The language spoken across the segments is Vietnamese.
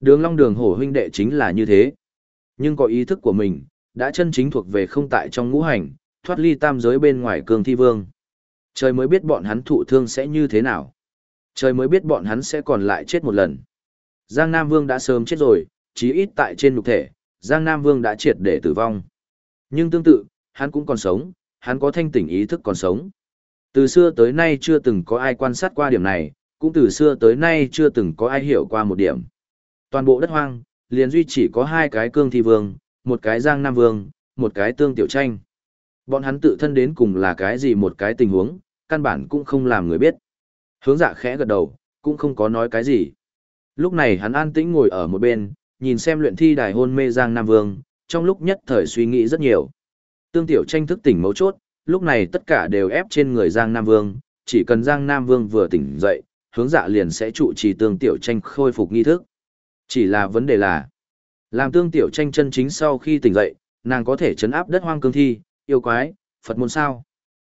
Đường long đường hổ huynh đệ chính là như thế. Nhưng có ý thức của mình, đã chân chính thuộc về không tại trong ngũ hành, thoát ly tam giới bên ngoài cường thi vương. Trời mới biết bọn hắn thụ thương sẽ như thế nào. Trời mới biết bọn hắn sẽ còn lại chết một lần. Giang Nam Vương đã sớm chết rồi, chí ít tại trên lục thể, Giang Nam Vương đã triệt để tử vong. Nhưng tương tự, hắn cũng còn sống, hắn có thanh tỉnh ý thức còn sống. Từ xưa tới nay chưa từng có ai quan sát qua điểm này, cũng từ xưa tới nay chưa từng có ai hiểu qua một điểm. Toàn bộ đất hoang, liền duy chỉ có hai cái cương thi vương, một cái giang nam vương, một cái tương tiểu tranh. Bọn hắn tự thân đến cùng là cái gì một cái tình huống, căn bản cũng không làm người biết. Hướng dạ khẽ gật đầu, cũng không có nói cái gì. Lúc này hắn an tĩnh ngồi ở một bên, nhìn xem luyện thi đài hôn mê giang nam vương, trong lúc nhất thời suy nghĩ rất nhiều. Tương tiểu tranh thức tỉnh mấu chốt, lúc này tất cả đều ép trên người giang nam vương, chỉ cần giang nam vương vừa tỉnh dậy, hướng dạ liền sẽ trụ trì tương tiểu tranh khôi phục nghi thức. Chỉ là vấn đề là, làm tương tiểu tranh chân chính sau khi tỉnh dậy, nàng có thể chấn áp đất hoang cương thi, yêu quái, Phật môn sao.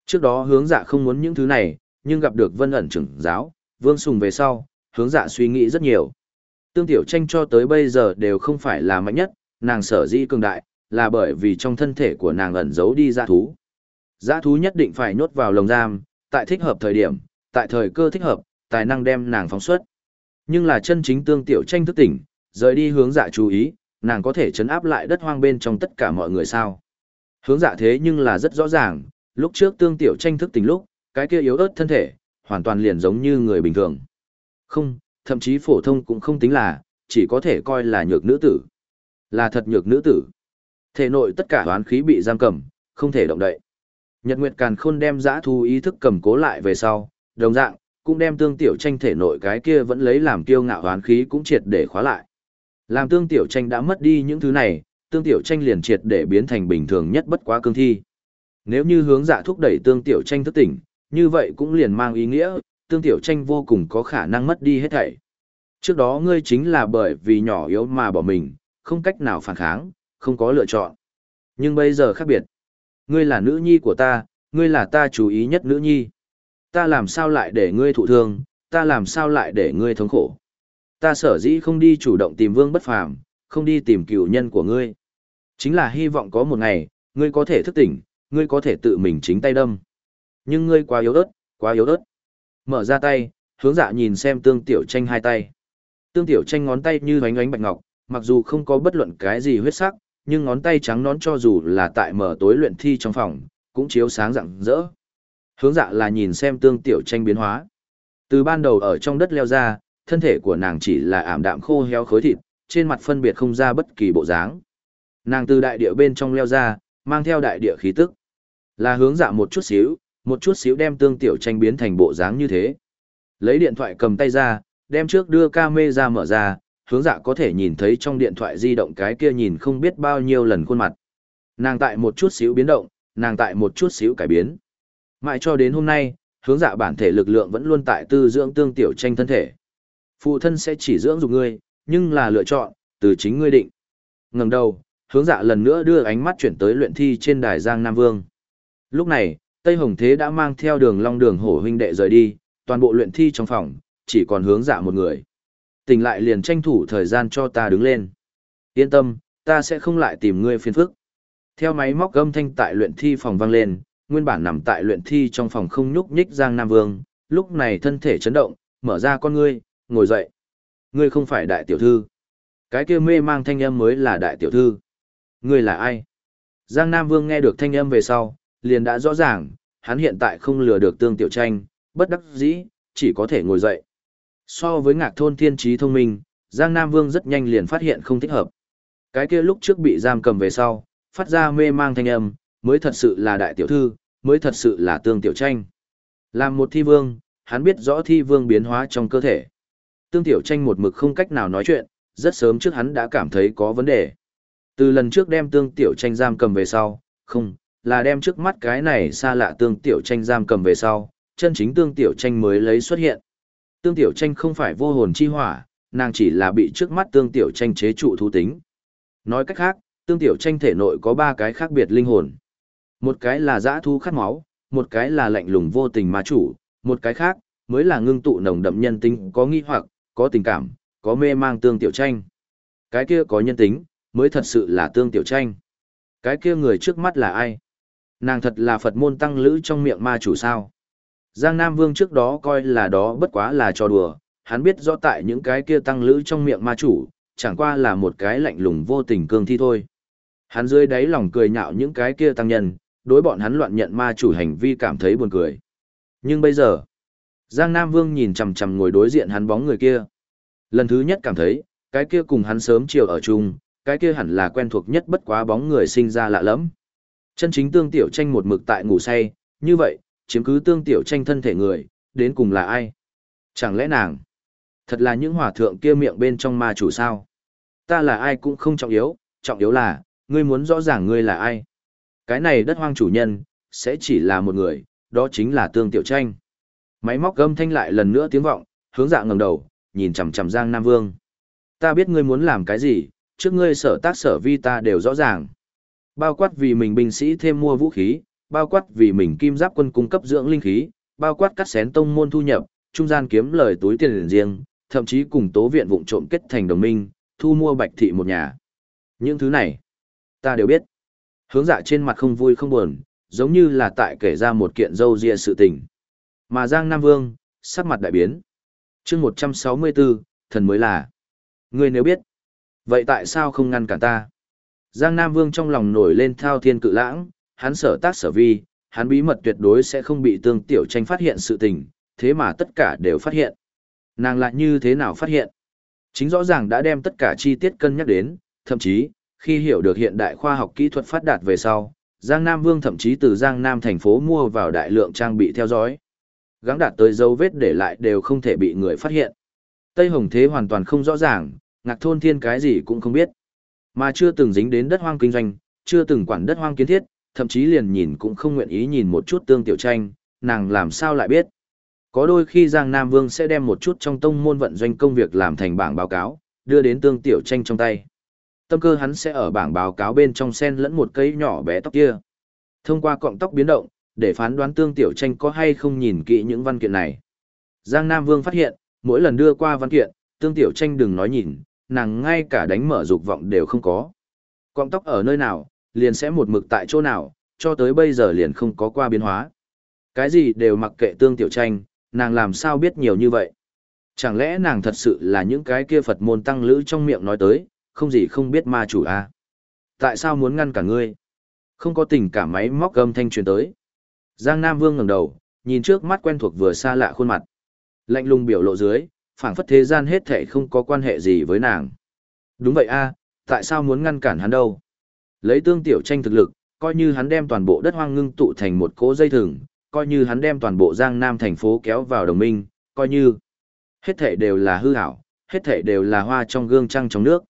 Trước đó hướng dạ không muốn những thứ này, nhưng gặp được vân ẩn trưởng giáo, vương sùng về sau, hướng dạ suy nghĩ rất nhiều. Tương tiểu tranh cho tới bây giờ đều không phải là mạnh nhất, nàng sở dĩ cường đại, là bởi vì trong thân thể của nàng ẩn giấu đi dã thú. Dã thú nhất định phải nhốt vào lồng giam, tại thích hợp thời điểm, tại thời cơ thích hợp, tài năng đem nàng phóng xuất. Nhưng là chân chính tương tiểu tranh thức tỉnh, rời đi hướng dạ chú ý, nàng có thể chấn áp lại đất hoang bên trong tất cả mọi người sao. Hướng dạ thế nhưng là rất rõ ràng, lúc trước tương tiểu tranh thức tỉnh lúc, cái kia yếu ớt thân thể, hoàn toàn liền giống như người bình thường. Không, thậm chí phổ thông cũng không tính là, chỉ có thể coi là nhược nữ tử. Là thật nhược nữ tử. Thể nội tất cả hoán khí bị giam cầm, không thể động đậy. Nhật Nguyệt Càn Khôn đem giã thu ý thức cầm cố lại về sau, đồng dạng, cũng đem tương tiểu tranh thể nội cái kia vẫn lấy làm kiêu ngạo hoán khí cũng triệt để khóa lại. Làm tương tiểu tranh đã mất đi những thứ này, tương tiểu tranh liền triệt để biến thành bình thường nhất bất quá cương thi. Nếu như hướng dạ thúc đẩy tương tiểu tranh thức tỉnh, như vậy cũng liền mang ý nghĩa, tương tiểu tranh vô cùng có khả năng mất đi hết thảy. Trước đó ngươi chính là bởi vì nhỏ yếu mà bỏ mình, không cách nào phản kháng, không có lựa chọn. Nhưng bây giờ khác biệt. Ngươi là nữ nhi của ta, ngươi là ta chú ý nhất nữ nhi. Ta làm sao lại để ngươi thụ thương, ta làm sao lại để ngươi thống khổ. Ta sở dĩ không đi chủ động tìm vương bất phàm, không đi tìm cựu nhân của ngươi. Chính là hy vọng có một ngày, ngươi có thể thức tỉnh, ngươi có thể tự mình chính tay đâm. Nhưng ngươi quá yếu ớt, quá yếu ớt. Mở ra tay, hướng dạ nhìn xem tương tiểu tranh hai tay. Tương tiểu tranh ngón tay như ánh ánh bạch ngọc, mặc dù không có bất luận cái gì huyết sắc, nhưng ngón tay trắng nón cho dù là tại mở tối luyện thi trong phòng, cũng chiếu sáng rạng rỡ. Hướng dạ là nhìn xem tương tiểu tranh biến hóa. Từ ban đầu ở trong đất leo ra, thân thể của nàng chỉ là ảm đạm khô heo khối thịt, trên mặt phân biệt không ra bất kỳ bộ dáng. Nàng từ đại địa bên trong leo ra, mang theo đại địa khí tức. Là hướng dạ một chút xíu, một chút xíu đem tương tiểu tranh biến thành bộ dáng như thế. Lấy điện thoại cầm tay ra, đem trước đưa camera mở ra, hướng dạ có thể nhìn thấy trong điện thoại di động cái kia nhìn không biết bao nhiêu lần khuôn mặt. Nàng tại một chút xíu biến động, nàng tại một chút xíu cải biến. Mãi cho đến hôm nay, hướng dạ bản thể lực lượng vẫn luôn tại tư dưỡng tương tiểu tranh thân thể. Phụ thân sẽ chỉ dưỡng dục ngươi, nhưng là lựa chọn, từ chính ngươi định. ngẩng đầu, hướng dạ lần nữa đưa ánh mắt chuyển tới luyện thi trên đài Giang Nam Vương. Lúc này, Tây Hồng Thế đã mang theo đường long đường hổ huynh đệ rời đi, toàn bộ luyện thi trong phòng, chỉ còn hướng dạ một người. Tỉnh lại liền tranh thủ thời gian cho ta đứng lên. Yên tâm, ta sẽ không lại tìm ngươi phiền phức. Theo máy móc âm thanh tại luyện thi phòng vang lên, nguyên bản nằm tại luyện thi trong phòng không nhúc nhích Giang Nam Vương, lúc này thân thể chấn động, mở ra con ngươi, ngồi dậy. Ngươi không phải đại tiểu thư. Cái kia mê mang thanh âm mới là đại tiểu thư. Ngươi là ai? Giang Nam Vương nghe được thanh âm về sau, liền đã rõ ràng, hắn hiện tại không lừa được tương tiểu tranh, bất đắc dĩ, chỉ có thể ngồi dậy. So với ngạc thôn thiên trí thông minh, Giang Nam Vương rất nhanh liền phát hiện không thích hợp. Cái kia lúc trước bị giam cầm về sau, phát ra mê mang thanh âm, mới thật sự là đại tiểu thư, mới thật sự là tương tiểu tranh. Làm một thi vương, hắn biết rõ thi vương biến hóa trong cơ thể. Tương tiểu tranh một mực không cách nào nói chuyện, rất sớm trước hắn đã cảm thấy có vấn đề. Từ lần trước đem tương tiểu tranh giam cầm về sau, không, là đem trước mắt cái này xa lạ tương tiểu tranh giam cầm về sau, chân chính tương tiểu tranh mới lấy xuất hiện. Tương tiểu tranh không phải vô hồn chi hỏa, nàng chỉ là bị trước mắt tương tiểu tranh chế trụ thú tính. Nói cách khác, tương tiểu tranh thể nội có ba cái khác biệt linh hồn. Một cái là dã thu khát máu, một cái là lạnh lùng vô tình ma chủ, một cái khác mới là ngưng tụ nồng đậm nhân tính có nghi hoặc, có tình cảm, có mê mang tương tiểu tranh. Cái kia có nhân tính, mới thật sự là tương tiểu tranh. Cái kia người trước mắt là ai? Nàng thật là Phật môn tăng lữ trong miệng ma chủ sao? Giang Nam Vương trước đó coi là đó bất quá là trò đùa, hắn biết rõ tại những cái kia tăng lữ trong miệng ma chủ, chẳng qua là một cái lạnh lùng vô tình cương thi thôi. Hắn dưới đáy lòng cười nhạo những cái kia tăng nhân, đối bọn hắn loạn nhận ma chủ hành vi cảm thấy buồn cười. Nhưng bây giờ, Giang Nam Vương nhìn chằm chằm ngồi đối diện hắn bóng người kia. Lần thứ nhất cảm thấy, cái kia cùng hắn sớm chiều ở chung, cái kia hẳn là quen thuộc nhất bất quá bóng người sinh ra lạ lẫm. Chân chính tương tiểu tranh một mực tại ngủ say, như vậy, chiếm cứ tương tiểu tranh thân thể người, đến cùng là ai? Chẳng lẽ nàng? Thật là những hòa thượng kia miệng bên trong ma chủ sao? Ta là ai cũng không trọng yếu, trọng yếu là, ngươi muốn rõ ràng ngươi là ai. Cái này đất hoang chủ nhân, sẽ chỉ là một người, đó chính là tương tiểu tranh. Máy móc gâm thanh lại lần nữa tiếng vọng, hướng dạ ngẩng đầu, nhìn chằm chằm Giang Nam Vương. Ta biết ngươi muốn làm cái gì, trước ngươi sở tác sở vi ta đều rõ ràng. Bao quát vì mình binh sĩ thêm mua vũ khí, bao quát vì mình kim giáp quân cung cấp dưỡng linh khí, bao quát cắt xén tông môn thu nhập, trung gian kiếm lời túi tiền riêng, thậm chí cùng tố viện vụng trộm kết thành đồng minh, thu mua bạch thị một nhà. Những thứ này, ta đều biết. Hướng dạ trên mặt không vui không buồn, giống như là tại kể ra một kiện dâu ria sự tình. Mà Giang Nam Vương, sắc mặt đại biến. chương 164, thần mới là. Ngươi nếu biết, vậy tại sao không ngăn cản ta? Giang Nam Vương trong lòng nổi lên thao thiên cự lãng, hắn sở tác sở vi, hắn bí mật tuyệt đối sẽ không bị tương tiểu tranh phát hiện sự tình, thế mà tất cả đều phát hiện. Nàng lại như thế nào phát hiện? Chính rõ ràng đã đem tất cả chi tiết cân nhắc đến, thậm chí, khi hiểu được hiện đại khoa học kỹ thuật phát đạt về sau, Giang Nam Vương thậm chí từ Giang Nam thành phố mua vào đại lượng trang bị theo dõi. Gắng đạt tới dấu vết để lại đều không thể bị người phát hiện. Tây Hồng Thế hoàn toàn không rõ ràng, ngạc thôn thiên cái gì cũng không biết. Mà chưa từng dính đến đất hoang kinh doanh, chưa từng quản đất hoang kiến thiết, thậm chí liền nhìn cũng không nguyện ý nhìn một chút tương tiểu tranh, nàng làm sao lại biết. Có đôi khi Giang Nam Vương sẽ đem một chút trong tông môn vận doanh công việc làm thành bảng báo cáo, đưa đến tương tiểu tranh trong tay. Tâm cơ hắn sẽ ở bảng báo cáo bên trong sen lẫn một cây nhỏ bé tóc kia. Thông qua cọng tóc biến động, để phán đoán tương tiểu tranh có hay không nhìn kỹ những văn kiện này. Giang Nam Vương phát hiện, mỗi lần đưa qua văn kiện, tương tiểu tranh đừng nói nhìn, nàng ngay cả đánh mở dục vọng đều không có. Cọng tóc ở nơi nào, liền sẽ một mực tại chỗ nào, cho tới bây giờ liền không có qua biến hóa. Cái gì đều mặc kệ tương tiểu tranh, nàng làm sao biết nhiều như vậy? Chẳng lẽ nàng thật sự là những cái kia Phật môn tăng lữ trong miệng nói tới, không gì không biết ma chủ à? Tại sao muốn ngăn cả ngươi? Không có tình cảm máy móc âm thanh truyền tới. Giang Nam Vương ngẩng đầu, nhìn trước mắt quen thuộc vừa xa lạ khuôn mặt. Lạnh lùng biểu lộ dưới, phảng phất thế gian hết thảy không có quan hệ gì với nàng. Đúng vậy a, tại sao muốn ngăn cản hắn đâu? Lấy tương tiểu tranh thực lực, coi như hắn đem toàn bộ đất hoang ngưng tụ thành một cỗ dây thừng, coi như hắn đem toàn bộ Giang Nam thành phố kéo vào đồng minh, coi như hết thảy đều là hư ảo, hết thảy đều là hoa trong gương trăng trong nước.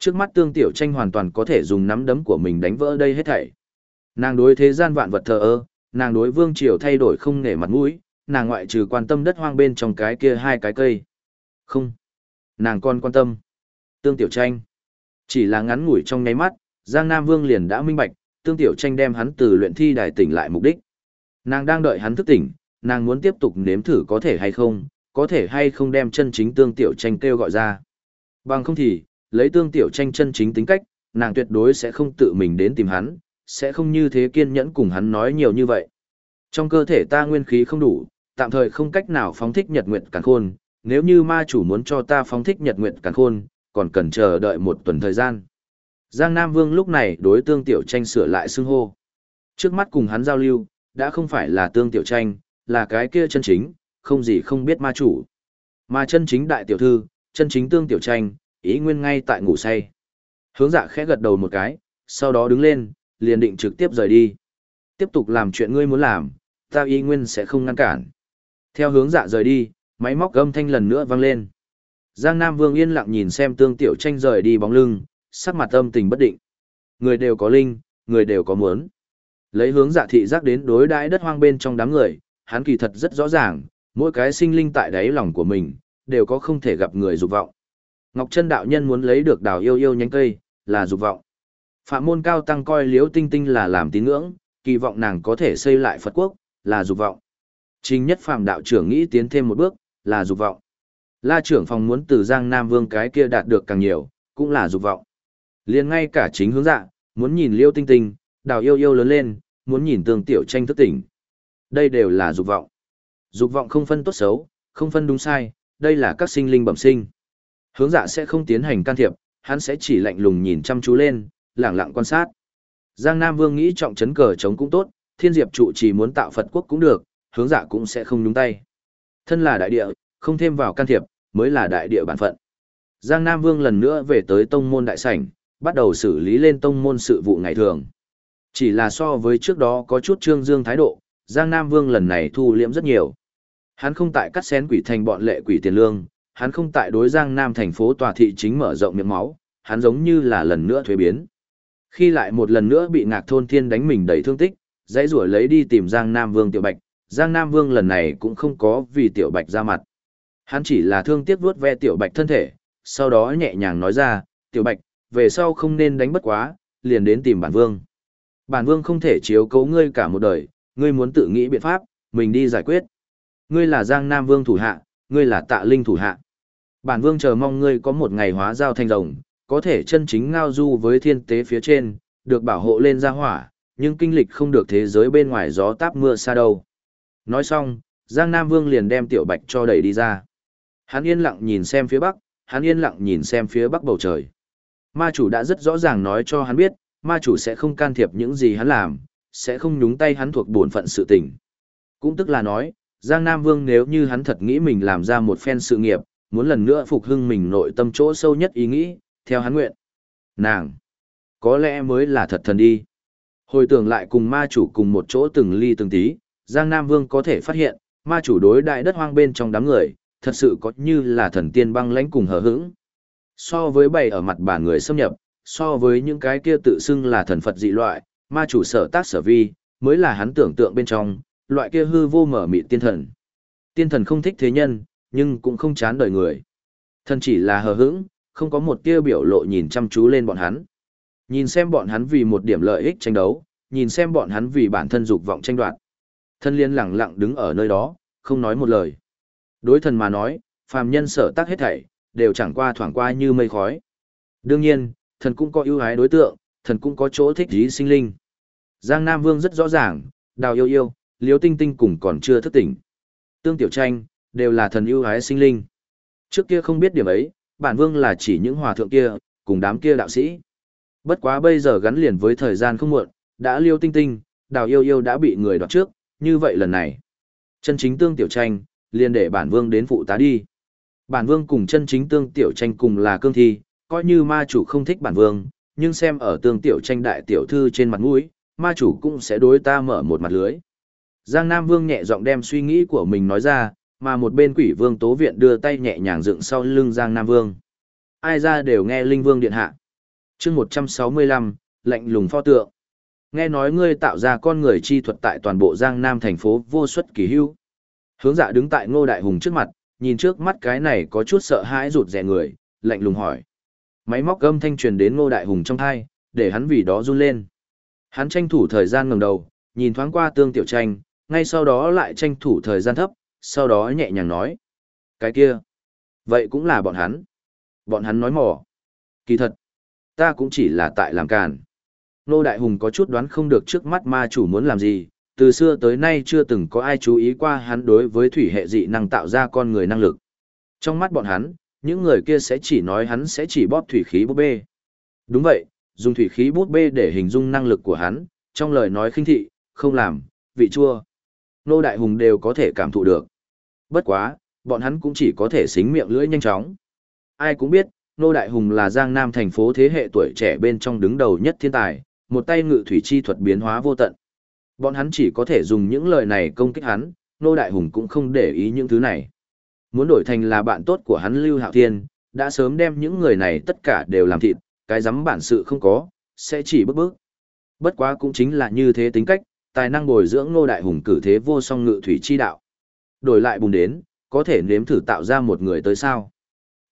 Trước mắt tương tiểu tranh hoàn toàn có thể dùng nắm đấm của mình đánh vỡ đây hết thảy. Nàng đối thế gian vạn vật thờ ơ, nàng đối vương triều thay đổi không nể mặt mũi, nàng ngoại trừ quan tâm đất hoang bên trong cái kia hai cái cây. Không. Nàng còn quan tâm. Tương tiểu tranh. Chỉ là ngắn ngủi trong nháy mắt, Giang Nam Vương liền đã minh bạch, tương tiểu tranh đem hắn từ luyện thi đài tỉnh lại mục đích. Nàng đang đợi hắn thức tỉnh, nàng muốn tiếp tục nếm thử có thể hay không, có thể hay không đem chân chính tương tiểu tranh kêu gọi ra. Bằng không thì, lấy tương tiểu tranh chân chính tính cách, nàng tuyệt đối sẽ không tự mình đến tìm hắn, sẽ không như thế kiên nhẫn cùng hắn nói nhiều như vậy. Trong cơ thể ta nguyên khí không đủ, tạm thời không cách nào phóng thích nhật nguyệt càn khôn, nếu như ma chủ muốn cho ta phóng thích nhật nguyệt càn khôn, còn cần chờ đợi một tuần thời gian. Giang Nam Vương lúc này đối tương tiểu tranh sửa lại xưng hô. Trước mắt cùng hắn giao lưu, đã không phải là tương tiểu tranh, là cái kia chân chính, không gì không biết ma chủ. Mà chân chính đại tiểu thư, chân chính tương tiểu tranh, ý nguyên ngay tại ngủ say. Hướng dạ khẽ gật đầu một cái, sau đó đứng lên, liền định trực tiếp rời đi. Tiếp tục làm chuyện ngươi muốn làm, ta ý nguyên sẽ không ngăn cản. Theo hướng dạ rời đi, máy móc âm thanh lần nữa vang lên. Giang Nam Vương yên lặng nhìn xem tương tiểu tranh rời đi bóng lưng, sắc mặt âm tình bất định. Người đều có linh, người đều có muốn. Lấy hướng dạ thị giác đến đối đãi đất hoang bên trong đám người, hắn kỳ thật rất rõ ràng, mỗi cái sinh linh tại đáy lòng của mình, đều có không thể gặp người dục vọng. Ngọc Trân đạo nhân muốn lấy được đào yêu yêu nhánh cây, là dục vọng. Phạm môn cao tăng coi liếu tinh tinh là làm tín ngưỡng, kỳ vọng nàng có thể xây lại Phật quốc, là dục vọng. Trình nhất phạm đạo trưởng nghĩ tiến thêm một bước, là dục vọng. La trưởng phòng muốn từ Giang Nam Vương cái kia đạt được càng nhiều, cũng là dục vọng. Liên ngay cả chính hướng dạ, muốn nhìn Liêu Tinh Tinh, đào yêu yêu lớn lên, muốn nhìn tường tiểu tranh thức tỉnh. Đây đều là dục vọng. Dục vọng không phân tốt xấu, không phân đúng sai, đây là các sinh linh bẩm sinh. Hướng dạ sẽ không tiến hành can thiệp, hắn sẽ chỉ lạnh lùng nhìn chăm chú lên, lẳng lặng quan sát. Giang Nam Vương nghĩ trọng trấn cờ chống cũng tốt, thiên diệp trụ chỉ muốn tạo Phật quốc cũng được, hướng dạ cũng sẽ không nhúng tay. Thân là đại địa, không thêm vào can thiệp, mới là đại địa bản phận. Giang Nam Vương lần nữa về tới tông môn đại sảnh, bắt đầu xử lý lên tông môn sự vụ ngày thường. Chỉ là so với trước đó có chút trương dương thái độ, Giang Nam Vương lần này thu liễm rất nhiều. Hắn không tại cắt xén quỷ thành bọn lệ quỷ tiền lương, hắn không tại đối Giang Nam thành phố tòa thị chính mở rộng miệng máu, hắn giống như là lần nữa thuế biến. Khi lại một lần nữa bị ngạc thôn thiên đánh mình đầy thương tích, dãy rủi lấy đi tìm Giang Nam Vương Tiểu Bạch, Giang Nam Vương lần này cũng không có vì Tiểu Bạch ra mặt. Hắn chỉ là thương tiếc vuốt ve Tiểu Bạch thân thể, sau đó nhẹ nhàng nói ra, Tiểu Bạch, về sau không nên đánh bất quá, liền đến tìm bản vương. Bản vương không thể chiếu cố ngươi cả một đời, ngươi muốn tự nghĩ biện pháp, mình đi giải quyết. Ngươi là Giang Nam Vương thủ hạ, ngươi là tạ linh thủ hạ. Bản vương chờ mong ngươi có một ngày hóa giao thành rồng, có thể chân chính ngao du với thiên tế phía trên, được bảo hộ lên ra hỏa, nhưng kinh lịch không được thế giới bên ngoài gió táp mưa xa đâu. Nói xong, Giang Nam Vương liền đem Tiểu Bạch cho đẩy đi ra. Hắn yên lặng nhìn xem phía bắc, hắn yên lặng nhìn xem phía bắc bầu trời. Ma chủ đã rất rõ ràng nói cho hắn biết, ma chủ sẽ không can thiệp những gì hắn làm, sẽ không nhúng tay hắn thuộc bổn phận sự tình. Cũng tức là nói, Giang Nam Vương nếu như hắn thật nghĩ mình làm ra một phen sự nghiệp, muốn lần nữa phục hưng mình nội tâm chỗ sâu nhất ý nghĩ, theo hắn nguyện. Nàng, có lẽ mới là thật thần đi. Hồi tưởng lại cùng ma chủ cùng một chỗ từng ly từng tí, Giang Nam Vương có thể phát hiện, ma chủ đối đại đất hoang bên trong đám người, thật sự có như là thần tiên băng lãnh cùng hờ hững. So với bày ở mặt bản người xâm nhập, so với những cái kia tự xưng là thần Phật dị loại, ma chủ sở tác sở vi, mới là hắn tưởng tượng bên trong, loại kia hư vô mở mịt tiên thần. Tiên thần không thích thế nhân, nhưng cũng không chán đời người. Thần chỉ là hờ hững, không có một tia biểu lộ nhìn chăm chú lên bọn hắn. Nhìn xem bọn hắn vì một điểm lợi ích tranh đấu, nhìn xem bọn hắn vì bản thân dục vọng tranh đoạt. Thân liên lặng lặng đứng ở nơi đó, không nói một lời. Đối thần mà nói, phàm nhân sở tác hết thảy, đều chẳng qua thoảng qua như mây khói. Đương nhiên, thần cũng có ưu ái đối tượng, thần cũng có chỗ thích ý sinh linh. Giang Nam Vương rất rõ ràng, đào yêu yêu, liếu tinh tinh cùng còn chưa thức tỉnh. Tương tiểu tranh, đều là thần ưu ái sinh linh. Trước kia không biết điểm ấy, bản vương là chỉ những hòa thượng kia, cùng đám kia đạo sĩ. Bất quá bây giờ gắn liền với thời gian không muộn, đã liêu tinh tinh, đào yêu yêu đã bị người đoạt trước, như vậy lần này. Chân chính tương tiểu tranh, liền để bản vương đến phụ tá đi. Bản vương cùng chân chính tương tiểu tranh cùng là cương thi, coi như ma chủ không thích bản vương, nhưng xem ở tương tiểu tranh đại tiểu thư trên mặt mũi, ma chủ cũng sẽ đối ta mở một mặt lưới. Giang Nam Vương nhẹ giọng đem suy nghĩ của mình nói ra, mà một bên quỷ vương tố viện đưa tay nhẹ nhàng dựng sau lưng Giang Nam Vương. Ai ra đều nghe Linh Vương điện hạ. chương 165, lạnh lùng pho tượng. Nghe nói ngươi tạo ra con người chi thuật tại toàn bộ Giang Nam thành phố vô suất kỳ hưu. Hướng dạ đứng tại ngô đại hùng trước mặt, nhìn trước mắt cái này có chút sợ hãi rụt rè người, lạnh lùng hỏi. Máy móc gâm thanh truyền đến ngô đại hùng trong thai, để hắn vì đó run lên. Hắn tranh thủ thời gian ngẩng đầu, nhìn thoáng qua tương tiểu tranh, ngay sau đó lại tranh thủ thời gian thấp, sau đó nhẹ nhàng nói. Cái kia, vậy cũng là bọn hắn. Bọn hắn nói mỏ. Kỳ thật, ta cũng chỉ là tại làm càn. Nô Đại Hùng có chút đoán không được trước mắt ma chủ muốn làm gì, từ xưa tới nay chưa từng có ai chú ý qua hắn đối với thủy hệ dị năng tạo ra con người năng lực. Trong mắt bọn hắn, những người kia sẽ chỉ nói hắn sẽ chỉ bóp thủy khí bút bê. Đúng vậy, dùng thủy khí bút bê để hình dung năng lực của hắn, trong lời nói khinh thị, không làm, vị chua. Nô Đại Hùng đều có thể cảm thụ được. Bất quá, bọn hắn cũng chỉ có thể xính miệng lưỡi nhanh chóng. Ai cũng biết, Nô Đại Hùng là Giang Nam thành phố thế hệ tuổi trẻ bên trong đứng đầu nhất thiên tài, một tay ngự thủy chi thuật biến hóa vô tận. Bọn hắn chỉ có thể dùng những lời này công kích hắn, Nô Đại Hùng cũng không để ý những thứ này. Muốn đổi thành là bạn tốt của hắn Lưu Hạo Thiên, đã sớm đem những người này tất cả đều làm thịt, cái dám bản sự không có, sẽ chỉ bước bước. Bất quá cũng chính là như thế tính cách, tài năng bồi dưỡng Nô Đại Hùng cử thế vô song ngự thủy chi đạo. Đổi lại bùn đến, có thể nếm thử tạo ra một người tới sao.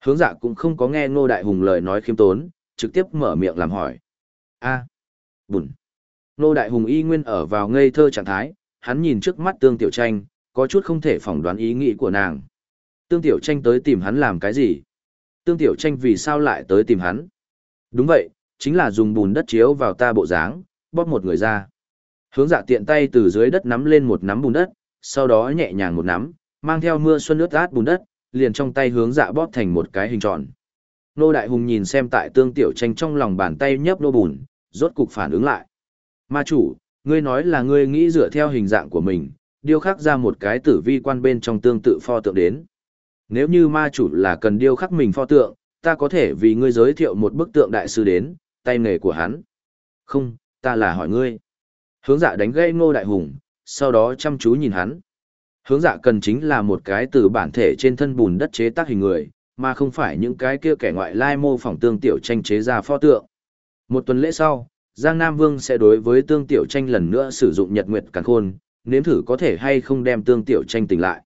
Hướng dạ cũng không có nghe Ngô Đại Hùng lời nói khiêm tốn, trực tiếp mở miệng làm hỏi. a bùn. Ngô Đại Hùng y nguyên ở vào ngây thơ trạng thái, hắn nhìn trước mắt tương tiểu tranh, có chút không thể phỏng đoán ý nghĩ của nàng. Tương Tiểu Tranh tới tìm hắn làm cái gì? Tương Tiểu Tranh vì sao lại tới tìm hắn? Đúng vậy, chính là dùng bùn đất chiếu vào ta bộ dáng, bóp một người ra. Hướng dạ tiện tay từ dưới đất nắm lên một nắm bùn đất, sau đó nhẹ nhàng một nắm, mang theo mưa xuân nước át bùn đất, liền trong tay hướng dạ bóp thành một cái hình tròn. Nô Đại Hùng nhìn xem tại tương tiểu tranh trong lòng bàn tay nhấp nô bùn, rốt cục phản ứng lại. Ma chủ, ngươi nói là ngươi nghĩ dựa theo hình dạng của mình, điêu khắc ra một cái tử vi quan bên trong tương tự pho tượng đến. Nếu như ma chủ là cần điêu khắc mình pho tượng, ta có thể vì ngươi giới thiệu một bức tượng đại sư đến, tay nghề của hắn. Không, ta là hỏi ngươi. Hướng dạ đánh gây ngô đại hùng, sau đó chăm chú nhìn hắn. Hướng dạ cần chính là một cái từ bản thể trên thân bùn đất chế tác hình người, mà không phải những cái kia kẻ ngoại lai mô phỏng tương tiểu tranh chế ra pho tượng. Một tuần lễ sau, Giang Nam Vương sẽ đối với tương tiểu tranh lần nữa sử dụng nhật nguyệt càng khôn, nếm thử có thể hay không đem tương tiểu tranh tỉnh lại.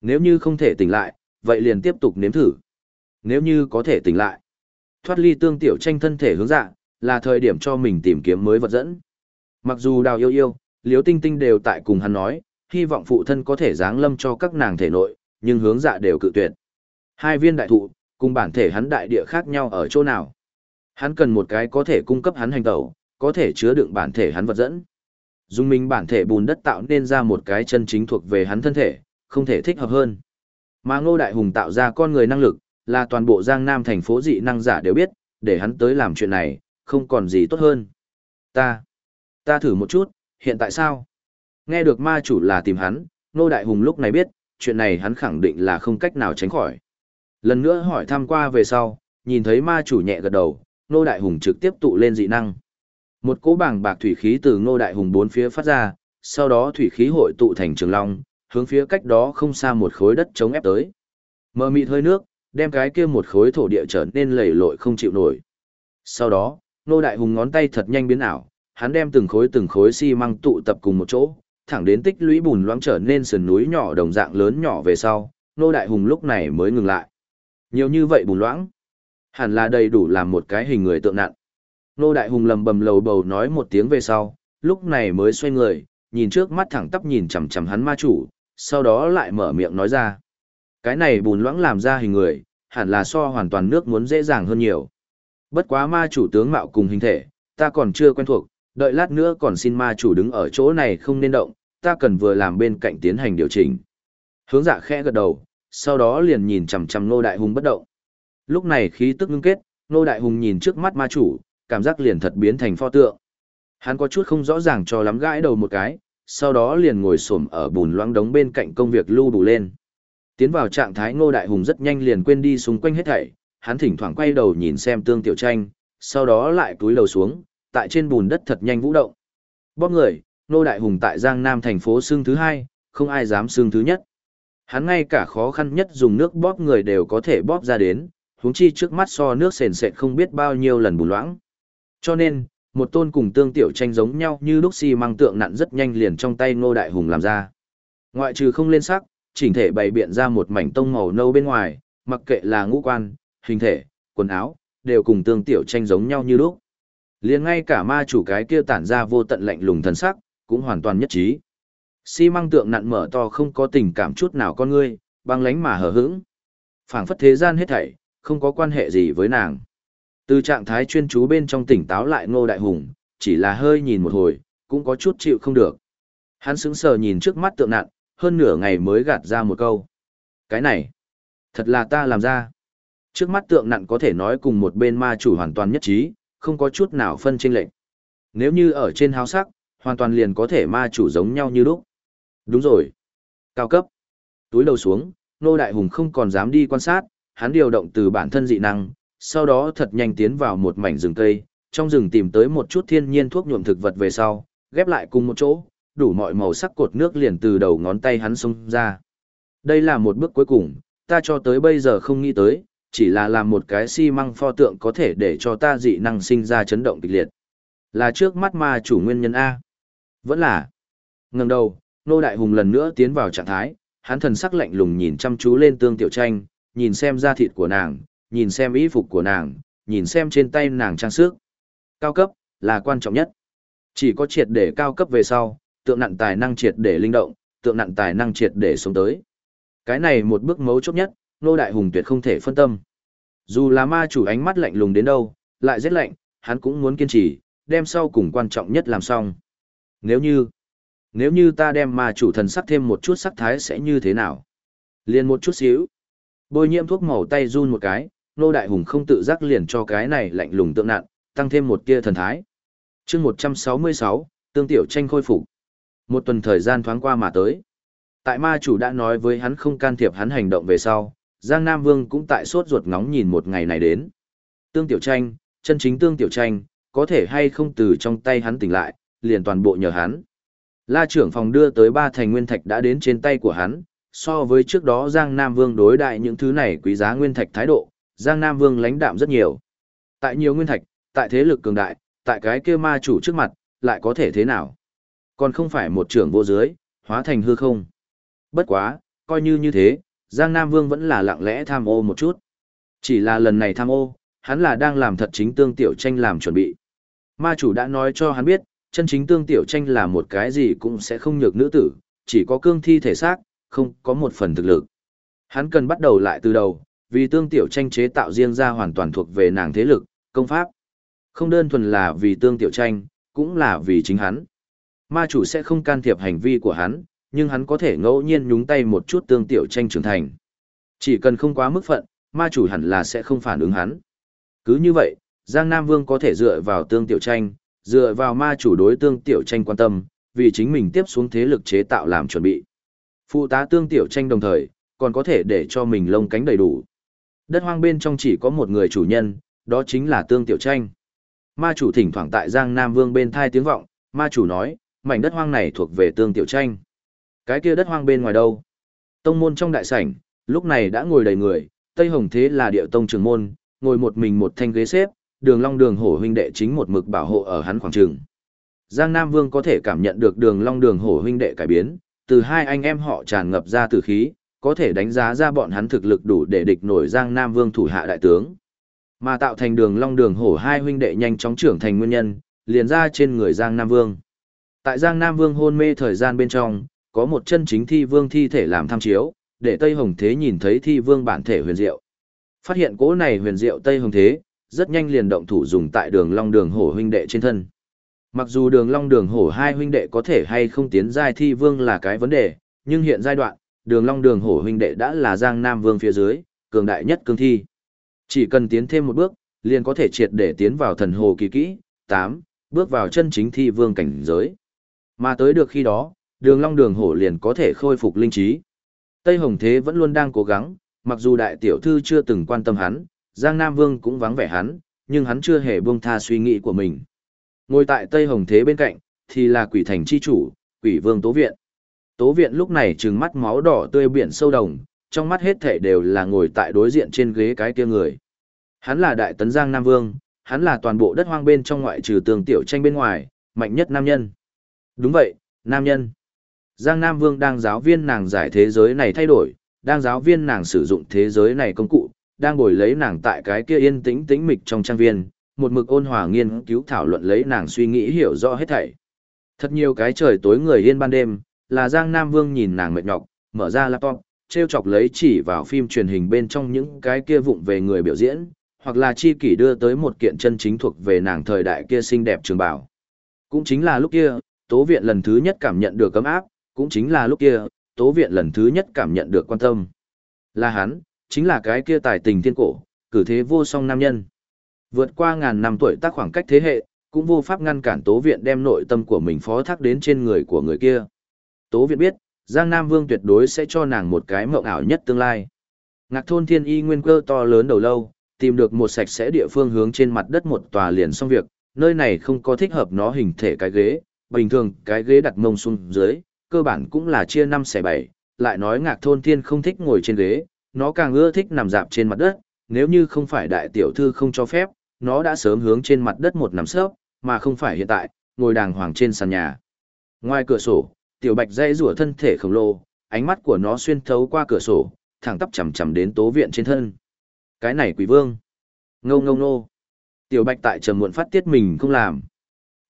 Nếu như không thể tỉnh lại, vậy liền tiếp tục nếm thử. Nếu như có thể tỉnh lại, thoát ly tương tiểu tranh thân thể hướng dạ, là thời điểm cho mình tìm kiếm mới vật dẫn. Mặc dù đào yêu yêu, liếu tinh tinh đều tại cùng hắn nói, hy vọng phụ thân có thể giáng lâm cho các nàng thể nội, nhưng hướng dạ đều cự tuyệt. Hai viên đại thụ, cùng bản thể hắn đại địa khác nhau ở chỗ nào? Hắn cần một cái có thể cung cấp hắn hành tẩu, có thể chứa đựng bản thể hắn vật dẫn. Dùng mình bản thể bùn đất tạo nên ra một cái chân chính thuộc về hắn thân thể, không thể thích hợp hơn. Mà Ngô Đại Hùng tạo ra con người năng lực, là toàn bộ Giang Nam thành phố dị năng giả đều biết, để hắn tới làm chuyện này, không còn gì tốt hơn. Ta, ta thử một chút, hiện tại sao? Nghe được ma chủ là tìm hắn, Nô Đại Hùng lúc này biết, chuyện này hắn khẳng định là không cách nào tránh khỏi. Lần nữa hỏi thăm qua về sau, nhìn thấy ma chủ nhẹ gật đầu, Nô Đại Hùng trực tiếp tụ lên dị năng. Một cỗ bảng bạc thủy khí từ Nô Đại Hùng bốn phía phát ra, sau đó thủy khí hội tụ thành trường long, hướng phía cách đó không xa một khối đất chống ép tới. Mờ mịt hơi nước, đem cái kia một khối thổ địa trở nên lầy lội không chịu nổi. Sau đó, Nô Đại Hùng ngón tay thật nhanh biến ảo, hắn đem từng khối từng khối xi măng tụ tập cùng một chỗ, thẳng đến tích lũy bùn loãng trở nên sườn núi nhỏ đồng dạng lớn nhỏ về sau, Nô Đại Hùng lúc này mới ngừng lại. Nhiều như vậy bùn loãng, hẳn là đầy đủ làm một cái hình người tượng nạn. Nô Đại Hùng lầm bầm lầu bầu nói một tiếng về sau, lúc này mới xoay người, nhìn trước mắt thẳng tắp nhìn chằm chằm hắn ma chủ, sau đó lại mở miệng nói ra. Cái này bùn loãng làm ra hình người, hẳn là so hoàn toàn nước muốn dễ dàng hơn nhiều. Bất quá ma chủ tướng mạo cùng hình thể, ta còn chưa quen thuộc, đợi lát nữa còn xin ma chủ đứng ở chỗ này không nên động, ta cần vừa làm bên cạnh tiến hành điều chỉnh. Hướng dạ khẽ gật đầu, sau đó liền nhìn chằm chằm Nô Đại Hùng bất động. Lúc này khí tức ngưng kết, Nô Đại Hùng nhìn trước mắt ma chủ, cảm giác liền thật biến thành pho tượng. Hắn có chút không rõ ràng cho lắm gãi đầu một cái, sau đó liền ngồi xổm ở bùn loãng đống bên cạnh công việc lưu đủ lên. Tiến vào trạng thái Ngô Đại Hùng rất nhanh liền quên đi xung quanh hết thảy, hắn thỉnh thoảng quay đầu nhìn xem Tương Tiểu Tranh, sau đó lại cúi đầu xuống, tại trên bùn đất thật nhanh vũ động. Bóp người, Ngô Đại Hùng tại Giang Nam thành phố xương thứ hai, không ai dám xương thứ nhất. Hắn ngay cả khó khăn nhất dùng nước bóp người đều có thể bóp ra đến, huống chi trước mắt so nước sền sệt không biết bao nhiêu lần bùn loãng. Cho nên, một tôn cùng tương tiểu tranh giống nhau như đúc xi mang tượng nặn rất nhanh liền trong tay ngô đại hùng làm ra. Ngoại trừ không lên sắc, chỉnh thể bày biện ra một mảnh tông màu nâu bên ngoài, mặc kệ là ngũ quan, hình thể, quần áo, đều cùng tương tiểu tranh giống nhau như đúc. Liền ngay cả ma chủ cái kia tản ra vô tận lạnh lùng thần sắc, cũng hoàn toàn nhất trí. Xi măng tượng nặn mở to không có tình cảm chút nào con ngươi, băng lánh mà hờ hững. phảng phất thế gian hết thảy, không có quan hệ gì với nàng. Từ trạng thái chuyên chú bên trong tỉnh táo lại Ngô Đại Hùng, chỉ là hơi nhìn một hồi, cũng có chút chịu không được. Hắn sững sờ nhìn trước mắt tượng nặn, hơn nửa ngày mới gạt ra một câu. Cái này, thật là ta làm ra. Trước mắt tượng nặn có thể nói cùng một bên ma chủ hoàn toàn nhất trí, không có chút nào phân chênh lệch. Nếu như ở trên háo sắc, hoàn toàn liền có thể ma chủ giống nhau như lúc. Đúng rồi. Cao cấp. Túi đầu xuống, Nô Đại Hùng không còn dám đi quan sát, hắn điều động từ bản thân dị năng, sau đó thật nhanh tiến vào một mảnh rừng cây, trong rừng tìm tới một chút thiên nhiên thuốc nhuộm thực vật về sau, ghép lại cùng một chỗ, đủ mọi màu sắc cột nước liền từ đầu ngón tay hắn xông ra. Đây là một bước cuối cùng, ta cho tới bây giờ không nghĩ tới, chỉ là làm một cái xi măng pho tượng có thể để cho ta dị năng sinh ra chấn động kịch liệt. Là trước mắt ma chủ nguyên nhân A. Vẫn là. Ngừng đầu, nô đại hùng lần nữa tiến vào trạng thái, hắn thần sắc lạnh lùng nhìn chăm chú lên tương tiểu tranh, nhìn xem da thịt của nàng, nhìn xem y phục của nàng, nhìn xem trên tay nàng trang sức. Cao cấp, là quan trọng nhất. Chỉ có triệt để cao cấp về sau, tượng nặng tài năng triệt để linh động, tượng nặng tài năng triệt để sống tới. Cái này một bước mấu chốt nhất, Nô Đại Hùng tuyệt không thể phân tâm. Dù là ma chủ ánh mắt lạnh lùng đến đâu, lại rất lạnh, hắn cũng muốn kiên trì, đem sau cùng quan trọng nhất làm xong. Nếu như, nếu như ta đem ma chủ thần sắc thêm một chút sắc thái sẽ như thế nào? Liền một chút xíu. Bôi nhiễm thuốc màu tay run một cái, nô đại hùng không tự giác liền cho cái này lạnh lùng tượng nạn, tăng thêm một tia thần thái. chương 166, tương tiểu tranh khôi phục. Một tuần thời gian thoáng qua mà tới. Tại ma chủ đã nói với hắn không can thiệp hắn hành động về sau, Giang Nam Vương cũng tại sốt ruột ngóng nhìn một ngày này đến. Tương tiểu tranh, chân chính tương tiểu tranh, có thể hay không từ trong tay hắn tỉnh lại, liền toàn bộ nhờ hắn. La trưởng phòng đưa tới ba thành nguyên thạch đã đến trên tay của hắn, so với trước đó Giang Nam Vương đối đại những thứ này quý giá nguyên thạch thái độ, Giang Nam Vương lãnh đạm rất nhiều. Tại nhiều nguyên thạch, tại thế lực cường đại, tại cái kia ma chủ trước mặt, lại có thể thế nào? Còn không phải một trưởng vô dưới, hóa thành hư không. Bất quá, coi như như thế, Giang Nam Vương vẫn là lặng lẽ tham ô một chút. Chỉ là lần này tham ô, hắn là đang làm thật chính tương tiểu tranh làm chuẩn bị. Ma chủ đã nói cho hắn biết, chân chính tương tiểu tranh là một cái gì cũng sẽ không nhược nữ tử, chỉ có cương thi thể xác, không có một phần thực lực. Hắn cần bắt đầu lại từ đầu, vì tương tiểu tranh chế tạo riêng ra hoàn toàn thuộc về nàng thế lực, công pháp. Không đơn thuần là vì tương tiểu tranh, cũng là vì chính hắn. Ma chủ sẽ không can thiệp hành vi của hắn, nhưng hắn có thể ngẫu nhiên nhúng tay một chút tương tiểu tranh trưởng thành. Chỉ cần không quá mức phận, ma chủ hẳn là sẽ không phản ứng hắn. Cứ như vậy, Giang Nam Vương có thể dựa vào tương tiểu tranh, dựa vào ma chủ đối tương tiểu tranh quan tâm, vì chính mình tiếp xuống thế lực chế tạo làm chuẩn bị. Phụ tá tương tiểu tranh đồng thời, còn có thể để cho mình lông cánh đầy đủ. Đất hoang bên trong chỉ có một người chủ nhân, đó chính là tương tiểu tranh. Ma chủ thỉnh thoảng tại Giang Nam Vương bên thai tiếng vọng, ma chủ nói, mảnh đất hoang này thuộc về tương tiểu tranh. Cái kia đất hoang bên ngoài đâu? Tông môn trong đại sảnh, lúc này đã ngồi đầy người, Tây Hồng Thế là địa tông trường môn, ngồi một mình một thanh ghế xếp, đường long đường hổ huynh đệ chính một mực bảo hộ ở hắn khoảng trường. Giang Nam Vương có thể cảm nhận được đường long đường hổ huynh đệ cải biến, từ hai anh em họ tràn ngập ra tử khí, có thể đánh giá ra bọn hắn thực lực đủ để địch nổi Giang Nam Vương thủ hạ đại tướng. Mà tạo thành đường long đường hổ hai huynh đệ nhanh chóng trưởng thành nguyên nhân, liền ra trên người Giang Nam Vương. Tại Giang Nam Vương hôn mê thời gian bên trong, có một chân chính thi vương thi thể làm tham chiếu, để Tây Hồng Thế nhìn thấy thi vương bản thể huyền diệu. Phát hiện cỗ này huyền diệu Tây Hồng Thế, rất nhanh liền động thủ dùng tại đường long đường hổ huynh đệ trên thân. Mặc dù đường long đường hổ hai huynh đệ có thể hay không tiến giai thi vương là cái vấn đề, nhưng hiện giai đoạn, đường long đường hổ huynh đệ đã là giang nam vương phía dưới, cường đại nhất cương thi. Chỉ cần tiến thêm một bước, liền có thể triệt để tiến vào thần hồ kỳ kỹ, 8, bước vào chân chính thi vương cảnh giới. Mà tới được khi đó, đường long đường hổ liền có thể khôi phục linh trí. Tây Hồng Thế vẫn luôn đang cố gắng, mặc dù đại tiểu thư chưa từng quan tâm hắn, Giang Nam Vương cũng vắng vẻ hắn, nhưng hắn chưa hề buông tha suy nghĩ của mình. Ngồi tại Tây Hồng Thế bên cạnh, thì là quỷ thành chi chủ, quỷ vương Tố Viện. Tố Viện lúc này trừng mắt máu đỏ tươi biển sâu đồng, trong mắt hết thể đều là ngồi tại đối diện trên ghế cái kia người. Hắn là đại tấn Giang Nam Vương, hắn là toàn bộ đất hoang bên trong ngoại trừ tường tiểu tranh bên ngoài, mạnh nhất nam nhân. Đúng vậy, nam nhân. Giang Nam Vương đang giáo viên nàng giải thế giới này thay đổi, đang giáo viên nàng sử dụng thế giới này công cụ, đang ngồi lấy nàng tại cái kia yên tĩnh tĩnh mịch trong trang viên, một mực ôn hòa nghiên cứu thảo luận lấy nàng suy nghĩ hiểu rõ hết thảy. Thật nhiều cái trời tối người yên ban đêm, là Giang Nam Vương nhìn nàng mệt nhọc, mở ra laptop, treo chọc lấy chỉ vào phim truyền hình bên trong những cái kia vụng về người biểu diễn, hoặc là chi kỷ đưa tới một kiện chân chính thuộc về nàng thời đại kia xinh đẹp trường bảo. Cũng chính là lúc kia, Tố Viện lần thứ nhất cảm nhận được cấm áp, cũng chính là lúc kia, Tố Viện lần thứ nhất cảm nhận được quan tâm. Là hắn, chính là cái kia tài tình thiên cổ, cử thế vô song nam nhân. Vượt qua ngàn năm tuổi tác khoảng cách thế hệ, cũng vô pháp ngăn cản Tố Viện đem nội tâm của mình phó thác đến trên người của người kia. Tố Viện biết, Giang Nam Vương tuyệt đối sẽ cho nàng một cái mộng ảo nhất tương lai. Ngạc thôn thiên y nguyên cơ to lớn đầu lâu, tìm được một sạch sẽ địa phương hướng trên mặt đất một tòa liền xong việc, nơi này không có thích hợp nó hình thể cái ghế, bình thường cái ghế đặt mông xuống dưới, cơ bản cũng là chia năm xẻ bảy, lại nói ngạc thôn thiên không thích ngồi trên ghế, nó càng ưa thích nằm dạp trên mặt đất, nếu như không phải đại tiểu thư không cho phép, nó đã sớm hướng trên mặt đất một nằm sấp, mà không phải hiện tại, ngồi đàng hoàng trên sàn nhà. Ngoài cửa sổ, tiểu bạch dây rủa thân thể khổng lồ, ánh mắt của nó xuyên thấu qua cửa sổ, thẳng tắp chầm chầm đến tố viện trên thân. Cái này quỷ vương. Ngâu ngâu nô. Tiểu bạch tại trầm muộn phát tiết mình không làm.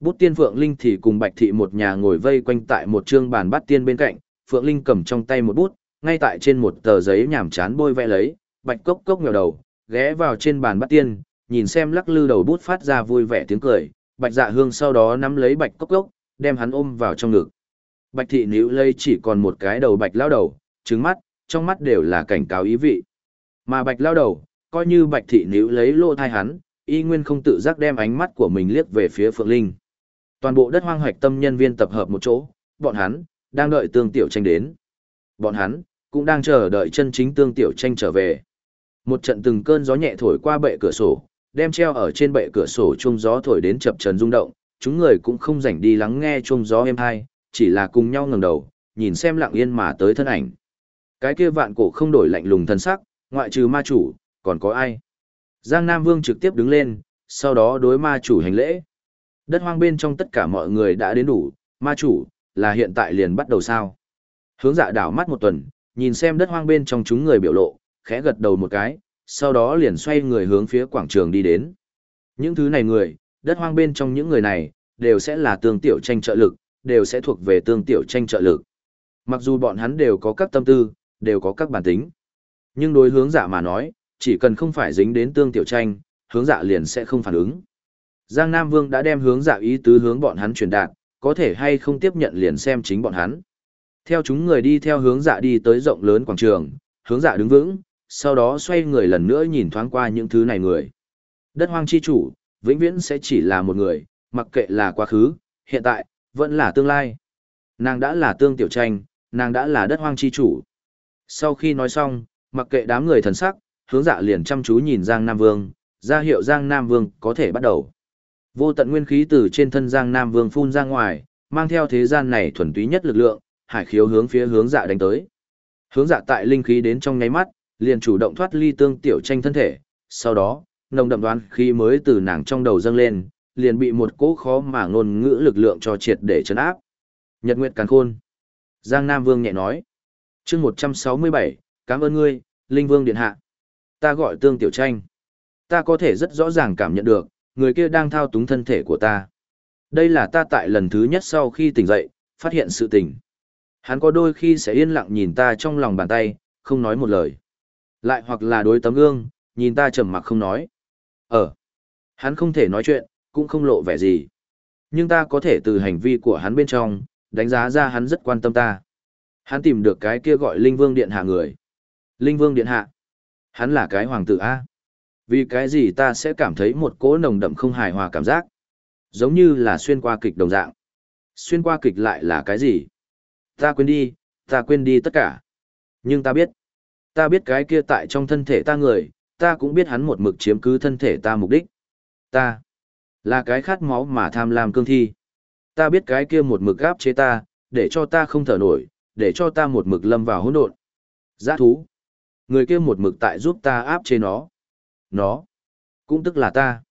Bút tiên Phượng Linh thì cùng Bạch Thị một nhà ngồi vây quanh tại một trương bàn bát tiên bên cạnh, Phượng Linh cầm trong tay một bút, ngay tại trên một tờ giấy nhảm chán bôi vẽ lấy, bạch cốc cốc nghèo đầu, ghé vào trên bàn bát tiên, nhìn xem lắc lư đầu bút phát ra vui vẻ tiếng cười, bạch dạ hương sau đó nắm lấy bạch cốc cốc, đem hắn ôm vào trong ngực. Bạch thị níu lây chỉ còn một cái đầu bạch lao đầu, trứng mắt, trong mắt đều là cảnh cáo ý vị. Mà bạch lao đầu, coi như bạch thị níu lấy lô thai hắn, y nguyên không tự giác đem ánh mắt của mình liếc về phía Phượng Linh. Toàn bộ đất hoang hoạch tâm nhân viên tập hợp một chỗ, bọn hắn, đang đợi tương tiểu tranh đến. Bọn hắn, cũng đang chờ đợi chân chính tương tiểu tranh trở về. Một trận từng cơn gió nhẹ thổi qua bệ cửa sổ, đem treo ở trên bệ cửa sổ chung gió thổi đến chập trần rung động, chúng người cũng không rảnh đi lắng nghe chung gió êm hai, chỉ là cùng nhau ngẩng đầu, nhìn xem lặng yên mà tới thân ảnh. Cái kia vạn cổ không đổi lạnh lùng thân sắc, ngoại trừ ma chủ, còn có ai? Giang Nam Vương trực tiếp đứng lên, sau đó đối ma chủ hành lễ. Đất hoang bên trong tất cả mọi người đã đến đủ, ma chủ, là hiện tại liền bắt đầu sao? Hướng dạ đảo mắt một tuần, nhìn xem đất hoang bên trong chúng người biểu lộ, khẽ gật đầu một cái, sau đó liền xoay người hướng phía quảng trường đi đến. Những thứ này người, đất hoang bên trong những người này, đều sẽ là tương tiểu tranh trợ lực, đều sẽ thuộc về tương tiểu tranh trợ lực. Mặc dù bọn hắn đều có các tâm tư, đều có các bản tính. Nhưng đối hướng dạ mà nói, chỉ cần không phải dính đến tương tiểu tranh, hướng dạ liền sẽ không phản ứng. Giang Nam Vương đã đem hướng dạ ý tứ hướng bọn hắn truyền đạt, có thể hay không tiếp nhận liền xem chính bọn hắn. Theo chúng người đi theo hướng dạ đi tới rộng lớn quảng trường, hướng dạ đứng vững, sau đó xoay người lần nữa nhìn thoáng qua những thứ này người. Đất hoang chi chủ, vĩnh viễn sẽ chỉ là một người, mặc kệ là quá khứ, hiện tại, vẫn là tương lai. Nàng đã là tương tiểu tranh, nàng đã là đất hoang chi chủ. Sau khi nói xong, mặc kệ đám người thần sắc, hướng dạ liền chăm chú nhìn Giang Nam Vương, ra hiệu Giang Nam Vương có thể bắt đầu. Vô tận nguyên khí từ trên thân Giang Nam Vương phun ra ngoài, mang theo thế gian này thuần túy nhất lực lượng, hải khiếu hướng phía hướng dạ đánh tới. Hướng dạ tại linh khí đến trong nháy mắt, liền chủ động thoát ly tương tiểu tranh thân thể, sau đó, nồng đậm đoán khí mới từ nàng trong đầu dâng lên, liền bị một cỗ khó mà ngôn ngữ lực lượng cho triệt để chấn áp. Nhật Nguyệt Càn Khôn. Giang Nam Vương nhẹ nói. chương 167, cảm ơn ngươi, Linh Vương Điện Hạ. Ta gọi tương tiểu tranh. Ta có thể rất rõ ràng cảm nhận được, người kia đang thao túng thân thể của ta. Đây là ta tại lần thứ nhất sau khi tỉnh dậy, phát hiện sự tình. Hắn có đôi khi sẽ yên lặng nhìn ta trong lòng bàn tay, không nói một lời. Lại hoặc là đối tấm gương, nhìn ta trầm mặc không nói. Ờ, hắn không thể nói chuyện, cũng không lộ vẻ gì. Nhưng ta có thể từ hành vi của hắn bên trong, đánh giá ra hắn rất quan tâm ta. Hắn tìm được cái kia gọi Linh Vương Điện Hạ người. Linh Vương Điện Hạ. Hắn là cái hoàng tử A. Vì cái gì ta sẽ cảm thấy một cỗ nồng đậm không hài hòa cảm giác. Giống như là xuyên qua kịch đồng dạng. Xuyên qua kịch lại là cái gì? Ta quên đi, ta quên đi tất cả. Nhưng ta biết. Ta biết cái kia tại trong thân thể ta người, ta cũng biết hắn một mực chiếm cứ thân thể ta mục đích. Ta là cái khát máu mà tham lam cương thi. Ta biết cái kia một mực gáp chế ta, để cho ta không thở nổi, để cho ta một mực lâm vào hỗn độn. Giá thú. Người kia một mực tại giúp ta áp chế nó. Nó. Cũng tức là ta.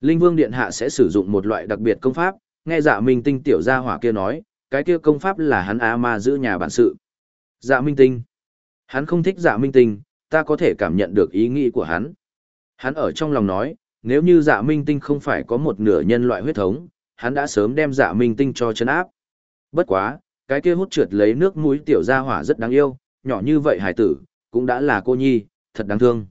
Linh Vương Điện Hạ sẽ sử dụng một loại đặc biệt công pháp, nghe dạ minh tinh tiểu gia hỏa kia nói, cái kia công pháp là hắn a ma giữ nhà bản sự. Dạ minh tinh. Hắn không thích dạ minh tinh, ta có thể cảm nhận được ý nghĩ của hắn. Hắn ở trong lòng nói, nếu như dạ minh tinh không phải có một nửa nhân loại huyết thống, hắn đã sớm đem dạ minh tinh cho chấn áp. Bất quá, cái kia hút trượt lấy nước mũi tiểu gia hỏa rất đáng yêu, nhỏ như vậy hải tử, cũng đã là cô nhi, thật đáng thương.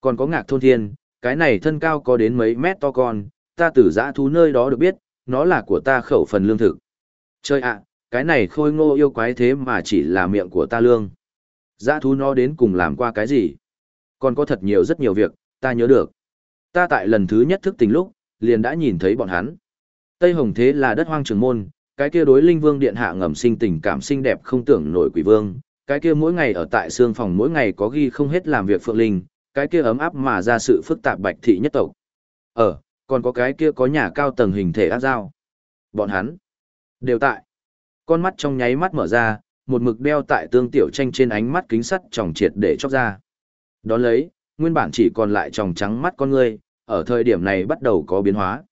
Còn có ngạc thôn thiên, cái này thân cao có đến mấy mét to con, ta từ dã thú nơi đó được biết, nó là của ta khẩu phần lương thực. Chơi ạ, cái này khôi ngô yêu quái thế mà chỉ là miệng của ta lương. Dã thú nó đến cùng làm qua cái gì? Còn có thật nhiều rất nhiều việc, ta nhớ được. Ta tại lần thứ nhất thức tỉnh lúc, liền đã nhìn thấy bọn hắn. Tây Hồng Thế là đất hoang trường môn, cái kia đối linh vương điện hạ ngầm sinh tình cảm xinh đẹp không tưởng nổi quỷ vương, cái kia mỗi ngày ở tại xương phòng mỗi ngày có ghi không hết làm việc phượng linh, cái kia ấm áp mà ra sự phức tạp bạch thị nhất tộc. Ở, còn có cái kia có nhà cao tầng hình thể áp dao. Bọn hắn, đều tại. Con mắt trong nháy mắt mở ra, một mực đeo tại tương tiểu tranh trên ánh mắt kính sắt tròng triệt để chóc ra. Đón lấy, nguyên bản chỉ còn lại tròng trắng mắt con ngươi, ở thời điểm này bắt đầu có biến hóa.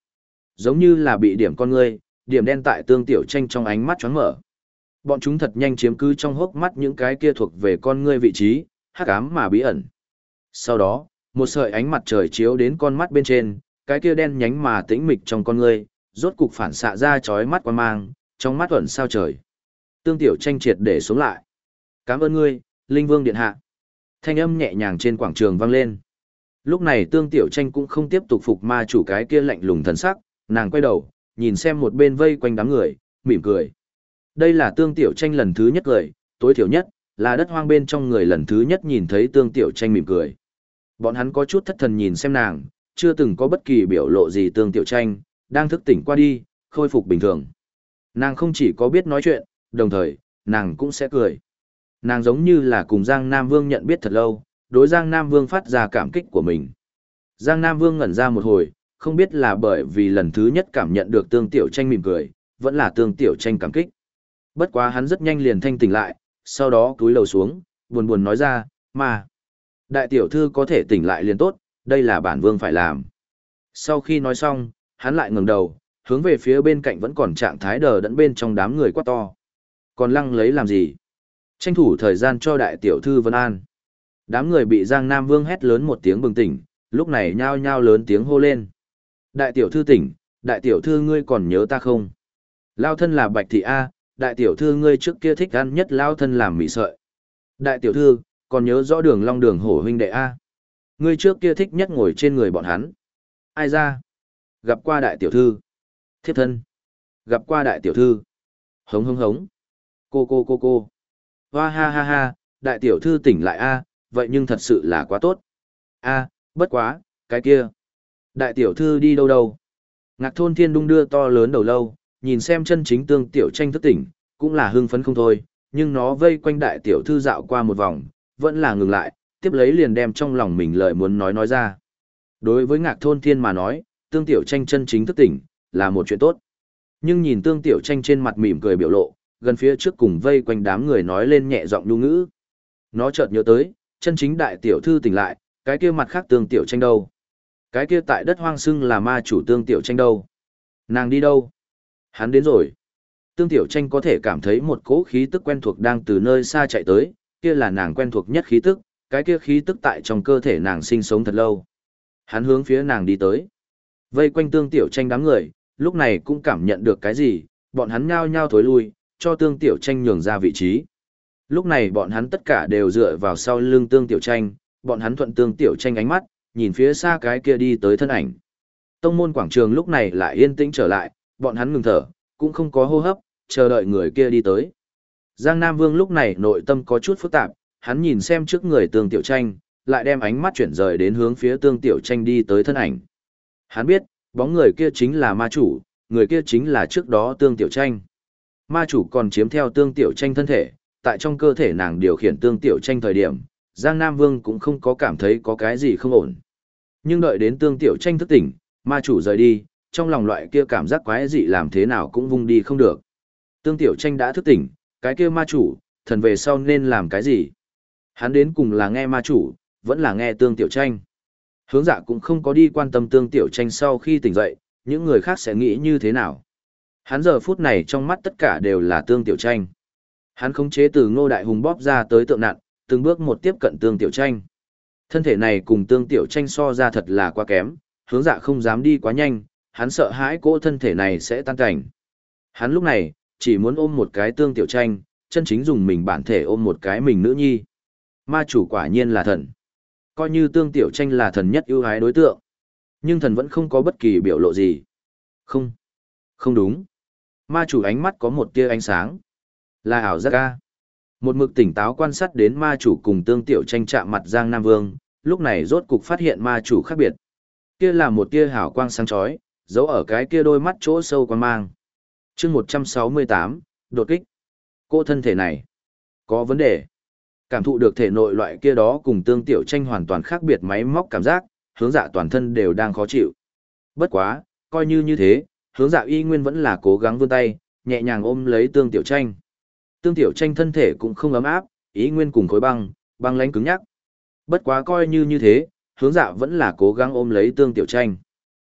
Giống như là bị điểm con ngươi, điểm đen tại tương tiểu tranh trong ánh mắt choáng mở. Bọn chúng thật nhanh chiếm cứ trong hốc mắt những cái kia thuộc về con ngươi vị trí, hắc ám mà bí ẩn. Sau đó, một sợi ánh mặt trời chiếu đến con mắt bên trên, cái kia đen nhánh mà tĩnh mịch trong con ngươi, rốt cục phản xạ ra chói mắt quan mang, trong mắt ẩn sao trời. Tương tiểu tranh triệt để xuống lại. Cảm ơn ngươi, Linh Vương Điện Hạ. Thanh âm nhẹ nhàng trên quảng trường vang lên. Lúc này tương tiểu tranh cũng không tiếp tục phục ma chủ cái kia lạnh lùng thần sắc, nàng quay đầu, nhìn xem một bên vây quanh đám người, mỉm cười. Đây là tương tiểu tranh lần thứ nhất cười, tối thiểu nhất, là đất hoang bên trong người lần thứ nhất nhìn thấy tương tiểu tranh mỉm cười. Bọn hắn có chút thất thần nhìn xem nàng, chưa từng có bất kỳ biểu lộ gì tương tiểu tranh, đang thức tỉnh qua đi, khôi phục bình thường. Nàng không chỉ có biết nói chuyện, đồng thời, nàng cũng sẽ cười. Nàng giống như là cùng Giang Nam Vương nhận biết thật lâu, đối Giang Nam Vương phát ra cảm kích của mình. Giang Nam Vương ngẩn ra một hồi, không biết là bởi vì lần thứ nhất cảm nhận được tương tiểu tranh mỉm cười, vẫn là tương tiểu tranh cảm kích. Bất quá hắn rất nhanh liền thanh tỉnh lại, sau đó cúi đầu xuống, buồn buồn nói ra, mà. Đại tiểu thư có thể tỉnh lại liền tốt, đây là bản vương phải làm. Sau khi nói xong, hắn lại ngẩng đầu, hướng về phía bên cạnh vẫn còn trạng thái đờ đẫn bên trong đám người quá to. Còn lăng lấy làm gì? Tranh thủ thời gian cho đại tiểu thư Vân An. Đám người bị Giang Nam Vương hét lớn một tiếng bừng tỉnh, lúc này nhao nhao lớn tiếng hô lên. Đại tiểu thư tỉnh, đại tiểu thư ngươi còn nhớ ta không? Lao thân là Bạch Thị A, đại tiểu thư ngươi trước kia thích ăn nhất Lao thân làm mì sợi. Đại tiểu thư, còn nhớ rõ đường long đường hổ huynh đệ A. Ngươi trước kia thích nhất ngồi trên người bọn hắn. Ai ra? Gặp qua đại tiểu thư. Thiếp thân. Gặp qua đại tiểu thư. Hống hống hống. Cô cô cô cô. Hoa ha ha ha, đại tiểu thư tỉnh lại A, vậy nhưng thật sự là quá tốt. A, bất quá, cái kia. Đại tiểu thư đi đâu đâu? Ngạc thôn thiên đung đưa to lớn đầu lâu, nhìn xem chân chính tương tiểu tranh thức tỉnh, cũng là hưng phấn không thôi, nhưng nó vây quanh đại tiểu thư dạo qua một vòng, vẫn là ngừng lại, tiếp lấy liền đem trong lòng mình lời muốn nói nói ra. Đối với ngạc thôn thiên mà nói, tương tiểu tranh chân chính thức tỉnh, là một chuyện tốt. Nhưng nhìn tương tiểu tranh trên mặt mỉm cười biểu lộ, gần phía trước cùng vây quanh đám người nói lên nhẹ giọng nhu ngữ. Nó chợt nhớ tới, chân chính đại tiểu thư tỉnh lại, cái kia mặt khác tương tiểu tranh đâu. Cái kia tại đất hoang sưng là ma chủ tương tiểu tranh đâu. Nàng đi đâu? Hắn đến rồi. Tương tiểu tranh có thể cảm thấy một cỗ khí tức quen thuộc đang từ nơi xa chạy tới, kia là nàng quen thuộc nhất khí tức, cái kia khí tức tại trong cơ thể nàng sinh sống thật lâu. Hắn hướng phía nàng đi tới. Vây quanh tương tiểu tranh đám người, lúc này cũng cảm nhận được cái gì, bọn hắn nhao nhao thối lui, cho tương tiểu tranh nhường ra vị trí. Lúc này bọn hắn tất cả đều dựa vào sau lưng tương tiểu tranh, bọn hắn thuận tương tiểu tranh ánh mắt, nhìn phía xa cái kia đi tới thân ảnh. Tông môn quảng trường lúc này lại yên tĩnh trở lại, bọn hắn ngừng thở, cũng không có hô hấp, chờ đợi người kia đi tới. Giang Nam Vương lúc này nội tâm có chút phức tạp, hắn nhìn xem trước người tương tiểu tranh, lại đem ánh mắt chuyển rời đến hướng phía tương tiểu tranh đi tới thân ảnh. Hắn biết, bóng người kia chính là ma chủ, người kia chính là trước đó tương tiểu tranh. Ma chủ còn chiếm theo tương tiểu tranh thân thể, tại trong cơ thể nàng điều khiển tương tiểu tranh thời điểm, Giang Nam Vương cũng không có cảm thấy có cái gì không ổn. Nhưng đợi đến tương tiểu tranh thức tỉnh, ma chủ rời đi, trong lòng loại kia cảm giác quái dị làm thế nào cũng vung đi không được. Tương tiểu tranh đã thức tỉnh, cái kia ma chủ, thần về sau nên làm cái gì? Hắn đến cùng là nghe ma chủ, vẫn là nghe tương tiểu tranh. Hướng dạ cũng không có đi quan tâm tương tiểu tranh sau khi tỉnh dậy, những người khác sẽ nghĩ như thế nào. Hắn giờ phút này trong mắt tất cả đều là tương tiểu tranh. Hắn khống chế từ ngô đại hùng bóp ra tới tượng nạn từng bước một tiếp cận tương tiểu tranh. Thân thể này cùng tương tiểu tranh so ra thật là quá kém, hướng dạ không dám đi quá nhanh, hắn sợ hãi cỗ thân thể này sẽ tan cảnh. Hắn lúc này, chỉ muốn ôm một cái tương tiểu tranh, chân chính dùng mình bản thể ôm một cái mình nữ nhi. Ma chủ quả nhiên là thần. Coi như tương tiểu tranh là thần nhất ưu ái đối tượng. Nhưng thần vẫn không có bất kỳ biểu lộ gì. Không. Không đúng. Ma chủ ánh mắt có một tia ánh sáng. Là ảo giác ca. Một mực tỉnh táo quan sát đến ma chủ cùng tương tiểu tranh chạm mặt Giang Nam Vương, lúc này rốt cục phát hiện ma chủ khác biệt. Kia là một tia hào quang sáng chói, giấu ở cái kia đôi mắt chỗ sâu quan mang chương 168, đột kích. Cô thân thể này, có vấn đề. Cảm thụ được thể nội loại kia đó cùng tương tiểu tranh hoàn toàn khác biệt máy móc cảm giác, hướng dạ toàn thân đều đang khó chịu. Bất quá, coi như như thế, hướng dạ y nguyên vẫn là cố gắng vươn tay, nhẹ nhàng ôm lấy tương tiểu tranh. Tương tiểu tranh thân thể cũng không ấm áp, ý nguyên cùng khối băng, băng lánh cứng nhắc. Bất quá coi như như thế, hướng dạ vẫn là cố gắng ôm lấy tương tiểu tranh.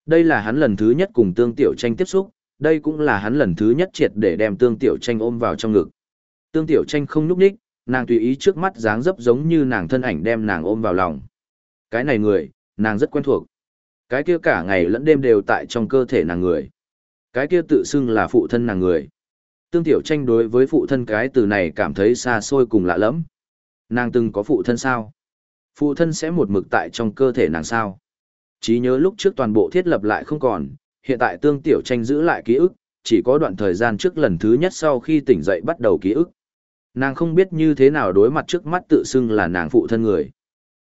Đây là hắn lần thứ nhất cùng tương tiểu tranh tiếp xúc, đây cũng là hắn lần thứ nhất triệt để đem tương tiểu tranh ôm vào trong ngực. Tương tiểu tranh không nhúc nhích, nàng tùy ý trước mắt dáng dấp giống như nàng thân ảnh đem nàng ôm vào lòng. Cái này người, nàng rất quen thuộc. Cái kia cả ngày lẫn đêm đều tại trong cơ thể nàng người. Cái kia tự xưng là phụ thân nàng người. Tương tiểu tranh đối với phụ thân cái từ này cảm thấy xa xôi cùng lạ lẫm. Nàng từng có phụ thân sao? Phụ thân sẽ một mực tại trong cơ thể nàng sao? Chí nhớ lúc trước toàn bộ thiết lập lại không còn, hiện tại tương tiểu tranh giữ lại ký ức, chỉ có đoạn thời gian trước lần thứ nhất sau khi tỉnh dậy bắt đầu ký ức. Nàng không biết như thế nào đối mặt trước mắt tự xưng là nàng phụ thân người.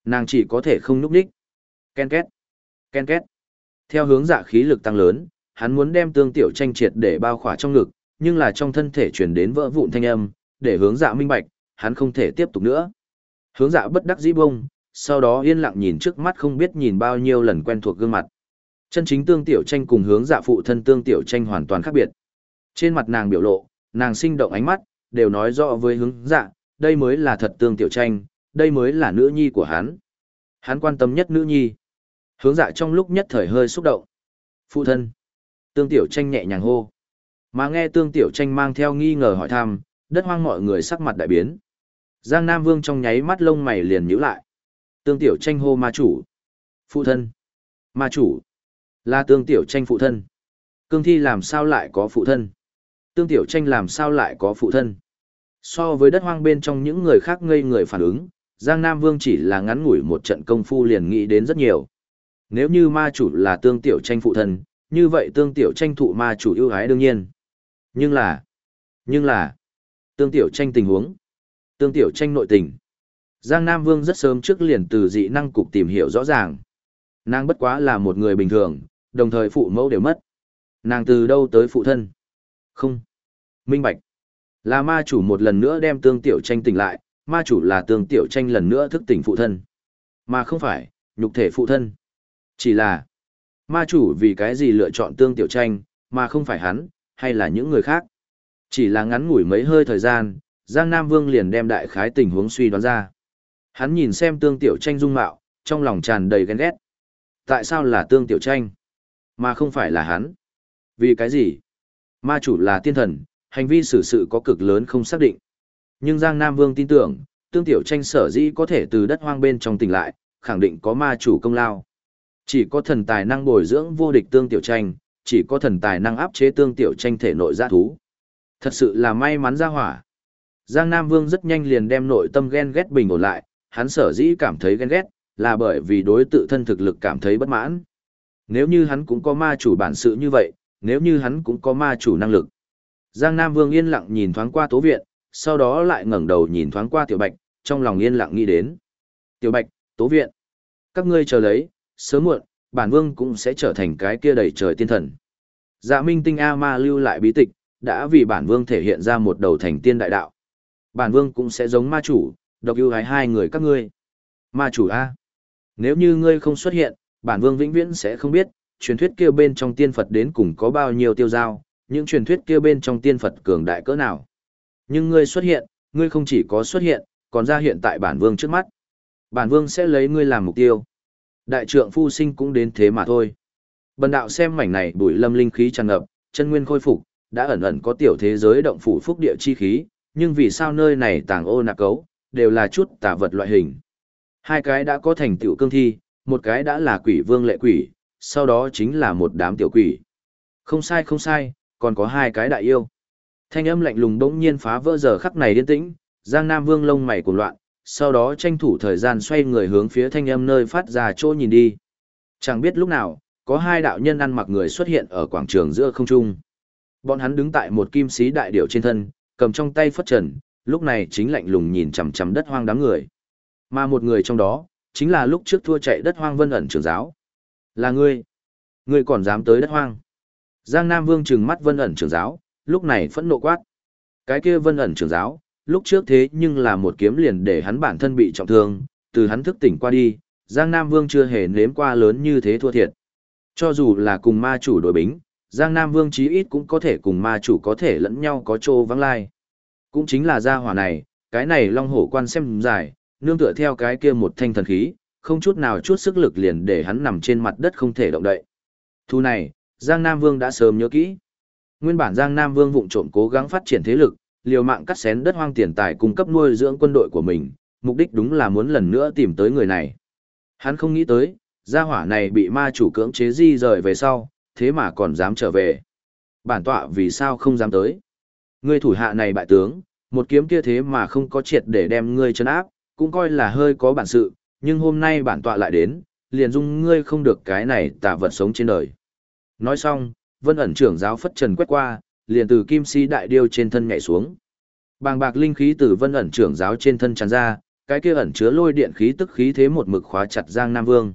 Nàng chỉ có thể không núp đích. Ken két. Ken két. Theo hướng dạ khí lực tăng lớn, hắn muốn đem tương tiểu tranh triệt để bao khỏa trong ngực, nhưng là trong thân thể truyền đến vỡ vụn thanh âm, để hướng dạ minh bạch, hắn không thể tiếp tục nữa. Hướng dạ bất đắc dĩ bông, sau đó yên lặng nhìn trước mắt không biết nhìn bao nhiêu lần quen thuộc gương mặt. Chân chính tương tiểu tranh cùng hướng dạ phụ thân tương tiểu tranh hoàn toàn khác biệt. Trên mặt nàng biểu lộ, nàng sinh động ánh mắt, đều nói rõ với hướng dạ, đây mới là thật tương tiểu tranh, đây mới là nữ nhi của hắn. Hắn quan tâm nhất nữ nhi. Hướng dạ trong lúc nhất thời hơi xúc động. Phụ thân. Tương tiểu tranh nhẹ nhàng hô. Mà nghe tương tiểu tranh mang theo nghi ngờ hỏi thăm, đất hoang mọi người sắc mặt đại biến. Giang Nam Vương trong nháy mắt lông mày liền nhíu lại. Tương tiểu tranh hô ma chủ. Phụ thân. Ma chủ. Là tương tiểu tranh phụ thân. Cương thi làm sao lại có phụ thân? Tương tiểu tranh làm sao lại có phụ thân? So với đất hoang bên trong những người khác ngây người phản ứng, Giang Nam Vương chỉ là ngắn ngủi một trận công phu liền nghĩ đến rất nhiều. Nếu như ma chủ là tương tiểu tranh phụ thân, như vậy tương tiểu tranh thụ ma chủ ưu ái đương nhiên. Nhưng là, nhưng là, tương tiểu tranh tình huống, tương tiểu tranh nội tình. Giang Nam Vương rất sớm trước liền từ dị năng cục tìm hiểu rõ ràng. Nàng bất quá là một người bình thường, đồng thời phụ mẫu đều mất. Nàng từ đâu tới phụ thân? Không. Minh Bạch. Là ma chủ một lần nữa đem tương tiểu tranh tỉnh lại, ma chủ là tương tiểu tranh lần nữa thức tỉnh phụ thân. Mà không phải, nhục thể phụ thân. Chỉ là, ma chủ vì cái gì lựa chọn tương tiểu tranh, mà không phải hắn, hay là những người khác. Chỉ là ngắn ngủi mấy hơi thời gian, Giang Nam Vương liền đem đại khái tình huống suy đoán ra. Hắn nhìn xem tương tiểu tranh dung mạo, trong lòng tràn đầy ghen ghét. Tại sao là tương tiểu tranh, mà không phải là hắn? Vì cái gì? Ma chủ là tiên thần, hành vi xử sự có cực lớn không xác định. Nhưng Giang Nam Vương tin tưởng, tương tiểu tranh sở dĩ có thể từ đất hoang bên trong tỉnh lại, khẳng định có ma chủ công lao. Chỉ có thần tài năng bồi dưỡng vô địch tương tiểu tranh, chỉ có thần tài năng áp chế tương tiểu tranh thể nội giã thú. Thật sự là may mắn ra hỏa. Giang Nam Vương rất nhanh liền đem nội tâm ghen ghét bình ổn lại, hắn sở dĩ cảm thấy ghen ghét, là bởi vì đối tự thân thực lực cảm thấy bất mãn. Nếu như hắn cũng có ma chủ bản sự như vậy, nếu như hắn cũng có ma chủ năng lực. Giang Nam Vương yên lặng nhìn thoáng qua tố viện, sau đó lại ngẩng đầu nhìn thoáng qua Tiểu Bạch, trong lòng yên lặng nghĩ đến. Tiểu Bạch, tố viện, các ngươi chờ lấy, sớm muộn, bản vương cũng sẽ trở thành cái kia đầy trời tiên thần. Dạ minh tinh A ma lưu lại bí tịch, đã vì bản vương thể hiện ra một đầu thành tiên đại đạo. Bản vương cũng sẽ giống ma chủ, độc yêu hái hai người các ngươi. Ma chủ A. Nếu như ngươi không xuất hiện, bản vương vĩnh viễn sẽ không biết, truyền thuyết kia bên trong tiên Phật đến cùng có bao nhiêu tiêu giao, những truyền thuyết kia bên trong tiên Phật cường đại cỡ nào. Nhưng ngươi xuất hiện, ngươi không chỉ có xuất hiện, còn ra hiện tại bản vương trước mắt. Bản vương sẽ lấy ngươi làm mục tiêu. Đại trượng phu sinh cũng đến thế mà thôi. Bần đạo xem mảnh này bụi lâm linh khí tràn ngập, chân nguyên khôi phục, đã ẩn ẩn có tiểu thế giới động phủ phúc địa chi khí, nhưng vì sao nơi này tàng ô nạc cấu, đều là chút tà vật loại hình. Hai cái đã có thành tiểu cương thi, một cái đã là quỷ vương lệ quỷ, sau đó chính là một đám tiểu quỷ. Không sai không sai, còn có hai cái đại yêu. Thanh âm lạnh lùng bỗng nhiên phá vỡ giờ khắc này điên tĩnh, Giang Nam Vương lông mày cuồng loạn, sau đó tranh thủ thời gian xoay người hướng phía thanh âm nơi phát ra chỗ nhìn đi. Chẳng biết lúc nào, có hai đạo nhân ăn mặc người xuất hiện ở quảng trường giữa không trung. Bọn hắn đứng tại một kim sĩ đại điểu trên thân, cầm trong tay phất trần, lúc này chính lạnh lùng nhìn chằm chằm đất hoang đám người. Mà một người trong đó, chính là lúc trước thua chạy đất hoang vân ẩn trưởng giáo. Là ngươi. Ngươi còn dám tới đất hoang. Giang Nam Vương trừng mắt vân ẩn trưởng giáo, lúc này phẫn nộ quát. Cái kia vân ẩn trưởng giáo, lúc trước thế nhưng là một kiếm liền để hắn bản thân bị trọng thương, từ hắn thức tỉnh qua đi, Giang Nam Vương chưa hề nếm qua lớn như thế thua thiệt. Cho dù là cùng ma chủ đội bính, Giang Nam Vương chí ít cũng có thể cùng ma chủ có thể lẫn nhau có trô vắng lai. Cũng chính là gia hỏa này, cái này long hổ quan xem dài, nương tựa theo cái kia một thanh thần khí, không chút nào chút sức lực liền để hắn nằm trên mặt đất không thể động đậy. Thu này, Giang Nam Vương đã sớm nhớ kỹ. Nguyên bản Giang Nam Vương vụng trộm cố gắng phát triển thế lực, liều mạng cắt xén đất hoang tiền tài cung cấp nuôi dưỡng quân đội của mình, mục đích đúng là muốn lần nữa tìm tới người này. Hắn không nghĩ tới, gia hỏa này bị ma chủ cưỡng chế di rời về sau, thế mà còn dám trở về. Bản tọa vì sao không dám tới? Ngươi thủ hạ này bại tướng, một kiếm kia thế mà không có triệt để đem ngươi chấn áp, cũng coi là hơi có bản sự, nhưng hôm nay bản tọa lại đến, liền dung ngươi không được cái này tà vật sống trên đời. Nói xong, vân ẩn trưởng giáo phất trần quét qua, liền từ kim sĩ đại điêu trên thân nhảy xuống. Bàng bạc linh khí từ vân ẩn trưởng giáo trên thân tràn ra, cái kia ẩn chứa lôi điện khí tức khí thế một mực khóa chặt Giang Nam Vương.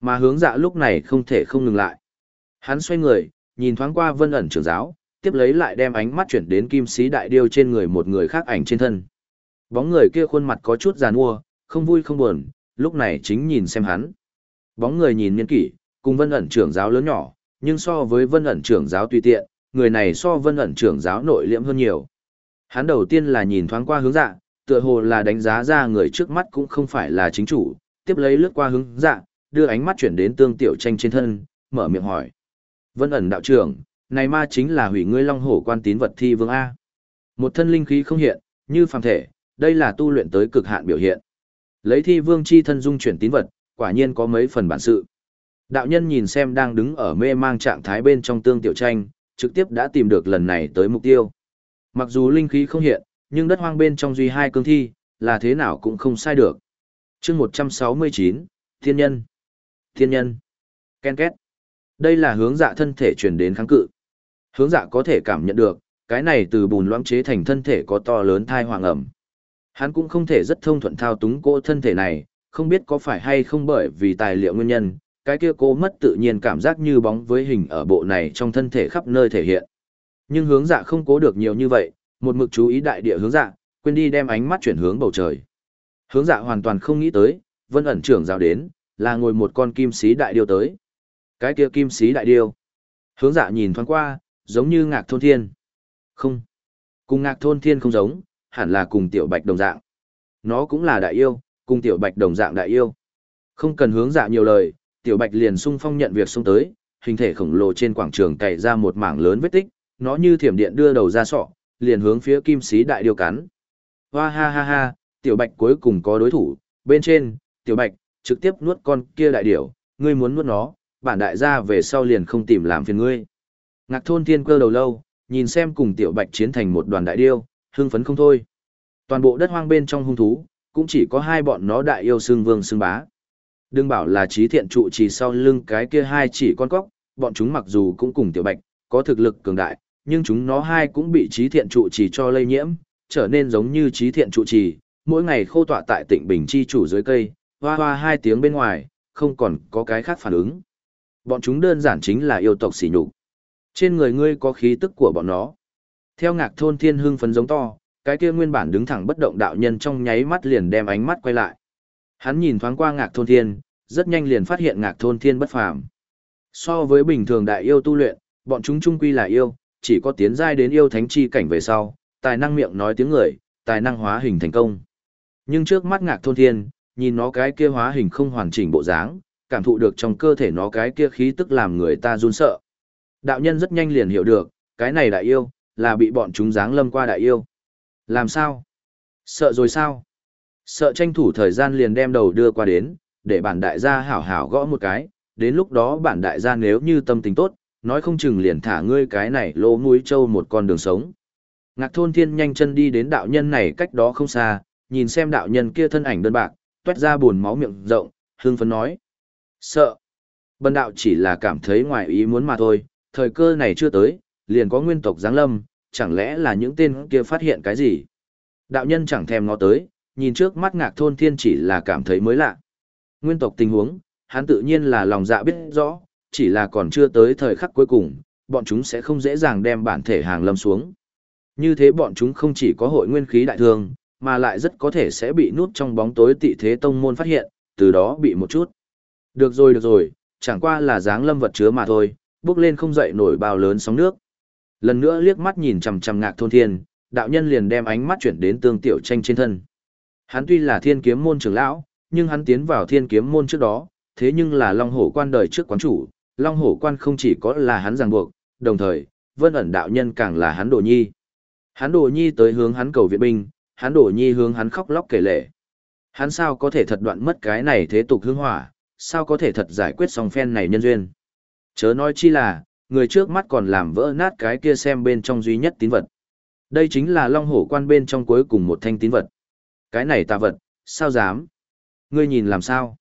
Mà hướng dạ lúc này không thể không ngừng lại. Hắn xoay người, nhìn thoáng qua vân ẩn trưởng giáo, tiếp lấy lại đem ánh mắt chuyển đến kim sĩ đại điêu trên người một người khác ảnh trên thân. Bóng người kia khuôn mặt có chút giàn mua, không vui không buồn, lúc này chính nhìn xem hắn. Bóng người nhìn niên kỷ, cùng vân ẩn trưởng giáo lớn nhỏ, nhưng so với vân ẩn trưởng giáo tùy tiện, người này so vân ẩn trưởng giáo nội liễm hơn nhiều. Hắn đầu tiên là nhìn thoáng qua hướng dạ, tựa hồ là đánh giá ra người trước mắt cũng không phải là chính chủ, tiếp lấy lướt qua hướng dạ, đưa ánh mắt chuyển đến tương tiểu tranh trên thân, mở miệng hỏi. Vân ẩn đạo trưởng, này ma chính là hủy ngươi long hổ quan tín vật thi vương A. Một thân linh khí không hiện, như phàm thể, đây là tu luyện tới cực hạn biểu hiện. Lấy thi vương chi thân dung chuyển tín vật, quả nhiên có mấy phần bản sự. Đạo nhân nhìn xem đang đứng ở mê mang trạng thái bên trong tương tiểu tranh, trực tiếp đã tìm được lần này tới mục tiêu. Mặc dù linh khí không hiện, nhưng đất hoang bên trong duy hai cương thi, là thế nào cũng không sai được. chương 169, Thiên Nhân. Thiên Nhân. Ken Két. Đây là hướng dạ thân thể truyền đến kháng cự. Hướng dạ có thể cảm nhận được, cái này từ bùn loãng chế thành thân thể có to lớn thai hoàng ẩm. Hắn cũng không thể rất thông thuận thao túng cô thân thể này, không biết có phải hay không bởi vì tài liệu nguyên nhân, cái kia cô mất tự nhiên cảm giác như bóng với hình ở bộ này trong thân thể khắp nơi thể hiện. Nhưng hướng dạ không cố được nhiều như vậy, một mực chú ý đại địa hướng dạ, quên đi đem ánh mắt chuyển hướng bầu trời. Hướng dạ hoàn toàn không nghĩ tới, vân ẩn trưởng giao đến, là ngồi một con kim sĩ đại điêu tới. Cái kia kim sĩ đại điêu. Hướng dạ nhìn thoáng qua, giống như ngạc thôn thiên. Không. Cùng ngạc thôn thiên không giống, hẳn là cùng tiểu bạch đồng dạng. Nó cũng là đại yêu, cùng tiểu bạch đồng dạng đại yêu. Không cần hướng dạ nhiều lời, tiểu bạch liền sung phong nhận việc xông tới, hình thể khổng lồ trên quảng trường cày ra một mảng lớn vết tích, nó như thiểm điện đưa đầu ra sọ, liền hướng phía kim sĩ đại điêu cắn. Hoa ha ha ha, tiểu bạch cuối cùng có đối thủ, bên trên, tiểu bạch, trực tiếp nuốt con kia đại điểu, ngươi muốn nuốt nó, bản đại gia về sau liền không tìm làm phiền ngươi. Ngạc thôn thiên cơ đầu lâu, nhìn xem cùng tiểu bạch chiến thành một đoàn đại điêu, hưng phấn không thôi. Toàn bộ đất hoang bên trong hung thú, cũng chỉ có hai bọn nó đại yêu xương vương xương bá. Đừng bảo là trí thiện trụ chỉ sau lưng cái kia hai chỉ con cóc, bọn chúng mặc dù cũng cùng tiểu bạch, có thực lực cường đại, nhưng chúng nó hai cũng bị trí thiện trụ trì cho lây nhiễm, trở nên giống như trí thiện trụ trì, mỗi ngày khô tọa tại tịnh bình chi chủ dưới cây, hoa hoa hai tiếng bên ngoài, không còn có cái khác phản ứng. Bọn chúng đơn giản chính là yêu tộc xỉ nhục. Trên người ngươi có khí tức của bọn nó. Theo ngạc thôn thiên hưng phấn giống to, cái kia nguyên bản đứng thẳng bất động đạo nhân trong nháy mắt liền đem ánh mắt quay lại. Hắn nhìn thoáng qua ngạc thôn thiên, rất nhanh liền phát hiện ngạc thôn thiên bất phàm. So với bình thường đại yêu tu luyện, bọn chúng trung quy là yêu, chỉ có tiến giai đến yêu thánh chi cảnh về sau, tài năng miệng nói tiếng người, tài năng hóa hình thành công. Nhưng trước mắt ngạc thôn thiên, nhìn nó cái kia hóa hình không hoàn chỉnh bộ dáng, cảm thụ được trong cơ thể nó cái kia khí tức làm người ta run sợ. Đạo nhân rất nhanh liền hiểu được, cái này đại yêu, là bị bọn chúng giáng lâm qua đại yêu. Làm sao? Sợ rồi sao? Sợ tranh thủ thời gian liền đem đầu đưa qua đến, để bản đại gia hảo hảo gõ một cái, đến lúc đó bản đại gia nếu như tâm tình tốt, nói không chừng liền thả ngươi cái này lỗ mũi trâu một con đường sống. Ngạc thôn thiên nhanh chân đi đến đạo nhân này cách đó không xa, nhìn xem đạo nhân kia thân ảnh đơn bạc, tuét ra buồn máu miệng rộng, hương phấn nói. Sợ. Bần đạo chỉ là cảm thấy ngoài ý muốn mà thôi, thời cơ này chưa tới, liền có nguyên tộc giáng lâm, chẳng lẽ là những tên kia phát hiện cái gì? Đạo nhân chẳng thèm ngó tới, nhìn trước mắt ngạc thôn thiên chỉ là cảm thấy mới lạ. Nguyên tộc tình huống, hắn tự nhiên là lòng dạ biết rõ, chỉ là còn chưa tới thời khắc cuối cùng, bọn chúng sẽ không dễ dàng đem bản thể hàng lâm xuống. Như thế bọn chúng không chỉ có hội nguyên khí đại thương, mà lại rất có thể sẽ bị nút trong bóng tối tị thế tông môn phát hiện, từ đó bị một chút. Được rồi được rồi, chẳng qua là dáng lâm vật chứa mà thôi, bước lên không dậy nổi bao lớn sóng nước. Lần nữa liếc mắt nhìn chằm chằm ngạc thôn thiên, đạo nhân liền đem ánh mắt chuyển đến tương tiểu tranh trên thân. Hắn tuy là thiên kiếm môn trưởng lão, nhưng hắn tiến vào thiên kiếm môn trước đó, thế nhưng là long hổ quan đời trước quán chủ, long hổ quan không chỉ có là hắn ràng buộc, đồng thời, vân ẩn đạo nhân càng là hắn đồ nhi. Hắn đồ nhi tới hướng hắn cầu viện binh, hắn đồ nhi hướng hắn khóc lóc kể lệ. Hắn sao có thể thật đoạn mất cái này thế tục hương hỏa, sao có thể thật giải quyết xong phen này nhân duyên. Chớ nói chi là, người trước mắt còn làm vỡ nát cái kia xem bên trong duy nhất tín vật. Đây chính là long hổ quan bên trong cuối cùng một thanh tín vật. Cái này tà vật, sao dám? Ngươi nhìn làm sao?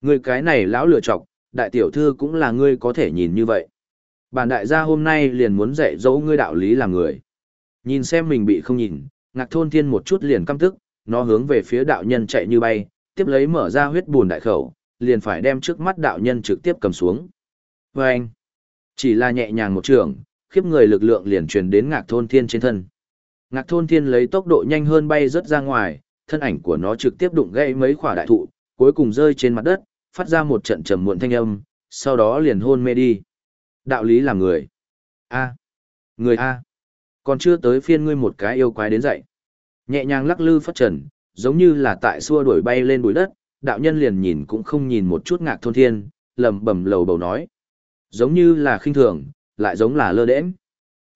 Ngươi cái này lão lựa chọc, đại tiểu thư cũng là ngươi có thể nhìn như vậy. Bản đại gia hôm nay liền muốn dạy dỗ ngươi đạo lý làm người. Nhìn xem mình bị không nhìn, ngạc thôn thiên một chút liền căm tức, nó hướng về phía đạo nhân chạy như bay, tiếp lấy mở ra huyết buồn đại khẩu, liền phải đem trước mắt đạo nhân trực tiếp cầm xuống. Vâng! anh, chỉ là nhẹ nhàng một trường, khiếp người lực lượng liền truyền đến ngạc thôn thiên trên thân. Ngạc thôn thiên lấy tốc độ nhanh hơn bay rất ra ngoài, thân ảnh của nó trực tiếp đụng gãy mấy khỏa đại thụ, cuối cùng rơi trên mặt đất, phát ra một trận trầm muộn thanh âm, sau đó liền hôn mê đi. Đạo lý làm người. A. Người A. Còn chưa tới phiên ngươi một cái yêu quái đến dậy. Nhẹ nhàng lắc lư phát trần, giống như là tại xua đuổi bay lên bụi đất, đạo nhân liền nhìn cũng không nhìn một chút ngạc thôn thiên, lầm bầm lầu bầu nói. Giống như là khinh thường, lại giống là lơ đễnh.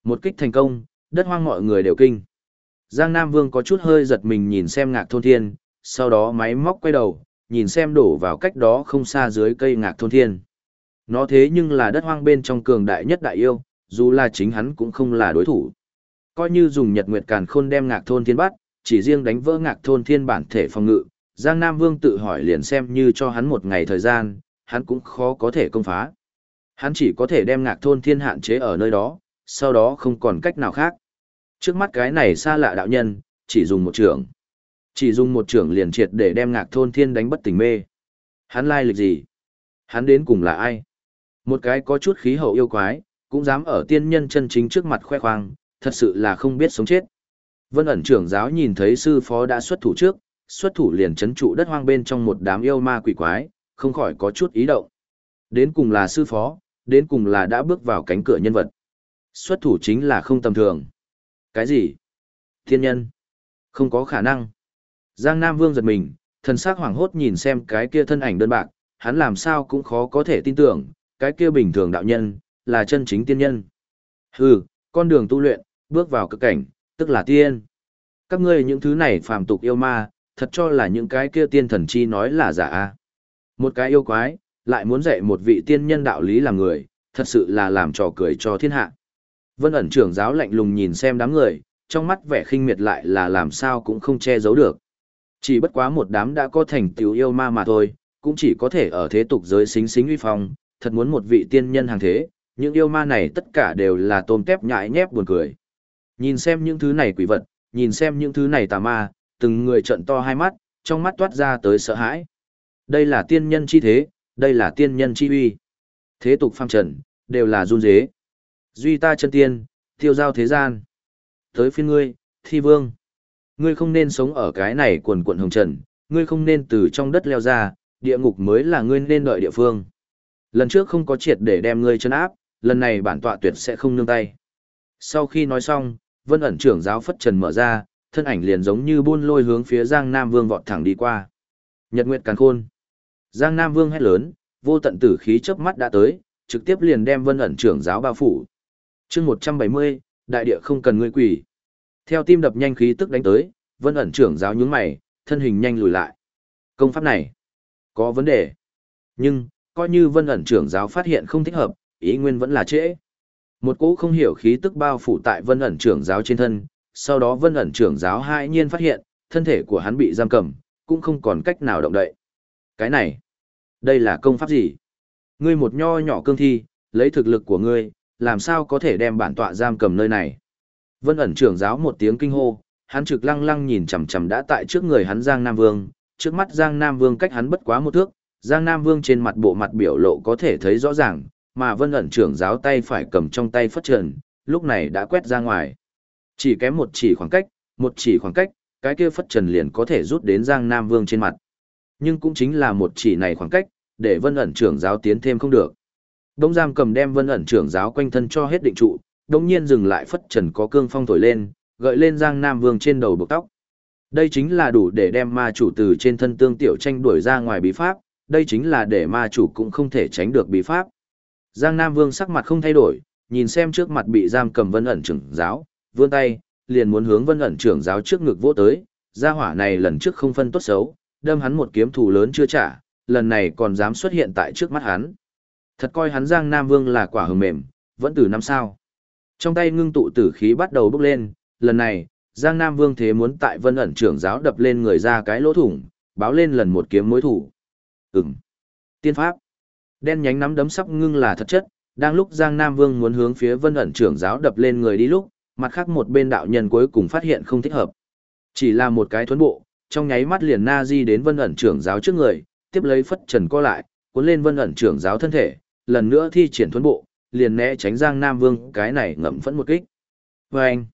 Một kích thành công, đất hoang mọi người đều kinh. Giang Nam Vương có chút hơi giật mình nhìn xem ngạc thôn thiên, sau đó máy móc quay đầu, nhìn xem đổ vào cách đó không xa dưới cây ngạc thôn thiên. Nó thế nhưng là đất hoang bên trong cường đại nhất đại yêu, dù là chính hắn cũng không là đối thủ. Coi như dùng nhật nguyệt càn khôn đem ngạc thôn thiên bắt, chỉ riêng đánh vỡ ngạc thôn thiên bản thể phòng ngự, Giang Nam Vương tự hỏi liền xem như cho hắn một ngày thời gian, hắn cũng khó có thể công phá. Hắn chỉ có thể đem ngạc thôn thiên hạn chế ở nơi đó, sau đó không còn cách nào khác. Trước mắt cái này xa lạ đạo nhân, chỉ dùng một trưởng. Chỉ dùng một trưởng liền triệt để đem ngạc thôn thiên đánh bất tỉnh mê. Hắn lai lịch gì? Hắn đến cùng là ai? Một cái có chút khí hậu yêu quái, cũng dám ở tiên nhân chân chính trước mặt khoe khoang, thật sự là không biết sống chết. Vân ẩn trưởng giáo nhìn thấy sư phó đã xuất thủ trước, xuất thủ liền chấn trụ đất hoang bên trong một đám yêu ma quỷ quái, không khỏi có chút ý động. Đến cùng là sư phó, đến cùng là đã bước vào cánh cửa nhân vật. Xuất thủ chính là không tầm thường. Cái gì? Thiên nhân? Không có khả năng. Giang Nam Vương giật mình, thần sắc hoảng hốt nhìn xem cái kia thân ảnh đơn bạc, hắn làm sao cũng khó có thể tin tưởng, cái kia bình thường đạo nhân, là chân chính tiên nhân. Hừ, con đường tu luyện, bước vào cực cảnh, tức là tiên. Các ngươi những thứ này phàm tục yêu ma, thật cho là những cái kia tiên thần chi nói là giả. Một cái yêu quái, lại muốn dạy một vị tiên nhân đạo lý làm người, thật sự là làm trò cười cho thiên hạ. Vân ẩn trưởng giáo lạnh lùng nhìn xem đám người, trong mắt vẻ khinh miệt lại là làm sao cũng không che giấu được. Chỉ bất quá một đám đã có thành tiểu yêu ma mà thôi, cũng chỉ có thể ở thế tục giới xính xính uy phong, thật muốn một vị tiên nhân hàng thế, những yêu ma này tất cả đều là tôm tép nhại nhép buồn cười. Nhìn xem những thứ này quỷ vật, nhìn xem những thứ này tà ma, từng người trận to hai mắt, trong mắt toát ra tới sợ hãi. Đây là tiên nhân chi thế, đây là tiên nhân chi uy. Thế tục phàm trần, đều là run dế. Duy ta chân tiên, tiêu giao thế gian. Tới phiên ngươi, thi vương. Ngươi không nên sống ở cái này quần quận hồng trần, ngươi không nên từ trong đất leo ra, địa ngục mới là ngươi nên đợi địa phương. Lần trước không có triệt để đem ngươi chân áp, lần này bản tọa tuyệt sẽ không nương tay. Sau khi nói xong, vân ẩn trưởng giáo phất trần mở ra, thân ảnh liền giống như buôn lôi hướng phía Giang Nam Vương vọt thẳng đi qua. Nhật Nguyệt Càn Khôn. Giang Nam Vương hét lớn, vô tận tử khí chớp mắt đã tới, trực tiếp liền đem vân ẩn trưởng giáo bao phủ. chương 170, đại địa không cần ngươi quỷ. Theo tim đập nhanh khí tức đánh tới, vân ẩn trưởng giáo nhướng mày, thân hình nhanh lùi lại. Công pháp này, có vấn đề. Nhưng, coi như vân ẩn trưởng giáo phát hiện không thích hợp, ý nguyên vẫn là trễ. Một cỗ không hiểu khí tức bao phủ tại vân ẩn trưởng giáo trên thân, sau đó vân ẩn trưởng giáo hai nhiên phát hiện, thân thể của hắn bị giam cầm, cũng không còn cách nào động đậy. Cái này, đây là công pháp gì? Ngươi một nho nhỏ cương thi, lấy thực lực của ngươi, làm sao có thể đem bản tọa giam cầm nơi này? Vân ẩn trưởng giáo một tiếng kinh hô, hắn trực lăng lăng nhìn chằm chằm đã tại trước người hắn Giang Nam Vương, trước mắt Giang Nam Vương cách hắn bất quá một thước, Giang Nam Vương trên mặt bộ mặt biểu lộ có thể thấy rõ ràng, mà Vân ẩn trưởng giáo tay phải cầm trong tay phất trần, lúc này đã quét ra ngoài. Chỉ kém một chỉ khoảng cách, một chỉ khoảng cách, cái kia phất trần liền có thể rút đến Giang Nam Vương trên mặt. Nhưng cũng chính là một chỉ này khoảng cách, để Vân ẩn trưởng giáo tiến thêm không được. Đông giam cầm đem Vân ẩn trưởng giáo quanh thân cho hết định trụ, đồng nhiên dừng lại phất trần có cương phong thổi lên, gợi lên Giang Nam Vương trên đầu buộc tóc. Đây chính là đủ để đem ma chủ từ trên thân tương tiểu tranh đuổi ra ngoài bí pháp, đây chính là để ma chủ cũng không thể tránh được bí pháp. Giang Nam Vương sắc mặt không thay đổi, nhìn xem trước mặt bị giam cầm vân ẩn trưởng giáo, vươn tay, liền muốn hướng vân ẩn trưởng giáo trước ngực vỗ tới, gia hỏa này lần trước không phân tốt xấu, đâm hắn một kiếm thù lớn chưa trả, lần này còn dám xuất hiện tại trước mắt hắn. Thật coi hắn Giang Nam Vương là quả hờm mềm, vẫn từ năm sao. Trong tay ngưng tụ tử khí bắt đầu bốc lên, lần này, Giang Nam Vương thế muốn tại vân ẩn trưởng giáo đập lên người ra cái lỗ thủng, báo lên lần một kiếm mối thủ. Ừm. Tiên pháp. Đen nhánh nắm đấm sắp ngưng là thật chất, đang lúc Giang Nam Vương muốn hướng phía Vân ẩn trưởng giáo đập lên người đi lúc, mặt khác một bên đạo nhân cuối cùng phát hiện không thích hợp. Chỉ là một cái thuấn bộ, trong nháy mắt liền na di đến Vân ẩn trưởng giáo trước người, tiếp lấy phất trần co lại, cuốn lên Vân ẩn trưởng giáo thân thể, lần nữa thi triển thuấn bộ, liền né tránh Giang Nam Vương cái này ngậm phẫn một kích. Và anh,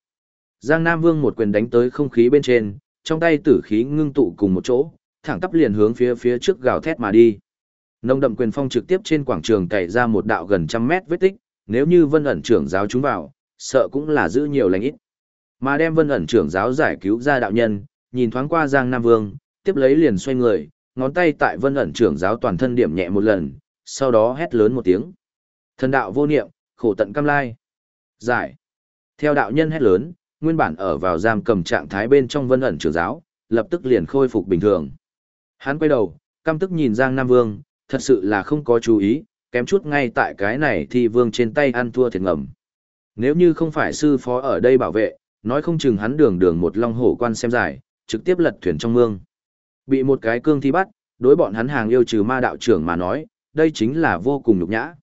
Giang Nam Vương một quyền đánh tới không khí bên trên, trong tay tử khí ngưng tụ cùng một chỗ, thẳng tắp liền hướng phía phía trước gào thét mà đi. Nông đậm quyền phong trực tiếp trên quảng trường cày ra một đạo gần trăm mét vết tích, nếu như vân ẩn trưởng giáo chúng vào, sợ cũng là giữ nhiều lành ít. Mà đem vân ẩn trưởng giáo giải cứu ra đạo nhân, nhìn thoáng qua Giang Nam Vương, tiếp lấy liền xoay người, ngón tay tại vân ẩn trưởng giáo toàn thân điểm nhẹ một lần, sau đó hét lớn một tiếng. Thần đạo vô niệm, khổ tận cam lai. Giải. Theo đạo nhân hét lớn, nguyên bản ở vào giam cầm trạng thái bên trong vân ẩn trưởng giáo, lập tức liền khôi phục bình thường. Hắn quay đầu, căm tức nhìn Giang Nam Vương, thật sự là không có chú ý, kém chút ngay tại cái này thì vương trên tay ăn thua thiệt ngầm. Nếu như không phải sư phó ở đây bảo vệ, nói không chừng hắn đường đường một long hổ quan xem giải, trực tiếp lật thuyền trong mương. Bị một cái cương thi bắt, đối bọn hắn hàng yêu trừ ma đạo trưởng mà nói, đây chính là vô cùng nhục nhã.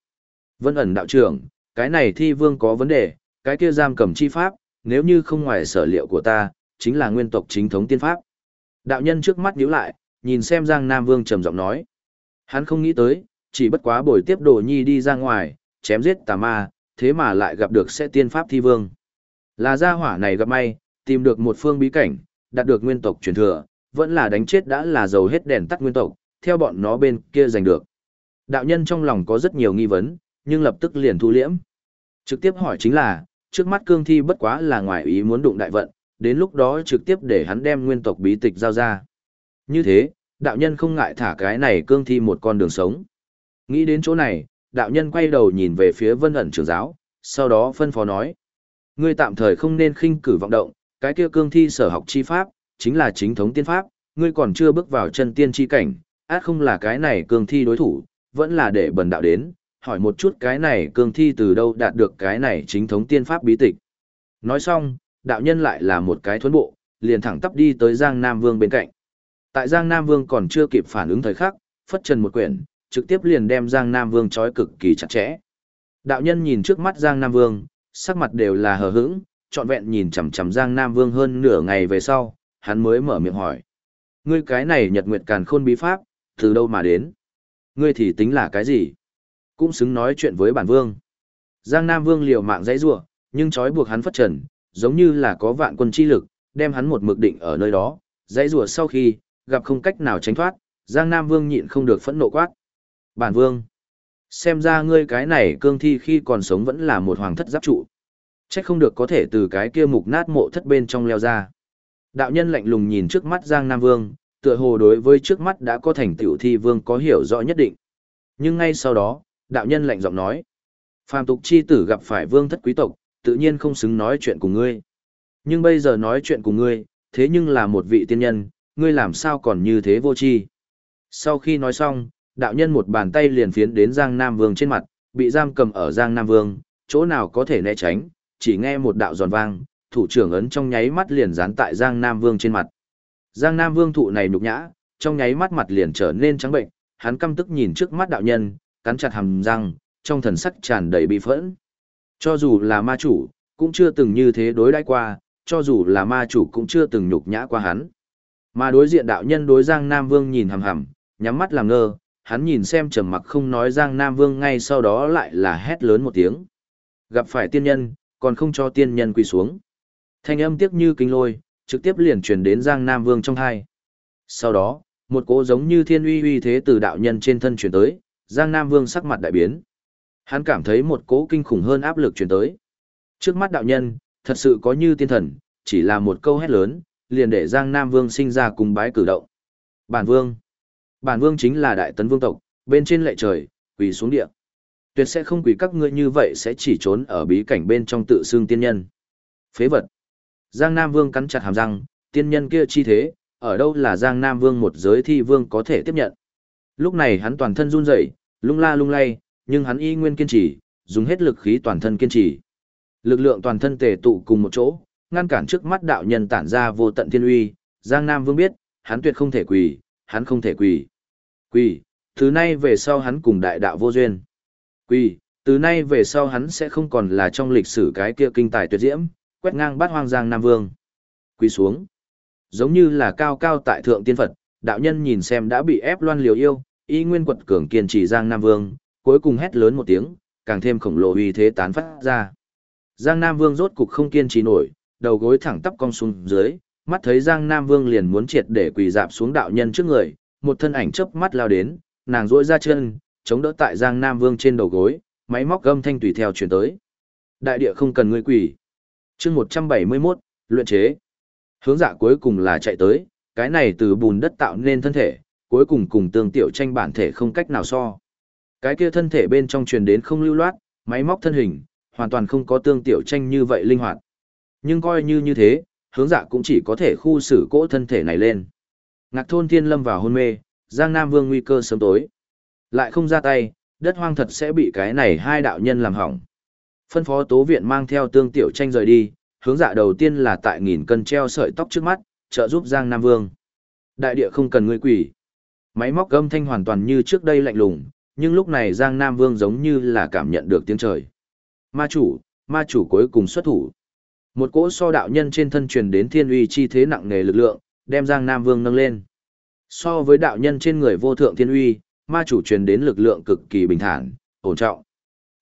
Vân ẩn đạo trưởng, cái này thi vương có vấn đề, cái kia giam cầm chi pháp, nếu như không ngoài sở liệu của ta, chính là nguyên tộc chính thống tiên pháp. Đạo nhân trước mắt nhíu lại, nhìn xem Giang Nam Vương trầm giọng nói. Hắn không nghĩ tới, chỉ bất quá buổi tiếp đồ nhi đi ra ngoài, chém giết tà ma, thế mà lại gặp được sẽ tiên pháp thi vương. Là gia hỏa này gặp may, tìm được một phương bí cảnh, đạt được nguyên tộc truyền thừa, vẫn là đánh chết đã là dầu hết đèn tắt nguyên tộc, theo bọn nó bên kia giành được. Đạo nhân trong lòng có rất nhiều nghi vấn, nhưng lập tức liền thu liễm. Trực tiếp hỏi chính là, trước mắt cương thi bất quá là ngoài ý muốn đụng đại vận, đến lúc đó trực tiếp để hắn đem nguyên tộc bí tịch giao ra. Như thế, đạo nhân không ngại thả cái này cương thi một con đường sống. Nghĩ đến chỗ này, đạo nhân quay đầu nhìn về phía vân ẩn trưởng giáo, sau đó phân phó nói. Ngươi tạm thời không nên khinh cử vọng động, cái kia cương thi sở học chi pháp, chính là chính thống tiên pháp, ngươi còn chưa bước vào chân tiên chi cảnh, át không là cái này cương thi đối thủ, vẫn là để bần đạo đến, hỏi một chút cái này cương thi từ đâu đạt được cái này chính thống tiên pháp bí tịch. Nói xong, đạo nhân lại là một cái thuấn bộ, liền thẳng tắp đi tới Giang Nam Vương bên cạnh. Tại Giang Nam Vương còn chưa kịp phản ứng thời khắc, phất trần một quyển, trực tiếp liền đem Giang Nam Vương trói cực kỳ chặt chẽ. Đạo nhân nhìn trước mắt Giang Nam Vương, sắc mặt đều là hờ hững, trọn vẹn nhìn chằm chằm Giang Nam Vương hơn nửa ngày về sau, hắn mới mở miệng hỏi. Ngươi cái này nhật nguyệt càn khôn bí pháp, từ đâu mà đến? Ngươi thì tính là cái gì? Cũng xứng nói chuyện với bản vương. Giang Nam Vương liều mạng dãy rủa, nhưng trói buộc hắn phất trần, giống như là có vạn quân chi lực, đem hắn một mực định ở nơi đó, dãy rủa sau khi, gặp không cách nào tránh thoát, Giang Nam Vương nhịn không được phẫn nộ quát. Bản Vương, xem ra ngươi cái này cương thi khi còn sống vẫn là một hoàng thất giáp trụ chắc không được có thể từ cái kia mục nát mộ thất bên trong leo ra. Đạo nhân lạnh lùng nhìn trước mắt Giang Nam Vương, tựa hồ đối với trước mắt đã có thành tiểu thi vương có hiểu rõ nhất định. Nhưng ngay sau đó, đạo nhân lạnh giọng nói. Phàm tục chi tử gặp phải vương thất quý tộc, tự nhiên không xứng nói chuyện cùng ngươi. Nhưng bây giờ nói chuyện cùng ngươi, thế nhưng là một vị tiên nhân, ngươi làm sao còn như thế vô tri? Sau khi nói xong, đạo nhân một bàn tay liền phiến đến Giang Nam Vương trên mặt, bị giam cầm ở Giang Nam Vương, chỗ nào có thể né tránh, chỉ nghe một đạo giòn vang, thủ trưởng ấn trong nháy mắt liền dán tại Giang Nam Vương trên mặt. Giang Nam Vương thụ này nhục nhã, trong nháy mắt mặt liền trở nên trắng bệnh, hắn căm tức nhìn trước mắt đạo nhân, cắn chặt hàm răng, trong thần sắc tràn đầy bị phẫn. Cho dù là ma chủ, cũng chưa từng như thế đối đãi qua, cho dù là ma chủ cũng chưa từng nhục nhã qua hắn. Mà đối diện đạo nhân đối Giang Nam Vương nhìn hằm hằm, nhắm mắt làm ngơ, hắn nhìn xem trầm mặc không nói Giang Nam Vương ngay sau đó lại là hét lớn một tiếng. Gặp phải tiên nhân, còn không cho tiên nhân quỳ xuống. Thanh âm tiếc như kinh lôi, trực tiếp liền truyền đến Giang Nam Vương trong hai. Sau đó, một cỗ giống như thiên uy uy thế từ đạo nhân trên thân truyền tới, Giang Nam Vương sắc mặt đại biến. Hắn cảm thấy một cỗ kinh khủng hơn áp lực truyền tới. Trước mắt đạo nhân, thật sự có như tiên thần, chỉ là một câu hét lớn, liền để Giang Nam Vương sinh ra cùng bái cử động. Bản Vương. Bản Vương chính là đại tấn vương tộc, bên trên lệ trời, quỳ xuống địa. Tuyệt sẽ không quỳ các ngươi như vậy sẽ chỉ trốn ở bí cảnh bên trong tự xưng tiên nhân. Phế vật. Giang Nam Vương cắn chặt hàm răng, tiên nhân kia chi thế, ở đâu là Giang Nam Vương một giới thi vương có thể tiếp nhận. Lúc này hắn toàn thân run rẩy, lung la lung lay, nhưng hắn y nguyên kiên trì, dùng hết lực khí toàn thân kiên trì. Lực lượng toàn thân tề tụ cùng một chỗ, ngăn cản trước mắt đạo nhân tản ra vô tận thiên uy, Giang Nam Vương biết, hắn tuyệt không thể quỳ, hắn không thể quỳ. Quỳ, từ nay về sau hắn cùng đại đạo vô duyên. Quỳ, từ nay về sau hắn sẽ không còn là trong lịch sử cái kia kinh tài tuyệt diễm, quét ngang bát hoang giang Nam Vương. Quỳ xuống. Giống như là cao cao tại thượng tiên Phật, đạo nhân nhìn xem đã bị ép loan liều yêu, y nguyên quật cường kiên trì giang Nam Vương, cuối cùng hét lớn một tiếng, càng thêm khổng lồ uy thế tán phát ra. Giang Nam Vương rốt cục không kiên trì nổi, đầu gối thẳng tắp cong xuống dưới, mắt thấy Giang Nam Vương liền muốn triệt để quỳ dạp xuống đạo nhân trước người, một thân ảnh chớp mắt lao đến, nàng duỗi ra chân, chống đỡ tại Giang Nam Vương trên đầu gối, máy móc gâm thanh tùy theo truyền tới. Đại địa không cần ngươi quỳ. Chương 171, luyện chế. Hướng dạ cuối cùng là chạy tới, cái này từ bùn đất tạo nên thân thể, cuối cùng cùng tương tiểu tranh bản thể không cách nào so. Cái kia thân thể bên trong truyền đến không lưu loát, máy móc thân hình, hoàn toàn không có tương tiểu tranh như vậy linh hoạt. Nhưng coi như như thế, hướng dạ cũng chỉ có thể khu xử cỗ thân thể này lên. Ngạc thôn thiên lâm vào hôn mê, Giang Nam Vương nguy cơ sớm tối. Lại không ra tay, đất hoang thật sẽ bị cái này hai đạo nhân làm hỏng. Phân phó tố viện mang theo tương tiểu tranh rời đi, hướng dạ đầu tiên là tại nghìn cân treo sợi tóc trước mắt, trợ giúp Giang Nam Vương. Đại địa không cần ngươi quỷ. Máy móc gâm thanh hoàn toàn như trước đây lạnh lùng, nhưng lúc này Giang Nam Vương giống như là cảm nhận được tiếng trời. Ma chủ, ma chủ cuối cùng xuất thủ. Một cỗ so đạo nhân trên thân truyền đến thiên uy chi thế nặng nề lực lượng, đem Giang Nam Vương nâng lên. So với đạo nhân trên người vô thượng thiên uy, ma chủ truyền đến lực lượng cực kỳ bình thản, ổn trọng.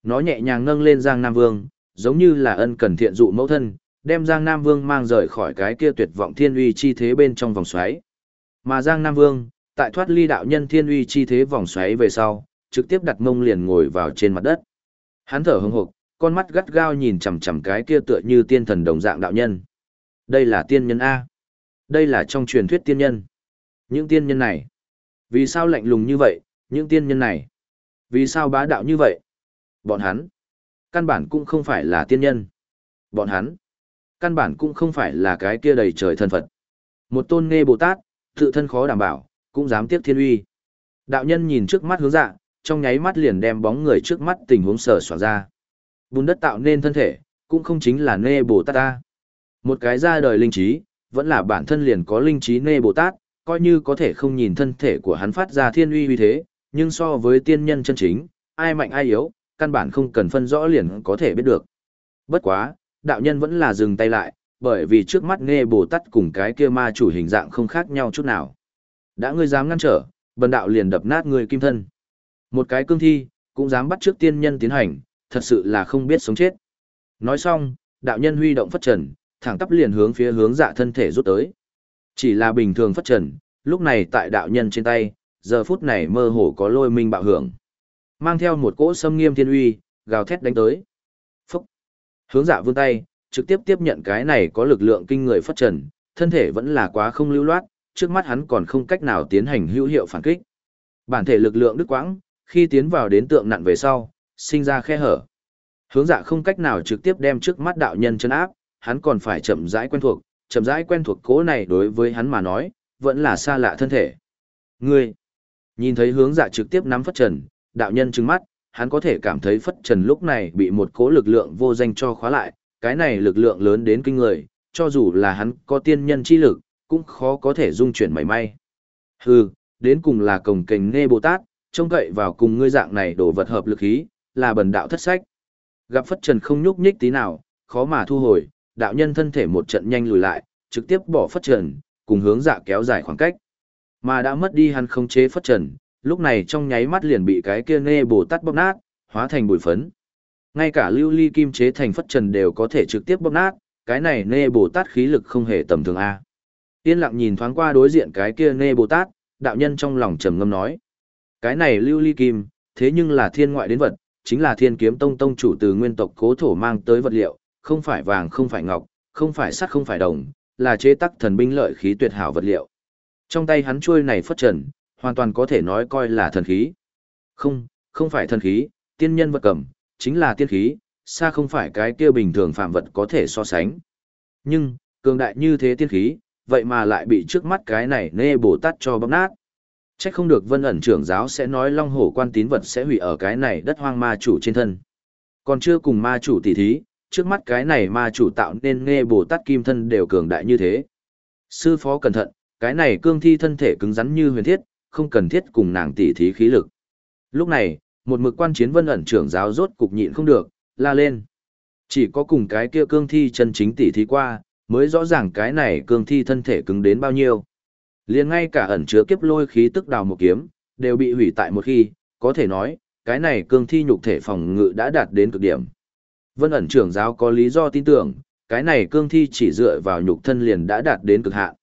Nó nhẹ nhàng nâng lên Giang Nam Vương, giống như là ân cần thiện dụ mẫu thân, đem Giang Nam Vương mang rời khỏi cái kia tuyệt vọng thiên uy chi thế bên trong vòng xoáy. Mà Giang Nam Vương, tại thoát ly đạo nhân thiên uy chi thế vòng xoáy về sau, trực tiếp đặt mông liền ngồi vào trên mặt đất. Hắn thở hững hộc, con mắt gắt gao nhìn chằm chằm cái kia tựa như tiên thần đồng dạng đạo nhân. Đây là tiên nhân A. Đây là trong truyền thuyết tiên nhân. Những tiên nhân này. Vì sao lạnh lùng như vậy, những tiên nhân này. Vì sao bá đạo như vậy? Bọn hắn. Căn bản cũng không phải là tiên nhân. Bọn hắn. Căn bản cũng không phải là cái kia đầy trời thân Phật. Một tôn nghe Bồ Tát, tự thân khó đảm bảo, cũng dám tiếp thiên uy. Đạo nhân nhìn trước mắt hướng dạ, trong nháy mắt liền đem bóng người trước mắt tình huống sở soạn ra. Bùn đất tạo nên thân thể, cũng không chính là nê Bồ Tát ta. Một cái ra đời linh trí, vẫn là bản thân liền có linh trí nê Bồ Tát, coi như có thể không nhìn thân thể của hắn phát ra thiên uy uy thế, nhưng so với tiên nhân chân chính, ai mạnh ai yếu, căn bản không cần phân rõ liền có thể biết được. Bất quá, đạo nhân vẫn là dừng tay lại, bởi vì trước mắt nghe Bồ Tát cùng cái kia ma chủ hình dạng không khác nhau chút nào. Đã ngươi dám ngăn trở, bần đạo liền đập nát ngươi kim thân. Một cái cương thi, cũng dám bắt trước tiên nhân tiến hành, thật sự là không biết sống chết. Nói xong, đạo nhân huy động phất trần, thẳng tắp liền hướng phía hướng dạ thân thể rút tới. Chỉ là bình thường phất trần, lúc này tại đạo nhân trên tay, giờ phút này mơ hồ có lôi minh bạo hưởng. Mang theo một cỗ sâm nghiêm thiên uy, gào thét đánh tới. Phúc! Hướng dạ vươn tay, trực tiếp tiếp nhận cái này có lực lượng kinh người phất trần, thân thể vẫn là quá không lưu loát, trước mắt hắn còn không cách nào tiến hành hữu hiệu phản kích. Bản thể lực lượng đứt quãng, khi tiến vào đến tượng nặn về sau, sinh ra khe hở. Hướng dạ không cách nào trực tiếp đem trước mắt đạo nhân chân áp, hắn còn phải chậm rãi quen thuộc, chậm rãi quen thuộc cố này đối với hắn mà nói, vẫn là xa lạ thân thể. Ngươi, nhìn thấy hướng dạ trực tiếp nắm phất trần, đạo nhân trừng mắt, hắn có thể cảm thấy phất trần lúc này bị một cố lực lượng vô danh cho khóa lại, cái này lực lượng lớn đến kinh người, cho dù là hắn có tiên nhân chi lực, cũng khó có thể dung chuyển mảy may. Hừ, đến cùng là cổng kềnh nghe Bồ Tát, trông cậy vào cùng ngươi dạng này đổ vật hợp lực khí, là bần đạo thất sách. Gặp phất trần không nhúc nhích tí nào, khó mà thu hồi, đạo nhân thân thể một trận nhanh lùi lại, trực tiếp bỏ phất trần, cùng hướng dạ kéo dài khoảng cách. Mà đã mất đi hắn không chế phất trần, lúc này trong nháy mắt liền bị cái kia nê bồ tát bóp nát, hóa thành bụi phấn. Ngay cả lưu ly kim chế thành phất trần đều có thể trực tiếp bóp nát, cái này nê bồ tát khí lực không hề tầm thường A. Yên lặng nhìn thoáng qua đối diện cái kia nê bồ tát, đạo nhân trong lòng trầm ngâm nói. Cái này lưu ly kim, thế nhưng là thiên ngoại đến vật, chính là thiên kiếm tông tông chủ từ nguyên tộc cố thổ mang tới vật liệu, không phải vàng không phải ngọc, không phải sắt không phải đồng, là chế tác thần binh lợi khí tuyệt hảo vật liệu. Trong tay hắn chuôi này phất trần, hoàn toàn có thể nói coi là thần khí. Không, không phải thần khí, tiên nhân vật cầm, chính là tiên khí, xa không phải cái kia bình thường phạm vật có thể so sánh. Nhưng, cường đại như thế tiên khí, vậy mà lại bị trước mắt cái này nê bồ tát cho bấm nát. Chắc không được vân ẩn trưởng giáo sẽ nói long hổ quan tín vật sẽ hủy ở cái này đất hoang ma chủ trên thân. Còn chưa cùng ma chủ tỉ thí, trước mắt cái này ma chủ tạo nên nghe Bồ Tát Kim thân đều cường đại như thế. Sư phó cẩn thận, cái này cương thi thân thể cứng rắn như huyền thiết, không cần thiết cùng nàng tỉ thí khí lực. Lúc này, một mực quan chiến vân ẩn trưởng giáo rốt cục nhịn không được, la lên. Chỉ có cùng cái kia cương thi chân chính tỉ thí qua, mới rõ ràng cái này cương thi thân thể cứng đến bao nhiêu. liền ngay cả ẩn chứa kiếp lôi khí tức đào một kiếm, đều bị hủy tại một khi, có thể nói, cái này cương thi nhục thể phòng ngự đã đạt đến cực điểm. Vân ẩn trưởng giáo có lý do tin tưởng, cái này cương thi chỉ dựa vào nhục thân liền đã đạt đến cực hạn.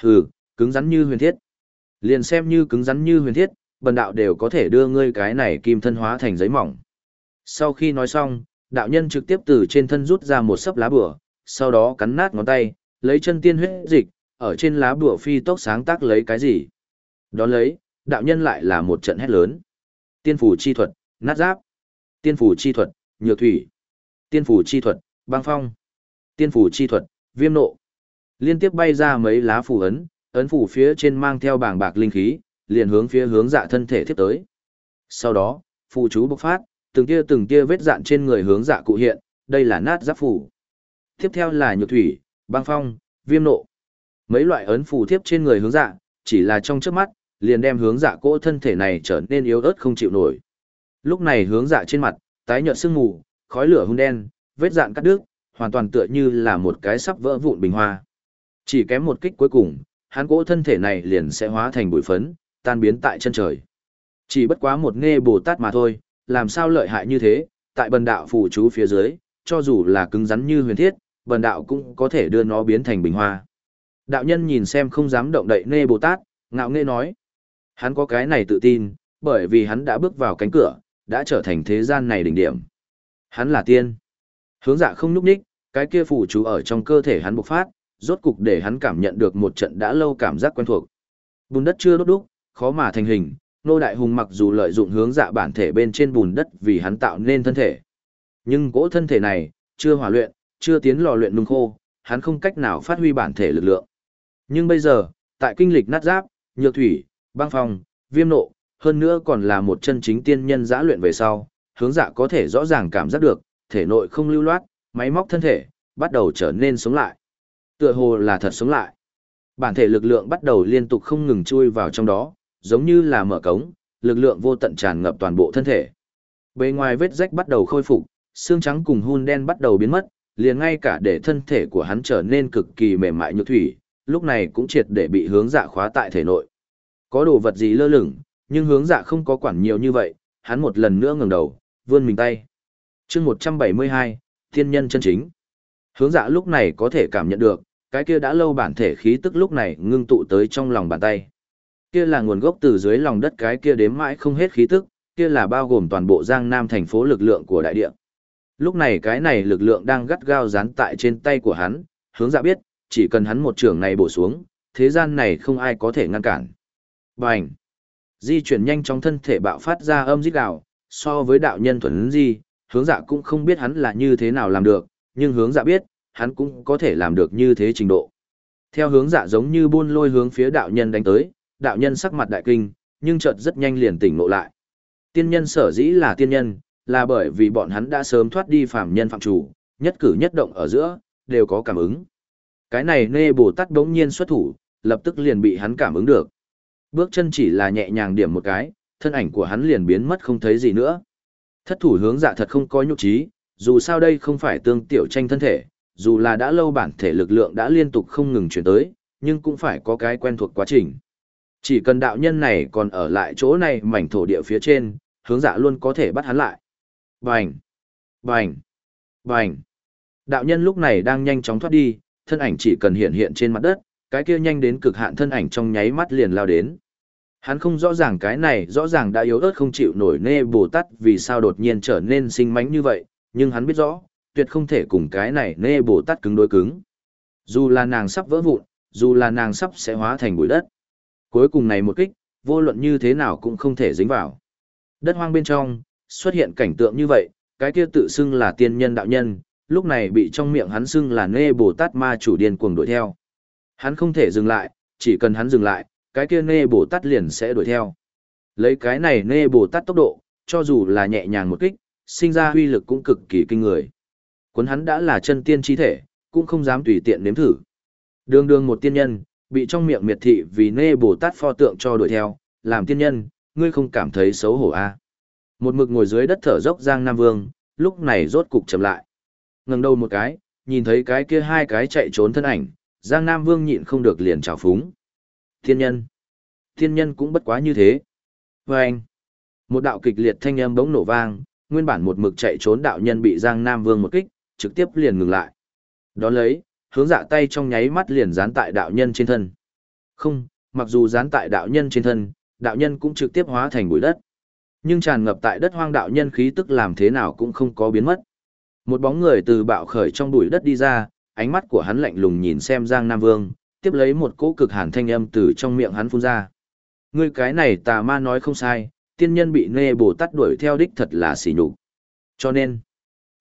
Hừ, cứng rắn như huyền thiết. Liền xem như cứng rắn như huyền thiết, bần đạo đều có thể đưa ngươi cái này kim thân hóa thành giấy mỏng. Sau khi nói xong, đạo nhân trực tiếp từ trên thân rút ra một sấp lá bùa, sau đó cắn nát ngón tay, lấy chân tiên huyết dịch, ở trên lá bùa phi tốc sáng tác lấy cái gì. Đón lấy, đạo nhân lại là một trận hét lớn. Tiên phủ chi thuật, nát giáp. Tiên phủ chi thuật, nhược thủy. Tiên phủ chi thuật, băng phong. Tiên phủ chi thuật, viêm nộ. Liên tiếp bay ra mấy lá phù ấn, ấn phủ phía trên mang theo bảng bạc linh khí, liền hướng phía hướng dạ thân thể tiếp tới. Sau đó, phù chú bộc phát, từng tia từng tia vết dạn trên người hướng dạ cụ hiện, đây là nát giáp phủ. Tiếp theo là nhược thủy, băng phong, viêm nộ. Mấy loại ấn phù tiếp trên người hướng dạ, chỉ là trong trước mắt, liền đem hướng dạ cỗ thân thể này trở nên yếu ớt không chịu nổi. Lúc này hướng dạ trên mặt, tái nhợt sương mù, khói lửa hung đen, vết dạn cắt đứt, hoàn toàn tựa như là một cái sắp vỡ vụn bình hoa. Chỉ kém một kích cuối cùng, hắn cỗ thân thể này liền sẽ hóa thành bụi phấn, tan biến tại chân trời. Chỉ bất quá một nghe Bồ Tát mà thôi, làm sao lợi hại như thế, tại bần đạo phù chú phía dưới, cho dù là cứng rắn như huyền thiết, bần đạo cũng có thể đưa nó biến thành bình hoa. Đạo nhân nhìn xem không dám động đậy nê Bồ Tát, ngạo nghễ nói. Hắn có cái này tự tin, bởi vì hắn đã bước vào cánh cửa, đã trở thành thế gian này đỉnh điểm. Hắn là tiên. Hướng dạ không núp ních, cái kia phù chú ở trong cơ thể hắn bộc phát, rốt cục để hắn cảm nhận được một trận đã lâu cảm giác quen thuộc. Bùn đất chưa đốt đúc, khó mà thành hình, nô đại hùng mặc dù lợi dụng hướng dạ bản thể bên trên bùn đất vì hắn tạo nên thân thể. Nhưng cỗ thân thể này, chưa hòa luyện, chưa tiến lò luyện nung khô, hắn không cách nào phát huy bản thể lực lượng. Nhưng bây giờ, tại kinh lịch nát giáp, nhược thủy, băng phong, viêm nộ, hơn nữa còn là một chân chính tiên nhân giã luyện về sau, hướng dạ có thể rõ ràng cảm giác được, thể nội không lưu loát, máy móc thân thể, bắt đầu trở nên sống lại. Tựa hồ là thật sống lại. Bản thể lực lượng bắt đầu liên tục không ngừng chui vào trong đó, giống như là mở cống, lực lượng vô tận tràn ngập toàn bộ thân thể. Bề ngoài vết rách bắt đầu khôi phục, xương trắng cùng hun đen bắt đầu biến mất, liền ngay cả để thân thể của hắn trở nên cực kỳ mềm mại như thủy, lúc này cũng triệt để bị hướng dạ khóa tại thể nội. Có đồ vật gì lơ lửng, nhưng hướng dạ không có quản nhiều như vậy, hắn một lần nữa ngẩng đầu, vươn mình tay. chương 172, thiên nhân chân chính. Hướng dạ lúc này có thể cảm nhận được, cái kia đã lâu bản thể khí tức lúc này ngưng tụ tới trong lòng bàn tay. Kia là nguồn gốc từ dưới lòng đất cái kia đếm mãi không hết khí tức, kia là bao gồm toàn bộ Giang Nam thành phố lực lượng của đại địa. Lúc này cái này lực lượng đang gắt gao dán tại trên tay của hắn, hướng dạ biết, chỉ cần hắn một trường này bổ xuống, thế gian này không ai có thể ngăn cản. Bành! Di chuyển nhanh trong thân thể bạo phát ra âm rít gào, so với đạo nhân thuần di, hướng dạ cũng không biết hắn là như thế nào làm được, nhưng hướng dạ biết, hắn cũng có thể làm được như thế trình độ. Theo hướng dạ giống như buôn lôi hướng phía đạo nhân đánh tới, đạo nhân sắc mặt đại kinh, nhưng chợt rất nhanh liền tỉnh ngộ lại. Tiên nhân sở dĩ là tiên nhân, là bởi vì bọn hắn đã sớm thoát đi phàm nhân phạm chủ, nhất cử nhất động ở giữa, đều có cảm ứng. Cái này nê Bồ Tát đống nhiên xuất thủ, lập tức liền bị hắn cảm ứng được. Bước chân chỉ là nhẹ nhàng điểm một cái, thân ảnh của hắn liền biến mất không thấy gì nữa. Thất thủ hướng dạ thật không có nhục trí, dù sao đây không phải tương tiểu tranh thân thể, dù là đã lâu bản thể lực lượng đã liên tục không ngừng chuyển tới, nhưng cũng phải có cái quen thuộc quá trình. Chỉ cần đạo nhân này còn ở lại chỗ này mảnh thổ địa phía trên, hướng dạ luôn có thể bắt hắn lại. Bành! Bành! Bành! Đạo nhân lúc này đang nhanh chóng thoát đi, thân ảnh chỉ cần hiện hiện trên mặt đất, cái kia nhanh đến cực hạn thân ảnh trong nháy mắt liền lao đến. Hắn không rõ ràng cái này rõ ràng đã yếu ớt không chịu nổi nê Bồ Tát vì sao đột nhiên trở nên sinh mánh như vậy, nhưng hắn biết rõ, tuyệt không thể cùng cái này nê Bồ Tát cứng đối cứng. Dù là nàng sắp vỡ vụn, dù là nàng sắp sẽ hóa thành bụi đất. Cuối cùng này một kích, vô luận như thế nào cũng không thể dính vào. Đất hoang bên trong, xuất hiện cảnh tượng như vậy, cái kia tự xưng là tiên nhân đạo nhân, lúc này bị trong miệng hắn xưng là nê Bồ Tát ma chủ điên cuồng đuổi theo. Hắn không thể dừng lại, chỉ cần hắn dừng lại, cái kia nê Bồ Tát liền sẽ đuổi theo. Lấy cái này nê Bồ Tát tốc độ, cho dù là nhẹ nhàng một kích, sinh ra huy lực cũng cực kỳ kinh người. Cuốn hắn đã là chân tiên chi thể, cũng không dám tùy tiện nếm thử. Đường đường một tiên nhân, Bị trong miệng miệt thị vì nê Bồ Tát pho tượng cho đuổi theo, làm tiên nhân, ngươi không cảm thấy xấu hổ à. Một mực ngồi dưới đất thở dốc Giang Nam Vương, lúc này rốt cục chậm lại. ngẩng đầu một cái, nhìn thấy cái kia hai cái chạy trốn thân ảnh, Giang Nam Vương nhịn không được liền trào phúng. Thiên nhân. Thiên nhân cũng bất quá như thế. Và anh. Một đạo kịch liệt thanh âm bỗng nổ vang, nguyên bản một mực chạy trốn đạo nhân bị Giang Nam Vương một kích, trực tiếp liền ngừng lại. Đón lấy, hướng dạ tay trong nháy mắt liền dán tại đạo nhân trên thân. Không, mặc dù dán tại đạo nhân trên thân, đạo nhân cũng trực tiếp hóa thành bụi đất. Nhưng tràn ngập tại đất hoang đạo nhân khí tức làm thế nào cũng không có biến mất. Một bóng người từ bạo khởi trong bụi đất đi ra, ánh mắt của hắn lạnh lùng nhìn xem Giang Nam Vương, tiếp lấy một cỗ cực hàn thanh âm từ trong miệng hắn phun ra. Ngươi cái này tà ma nói không sai, tiên nhân bị nê bồ tát đuổi theo đích thật là xỉ nhục. Cho nên,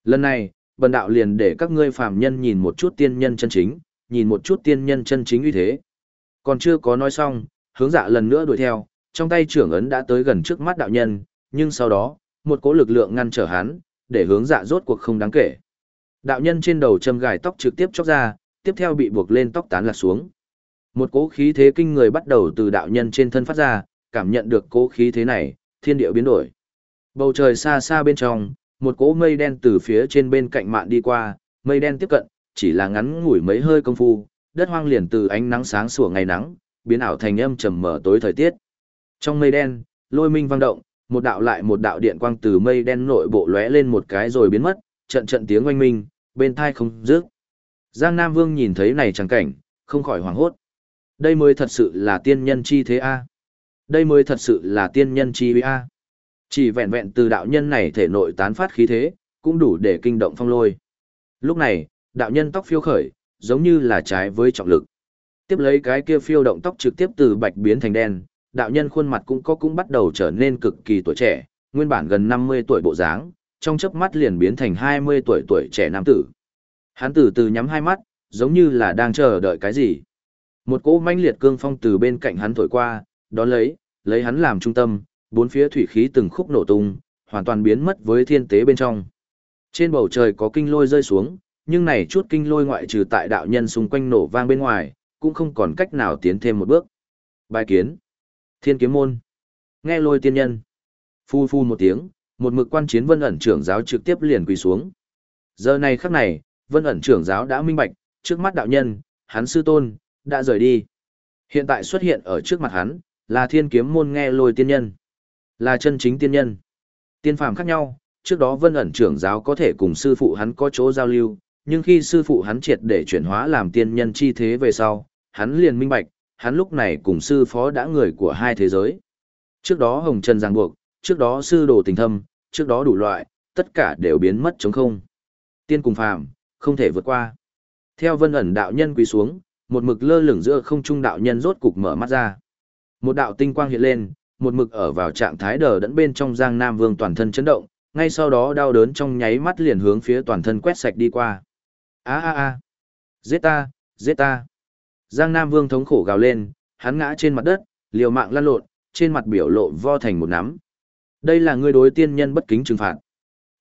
lần này, bần đạo liền để các ngươi phàm nhân nhìn một chút tiên nhân chân chính, nhìn một chút tiên nhân chân chính uy thế. Còn chưa có nói xong, hướng dạ lần nữa đuổi theo, trong tay trưởng ấn đã tới gần trước mắt đạo nhân, nhưng sau đó, một cỗ lực lượng ngăn trở hắn, để hướng dạ rốt cuộc không đáng kể. Đạo nhân trên đầu châm gài tóc trực tiếp chóc ra, tiếp theo bị buộc lên tóc tán lạc xuống. Một cỗ khí thế kinh người bắt đầu từ đạo nhân trên thân phát ra, cảm nhận được cỗ khí thế này, thiên địa biến đổi. Bầu trời xa xa bên trong, một cỗ mây đen từ phía trên bên cạnh mạn đi qua, mây đen tiếp cận, chỉ là ngắn ngủi mấy hơi công phu, đất hoang liền từ ánh nắng sáng sủa ngày nắng, biến ảo thành âm trầm mở tối thời tiết. Trong mây đen, lôi minh vang động, một đạo lại một đạo điện quang từ mây đen nội bộ lóe lên một cái rồi biến mất, trận trận tiếng oanh minh, bên tai không dứt. Giang Nam Vương nhìn thấy này chẳng cảnh, không khỏi hoảng hốt. Đây mới thật sự là tiên nhân chi thế a. Đây mới thật sự là tiên nhân chi a. Chỉ vẹn vẹn từ đạo nhân này thể nội tán phát khí thế, cũng đủ để kinh động phong lôi. Lúc này, đạo nhân tóc phiêu khởi, giống như là trái với trọng lực. Tiếp lấy cái kia phiêu động tóc trực tiếp từ bạch biến thành đen, đạo nhân khuôn mặt cũng có cũng bắt đầu trở nên cực kỳ tuổi trẻ, nguyên bản gần 50 tuổi bộ dáng, trong chớp mắt liền biến thành 20 tuổi tuổi trẻ nam tử. Hắn từ từ nhắm hai mắt, giống như là đang chờ đợi cái gì. Một cỗ manh liệt cương phong từ bên cạnh hắn thổi qua, đón lấy, lấy hắn làm trung tâm, bốn phía thủy khí từng khúc nổ tung, hoàn toàn biến mất với thiên tế bên trong. Trên bầu trời có kinh lôi rơi xuống, nhưng này chút kinh lôi ngoại trừ tại đạo nhân xung quanh nổ vang bên ngoài, cũng không còn cách nào tiến thêm một bước. Bài kiến. Thiên kiếm môn. Nghe lôi tiên nhân. Phu phu một tiếng, một mực quan chiến vân ẩn trưởng giáo trực tiếp liền quỳ xuống. Giờ này khắc này, vân ẩn trưởng giáo đã minh bạch, trước mắt đạo nhân, hắn sư tôn, đã rời đi. Hiện tại xuất hiện ở trước mặt hắn, là thiên kiếm môn nghe lôi tiên nhân. Là chân chính tiên nhân. Tiên phàm khác nhau, trước đó vân ẩn trưởng giáo có thể cùng sư phụ hắn có chỗ giao lưu, nhưng khi sư phụ hắn triệt để chuyển hóa làm tiên nhân chi thế về sau, hắn liền minh bạch, hắn lúc này cùng sư phó đã người của hai thế giới. Trước đó hồng trần ràng buộc, trước đó sư đồ tình thâm, trước đó đủ loại, tất cả đều biến mất chống không. Tiên cùng phàm, không thể vượt qua. Theo vân ẩn đạo nhân quỳ xuống, một mực lơ lửng giữa không trung đạo nhân rốt cục mở mắt ra. Một đạo tinh quang hiện lên, một mực ở vào trạng thái đờ đẫn bên trong Giang Nam Vương toàn thân chấn động, ngay sau đó đau đớn trong nháy mắt liền hướng phía toàn thân quét sạch đi qua. A a a, giết ta, giết ta. Giang Nam Vương thống khổ gào lên, hắn ngã trên mặt đất, liều mạng lăn lộn, trên mặt biểu lộ vo thành một nắm. Đây là ngươi đối tiên nhân bất kính trừng phạt.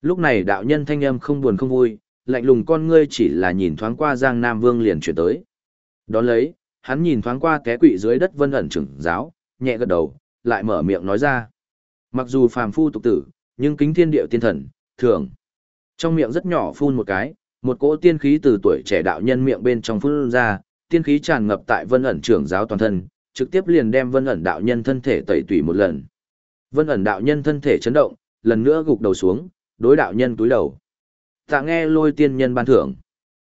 Lúc này đạo nhân thanh âm không buồn không vui, lạnh lùng con ngươi chỉ là nhìn thoáng qua Giang Nam Vương liền chuyển tới. Đón lấy, hắn nhìn thoáng qua té quỵ dưới đất vân ẩn trưởng giáo, nhẹ gật đầu, lại mở miệng nói ra. Mặc dù phàm phu tục tử, nhưng kính thiên điệu tiên thần, thường. Trong miệng rất nhỏ phun một cái, một cỗ tiên khí từ tuổi trẻ đạo nhân miệng bên trong phun ra, tiên khí tràn ngập tại vân ẩn trưởng giáo toàn thân, trực tiếp liền đem vân ẩn đạo nhân thân thể tẩy tủy một lần. Vân ẩn đạo nhân thân thể chấn động, lần nữa gục đầu xuống, đối đạo nhân túi đầu. Tạ nghe lôi tiên nhân ban thưởng.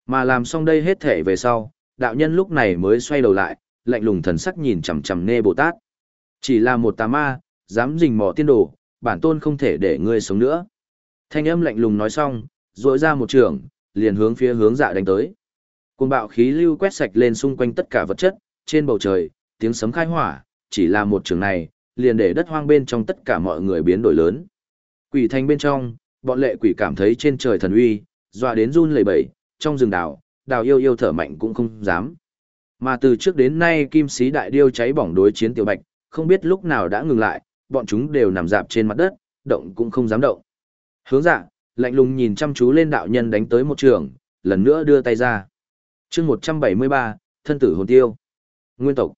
Mà làm xong đây hết thể về sau, đạo nhân lúc này mới xoay đầu lại, lạnh lùng thần sắc nhìn chằm chằm Nê Bồ Tát. Chỉ là một tà ma, dám rình mò tiên đồ, bản tôn không thể để ngươi sống nữa. Thanh âm lạnh lùng nói xong, rỗi ra một trường, liền hướng phía hướng dạ đánh tới. Cùng bạo khí lưu quét sạch lên xung quanh tất cả vật chất, trên bầu trời, tiếng sấm khai hỏa, chỉ là một trường này, liền để đất hoang bên trong tất cả mọi người biến đổi lớn. Quỷ thanh bên trong, bọn lệ quỷ cảm thấy trên trời thần uy, dọa đến run lẩy bẩy, trong rừng đảo đào yêu yêu thở mạnh cũng không dám. Mà từ trước đến nay kim sĩ đại điêu cháy bỏng đối chiến tiểu bạch, không biết lúc nào đã ngừng lại, bọn chúng đều nằm dạp trên mặt đất, động cũng không dám động. Hướng dạ, lạnh lùng nhìn chăm chú lên đạo nhân đánh tới một trường, lần nữa đưa tay ra. chương 173, thân tử hồn tiêu. Nguyên tộc.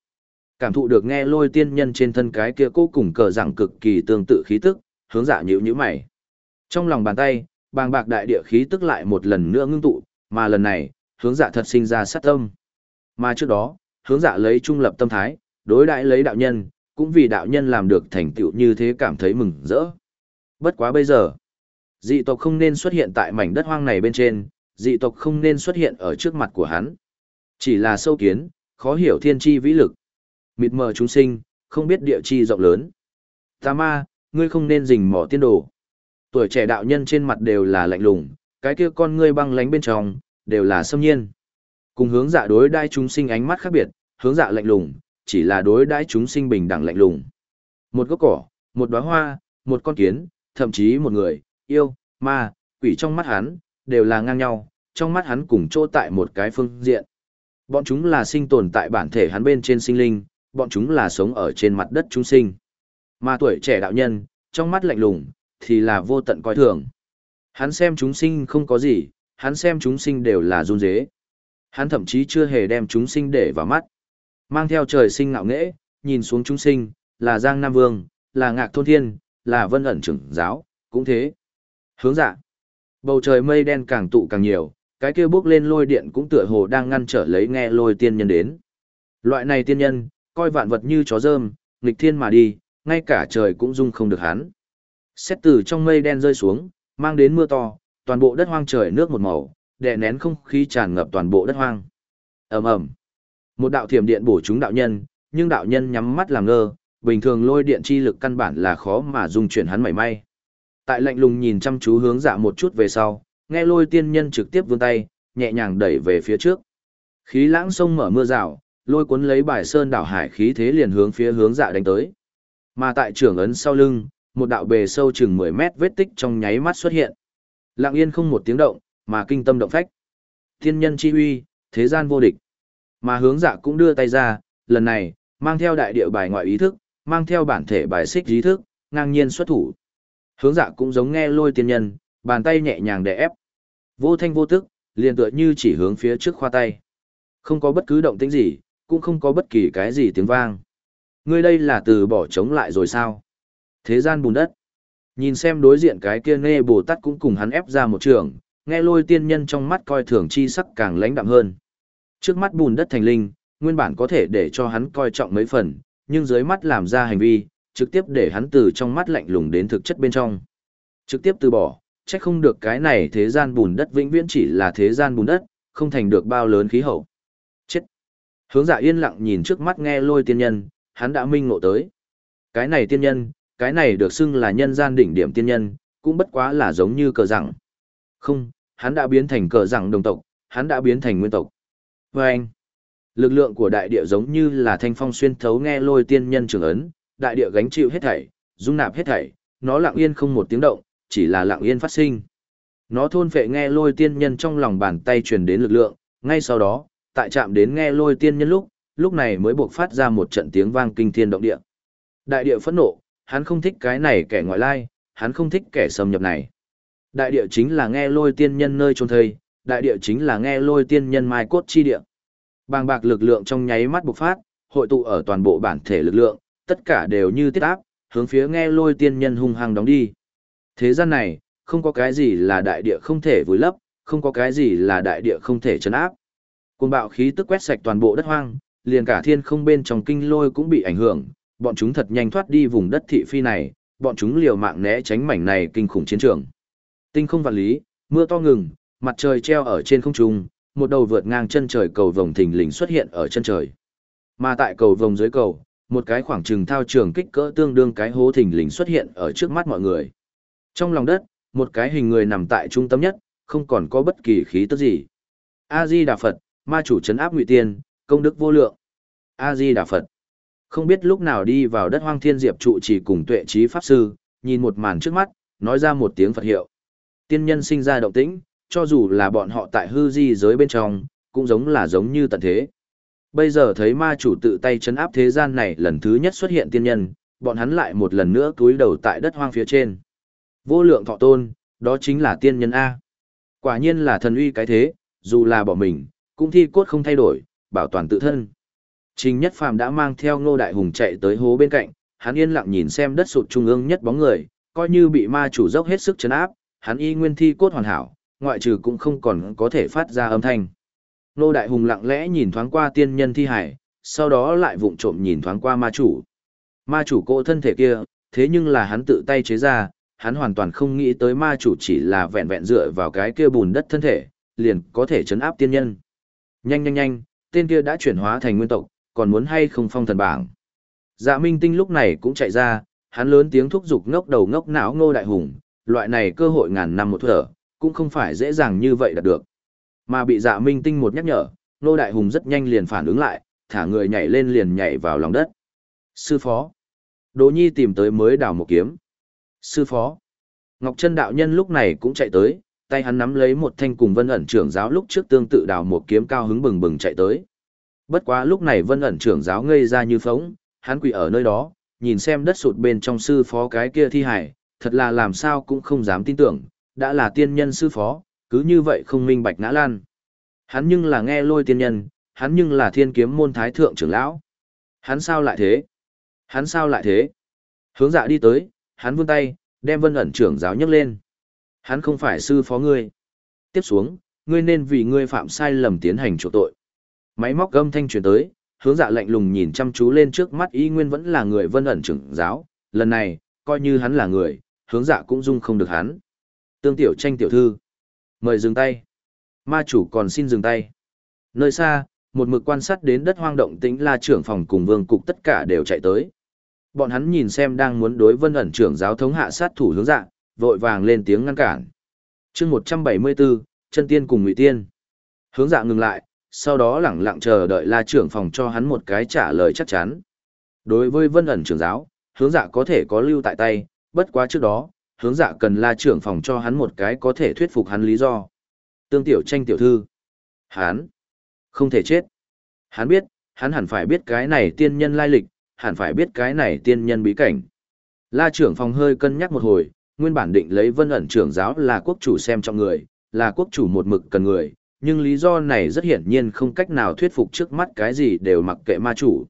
Cảm thụ được nghe lôi tiên nhân trên thân cái kia cố cùng cờ rằng cực kỳ tương tự khí tức, hướng dạ nhữ như mày. Trong lòng bàn tay, bàng bạc đại địa khí tức lại một lần nữa ngưng tụ, mà lần này, hướng dạ thật sinh ra sát tâm. Mà trước đó, hướng dạ lấy trung lập tâm thái, đối đãi lấy đạo nhân, cũng vì đạo nhân làm được thành tựu như thế cảm thấy mừng rỡ. Bất quá bây giờ, dị tộc không nên xuất hiện tại mảnh đất hoang này bên trên, dị tộc không nên xuất hiện ở trước mặt của hắn. Chỉ là sâu kiến, khó hiểu thiên chi vĩ lực. Mịt mờ chúng sinh, không biết địa chi rộng lớn. Tà ma, ngươi không nên rình mỏ tiên đồ. Tuổi trẻ đạo nhân trên mặt đều là lạnh lùng, cái kia con ngươi băng lánh bên trong, đều là xâm nhiên. Cùng hướng dạ đối đai chúng sinh ánh mắt khác biệt, hướng dạ lạnh lùng, chỉ là đối đãi chúng sinh bình đẳng lạnh lùng. Một gốc cỏ, một đóa hoa, một con kiến, thậm chí một người, yêu, ma, quỷ trong mắt hắn, đều là ngang nhau, trong mắt hắn cùng chỗ tại một cái phương diện. Bọn chúng là sinh tồn tại bản thể hắn bên trên sinh linh, bọn chúng là sống ở trên mặt đất chúng sinh. Mà tuổi trẻ đạo nhân, trong mắt lạnh lùng, thì là vô tận coi thường. Hắn xem chúng sinh không có gì, hắn xem chúng sinh đều là run dế. Hắn thậm chí chưa hề đem chúng sinh để vào mắt. Mang theo trời sinh ngạo nghễ, nhìn xuống chúng sinh, là Giang Nam Vương, là Ngạc Thôn Thiên, là Vân ẩn trưởng giáo, cũng thế. Hướng dạ. Bầu trời mây đen càng tụ càng nhiều, cái kia bước lên lôi điện cũng tựa hồ đang ngăn trở lấy nghe lôi tiên nhân đến. Loại này tiên nhân, coi vạn vật như chó rơm, nghịch thiên mà đi, ngay cả trời cũng dung không được hắn. Xét từ trong mây đen rơi xuống, mang đến mưa to, toàn bộ đất hoang trời nước một màu, đè nén không khí tràn ngập toàn bộ đất hoang. ầm ầm, một đạo thiểm điện bổ trúng đạo nhân, nhưng đạo nhân nhắm mắt làm ngơ, bình thường lôi điện chi lực căn bản là khó mà dung chuyển hắn mảy may. Tại lạnh lùng nhìn chăm chú hướng dạ một chút về sau, nghe lôi tiên nhân trực tiếp vươn tay, nhẹ nhàng đẩy về phía trước. Khí lãng sông mở mưa rào, lôi cuốn lấy bài sơn đảo hải khí thế liền hướng phía hướng dạ đánh tới. Mà tại trưởng ấn sau lưng, một đạo bề sâu chừng 10 mét vết tích trong nháy mắt xuất hiện. Lặng yên không một tiếng động, mà kinh tâm động phách. Thiên nhân chi huy, thế gian vô địch. Mà hướng dạ cũng đưa tay ra, lần này, mang theo đại địa bài ngoại ý thức, mang theo bản thể bài xích ý thức, ngang nhiên xuất thủ. Hướng dạ cũng giống nghe lôi tiên nhân, bàn tay nhẹ nhàng đè ép. Vô thanh vô tức, liền tựa như chỉ hướng phía trước khoa tay. Không có bất cứ động tĩnh gì, cũng không có bất kỳ cái gì tiếng vang. Ngươi đây là từ bỏ chống lại rồi sao? Thế gian bùn đất. Nhìn xem đối diện cái kia nê Bồ Tát cũng cùng hắn ép ra một trường, nghe lôi tiên nhân trong mắt coi thường chi sắc càng lãnh đạm hơn. Trước mắt bùn đất thành linh, nguyên bản có thể để cho hắn coi trọng mấy phần, nhưng dưới mắt làm ra hành vi, trực tiếp để hắn từ trong mắt lạnh lùng đến thực chất bên trong. Trực tiếp từ bỏ, trách không được cái này thế gian bùn đất vĩnh viễn chỉ là thế gian bùn đất, không thành được bao lớn khí hậu. Chết! Hướng dạ yên lặng nhìn trước mắt nghe lôi tiên nhân, hắn đã minh ngộ tới. Cái này tiên nhân, cái này được xưng là nhân gian đỉnh điểm tiên nhân, cũng bất quá là giống như cờ rằng. Không, hắn đã biến thành cờ rằng đồng tộc, hắn đã biến thành nguyên tộc. Và anh, lực lượng của đại địa giống như là thanh phong xuyên thấu nghe lôi tiên nhân trường ấn, đại địa gánh chịu hết thảy, dung nạp hết thảy, nó lặng yên không một tiếng động, chỉ là lặng yên phát sinh. Nó thôn phệ nghe lôi tiên nhân trong lòng bàn tay truyền đến lực lượng, ngay sau đó, tại chạm đến nghe lôi tiên nhân lúc, lúc này mới buộc phát ra một trận tiếng vang kinh thiên động địa. Đại địa phẫn nộ, hắn không thích cái này kẻ ngoại lai, hắn không thích kẻ xâm nhập này. Đại địa chính là nghe lôi tiên nhân nơi trôn thây, đại địa chính là nghe lôi tiên nhân mai cốt chi địa. Bàng bạc lực lượng trong nháy mắt bộc phát, hội tụ ở toàn bộ bản thể lực lượng, tất cả đều như tiết áp, hướng phía nghe lôi tiên nhân hung hăng đóng đi. Thế gian này, không có cái gì là đại địa không thể vùi lấp, không có cái gì là đại địa không thể chấn áp. Cuồng bạo khí tức quét sạch toàn bộ đất hoang, liền cả thiên không bên trong kinh lôi cũng bị ảnh hưởng, bọn chúng thật nhanh thoát đi vùng đất thị phi này, bọn chúng liều mạng né tránh mảnh này kinh khủng chiến trường. Tinh không vạn lý, mưa to ngừng, mặt trời treo ở trên không trung, một đầu vượt ngang chân trời cầu vồng thình lình xuất hiện ở chân trời. Mà tại cầu vồng dưới cầu, một cái khoảng trừng thao trường kích cỡ tương đương cái hố thình lình xuất hiện ở trước mắt mọi người. Trong lòng đất, một cái hình người nằm tại trung tâm nhất, không còn có bất kỳ khí tức gì. A Di Đà Phật, ma chủ trấn áp ngụy tiên, công đức vô lượng. A Di Đà Phật. Không biết lúc nào đi vào đất hoang thiên diệp trụ chỉ cùng tuệ trí pháp sư, nhìn một màn trước mắt, nói ra một tiếng Phật hiệu. Tiên nhân sinh ra động tĩnh, cho dù là bọn họ tại hư di giới bên trong, cũng giống là giống như tận thế. Bây giờ thấy ma chủ tự tay chấn áp thế gian này lần thứ nhất xuất hiện tiên nhân, bọn hắn lại một lần nữa túi đầu tại đất hoang phía trên. Vô lượng thọ tôn, đó chính là tiên nhân A. Quả nhiên là thần uy cái thế, dù là bỏ mình, cũng thi cốt không thay đổi, bảo toàn tự thân. Trình Nhất Phàm đã mang theo Ngô Đại Hùng chạy tới hố bên cạnh, hắn yên lặng nhìn xem đất sụt trung ương nhất bóng người, coi như bị ma chủ dốc hết sức chấn áp, hắn y nguyên thi cốt hoàn hảo, ngoại trừ cũng không còn có thể phát ra âm thanh. Ngô Đại Hùng lặng lẽ nhìn thoáng qua tiên nhân thi hải, sau đó lại vụng trộm nhìn thoáng qua ma chủ. Ma chủ cỗ thân thể kia, thế nhưng là hắn tự tay chế ra, hắn hoàn toàn không nghĩ tới ma chủ chỉ là vẹn vẹn dựa vào cái kia bùn đất thân thể, liền có thể chấn áp tiên nhân. Nhanh nhanh nhanh, tên kia đã chuyển hóa thành nguyên tộc, còn muốn hay không phong thần bảng. Dạ Minh Tinh lúc này cũng chạy ra, hắn lớn tiếng thúc giục ngốc đầu ngốc não ngô đại hùng, loại này cơ hội ngàn năm một thở, cũng không phải dễ dàng như vậy đạt được. Mà bị dạ Minh Tinh một nhắc nhở, ngô đại hùng rất nhanh liền phản ứng lại, thả người nhảy lên liền nhảy vào lòng đất. Sư phó. Đỗ Nhi tìm tới mới đào một kiếm. Sư phó. Ngọc Trân đạo nhân lúc này cũng chạy tới, tay hắn nắm lấy một thanh cùng vân ẩn trưởng giáo lúc trước tương tự đào một kiếm cao hứng bừng bừng chạy tới. Bất quá lúc này vân ẩn trưởng giáo ngây ra như phóng, hắn quỳ ở nơi đó, nhìn xem đất sụt bên trong sư phó cái kia thi hải, thật là làm sao cũng không dám tin tưởng, đã là tiên nhân sư phó, cứ như vậy không minh bạch ngã lan. Hắn nhưng là nghe lôi tiên nhân, hắn nhưng là thiên kiếm môn thái thượng trưởng lão. Hắn sao lại thế? Hắn sao lại thế? Hướng dạ đi tới, hắn vươn tay, đem vân ẩn trưởng giáo nhấc lên. Hắn không phải sư phó ngươi. Tiếp xuống, ngươi nên vì ngươi phạm sai lầm tiến hành chỗ tội. Máy móc gâm thanh truyền tới, hướng dạ lạnh lùng nhìn chăm chú lên trước mắt y nguyên vẫn là người vân ẩn trưởng giáo. Lần này, coi như hắn là người, hướng dạ cũng dung không được hắn. Tương tiểu tranh tiểu thư. Mời dừng tay. Ma chủ còn xin dừng tay. Nơi xa, một mực quan sát đến đất hoang động tĩnh la trưởng phòng cùng vương cục tất cả đều chạy tới. Bọn hắn nhìn xem đang muốn đối vân ẩn trưởng giáo thống hạ sát thủ hướng dạ, vội vàng lên tiếng ngăn cản. chương 174, chân tiên cùng ngụy tiên. Hướng dạ ngừng lại, sau đó lẳng lặng chờ đợi la trưởng phòng cho hắn một cái trả lời chắc chắn. Đối với vân ẩn trưởng giáo, hướng dạ có thể có lưu tại tay, bất quá trước đó, hướng dạ cần la trưởng phòng cho hắn một cái có thể thuyết phục hắn lý do. Tương tiểu tranh tiểu thư. Hắn. Không thể chết. Hắn biết, hắn hẳn phải biết cái này tiên nhân lai lịch, hẳn phải biết cái này tiên nhân bí cảnh. La trưởng phòng hơi cân nhắc một hồi, nguyên bản định lấy vân ẩn trưởng giáo là quốc chủ xem trọng người, là quốc chủ một mực cần người, nhưng lý do này rất hiển nhiên không cách nào thuyết phục trước mắt cái gì đều mặc kệ ma chủ.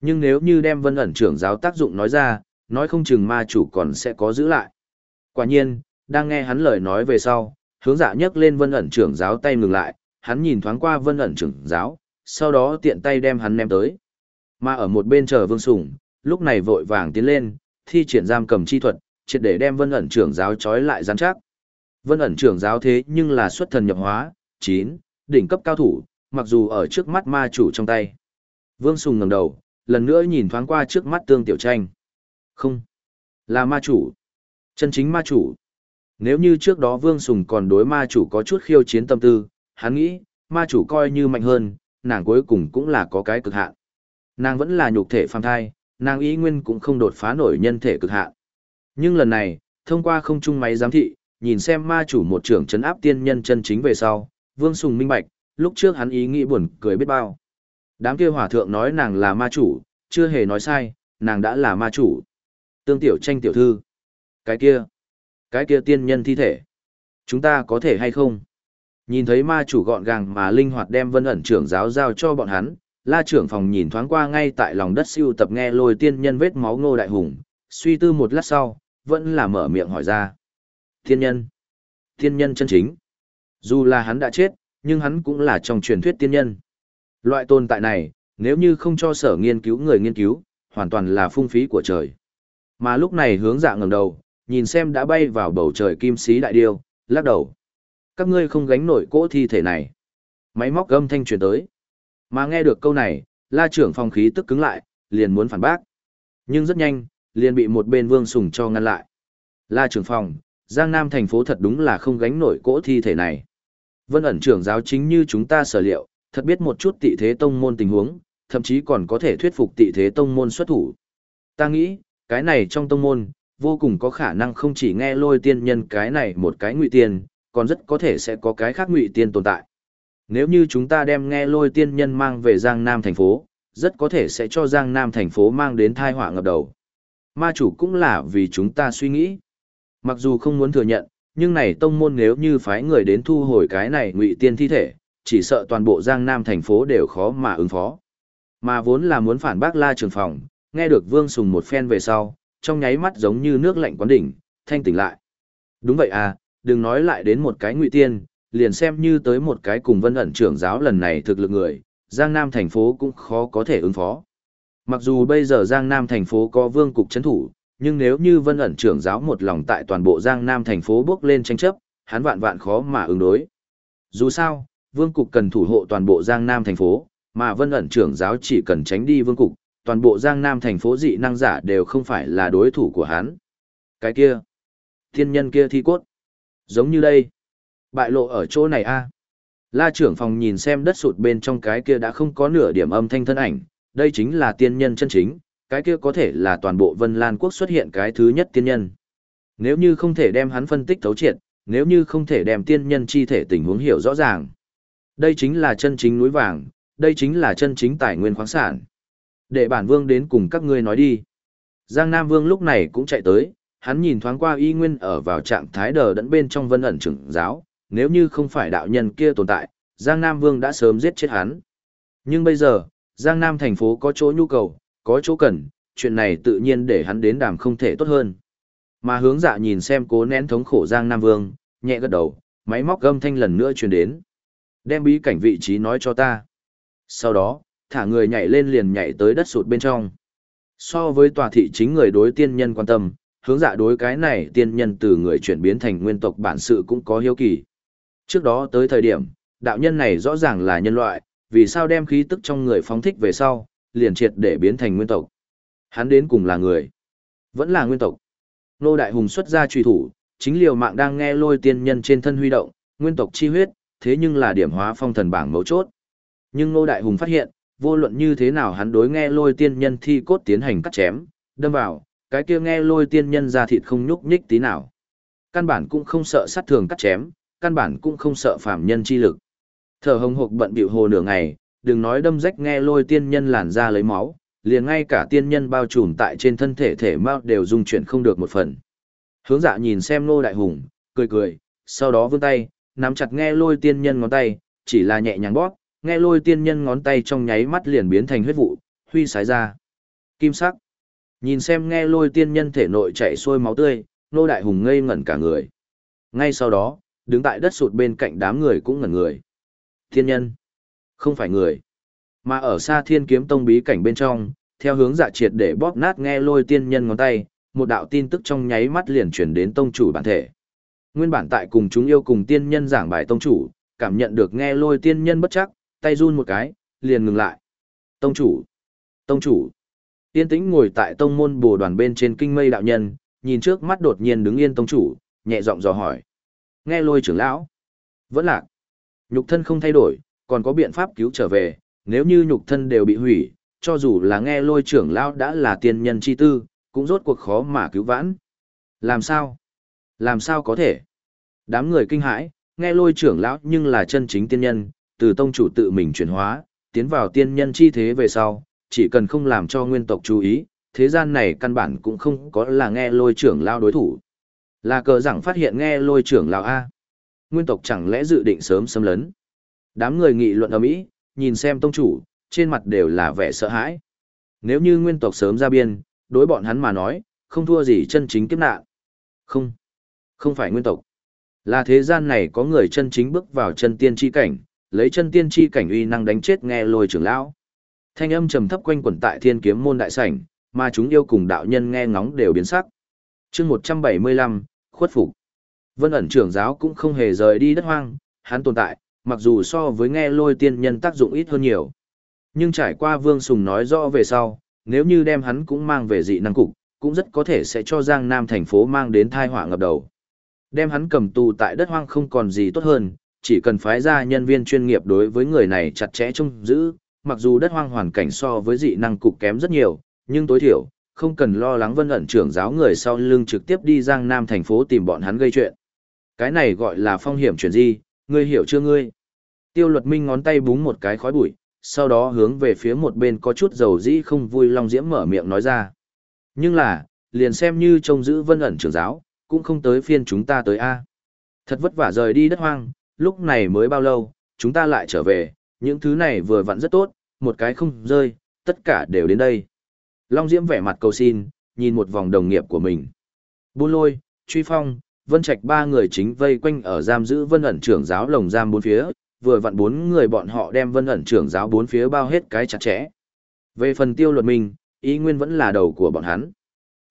Nhưng nếu như đem vân ẩn trưởng giáo tác dụng nói ra, nói không chừng ma chủ còn sẽ có giữ lại. Quả nhiên, đang nghe hắn lời nói về sau, hướng dạ nhấc lên vân ẩn trưởng giáo tay ngừng lại, hắn nhìn thoáng qua vân ẩn trưởng giáo, sau đó tiện tay đem hắn ném tới. Mà ở một bên chờ vương sủng, lúc này vội vàng tiến lên, thi triển giam cầm chi thuật, triệt để đem vân ẩn trưởng giáo trói lại gián chắc. Vân ẩn trưởng giáo thế nhưng là xuất thần nhập hóa, chín đỉnh cấp cao thủ, mặc dù ở trước mắt ma chủ trong tay. Vương Sùng ngẩng đầu, lần nữa nhìn thoáng qua trước mắt tương tiểu tranh. Không, là ma chủ. Chân chính ma chủ. Nếu như trước đó Vương Sùng còn đối ma chủ có chút khiêu chiến tâm tư, hắn nghĩ, ma chủ coi như mạnh hơn, nàng cuối cùng cũng là có cái cực hạn. Nàng vẫn là nhục thể phàm thai, nàng ý nguyên cũng không đột phá nổi nhân thể cực hạn. Nhưng lần này, thông qua không trung máy giám thị, nhìn xem ma chủ một trưởng chấn áp tiên nhân chân chính về sau, Vương Sùng minh bạch, lúc trước hắn ý nghĩ buồn cười biết bao. Đám kia hỏa thượng nói nàng là ma chủ, chưa hề nói sai, nàng đã là ma chủ. Tương tiểu tranh tiểu thư. Cái kia, cái kia tiên nhân thi thể. Chúng ta có thể hay không? Nhìn thấy ma chủ gọn gàng mà linh hoạt đem vân ẩn trưởng giáo giao cho bọn hắn, la trưởng phòng nhìn thoáng qua ngay tại lòng đất siêu tập nghe lôi tiên nhân vết máu ngô đại hùng, suy tư một lát sau, vẫn là mở miệng hỏi ra. Tiên nhân. Tiên nhân chân chính. Dù là hắn đã chết, nhưng hắn cũng là trong truyền thuyết tiên nhân. Loại tồn tại này, nếu như không cho sở nghiên cứu người nghiên cứu, hoàn toàn là phung phí của trời. Mà lúc này hướng dạ ngẩng đầu, nhìn xem đã bay vào bầu trời kim sĩ đại điêu, lắc đầu. Các ngươi không gánh nổi cỗ thi thể này. Máy móc gâm thanh truyền tới. Mà nghe được câu này, la trưởng phòng khí tức cứng lại, liền muốn phản bác. Nhưng rất nhanh, liền bị một bên vương sùng cho ngăn lại. La trưởng phòng, Giang Nam thành phố thật đúng là không gánh nổi cỗ thi thể này. Vân ẩn trưởng giáo chính như chúng ta sở liệu, thật biết một chút tị thế tông môn tình huống, thậm chí còn có thể thuyết phục tị thế tông môn xuất thủ. Ta nghĩ, cái này trong tông môn, vô cùng có khả năng không chỉ nghe lôi tiên nhân cái này một cái ngụy tiên, còn rất có thể sẽ có cái khác ngụy tiên tồn tại. Nếu như chúng ta đem nghe lôi tiên nhân mang về Giang Nam thành phố, rất có thể sẽ cho Giang Nam thành phố mang đến thai họa ngập đầu. Ma chủ cũng là vì chúng ta suy nghĩ. Mặc dù không muốn thừa nhận, nhưng này tông môn nếu như phái người đến thu hồi cái này ngụy tiên thi thể, chỉ sợ toàn bộ Giang Nam thành phố đều khó mà ứng phó. Mà vốn là muốn phản bác La Trường Phòng, nghe được Vương Sùng một phen về sau, trong nháy mắt giống như nước lạnh quán đỉnh, thanh tỉnh lại. Đúng vậy à, đừng nói lại đến một cái ngụy tiên, liền xem như tới một cái cùng vân ẩn trưởng giáo lần này thực lực người, Giang Nam thành phố cũng khó có thể ứng phó. Mặc dù bây giờ Giang Nam thành phố có vương cục chấn thủ, nhưng nếu như vân ẩn trưởng giáo một lòng tại toàn bộ Giang Nam thành phố bước lên tranh chấp, hắn vạn vạn khó mà ứng đối. Dù sao, vương cục cần thủ hộ toàn bộ Giang Nam thành phố, mà vân ẩn trưởng giáo chỉ cần tránh đi vương cục, toàn bộ Giang Nam thành phố dị năng giả đều không phải là đối thủ của hắn. Cái kia, thiên nhân kia thi cốt, giống như đây, bại lộ ở chỗ này a. La trưởng phòng nhìn xem đất sụt bên trong cái kia đã không có nửa điểm âm thanh thân ảnh, đây chính là tiên nhân chân chính, cái kia có thể là toàn bộ Vân Lan quốc xuất hiện cái thứ nhất tiên nhân. Nếu như không thể đem hắn phân tích thấu triệt, nếu như không thể đem tiên nhân chi thể tình huống hiểu rõ ràng. Đây chính là chân chính núi vàng, đây chính là chân chính tài nguyên khoáng sản. Để bản vương đến cùng các ngươi nói đi. Giang Nam Vương lúc này cũng chạy tới, hắn nhìn thoáng qua y nguyên ở vào trạng thái đờ đẫn bên trong vân ẩn trưởng giáo, nếu như không phải đạo nhân kia tồn tại, Giang Nam Vương đã sớm giết chết hắn. Nhưng bây giờ, Giang Nam thành phố có chỗ nhu cầu, có chỗ cần, chuyện này tự nhiên để hắn đến đàm không thể tốt hơn. Mà hướng dạ nhìn xem cố nén thống khổ Giang Nam Vương, nhẹ gật đầu, máy móc gâm thanh lần nữa truyền đến. Đem bí cảnh vị trí nói cho ta. Sau đó, thả người nhảy lên liền nhảy tới đất sụt bên trong. So với tòa thị chính người đối tiên nhân quan tâm, hướng dạ đối cái này tiên nhân từ người chuyển biến thành nguyên tộc bản sự cũng có hiếu kỳ. Trước đó tới thời điểm, đạo nhân này rõ ràng là nhân loại, vì sao đem khí tức trong người phóng thích về sau, liền triệt để biến thành nguyên tộc. Hắn đến cùng là người, vẫn là nguyên tộc. Nô Đại Hùng xuất ra truy thủ, chính liều mạng đang nghe lôi tiên nhân trên thân huy động, nguyên tộc chi huyết, thế nhưng là điểm hóa phong thần bảng mấu chốt. Nhưng Nô Đại Hùng phát hiện, vô luận như thế nào hắn đối nghe lôi tiên nhân thi cốt tiến hành cắt chém, đâm vào, cái kia nghe lôi tiên nhân ra thịt không nhúc nhích tí nào. Căn bản cũng không sợ sát thường cắt chém, căn bản cũng không sợ phạm nhân chi lực. Thở hồng hộc bận bịu hồ nửa ngày, đừng nói đâm rách nghe lôi tiên nhân làn ra lấy máu, liền ngay cả tiên nhân bao trùm tại trên thân thể thể mao đều dung chuyển không được một phần. Hướng dạ nhìn xem nô đại hùng, cười cười, sau đó vươn tay, nắm chặt nghe lôi tiên nhân ngón tay, chỉ là nhẹ nhàng bóp, nghe lôi tiên nhân ngón tay trong nháy mắt liền biến thành huyết vụ, huy sái ra. Kim sắc. Nhìn xem nghe lôi tiên nhân thể nội chảy xuôi máu tươi, nô đại hùng ngây ngẩn cả người. Ngay sau đó, đứng tại đất sụt bên cạnh đám người cũng ngẩn người. Thiên nhân. Không phải người. Mà ở xa thiên kiếm tông bí cảnh bên trong, theo hướng dạ triệt để bóp nát nghe lôi tiên nhân ngón tay, một đạo tin tức trong nháy mắt liền chuyển đến tông chủ bản thể. Nguyên bản tại cùng chúng yêu cùng tiên nhân giảng bài tông chủ, cảm nhận được nghe lôi tiên nhân bất chắc, tay run một cái, liền ngừng lại. Tông chủ! Tông chủ! Tiên tĩnh ngồi tại tông môn bồ đoàn bên trên kinh mây đạo nhân, nhìn trước mắt đột nhiên đứng yên tông chủ, nhẹ giọng dò hỏi. Nghe lôi trưởng lão! Vẫn lạc! Nhục thân không thay đổi, còn có biện pháp cứu trở về, nếu như nhục thân đều bị hủy, cho dù là nghe lôi trưởng lão đã là tiên nhân chi tư, cũng rốt cuộc khó mà cứu vãn. Làm sao? Làm sao có thể? Đám người kinh hãi, nghe lôi trưởng lão nhưng là chân chính tiên nhân, từ tông chủ tự mình chuyển hóa, tiến vào tiên nhân chi thế về sau, chỉ cần không làm cho nguyên tộc chú ý, thế gian này căn bản cũng không có là nghe lôi trưởng lão đối thủ. Là cờ rằng phát hiện nghe lôi trưởng lão A. Nguyên tộc chẳng lẽ dự định sớm xâm lấn. Đám người nghị luận ở mỹ, nhìn xem tông chủ, trên mặt đều là vẻ sợ hãi. Nếu như nguyên tộc sớm ra biên, đối bọn hắn mà nói, không thua gì chân chính kiếp nạn. Không, không phải nguyên tộc. Là thế gian này có người chân chính bước vào chân tiên chi cảnh, lấy chân tiên chi cảnh uy năng đánh chết nghe lôi trưởng lão. Thanh âm trầm thấp quanh quẩn tại thiên kiếm môn đại sảnh, mà chúng yêu cùng đạo nhân nghe ngóng đều biến sắc. chương 175, khuất phục. Vân ẩn trưởng giáo cũng không hề rời đi đất hoang, hắn tồn tại, mặc dù so với nghe lôi tiên nhân tác dụng ít hơn nhiều. Nhưng trải qua Vương Sùng nói rõ về sau, nếu như đem hắn cũng mang về dị năng cục, cũng rất có thể sẽ cho Giang Nam thành phố mang đến thai họa ngập đầu. Đem hắn cầm tù tại đất hoang không còn gì tốt hơn, chỉ cần phái ra nhân viên chuyên nghiệp đối với người này chặt chẽ trông giữ, mặc dù đất hoang hoàn cảnh so với dị năng cục kém rất nhiều, nhưng tối thiểu, không cần lo lắng vân ẩn trưởng giáo người sau lưng trực tiếp đi Giang Nam thành phố tìm bọn hắn gây chuyện. Cái này gọi là phong hiểm chuyển di, ngươi hiểu chưa ngươi? Tiêu luật minh ngón tay búng một cái khói bụi, sau đó hướng về phía một bên có chút dầu dĩ không vui Long Diễm mở miệng nói ra. Nhưng là, liền xem như trông giữ vân ẩn trưởng giáo, cũng không tới phiên chúng ta tới A. Thật vất vả rời đi đất hoang, lúc này mới bao lâu, chúng ta lại trở về, những thứ này vừa vặn rất tốt, một cái không rơi, tất cả đều đến đây. Long Diễm vẻ mặt cầu xin, nhìn một vòng đồng nghiệp của mình. Buôn lôi, truy phong, vân trạch ba người chính vây quanh ở giam giữ vân ẩn trưởng giáo lồng giam bốn phía, vừa vặn bốn người bọn họ đem vân ẩn trưởng giáo bốn phía bao hết cái chặt chẽ. Về phần tiêu luật minh, ý nguyên vẫn là đầu của bọn hắn.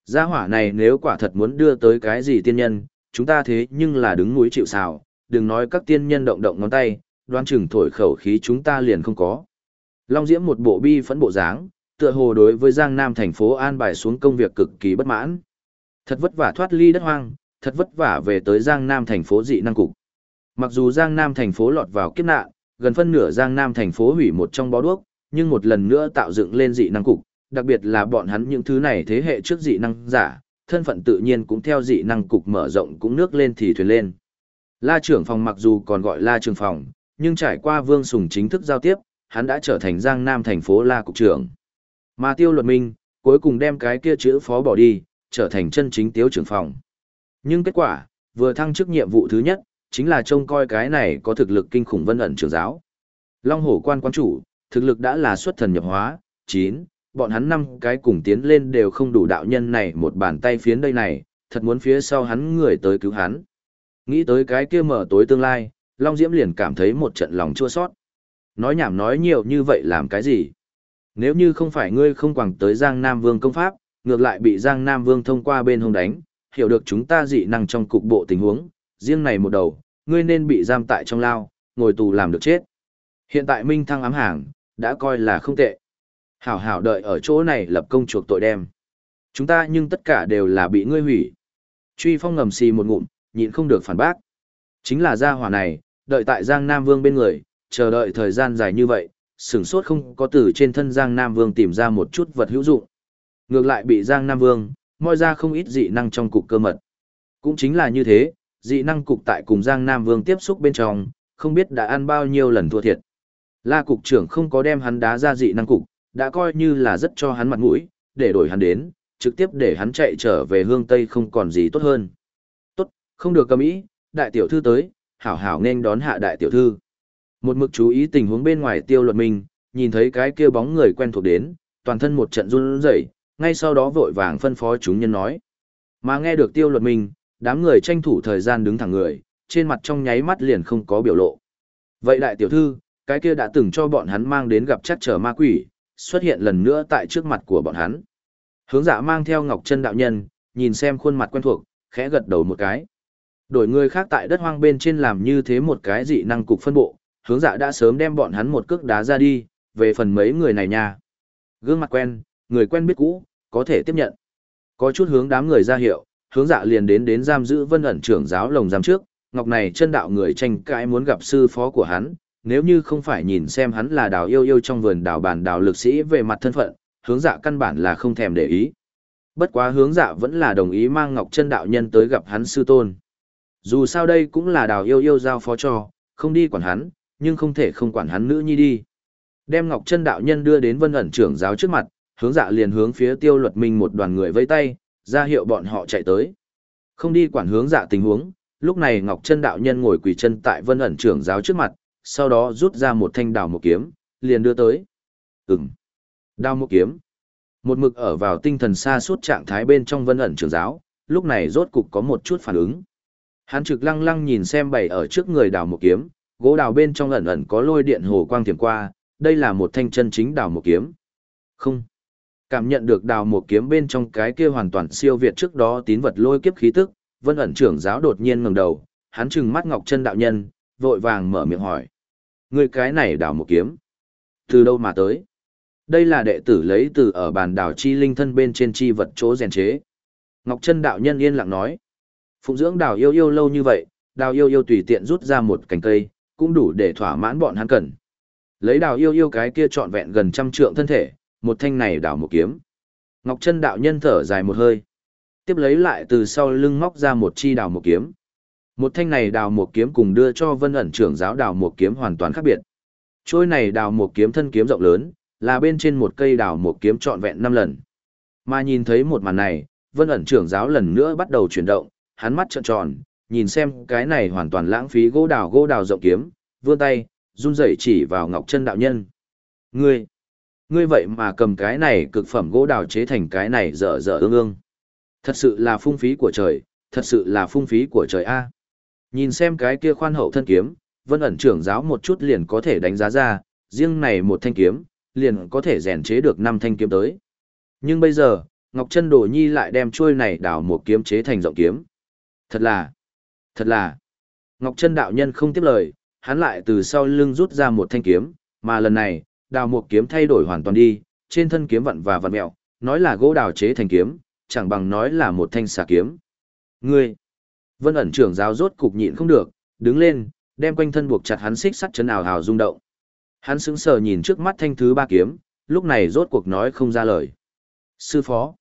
Gia hỏa này nếu quả thật muốn đưa tới cái gì tiên nhân, chúng ta thế nhưng là đứng núi chịu sào, đừng nói các tiên nhân động động ngón tay, đoán chừng thổi khẩu khí chúng ta liền không có. Long Diễm một bộ bi phẫn bộ dáng, tựa hồ đối với Giang Nam thành phố an bài xuống công việc cực kỳ bất mãn. Thật vất vả thoát ly đất hoang, thật vất vả về tới Giang Nam thành phố dị năng cục. Mặc dù Giang Nam thành phố lọt vào kiếp nạn, gần phân nửa Giang Nam thành phố hủy một trong bó đuốc, nhưng một lần nữa tạo dựng lên dị năng cục, đặc biệt là bọn hắn những thứ này thế hệ trước dị năng giả, thân phận tự nhiên cũng theo dị năng cục mở rộng cũng nước lên thì thuyền lên. La trưởng phòng mặc dù còn gọi La trưởng phòng, nhưng trải qua Vương Sùng chính thức giao tiếp, hắn đã trở thành Giang Nam thành phố La cục trưởng. Mà Tiêu Luật Minh, cuối cùng đem cái kia chữ phó bỏ đi, trở thành chân chính Tiêu trưởng phòng. Nhưng kết quả, vừa thăng chức nhiệm vụ thứ nhất, chính là trông coi cái này có thực lực kinh khủng vân ẩn trưởng giáo. Long hổ quan quan chủ, thực lực đã là xuất thần nhập hóa, 9, bọn hắn năm cái cùng tiến lên đều không đủ đạo nhân này một bàn tay phiến đây này, thật muốn phía sau hắn người tới cứu hắn. Nghĩ tới cái kia mở tối tương lai, Long Diễm liền cảm thấy một trận lòng chua sót. Nói nhảm nói nhiều như vậy làm cái gì? Nếu như không phải ngươi không quẳng tới Giang Nam Vương công pháp, ngược lại bị Giang Nam Vương thông qua bên hông đánh, hiểu được chúng ta dị năng trong cục bộ tình huống, riêng này một đầu, ngươi nên bị giam tại trong lao, ngồi tù làm được chết. Hiện tại Minh Thăng ám hàng, đã coi là không tệ. Hảo hảo đợi ở chỗ này lập công chuộc tội đem. Chúng ta nhưng tất cả đều là bị ngươi hủy. Truy phong ngầm xì một ngụm, nhịn không được phản bác. Chính là gia hỏa này, đợi tại Giang Nam Vương bên người, chờ đợi thời gian dài như vậy, sửng sốt không có từ trên thân Giang Nam Vương tìm ra một chút vật hữu dụng. Ngược lại bị Giang Nam Vương, moi ra không ít dị năng trong cục cơ mật. Cũng chính là như thế, dị năng cục tại cùng Giang Nam Vương tiếp xúc bên trong, không biết đã ăn bao nhiêu lần thua thiệt. La cục trưởng không có đem hắn đá ra dị năng cục, đã coi như là rất cho hắn mặt mũi, để đổi hắn đến, trực tiếp để hắn chạy trở về hương Tây không còn gì tốt hơn. Tốt, không được cầm ý, đại tiểu thư tới, hảo hảo nên đón hạ đại tiểu thư. Một mực chú ý tình huống bên ngoài tiêu luật mình, nhìn thấy cái kia bóng người quen thuộc đến, toàn thân một trận run rẩy, ngay sau đó vội vàng phân phó chúng nhân nói. Mà nghe được tiêu luật mình, đám người tranh thủ thời gian đứng thẳng người, trên mặt trong nháy mắt liền không có biểu lộ. Vậy đại tiểu thư, cái kia đã từng cho bọn hắn mang đến gặp chắc trở ma quỷ, xuất hiện lần nữa tại trước mặt của bọn hắn. Hướng dạ mang theo ngọc chân đạo nhân, nhìn xem khuôn mặt quen thuộc, khẽ gật đầu một cái. Đổi người khác tại đất hoang bên trên làm như thế một cái dị năng cục phân bộ, hướng dạ đã sớm đem bọn hắn một cước đá ra đi, về phần mấy người này nha. Gương mặt quen, người quen biết cũ, có thể tiếp nhận. Có chút hướng đám người ra hiệu, hướng dạ liền đến đến giam giữ vân ẩn trưởng giáo lồng giam trước, ngọc này chân đạo người tranh cãi muốn gặp sư phó của hắn, nếu như không phải nhìn xem hắn là đào yêu yêu trong vườn đào bản đào lực sĩ về mặt thân phận, hướng dạ căn bản là không thèm để ý. Bất quá hướng dạ vẫn là đồng ý mang ngọc chân đạo nhân tới gặp hắn sư tôn. Dù sao đây cũng là đào yêu yêu giao phó cho, không đi quản hắn, nhưng không thể không quản hắn nữ nhi đi. Đem ngọc chân đạo nhân đưa đến vân ẩn trưởng giáo trước mặt, hướng dạ liền hướng phía tiêu luật minh một đoàn người vây tay, ra hiệu bọn họ chạy tới. Không đi quản hướng dạ tình huống, lúc này ngọc chân đạo nhân ngồi quỳ chân tại vân ẩn trưởng giáo trước mặt, sau đó rút ra một thanh đào một kiếm, liền đưa tới. Ừm. Đao một kiếm. Một mực ở vào tinh thần xa suốt trạng thái bên trong vân ẩn trưởng giáo, lúc này rốt cục có một chút phản ứng. Hắn trực lăng lăng nhìn xem bày ở trước người đào một kiếm, gỗ đào bên trong ẩn ẩn có lôi điện hồ quang tiềm qua, đây là một thanh chân chính đào một kiếm. Không. Cảm nhận được đào một kiếm bên trong cái kia hoàn toàn siêu việt trước đó tín vật lôi kiếp khí tức, vân ẩn trưởng giáo đột nhiên ngẩng đầu, hắn trừng mắt ngọc chân đạo nhân, vội vàng mở miệng hỏi. Người cái này đào một kiếm. Từ đâu mà tới? Đây là đệ tử lấy từ ở bàn đảo chi linh thân bên trên chi vật chỗ rèn chế. Ngọc Trân đạo nhân yên lặng nói. Phụng dưỡng đào yêu yêu lâu như vậy, đào yêu yêu tùy tiện rút ra một cành cây, cũng đủ để thỏa mãn bọn hắn cần. Lấy đào yêu yêu cái kia trọn vẹn gần trăm trượng thân thể, một thanh này đào một kiếm. Ngọc Trân đạo nhân thở dài một hơi. Tiếp lấy lại từ sau lưng móc ra một chi đào một kiếm. Một thanh này đào một kiếm cùng đưa cho vân ẩn trưởng giáo đào một kiếm hoàn toàn khác biệt. Trôi này đào một kiếm thân kiếm rộng lớn, là bên trên một cây đào một kiếm trọn vẹn năm lần. Mà nhìn thấy một màn này, vân ẩn trưởng giáo lần nữa bắt đầu chuyển động, hắn mắt trợn tròn, nhìn xem cái này hoàn toàn lãng phí gỗ đào gỗ đào rộng kiếm, vươn tay, run rẩy chỉ vào ngọc chân đạo nhân. Ngươi, Ngươi vậy mà cầm cái này cực phẩm gỗ đào chế thành cái này dở dở ương ương. Thật sự là phung phí của trời, thật sự là phung phí của trời a. Nhìn xem cái kia khoan hậu thân kiếm, vân ẩn trưởng giáo một chút liền có thể đánh giá ra, riêng này một thanh kiếm, liền có thể rèn chế được năm thanh kiếm tới. Nhưng bây giờ, Ngọc Trân Đồ Nhi lại đem chuôi này đào một kiếm chế thành rộng kiếm. Thật là, thật là. Ngọc Trân đạo nhân không tiếp lời, hắn lại từ sau lưng rút ra một thanh kiếm, mà lần này, đào một kiếm thay đổi hoàn toàn đi, trên thân kiếm vặn và vặn mẹo, nói là gỗ đào chế thành kiếm, chẳng bằng nói là một thanh xà kiếm. Ngươi, vân ẩn trưởng giáo rốt cục nhịn không được, đứng lên, đem quanh thân buộc chặt hắn xích sắt chấn ảo hào rung động. Hắn sững sờ nhìn trước mắt thanh thứ ba kiếm, lúc này rốt cuộc nói không ra lời. Sư phó,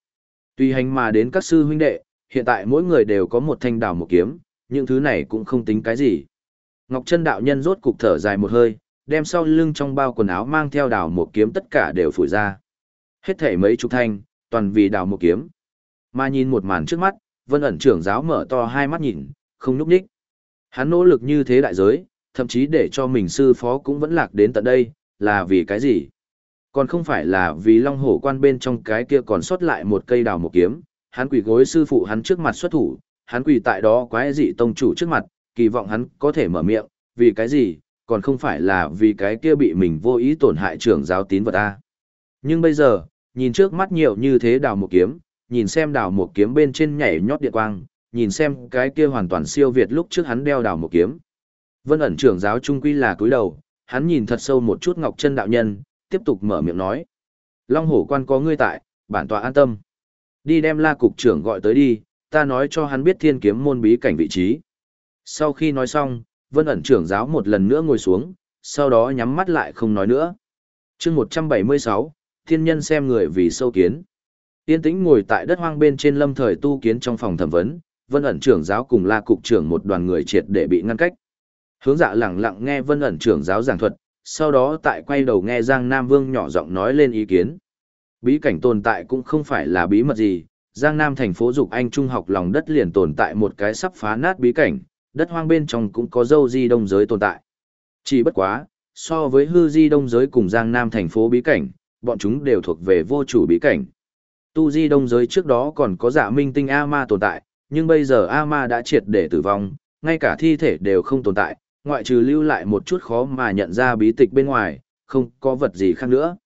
tùy hành mà đến các sư huynh đệ, hiện tại mỗi người đều có một thanh đào một kiếm, những thứ này cũng không tính cái gì. Ngọc Trân đạo nhân rốt cục thở dài một hơi, đem sau lưng trong bao quần áo mang theo đào một kiếm tất cả đều phủi ra. Hết thể mấy chục thanh, toàn vì đào một kiếm. Mà nhìn một màn trước mắt, vân ẩn trưởng giáo mở to hai mắt nhìn, không núp đích. Hắn nỗ lực như thế đại giới, thậm chí để cho mình sư phó cũng vẫn lạc đến tận đây, là vì cái gì? Còn không phải là vì long hổ quan bên trong cái kia còn sót lại một cây đào một kiếm, hắn quỳ gối sư phụ hắn trước mặt xuất thủ, hắn quỳ tại đó quái dị tông chủ trước mặt, kỳ vọng hắn có thể mở miệng, vì cái gì, còn không phải là vì cái kia bị mình vô ý tổn hại trưởng giáo tín vật a. Nhưng bây giờ, nhìn trước mắt nhiều như thế đào một kiếm, nhìn xem đào một kiếm bên trên nhảy nhót điện quang, nhìn xem cái kia hoàn toàn siêu việt lúc trước hắn đeo đào một kiếm. Vân ẩn trưởng giáo trung quy là cúi đầu, hắn nhìn thật sâu một chút Ngọc Chân đạo nhân, tiếp tục mở miệng nói: "Long hổ quan có ngươi tại, bản tọa an tâm. Đi đem La cục trưởng gọi tới đi, ta nói cho hắn biết Thiên kiếm môn bí cảnh vị trí." Sau khi nói xong, Vân ẩn trưởng giáo một lần nữa ngồi xuống, sau đó nhắm mắt lại không nói nữa. Chương 176, Thiên nhân xem người vì sâu kiến. Tiên tĩnh ngồi tại đất hoang bên trên lâm thời tu kiến trong phòng thẩm vấn, Vân ẩn trưởng giáo cùng La cục trưởng một đoàn người triệt để bị ngăn cách. Hướng dạ lẳng lặng nghe vân ẩn trưởng giáo giảng thuật, sau đó tại quay đầu nghe Giang Nam Vương nhỏ giọng nói lên ý kiến. Bí cảnh tồn tại cũng không phải là bí mật gì, Giang Nam thành phố Dục Anh Trung học lòng đất liền tồn tại một cái sắp phá nát bí cảnh, đất hoang bên trong cũng có dâu di đông giới tồn tại. Chỉ bất quá, so với hư di đông giới cùng Giang Nam thành phố bí cảnh, bọn chúng đều thuộc về vô chủ bí cảnh. Tu di đông giới trước đó còn có giả minh tinh A-ma tồn tại, nhưng bây giờ A-ma đã triệt để tử vong, ngay cả thi thể đều không tồn tại, ngoại trừ lưu lại một chút khó mà nhận ra bí tịch bên ngoài, không có vật gì khác nữa.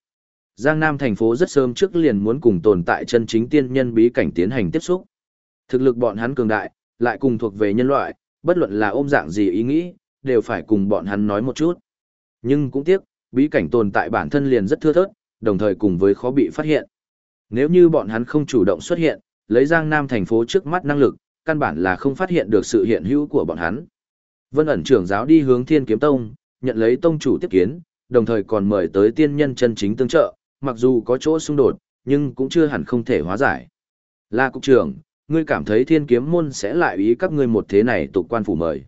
Giang Nam thành phố rất sớm trước liền muốn cùng tồn tại chân chính tiên nhân bí cảnh tiến hành tiếp xúc. Thực lực bọn hắn cường đại, lại cùng thuộc về nhân loại, bất luận là ôm dạng gì ý nghĩ, đều phải cùng bọn hắn nói một chút. Nhưng cũng tiếc, bí cảnh tồn tại bản thân liền rất thưa thớt, đồng thời cùng với khó bị phát hiện. Nếu như bọn hắn không chủ động xuất hiện, lấy Giang Nam thành phố trước mắt năng lực, căn bản là không phát hiện được sự hiện hữu của bọn hắn. Vân ẩn trưởng giáo đi hướng Thiên Kiếm Tông, nhận lấy tông chủ tiếp kiến, đồng thời còn mời tới tiên nhân chân chính tương trợ, mặc dù có chỗ xung đột, nhưng cũng chưa hẳn không thể hóa giải. La cục trưởng, ngươi cảm thấy Thiên Kiếm môn sẽ lại ý các ngươi một thế này tục quan phủ mời.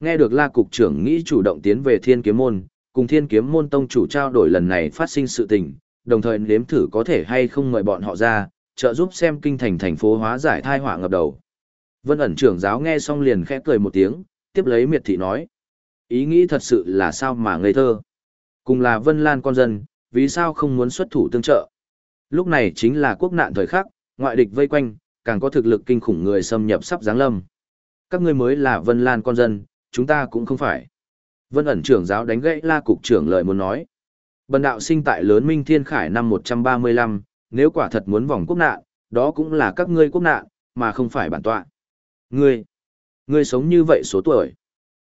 Nghe được La cục trưởng nghĩ chủ động tiến về Thiên Kiếm môn, cùng Thiên Kiếm môn tông chủ trao đổi lần này phát sinh sự tình, đồng thời nếm thử có thể hay không mời bọn họ ra, trợ giúp xem kinh thành thành phố hóa giải thai họa ngập đầu. Vân ẩn trưởng giáo nghe xong liền khẽ cười một tiếng, tiếp lấy miệt thị nói. Ý nghĩ thật sự là sao mà ngây thơ. Cùng là Vân Lan con dân, vì sao không muốn xuất thủ tương trợ. Lúc này chính là quốc nạn thời khắc, ngoại địch vây quanh, càng có thực lực kinh khủng người xâm nhập sắp giáng lâm. Các ngươi mới là Vân Lan con dân, chúng ta cũng không phải. Vân ẩn trưởng giáo đánh gãy la cục trưởng lời muốn nói. Bần đạo sinh tại lớn minh thiên khải năm 135, nếu quả thật muốn vòng quốc nạn, đó cũng là các ngươi quốc nạn, mà không phải bản tọa. Ngươi, ngươi sống như vậy số tuổi.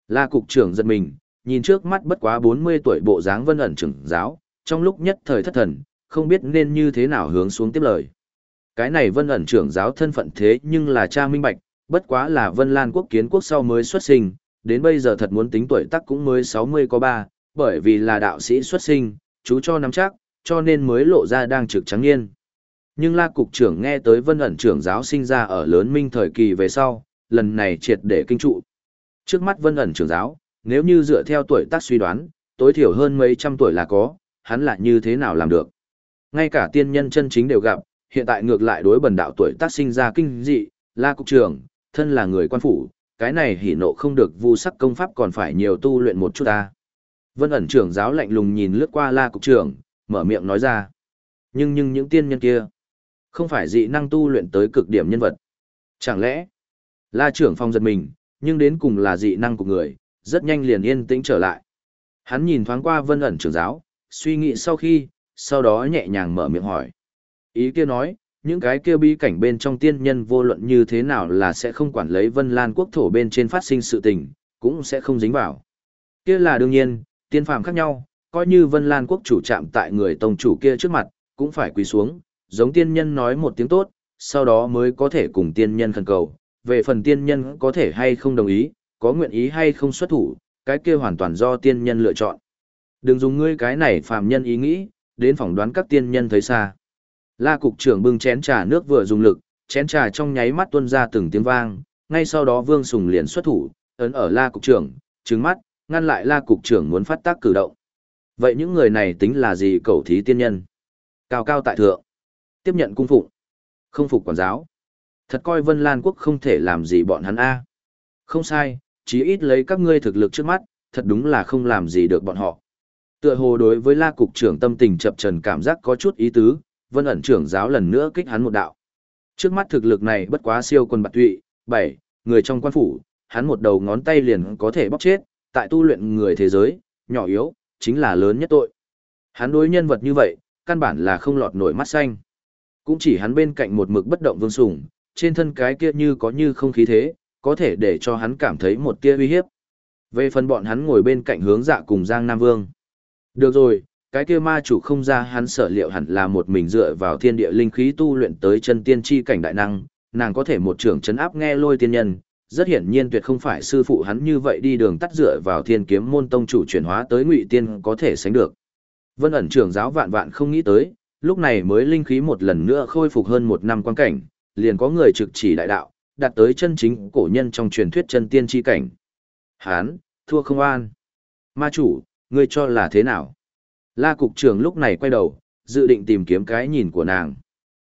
La cục trưởng giật mình, nhìn trước mắt bất quá 40 tuổi bộ dáng vân ẩn trưởng giáo, trong lúc nhất thời thất thần, không biết nên như thế nào hướng xuống tiếp lời. Cái này vân ẩn trưởng giáo thân phận thế nhưng là cha minh bạch, bất quá là vân lan quốc kiến quốc sau mới xuất sinh, đến bây giờ thật muốn tính tuổi tác cũng mới 60 có 3, bởi vì là đạo sĩ xuất sinh, chú cho nắm chắc, cho nên mới lộ ra đang trực trắng niên. Nhưng la cục trưởng nghe tới vân ẩn trưởng giáo sinh ra ở lớn minh thời kỳ về sau, lần này triệt để kinh trụ. Trước mắt vân ẩn trưởng giáo, nếu như dựa theo tuổi tác suy đoán, tối thiểu hơn mấy trăm tuổi là có, hắn lại như thế nào làm được. Ngay cả tiên nhân chân chính đều gặp, hiện tại ngược lại đối bần đạo tuổi tác sinh ra kinh dị, la cục trưởng, thân là người quan phủ, cái này hỉ nộ không được vu sắc công pháp còn phải nhiều tu luyện một chút ta. Vân ẩn trưởng giáo lạnh lùng nhìn lướt qua la cục trưởng, mở miệng nói ra. Nhưng nhưng những tiên nhân kia, không phải dị năng tu luyện tới cực điểm nhân vật. Chẳng lẽ, la trưởng phong giật mình, nhưng đến cùng là dị năng của người, rất nhanh liền yên tĩnh trở lại. Hắn nhìn thoáng qua vân ẩn trưởng giáo, suy nghĩ sau khi, sau đó nhẹ nhàng mở miệng hỏi. Ý kia nói, những cái kia bí cảnh bên trong tiên nhân vô luận như thế nào là sẽ không quản lấy Vân Lan quốc thổ bên trên phát sinh sự tình, cũng sẽ không dính vào. Kia là đương nhiên, tiên phàm khác nhau, coi như Vân Lan quốc chủ chạm tại người tông chủ kia trước mặt, cũng phải quỳ xuống, giống tiên nhân nói một tiếng tốt, sau đó mới có thể cùng tiên nhân khẩn cầu. Về phần tiên nhân có thể hay không đồng ý, có nguyện ý hay không xuất thủ, cái kia hoàn toàn do tiên nhân lựa chọn. Đừng dùng ngươi cái này phàm nhân ý nghĩ, đến phỏng đoán các tiên nhân thấy xa. La cục trưởng bưng chén trà nước vừa dùng lực, chén trà trong nháy mắt tuôn ra từng tiếng vang, ngay sau đó Vương Sùng liền xuất thủ, ấn ở La cục trưởng, trừng mắt, ngăn lại La cục trưởng muốn phát tác cử động. Vậy những người này tính là gì cầu thí tiên nhân? Cao cao tại thượng, tiếp nhận cung phụng, không phục quản giáo. Thật coi Vân Lan quốc không thể làm gì bọn hắn a. Không sai, chí ít lấy các ngươi thực lực trước mắt, thật đúng là không làm gì được bọn họ. Tựa hồ đối với La cục trưởng tâm tình chập trần cảm giác có chút ý tứ, vân ẩn trưởng giáo lần nữa kích hắn một đạo. Trước mắt thực lực này bất quá siêu quân bạc tụy, bảy người trong quan phủ, hắn một đầu ngón tay liền có thể bóc chết, tại tu luyện người thế giới, nhỏ yếu, chính là lớn nhất tội. Hắn đối nhân vật như vậy, căn bản là không lọt nổi mắt xanh. Cũng chỉ hắn bên cạnh một mực bất động vương sủng, trên thân cái kia như có như không khí thế, có thể để cho hắn cảm thấy một tia uy hiếp. Về phần bọn hắn ngồi bên cạnh hướng dạ cùng Giang Nam Vương. Được rồi, cái kia ma chủ không ra hắn sở liệu hẳn là một mình dựa vào thiên địa linh khí tu luyện tới chân tiên chi cảnh đại năng, nàng có thể một trưởng chấn áp nghe lôi tiên nhân, rất hiển nhiên tuyệt không phải sư phụ hắn như vậy đi đường tắt dựa vào thiên kiếm môn tông chủ chuyển hóa tới ngụy tiên có thể sánh được. Vân ẩn trưởng giáo vạn vạn không nghĩ tới, lúc này mới linh khí một lần nữa khôi phục hơn một năm quan cảnh, liền có người trực chỉ đại đạo, đạt tới chân chính cổ nhân trong truyền thuyết chân tiên chi cảnh. Hán, thua không an. Ma chủ, ngươi cho là thế nào? La cục trưởng lúc này quay đầu, dự định tìm kiếm cái nhìn của nàng.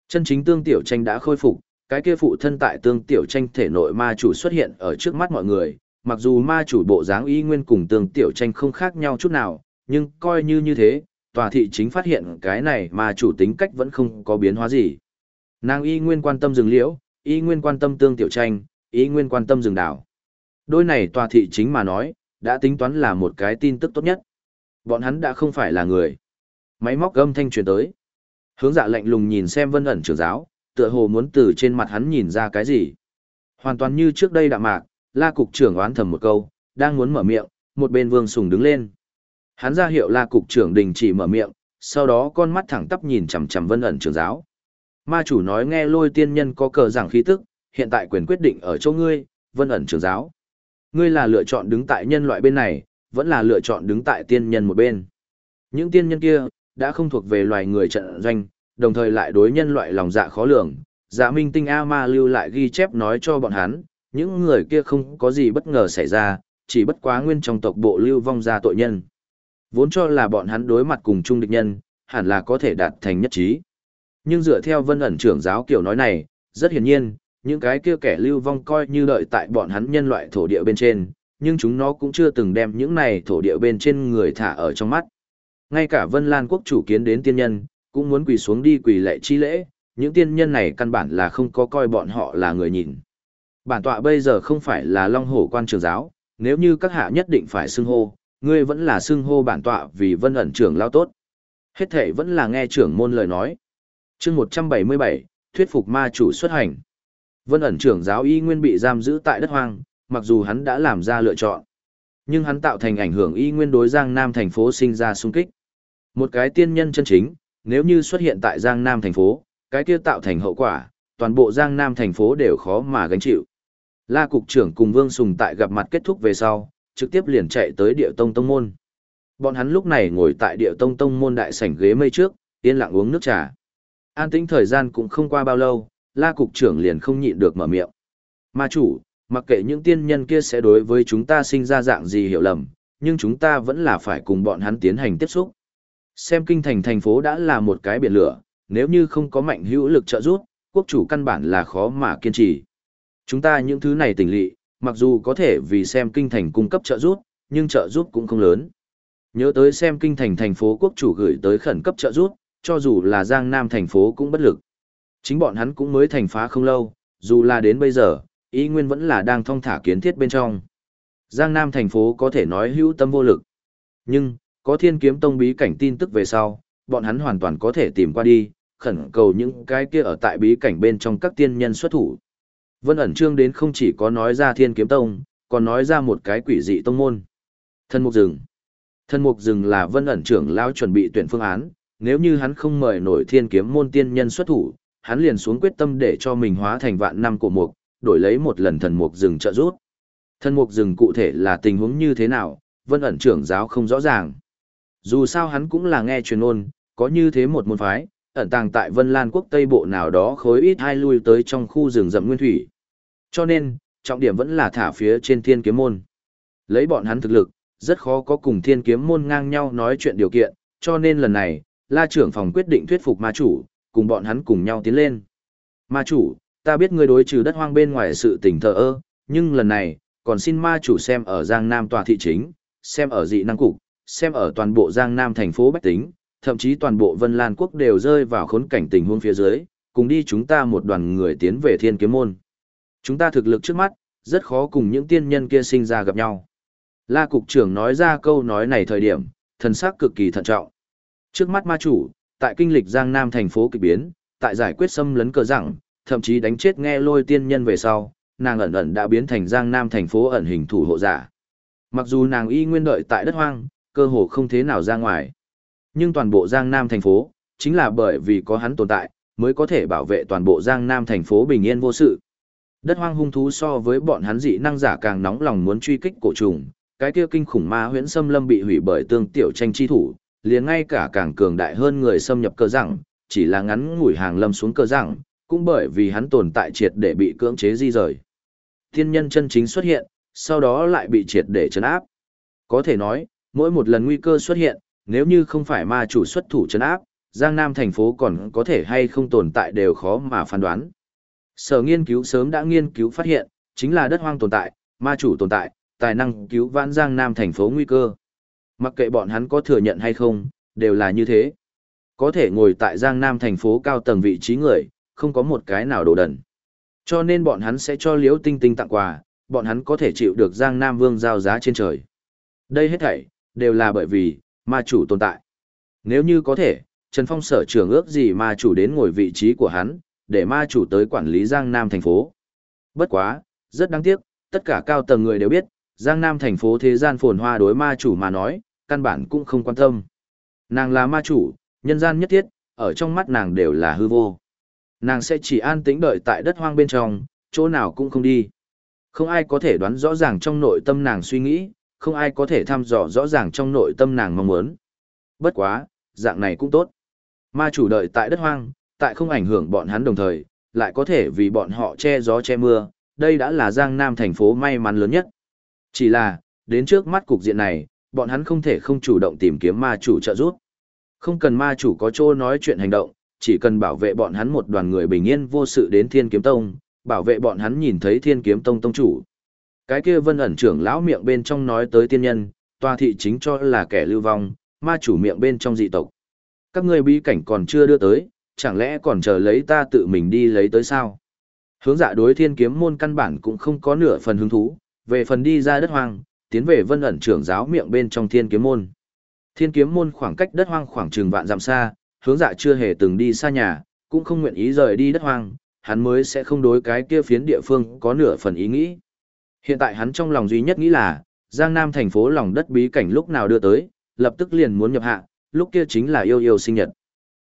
Chân chính tương tiểu tranh đã khôi phục, cái kia phụ thân tại tương tiểu tranh thể nội ma chủ xuất hiện ở trước mắt mọi người, mặc dù ma chủ bộ dáng y nguyên cùng tương tiểu tranh không khác nhau chút nào, nhưng coi như như thế, tòa thị chính phát hiện cái này ma chủ tính cách vẫn không có biến hóa gì. Nàng y nguyên quan tâm rừng liễu, y nguyên quan tâm tương tiểu tranh, y nguyên quan tâm rừng đảo. Đôi này tòa thị chính mà nói, đã tính toán là một cái tin tức tốt nhất. Bọn hắn đã không phải là người. Máy móc gâm thanh truyền tới. Hướng dạ lạnh lùng nhìn xem vân ẩn trưởng giáo, tựa hồ muốn từ trên mặt hắn nhìn ra cái gì. Hoàn toàn như trước đây đạm mạc, la cục trưởng oán thầm một câu, đang muốn mở miệng, một bên vương sùng đứng lên. Hắn ra hiệu la cục trưởng đình chỉ mở miệng, sau đó con mắt thẳng tắp nhìn chằm chằm vân ẩn trưởng giáo. Ma chủ nói nghe lôi tiên nhân có cờ giảng khí tức, hiện tại quyền quyết định ở chỗ ngươi, vân ẩn trưởng giáo. Ngươi là lựa chọn đứng tại nhân loại bên này, vẫn là lựa chọn đứng tại tiên nhân một bên. Những tiên nhân kia, đã không thuộc về loài người trận doanh, đồng thời lại đối nhân loại lòng dạ khó lường. Dạ minh tinh A-ma lưu lại ghi chép nói cho bọn hắn, những người kia không có gì bất ngờ xảy ra, chỉ bất quá nguyên trong tộc bộ lưu vong ra tội nhân. Vốn cho là bọn hắn đối mặt cùng chung địch nhân, hẳn là có thể đạt thành nhất trí. Nhưng dựa theo vân ẩn trưởng giáo kiểu nói này, rất hiển nhiên, những cái kia kẻ lưu vong coi như đợi tại bọn hắn nhân loại thổ địa bên trên, nhưng chúng nó cũng chưa từng đem những này thổ địa bên trên người thả ở trong mắt. Ngay cả Vân Lan quốc chủ kiến đến tiên nhân, cũng muốn quỳ xuống đi quỳ lệ chi lễ, những tiên nhân này căn bản là không có coi bọn họ là người nhìn. Bản tọa bây giờ không phải là long hổ quan trường giáo, nếu như các hạ nhất định phải xưng hô, ngươi vẫn là xưng hô bản tọa vì vân ẩn trưởng lao tốt. Hết thể vẫn là nghe trưởng môn lời nói. chương 177, thuyết phục ma chủ xuất hành. Vân ẩn trưởng giáo y nguyên bị giam giữ tại đất hoang, mặc dù hắn đã làm ra lựa chọn. Nhưng hắn tạo thành ảnh hưởng y nguyên đối Giang Nam thành phố sinh ra sung kích. Một cái tiên nhân chân chính, nếu như xuất hiện tại Giang Nam thành phố, cái kia tạo thành hậu quả, toàn bộ Giang Nam thành phố đều khó mà gánh chịu. La cục trưởng cùng Vương Sùng tại gặp mặt kết thúc về sau, trực tiếp liền chạy tới địa Tông Tông môn. Bọn hắn lúc này ngồi tại địa Tông Tông môn đại sảnh ghế mây trước, yên lặng uống nước trà. An tĩnh thời gian cũng không qua bao lâu, La cục trưởng liền không nhịn được mở miệng. Ma chủ, Mặc kệ những tiên nhân kia sẽ đối với chúng ta sinh ra dạng gì hiểu lầm, nhưng chúng ta vẫn là phải cùng bọn hắn tiến hành tiếp xúc. Xem kinh thành thành phố đã là một cái biển lửa, nếu như không có mạnh hữu lực trợ giúp, quốc chủ căn bản là khó mà kiên trì. Chúng ta những thứ này tỉnh lỵ, mặc dù có thể vì xem kinh thành cung cấp trợ giúp, nhưng trợ giúp cũng không lớn. Nhớ tới xem kinh thành thành phố quốc chủ gửi tới khẩn cấp trợ giúp, cho dù là Giang Nam thành phố cũng bất lực. Chính bọn hắn cũng mới thành phá không lâu, dù là đến bây giờ, ý nguyên vẫn là đang thong thả kiến thiết bên trong. Giang Nam thành phố có thể nói hữu tâm vô lực. Nhưng, có thiên kiếm tông bí cảnh tin tức về sau, bọn hắn hoàn toàn có thể tìm qua đi, khẩn cầu những cái kia ở tại bí cảnh bên trong các tiên nhân xuất thủ. Vân ẩn trương đến không chỉ có nói ra thiên kiếm tông, còn nói ra một cái quỷ dị tông môn. Thân mục rừng. Thân mục rừng là vân ẩn trưởng lao chuẩn bị tuyển phương án, nếu như hắn không mời nổi thiên kiếm môn tiên nhân xuất thủ, hắn liền xuống quyết tâm để cho mình hóa thành vạn năm cổ mục, đổi lấy một lần thần mục rừng trợ giúp. Thần mục rừng cụ thể là tình huống như thế nào, vân ẩn trưởng giáo không rõ ràng. Dù sao hắn cũng là nghe truyền ôn, có như thế một môn phái, ẩn tàng tại Vân Lan quốc Tây Bộ nào đó khối ít hai lui tới trong khu rừng rậm nguyên thủy. Cho nên, trọng điểm vẫn là thả phía trên thiên kiếm môn. Lấy bọn hắn thực lực, rất khó có cùng thiên kiếm môn ngang nhau nói chuyện điều kiện, cho nên lần này, la trưởng phòng quyết định thuyết phục ma chủ, cùng bọn hắn cùng nhau tiến lên. Ma chủ, ta biết ngươi đối trừ đất hoang bên ngoài sự tình thờ ơ, nhưng lần này, còn xin ma chủ xem ở Giang Nam tòa thị chính, xem ở dị năng cục, xem ở toàn bộ Giang Nam thành phố Bách Tính, thậm chí toàn bộ Vân Lan quốc đều rơi vào khốn cảnh tình huống phía dưới, cùng đi chúng ta một đoàn người tiến về Thiên Kiếm môn. Chúng ta thực lực trước mắt, rất khó cùng những tiên nhân kia sinh ra gặp nhau. La cục trưởng nói ra câu nói này thời điểm, thần sắc cực kỳ thận trọng. Trước mắt ma chủ, tại kinh lịch Giang Nam thành phố kỳ biến, tại giải quyết xâm lấn cờ rằng, thậm chí đánh chết nghe lôi tiên nhân về sau, nàng ẩn ẩn đã biến thành Giang Nam thành phố ẩn hình thủ hộ giả. Mặc dù nàng y nguyên đợi tại đất hoang, cơ hồ không thế nào ra ngoài. Nhưng toàn bộ Giang Nam thành phố, chính là bởi vì có hắn tồn tại, mới có thể bảo vệ toàn bộ Giang Nam thành phố bình yên vô sự. Đất hoang hung thú so với bọn hắn dị năng giả càng nóng lòng muốn truy kích cổ trùng, cái kia kinh khủng ma huyễn xâm lâm bị hủy bởi tương tiểu tranh chi thủ, liền ngay cả càng cường đại hơn người xâm nhập cơ rằng, chỉ là ngắn ngủi hàng lâm xuống cơ rằng, cũng bởi vì hắn tồn tại triệt để bị cưỡng chế di rời. Thiên nhân chân chính xuất hiện, sau đó lại bị triệt để chấn áp. Có thể nói, mỗi một lần nguy cơ xuất hiện, nếu như không phải ma chủ xuất thủ chấn áp, Giang Nam thành phố còn có thể hay không tồn tại đều khó mà phán đoán. Sở nghiên cứu sớm đã nghiên cứu phát hiện, chính là đất hoang tồn tại, ma chủ tồn tại, tài năng cứu vãn Giang Nam thành phố nguy cơ. Mặc kệ bọn hắn có thừa nhận hay không, đều là như thế. Có thể ngồi tại Giang Nam thành phố cao tầng vị trí người, không có một cái nào đồ đần. Cho nên bọn hắn sẽ cho Liễu Tinh Tinh tặng quà, bọn hắn có thể chịu được Giang Nam Vương giao giá trên trời. Đây hết thảy, đều là bởi vì, ma chủ tồn tại. Nếu như có thể, Trần Phong sở trưởng ước gì ma chủ đến ngồi vị trí của hắn, để ma chủ tới quản lý Giang Nam thành phố. Bất quá, rất đáng tiếc, tất cả cao tầng người đều biết, Giang Nam thành phố thế gian phồn hoa đối ma chủ mà nói, căn bản cũng không quan tâm. Nàng là ma chủ, nhân gian nhất thiết, ở trong mắt nàng đều là hư vô. Nàng sẽ chỉ an tĩnh đợi tại đất hoang bên trong, chỗ nào cũng không đi. Không ai có thể đoán rõ ràng trong nội tâm nàng suy nghĩ, không ai có thể thăm dò rõ ràng trong nội tâm nàng mong muốn. Bất quá, dạng này cũng tốt. Ma chủ đợi tại đất hoang, tại không ảnh hưởng bọn hắn đồng thời, lại có thể vì bọn họ che gió che mưa, đây đã là Giang Nam thành phố may mắn lớn nhất. Chỉ là, đến trước mắt cục diện này, bọn hắn không thể không chủ động tìm kiếm ma chủ trợ giúp. Không cần ma chủ có chỗ nói chuyện hành động, chỉ cần bảo vệ bọn hắn một đoàn người bình yên vô sự đến Thiên Kiếm Tông, bảo vệ bọn hắn nhìn thấy Thiên Kiếm Tông tông chủ. Cái kia vân ẩn trưởng lão miệng bên trong nói tới tiên nhân, tòa thị chính cho là kẻ lưu vong, ma chủ miệng bên trong dị tộc. Các ngươi bí cảnh còn chưa đưa tới, chẳng lẽ còn chờ lấy ta tự mình đi lấy tới sao? Hướng dạ đối thiên kiếm môn căn bản cũng không có nửa phần hứng thú, về phần đi ra đất hoang, tiến về vân ẩn trưởng giáo miệng bên trong thiên kiếm môn. Thiên kiếm môn khoảng cách đất hoang khoảng chừng vạn dặm xa, hướng dạ chưa hề từng đi xa nhà, cũng không nguyện ý rời đi đất hoang, hắn mới sẽ không đối cái kia phiến địa phương có nửa phần ý nghĩ. Hiện tại hắn trong lòng duy nhất nghĩ là, Giang Nam thành phố lòng đất bí cảnh lúc nào đưa tới, lập tức liền muốn nhập hạ, lúc kia chính là yêu yêu sinh nhật.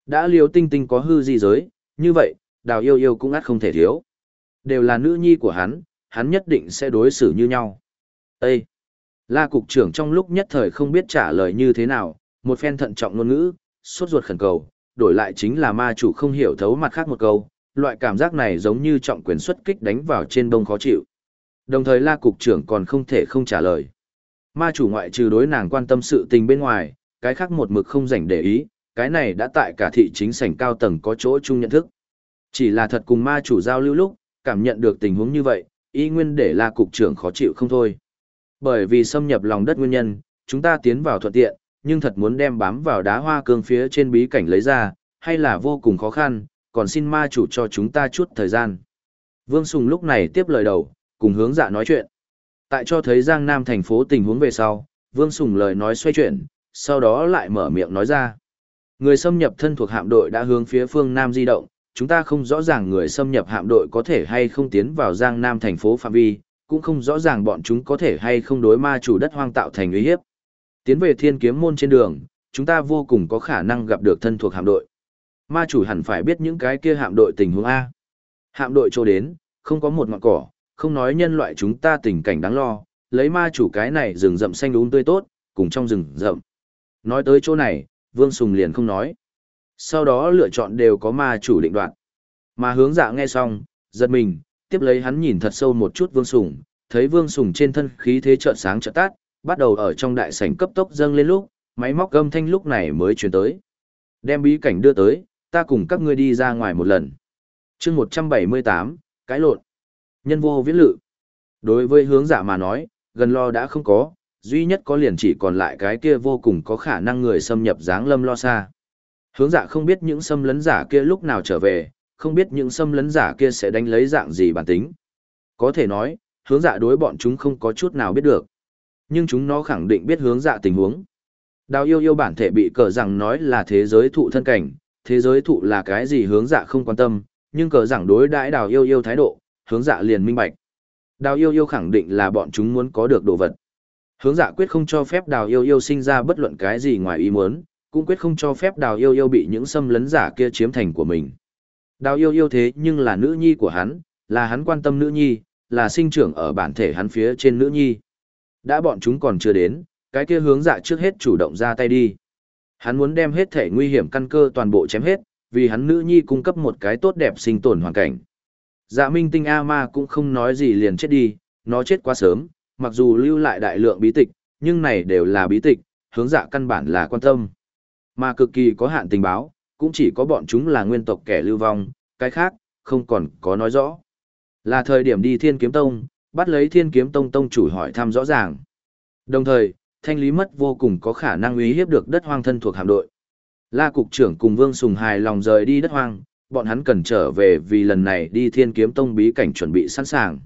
Đã liều tinh tinh có hư gì giới, như vậy, đào yêu yêu cũng ắt không thể thiếu. Đều là nữ nhi của hắn, hắn nhất định sẽ đối xử như nhau. Ê! La cục trưởng trong lúc nhất thời không biết trả lời như thế nào, một phen thận trọng ngôn ngữ, sốt ruột khẩn cầu, đổi lại chính là ma chủ không hiểu thấu mặt khác một câu, loại cảm giác này giống như trọng quyền xuất kích đánh vào trên bông khó chịu. Đồng thời la cục trưởng còn không thể không trả lời. Ma chủ ngoại trừ đối nàng quan tâm sự tình bên ngoài, cái khác một mực không dành để ý, cái này đã tại cả thị chính sảnh cao tầng có chỗ chung nhận thức. Chỉ là thật cùng ma chủ giao lưu lúc, cảm nhận được tình huống như vậy, y nguyên để la cục trưởng khó chịu không thôi. Bởi vì xâm nhập lòng đất nguyên nhân, chúng ta tiến vào thuận tiện, nhưng thật muốn đem bám vào đá hoa cương phía trên bí cảnh lấy ra, hay là vô cùng khó khăn, còn xin ma chủ cho chúng ta chút thời gian. Vương Sùng lúc này tiếp lời đầu, cùng hướng dạ nói chuyện. Tại cho thấy Giang Nam thành phố tình huống về sau, Vương Sùng lời nói xoay chuyển, sau đó lại mở miệng nói ra. Người xâm nhập thân thuộc hạm đội đã hướng phía phương Nam di động, chúng ta không rõ ràng người xâm nhập hạm đội có thể hay không tiến vào Giang Nam thành phố phạm vi, cũng không rõ ràng bọn chúng có thể hay không đối ma chủ đất hoang tạo thành uy hiếp. Tiến về thiên kiếm môn trên đường, chúng ta vô cùng có khả năng gặp được thân thuộc hạm đội. Ma chủ hẳn phải biết những cái kia hạm đội tình huống A. Hạm đội trô đến, không có một ngọn cỏ, không nói nhân loại chúng ta tình cảnh đáng lo, lấy ma chủ cái này rừng rậm xanh đúng tươi tốt, cùng trong rừng rậm. Nói tới chỗ này, Vương Sùng liền không nói. Sau đó lựa chọn đều có ma chủ định đoạn. Mà hướng dạ nghe xong, giật mình, tiếp lấy hắn nhìn thật sâu một chút Vương Sùng, thấy Vương Sùng trên thân khí thế chợt sáng chợt tát, bắt đầu ở trong đại sảnh cấp tốc dâng lên lúc, máy móc âm thanh lúc này mới truyền tới. Đem bí cảnh đưa tới, ta cùng các ngươi đi ra ngoài một lần. chương 178, cái lộn. Nhân vô viễn lự. Đối với hướng giả mà nói, gần lo đã không có, duy nhất có liền chỉ còn lại cái kia vô cùng có khả năng người xâm nhập dáng lâm lo xa. Hướng giả không biết những xâm lấn giả kia lúc nào trở về, không biết những xâm lấn giả kia sẽ đánh lấy dạng gì bản tính. Có thể nói, hướng giả đối bọn chúng không có chút nào biết được. Nhưng chúng nó khẳng định biết hướng dạ tình huống. Đào yêu yêu bản thể bị cờ rằng nói là thế giới thụ thân cảnh, thế giới thụ là cái gì hướng dạ không quan tâm, nhưng cờ rằng đối đãi đào yêu yêu thái độ, hướng dạ liền minh bạch. Đào yêu yêu khẳng định là bọn chúng muốn có được đồ vật. Hướng dạ quyết không cho phép đào yêu yêu sinh ra bất luận cái gì ngoài ý muốn, cũng quyết không cho phép đào yêu yêu bị những xâm lấn giả kia chiếm thành của mình. Đào yêu yêu thế nhưng là nữ nhi của hắn, là hắn quan tâm nữ nhi, là sinh trưởng ở bản thể hắn phía trên nữ nhi. Đã bọn chúng còn chưa đến, cái kia hướng dạ trước hết chủ động ra tay đi. Hắn muốn đem hết thể nguy hiểm căn cơ toàn bộ chém hết, vì hắn nữ nhi cung cấp một cái tốt đẹp sinh tồn hoàn cảnh. Dạ minh tinh A-ma cũng không nói gì liền chết đi, nó chết quá sớm, mặc dù lưu lại đại lượng bí tịch, nhưng này đều là bí tịch, hướng dạ căn bản là quan tâm. Mà cực kỳ có hạn tình báo, cũng chỉ có bọn chúng là nguyên tộc kẻ lưu vong, cái khác, không còn có nói rõ. Là thời điểm đi thiên kiếm tông, bắt lấy thiên kiếm tông tông chủ hỏi thăm rõ ràng. Đồng thời, thanh lý mất vô cùng có khả năng uy hiếp được đất hoang thân thuộc hạm đội. La cục trưởng cùng Vương Sùng hài lòng rời đi đất hoang, bọn hắn cần trở về vì lần này đi thiên kiếm tông bí cảnh chuẩn bị sẵn sàng.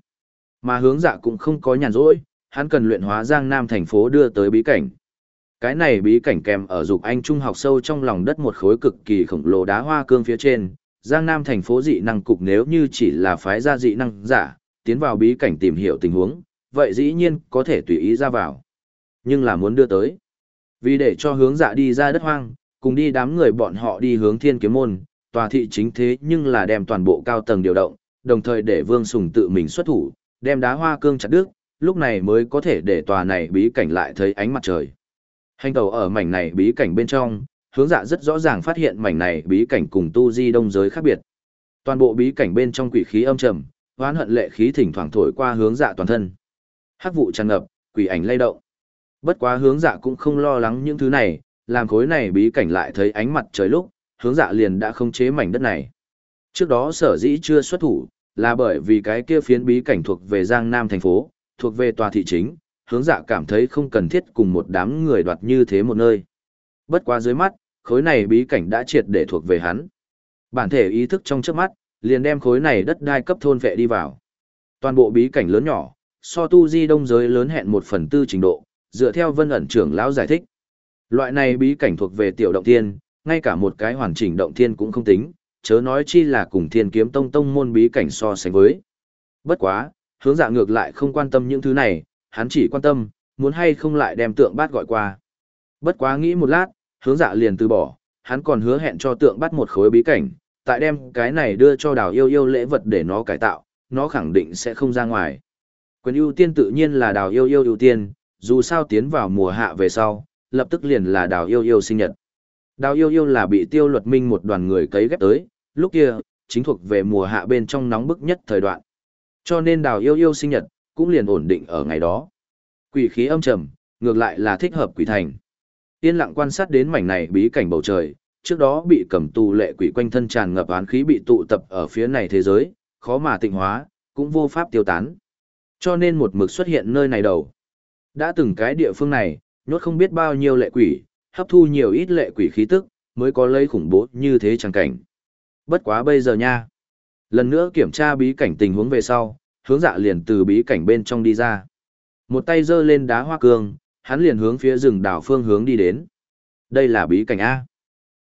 Mà hướng dạ cũng không có nhàn rỗi, hắn cần luyện hóa Giang Nam thành phố đưa tới bí cảnh. Cái này bí cảnh kèm ở dục anh trung học sâu trong lòng đất một khối cực kỳ khổng lồ đá hoa cương phía trên, Giang Nam thành phố dị năng cục nếu như chỉ là phái gia dị năng giả, tiến vào bí cảnh tìm hiểu tình huống, vậy dĩ nhiên có thể tùy ý ra vào. Nhưng là muốn đưa tới. Vì để cho hướng dạ đi ra đất hoang, cùng đi đám người bọn họ đi hướng thiên kiếm môn, tòa thị chính thế nhưng là đem toàn bộ cao tầng điều động, đồng thời để Vương Sùng tự mình xuất thủ, đem đá hoa cương chặt đứt, lúc này mới có thể để tòa này bí cảnh lại thấy ánh mặt trời. Hành tàu ở mảnh này bí cảnh bên trong, hướng dạ rất rõ ràng phát hiện mảnh này bí cảnh cùng tu di đông giới khác biệt. Toàn bộ bí cảnh bên trong quỷ khí âm trầm, hoán hận lệ khí thỉnh thoảng thổi qua hướng dạ toàn thân. Hắc vụ tràn ngập, quỷ ảnh lay động. Bất quá hướng dạ cũng không lo lắng những thứ này, làm khối này bí cảnh lại thấy ánh mặt trời lúc, hướng dạ liền đã không chế mảnh đất này. Trước đó sở dĩ chưa xuất thủ, là bởi vì cái kia phiến bí cảnh thuộc về Giang Nam thành phố, thuộc về tòa thị chính, hướng dạ cảm thấy không cần thiết cùng một đám người đoạt như thế một nơi. Bất quá dưới mắt, khối này bí cảnh đã triệt để thuộc về hắn. Bản thể ý thức trong trước mắt, liền đem khối này đất đai cấp thôn vệ đi vào. Toàn bộ bí cảnh lớn nhỏ, so tu di đông giới lớn hẹn một phần tư trình độ, dựa theo vân ẩn trưởng lão giải thích. Loại này bí cảnh thuộc về tiểu động thiên, ngay cả một cái hoàn chỉnh động thiên cũng không tính, chớ nói chi là cùng thiên kiếm tông tông môn bí cảnh so sánh với. Bất quá, hướng dạ ngược lại không quan tâm những thứ này, hắn chỉ quan tâm, muốn hay không lại đem tượng bát gọi qua. Bất quá nghĩ một lát, hướng dạ liền từ bỏ, hắn còn hứa hẹn cho tượng bắt một khối bí cảnh, tại đem cái này đưa cho đào yêu yêu lễ vật để nó cải tạo, nó khẳng định sẽ không ra ngoài. Quyền ưu tiên tự nhiên là đào yêu yêu ưu tiên, dù sao tiến vào mùa hạ về sau, lập tức liền là đào yêu yêu sinh nhật. Đào yêu yêu là bị tiêu luật minh một đoàn người cấy ghép tới, lúc kia, chính thuộc về mùa hạ bên trong nóng bức nhất thời đoạn. Cho nên đào yêu yêu sinh nhật, cũng liền ổn định ở ngày đó. Quỷ khí âm trầm, ngược lại là thích hợp quỷ thành. Yên lặng quan sát đến mảnh này bí cảnh bầu trời, trước đó bị cầm tù lệ quỷ quanh thân tràn ngập oán khí bị tụ tập ở phía này thế giới, khó mà tịnh hóa, cũng vô pháp tiêu tán. Cho nên một mực xuất hiện nơi này đầu. Đã từng cái địa phương này, nhốt không biết bao nhiêu lệ quỷ, hấp thu nhiều ít lệ quỷ khí tức, mới có lấy khủng bố như thế chẳng cảnh. Bất quá bây giờ nha. Lần nữa kiểm tra bí cảnh tình huống về sau, hướng dạ liền từ bí cảnh bên trong đi ra. Một tay giơ lên đá hoa cương, hắn liền hướng phía rừng đảo phương hướng đi đến. Đây là bí cảnh A.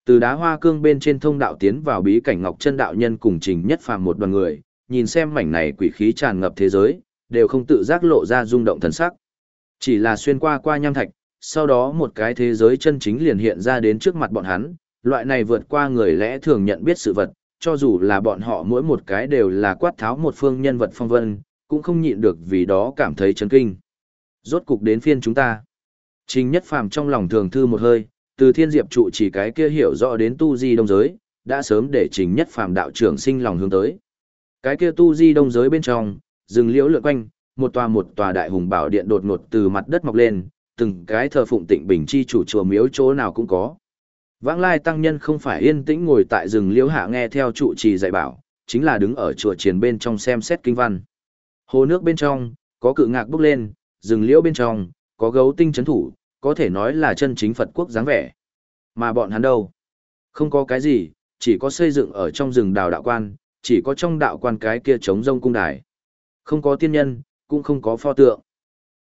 Từ đá hoa cương bên trên thông đạo tiến vào bí cảnh Ngọc Chân đạo nhân cùng Trình Nhất Phàm một đoàn người, nhìn xem mảnh này quỷ khí tràn ngập thế giới, đều không tự giác lộ ra rung động thần sắc. Chỉ là xuyên qua qua nham thạch, sau đó một cái thế giới chân chính liền hiện ra đến trước mặt bọn hắn, loại này vượt qua người lẽ thường nhận biết sự vật, cho dù là bọn họ mỗi một cái đều là quát tháo một phương nhân vật phong vân, cũng không nhịn được vì đó cảm thấy chấn kinh. Rốt cục đến phiên chúng ta. Trình Nhất Phàm trong lòng thường thư một hơi, từ thiên diệp trụ chỉ cái kia hiểu rõ đến tu di đông giới, đã sớm để Trình Nhất Phàm đạo trưởng sinh lòng hướng tới. Cái kia tu di đông giới bên trong, rừng liễu lượn quanh, một tòa một tòa đại hùng bảo điện đột ngột từ mặt đất mọc lên, từng cái thờ phụng tịnh bình chi chủ chùa miếu chỗ nào cũng có. Vãng lai tăng nhân không phải yên tĩnh ngồi tại rừng liễu hạ nghe theo trụ trì dạy bảo, chính là đứng ở chùa triền bên trong xem xét kinh văn. Hồ nước bên trong, có cự ngạc bốc lên, rừng liễu bên trong, có gấu tinh chấn thủ, có thể nói là chân chính Phật quốc dáng vẻ. Mà bọn hắn đâu? Không có cái gì, chỉ có xây dựng ở trong rừng đào đạo quan, chỉ có trong đạo quan cái kia trống rông cung đài. Không có tiên nhân, cũng không có pho tượng.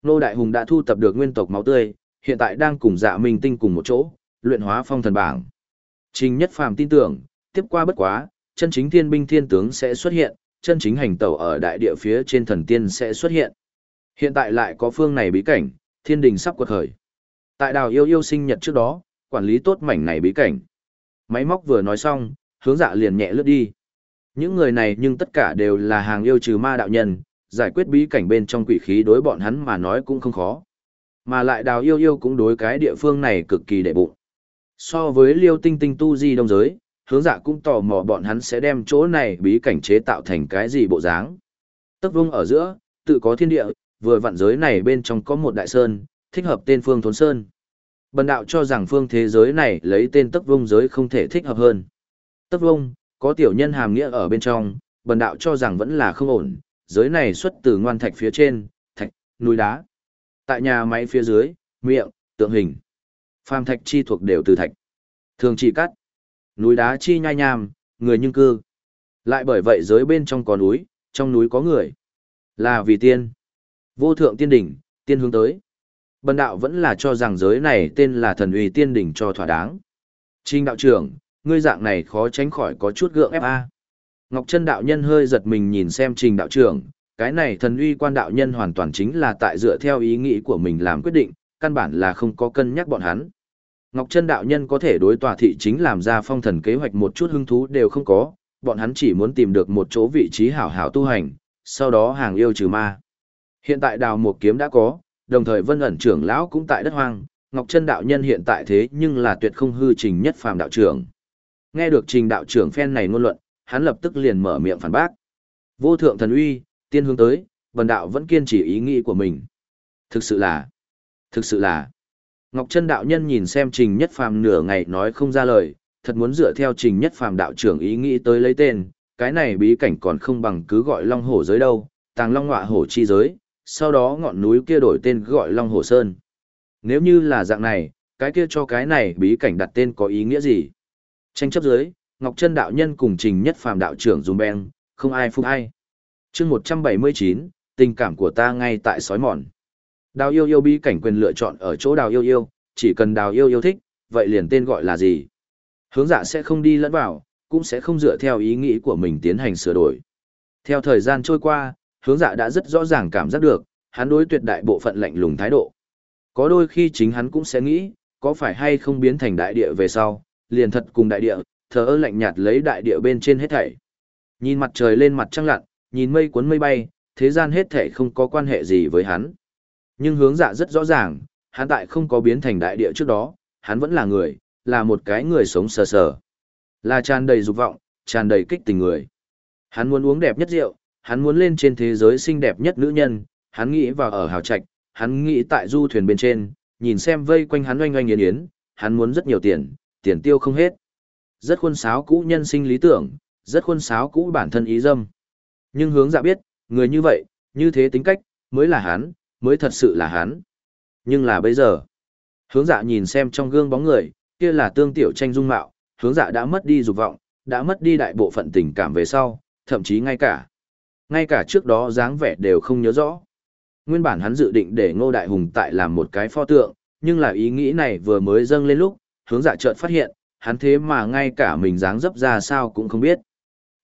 Nô Đại Hùng đã thu tập được nguyên tộc máu tươi, hiện tại đang cùng dạ minh tinh cùng một chỗ, luyện hóa phong thần bảng. Trình Nhất Phàm tin tưởng, tiếp qua bất quá, chân chính thiên binh thiên tướng sẽ xuất hiện, chân chính hành tẩu ở đại địa phía trên thần tiên sẽ xuất hiện. Hiện tại lại có phương này bí cảnh, thiên đình sắp quật khởi. Tại đào yêu yêu sinh nhật trước đó, quản lý tốt mảnh này bí cảnh. Máy móc vừa nói xong, hướng dạ liền nhẹ lướt đi. Những người này nhưng tất cả đều là hàng yêu trừ ma đạo nhân, giải quyết bí cảnh bên trong quỷ khí đối bọn hắn mà nói cũng không khó. Mà lại đào yêu yêu cũng đối cái địa phương này cực kỳ đệ bụng. So với liêu tinh tinh tu di đông giới, hướng dạ cũng tò mò bọn hắn sẽ đem chỗ này bí cảnh chế tạo thành cái gì bộ dáng. Tức vung ở giữa, tự có thiên địa, vừa vạn giới này bên trong có một đại sơn, thích hợp tên phương thốn sơn. Bần đạo cho rằng phương thế giới này lấy tên tấc vung giới không thể thích hợp hơn. Tấc vung, có tiểu nhân hàm nghĩa ở bên trong, bần đạo cho rằng vẫn là không ổn, giới này xuất từ ngoan thạch phía trên, thạch, núi đá. Tại nhà máy phía dưới, miệng, tượng hình. Phàm thạch chi thuộc đều từ thạch. Thường chỉ cắt. Núi đá chi nhai nham, người nhưng cư. Lại bởi vậy giới bên trong có núi, trong núi có người. Là vì tiên. Vô thượng tiên đỉnh, tiên hướng tới. Bần đạo vẫn là cho rằng giới này tên là thần uy tiên đỉnh cho thỏa đáng. Trình đạo trưởng, ngươi dạng này khó tránh khỏi có chút gượng ép a. Ngọc Trân đạo nhân hơi giật mình nhìn xem trình đạo trưởng, cái này thần uy quan đạo nhân hoàn toàn chính là tại dựa theo ý nghĩ của mình làm quyết định, căn bản là không có cân nhắc bọn hắn. Ngọc Trân đạo nhân có thể đối tòa thị chính làm ra phong thần kế hoạch một chút hứng thú đều không có, bọn hắn chỉ muốn tìm được một chỗ vị trí hảo hảo tu hành, sau đó hàng yêu trừ ma. Hiện tại đào một kiếm đã có, đồng thời vân ẩn trưởng lão cũng tại đất hoang, Ngọc Trân đạo nhân hiện tại thế nhưng là tuyệt không hư trình nhất phàm đạo trưởng. Nghe được trình đạo trưởng phen này ngôn luận, hắn lập tức liền mở miệng phản bác. Vô thượng thần uy, tiên hướng tới, bần đạo vẫn kiên trì ý nghĩ của mình. Thực sự là, thực sự là. Ngọc Trân đạo nhân nhìn xem trình nhất phàm nửa ngày nói không ra lời, thật muốn dựa theo trình nhất phàm đạo trưởng ý nghĩ tới lấy tên, cái này bí cảnh còn không bằng cứ gọi long hổ giới đâu, tàng long ngọa hổ chi giới, sau đó ngọn núi kia đổi tên gọi long hổ sơn. Nếu như là dạng này, cái kia cho cái này bí cảnh đặt tên có ý nghĩa gì? Tranh chấp dưới, Ngọc Trân đạo nhân cùng Trình Nhất Phàm đạo trưởng dùng beng, không ai phục ai. Chương 179, tình cảm của ta ngay tại sói mòn. Đào yêu yêu bí cảnh quyền lựa chọn ở chỗ đào yêu yêu, chỉ cần đào yêu yêu thích, vậy liền tên gọi là gì? Hướng dạ sẽ không đi lẫn vào, cũng sẽ không dựa theo ý nghĩ của mình tiến hành sửa đổi. Theo thời gian trôi qua, hướng dạ đã rất rõ ràng cảm giác được, hắn đối tuyệt đại bộ phận lạnh lùng thái độ. Có đôi khi chính hắn cũng sẽ nghĩ, có phải hay không biến thành đại địa về sau, liền thật cùng đại địa, thờ ơ lạnh nhạt lấy đại địa bên trên hết thảy. Nhìn mặt trời lên mặt trăng lặn, nhìn mây cuốn mây bay, thế gian hết thảy không có quan hệ gì với hắn. Nhưng hướng dạ rất rõ ràng, hắn tại không có biến thành đại địa trước đó, hắn vẫn là người, là một cái người sống sờ sờ. Là tràn đầy dục vọng, tràn đầy kích tình người. Hắn muốn uống đẹp nhất rượu, hắn muốn lên trên thế giới xinh đẹp nhất nữ nhân, hắn nghĩ vào ở hào trạch, hắn nghĩ tại du thuyền bên trên, nhìn xem vây quanh hắn oanh oanh yến yến, hắn muốn rất nhiều tiền, tiền tiêu không hết. Rất khuôn sáo cũ nhân sinh lý tưởng, rất khuôn sáo cũ bản thân ý dâm. Nhưng hướng dạ biết, người như vậy, như thế tính cách, mới là hắn, mới thật sự là hắn. Nhưng là bây giờ, Hướng dạ nhìn xem trong gương bóng người, kia là tương tiểu tranh dung mạo, hướng dạ đã mất đi dục vọng, đã mất đi đại bộ phận tình cảm về sau, thậm chí ngay cả. Ngay cả trước đó dáng vẻ đều không nhớ rõ. Nguyên bản hắn dự định để ngô đại hùng tại làm một cái pho tượng, nhưng là ý nghĩ này vừa mới dâng lên lúc, hướng dạ chợt phát hiện, hắn thế mà ngay cả mình dáng dấp ra sao cũng không biết.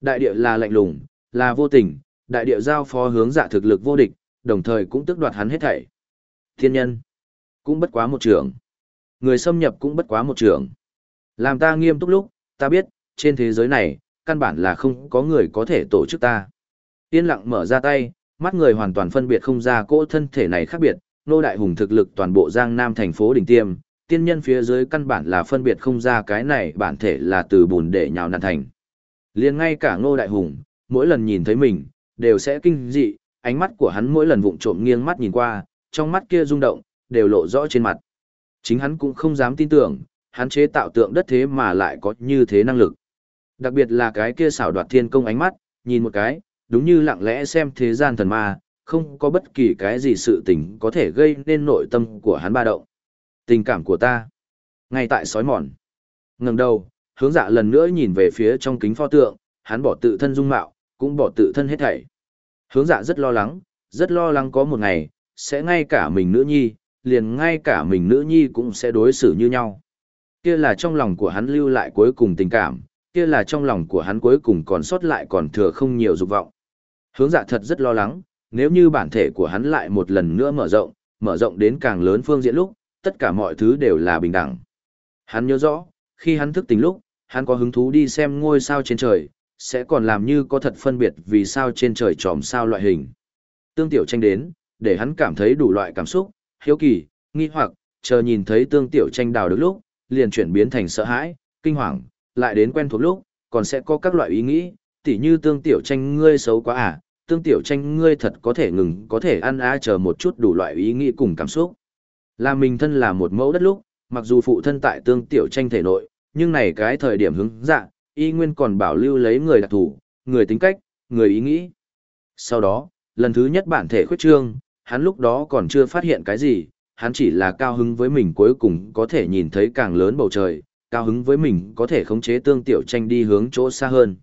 Đại địa là lạnh lùng, là vô tình, đại địa giao phó hướng dạ thực lực vô địch, đồng thời cũng tức đoạt hắn hết thảy. Thiên nhân, cũng bất quá một trưởng. Người xâm nhập cũng bất quá một trưởng. Làm ta nghiêm túc lúc, ta biết, trên thế giới này, căn bản là không có người có thể tổ chức ta. Yên lặng mở ra tay, mắt người hoàn toàn phân biệt không ra cỗ thân thể này khác biệt, nô đại hùng thực lực toàn bộ Giang Nam thành phố đỉnh tiêm, tiên nhân phía dưới căn bản là phân biệt không ra cái này bản thể là từ bùn để nhào nặn thành. liền ngay cả ngô đại hùng, mỗi lần nhìn thấy mình, đều sẽ kinh dị, ánh mắt của hắn mỗi lần vụng trộm nghiêng mắt nhìn qua, trong mắt kia rung động, đều lộ rõ trên mặt. Chính hắn cũng không dám tin tưởng, hắn chế tạo tượng đất thế mà lại có như thế năng lực. Đặc biệt là cái kia xảo đoạt thiên công ánh mắt, nhìn một cái, đúng như lặng lẽ xem thế gian thần ma, không có bất kỳ cái gì sự tình có thể gây nên nội tâm của hắn ba động. Tình cảm của ta, ngay tại sói mòn. ngừng đầu, hướng dạ lần nữa nhìn về phía trong kính pho tượng, hắn bỏ tự thân dung mạo, cũng bỏ tự thân hết thảy. Hướng dạ rất lo lắng, rất lo lắng có một ngày, sẽ ngay cả mình nữ nhi, liền ngay cả mình nữ nhi cũng sẽ đối xử như nhau. Kia là trong lòng của hắn lưu lại cuối cùng tình cảm, kia là trong lòng của hắn cuối cùng còn sót lại còn thừa không nhiều dục vọng. Hướng dạ thật rất lo lắng, nếu như bản thể của hắn lại một lần nữa mở rộng, mở rộng đến càng lớn phương diện lúc, tất cả mọi thứ đều là bình đẳng. Hắn nhớ rõ, khi hắn thức tỉnh lúc, hắn có hứng thú đi xem ngôi sao trên trời, sẽ còn làm như có thật phân biệt vì sao trên trời tròm sao loại hình. Tương tiểu tranh đến, để hắn cảm thấy đủ loại cảm xúc, hiếu kỳ, nghi hoặc, chờ nhìn thấy tương tiểu tranh đào được lúc, liền chuyển biến thành sợ hãi, kinh hoàng, lại đến quen thuộc lúc, còn sẽ có các loại ý nghĩ, tỉ như tương tiểu tranh ngươi xấu quá à, tương tiểu tranh ngươi thật có thể ngừng, có thể ăn á chờ một chút đủ loại ý nghĩ cùng cảm xúc. Là mình thân là một mẫu đất lúc, mặc dù phụ thân tại tương tiểu tranh thể nội, nhưng này cái thời điểm hứng dạ, y nguyên còn bảo lưu lấy người đặc thủ, người tính cách, người ý nghĩ. Sau đó, lần thứ nhất bản thể khuyết trương, hắn lúc đó còn chưa phát hiện cái gì, hắn chỉ là cao hứng với mình cuối cùng có thể nhìn thấy càng lớn bầu trời, cao hứng với mình có thể khống chế tương tiểu tranh đi hướng chỗ xa hơn.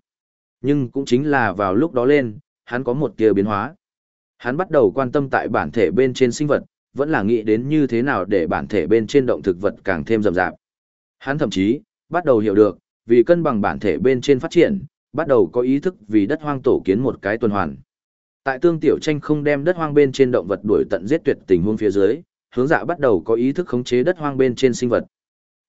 Nhưng cũng chính là vào lúc đó lên, hắn có một tia biến hóa. Hắn bắt đầu quan tâm tại bản thể bên trên sinh vật, vẫn là nghĩ đến như thế nào để bản thể bên trên động thực vật càng thêm rậm rạp. Hắn thậm chí, bắt đầu hiểu được, vì cân bằng bản thể bên trên phát triển, bắt đầu có ý thức vì đất hoang tổ kiến một cái tuần hoàn. Tại tương tiểu tranh không đem đất hoang bên trên động vật đuổi tận giết tuyệt tình huống phía dưới, hướng dạ bắt đầu có ý thức khống chế đất hoang bên trên sinh vật.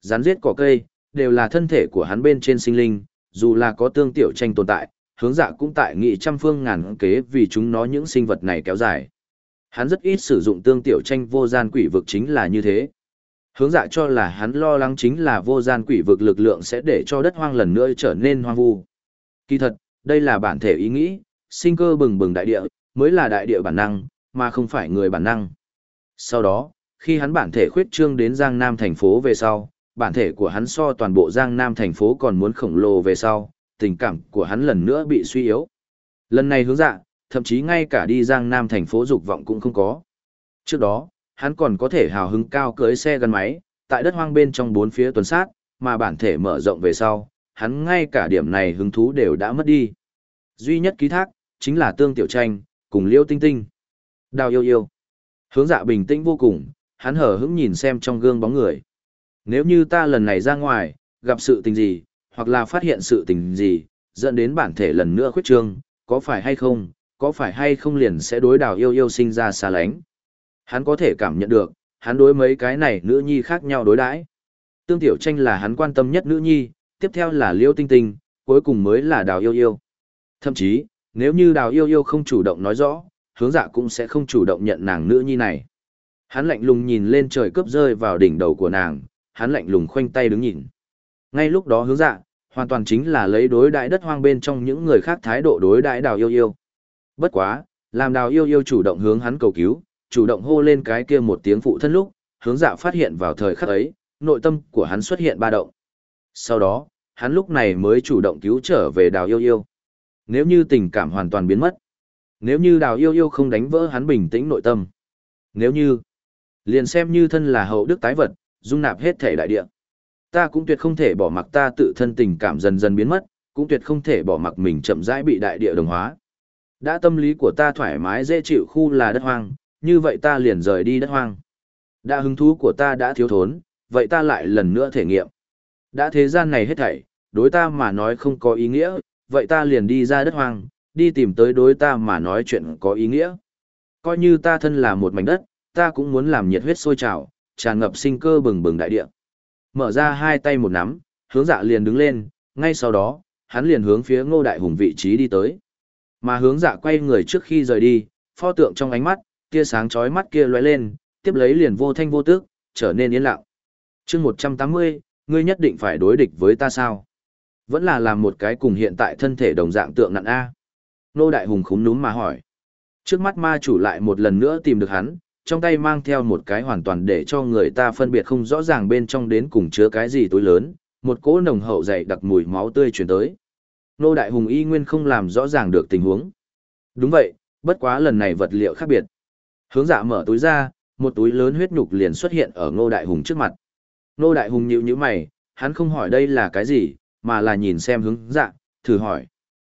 Rắn giết cỏ cây, đều là thân thể của hắn bên trên sinh linh, dù là có tương tiểu tranh tồn tại, hướng dạ cũng tại nghị trăm phương ngàn kế vì chúng nó những sinh vật này kéo dài. Hắn rất ít sử dụng tương tiểu tranh vô gian quỷ vực chính là như thế. Hướng dạ cho là hắn lo lắng chính là vô gian quỷ vực lực lượng sẽ để cho đất hoang lần nữa trở nên hoang vu. Kỳ thật, đây là bản thể ý nghĩ, sinh cơ bừng bừng đại địa, mới là đại địa bản năng, mà không phải người bản năng. Sau đó, khi hắn bản thể khuyết trương đến Giang Nam thành phố về sau, bản thể của hắn so toàn bộ Giang Nam thành phố còn muốn khổng lồ về sau, tình cảm của hắn lần nữa bị suy yếu. Lần này hướng dạ, thậm chí ngay cả đi Giang Nam thành phố dục vọng cũng không có. Trước đó, hắn còn có thể hào hứng cao cưới xe gắn máy, tại đất hoang bên trong bốn phía tuần sát, mà bản thể mở rộng về sau, hắn ngay cả điểm này hứng thú đều đã mất đi. Duy nhất ký thác, chính là tương tiểu tranh, cùng liêu tinh tinh. Đào yêu yêu. Hướng dạ bình tĩnh vô cùng, hắn hở hững nhìn xem trong gương bóng người. Nếu như ta lần này ra ngoài, gặp sự tình gì, hoặc là phát hiện sự tình gì, dẫn đến bản thể lần nữa khuyết trương, có phải hay không, có phải hay không liền sẽ đối đào yêu yêu sinh ra xa lánh. Hắn có thể cảm nhận được, hắn đối mấy cái này nữ nhi khác nhau đối đãi. Tương Tiểu Tranh là hắn quan tâm nhất nữ nhi, tiếp theo là Liêu Tinh Tinh, cuối cùng mới là Đào Yêu Yêu. Thậm chí, nếu như Đào Yêu Yêu không chủ động nói rõ, hướng dạ cũng sẽ không chủ động nhận nàng nữ nhi này. Hắn lạnh lùng nhìn lên trời cướp rơi vào đỉnh đầu của nàng, hắn lạnh lùng khoanh tay đứng nhìn. Ngay lúc đó hướng dạ, hoàn toàn chính là lấy đối đại đất hoang bên trong những người khác thái độ đối đại Đào Yêu Yêu. Bất quá, làm Đào Yêu Yêu chủ động hướng hắn cầu cứu, chủ động hô lên cái kia một tiếng phụ thân lúc, hướng dạ phát hiện vào thời khắc ấy, nội tâm của hắn xuất hiện ba động. Sau đó, hắn lúc này mới chủ động cứu trở về đào yêu yêu. Nếu như tình cảm hoàn toàn biến mất, nếu như đào yêu yêu không đánh vỡ hắn bình tĩnh nội tâm, nếu như, liền xem như thân là hậu đức tái vật, dung nạp hết thể đại địa. Ta cũng tuyệt không thể bỏ mặc ta tự thân tình cảm dần dần biến mất, cũng tuyệt không thể bỏ mặc mình chậm rãi bị đại địa đồng hóa. Đã tâm lý của ta thoải mái dễ chịu khu là đất hoang, như vậy ta liền rời đi đất hoang. Đã hứng thú của ta đã thiếu thốn, vậy ta lại lần nữa thể nghiệm. Đã thế gian này hết thảy, đối ta mà nói không có ý nghĩa, vậy ta liền đi ra đất hoang, đi tìm tới đối ta mà nói chuyện có ý nghĩa. Coi như ta thân là một mảnh đất, ta cũng muốn làm nhiệt huyết sôi trào, tràn ngập sinh cơ bừng bừng đại địa. Mở ra hai tay một nắm, hướng dạ liền đứng lên, ngay sau đó, hắn liền hướng phía ngô đại hùng vị trí đi tới. Mà hướng dạ quay người trước khi rời đi, pho tượng trong ánh mắt, tia sáng chói mắt kia lóe lên, tiếp lấy liền vô thanh vô tức, trở nên yên lặng. chương 180, ngươi nhất định phải đối địch với ta sao? Vẫn là làm một cái cùng hiện tại thân thể đồng dạng tượng nặng A. Nô Đại Hùng khúm núm mà hỏi. Trước mắt ma chủ lại một lần nữa tìm được hắn, trong tay mang theo một cái hoàn toàn để cho người ta phân biệt không rõ ràng bên trong đến cùng chứa cái gì tối lớn, một cỗ nồng hậu dày đặc mùi máu tươi chuyển tới. Nô Đại Hùng y nguyên không làm rõ ràng được tình huống. Đúng vậy, bất quá lần này vật liệu khác biệt. Hướng dạ mở túi ra, một túi lớn huyết nhục liền xuất hiện ở Ngô Đại Hùng trước mặt. Ngô Đại Hùng nhíu nhíu mày, hắn không hỏi đây là cái gì, mà là nhìn xem hướng dạ, thử hỏi.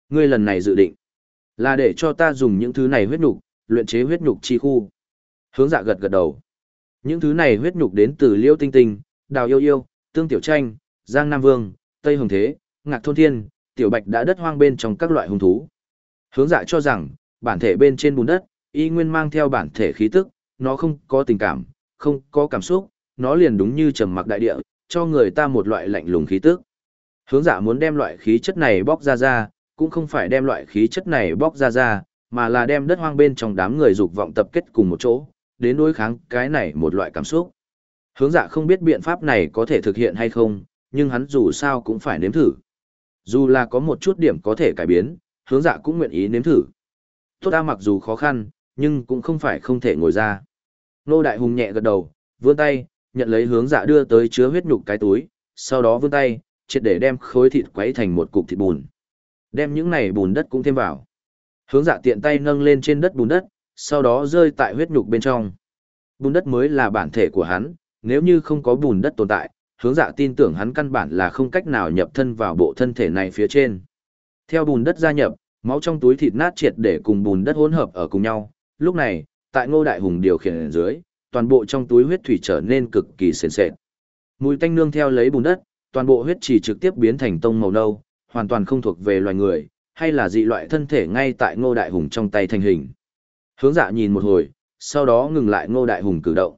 Ngươi lần này dự định là để cho ta dùng những thứ này huyết nhục, luyện chế huyết nhục chi khu. Hướng dạ gật gật đầu. Những thứ này huyết nhục đến từ Liêu Tinh Tinh, Đào Yêu Yêu, Tương Tiểu Tranh, Giang Nam Vương, Tây Hồng Thế, Ngạc Thôn Thiên, Tiểu Bạch đã đất hoang bên trong các loại hung thú. Hướng dạ cho rằng, bản thể bên trên bùn đất, y nguyên mang theo bản thể khí tức, nó không có tình cảm, không có cảm xúc, nó liền đúng như trầm mặc đại địa, cho người ta một loại lạnh lùng khí tức. Hướng dạ muốn đem loại khí chất này bóc ra ra, cũng không phải đem loại khí chất này bóc ra ra, mà là đem đất hoang bên trong đám người dục vọng tập kết cùng một chỗ, đến đối kháng cái này một loại cảm xúc. Hướng dạ không biết biện pháp này có thể thực hiện hay không, nhưng hắn dù sao cũng phải nếm thử. Dù là có một chút điểm có thể cải biến, hướng dạ cũng nguyện ý nếm thử. Tốt ta mặc dù khó khăn, nhưng cũng không phải không thể ngồi ra. Nô Đại Hùng nhẹ gật đầu, vươn tay, nhận lấy hướng dạ đưa tới chứa huyết nhục cái túi, sau đó vươn tay, triệt để đem khối thịt quấy thành một cục thịt bùn. Đem những này bùn đất cũng thêm vào. Hướng dạ tiện tay nâng lên trên đất bùn đất, sau đó rơi tại huyết nhục bên trong. Bùn đất mới là bản thể của hắn, nếu như không có bùn đất tồn tại, hướng dạ tin tưởng hắn căn bản là không cách nào nhập thân vào bộ thân thể này phía trên. Theo bùn đất gia nhập, máu trong túi thịt nát triệt để cùng bùn đất hỗn hợp ở cùng nhau, lúc này, tại Ngô Đại Hùng điều khiển dưới, toàn bộ trong túi huyết thủy trở nên cực kỳ sền sệt. Mùi tanh nương theo lấy bùn đất, toàn bộ huyết chỉ trực tiếp biến thành tông màu nâu, hoàn toàn không thuộc về loài người, hay là dị loại thân thể ngay tại Ngô Đại Hùng trong tay thành hình. Hướng dạ nhìn một hồi, sau đó ngừng lại Ngô Đại Hùng cử động.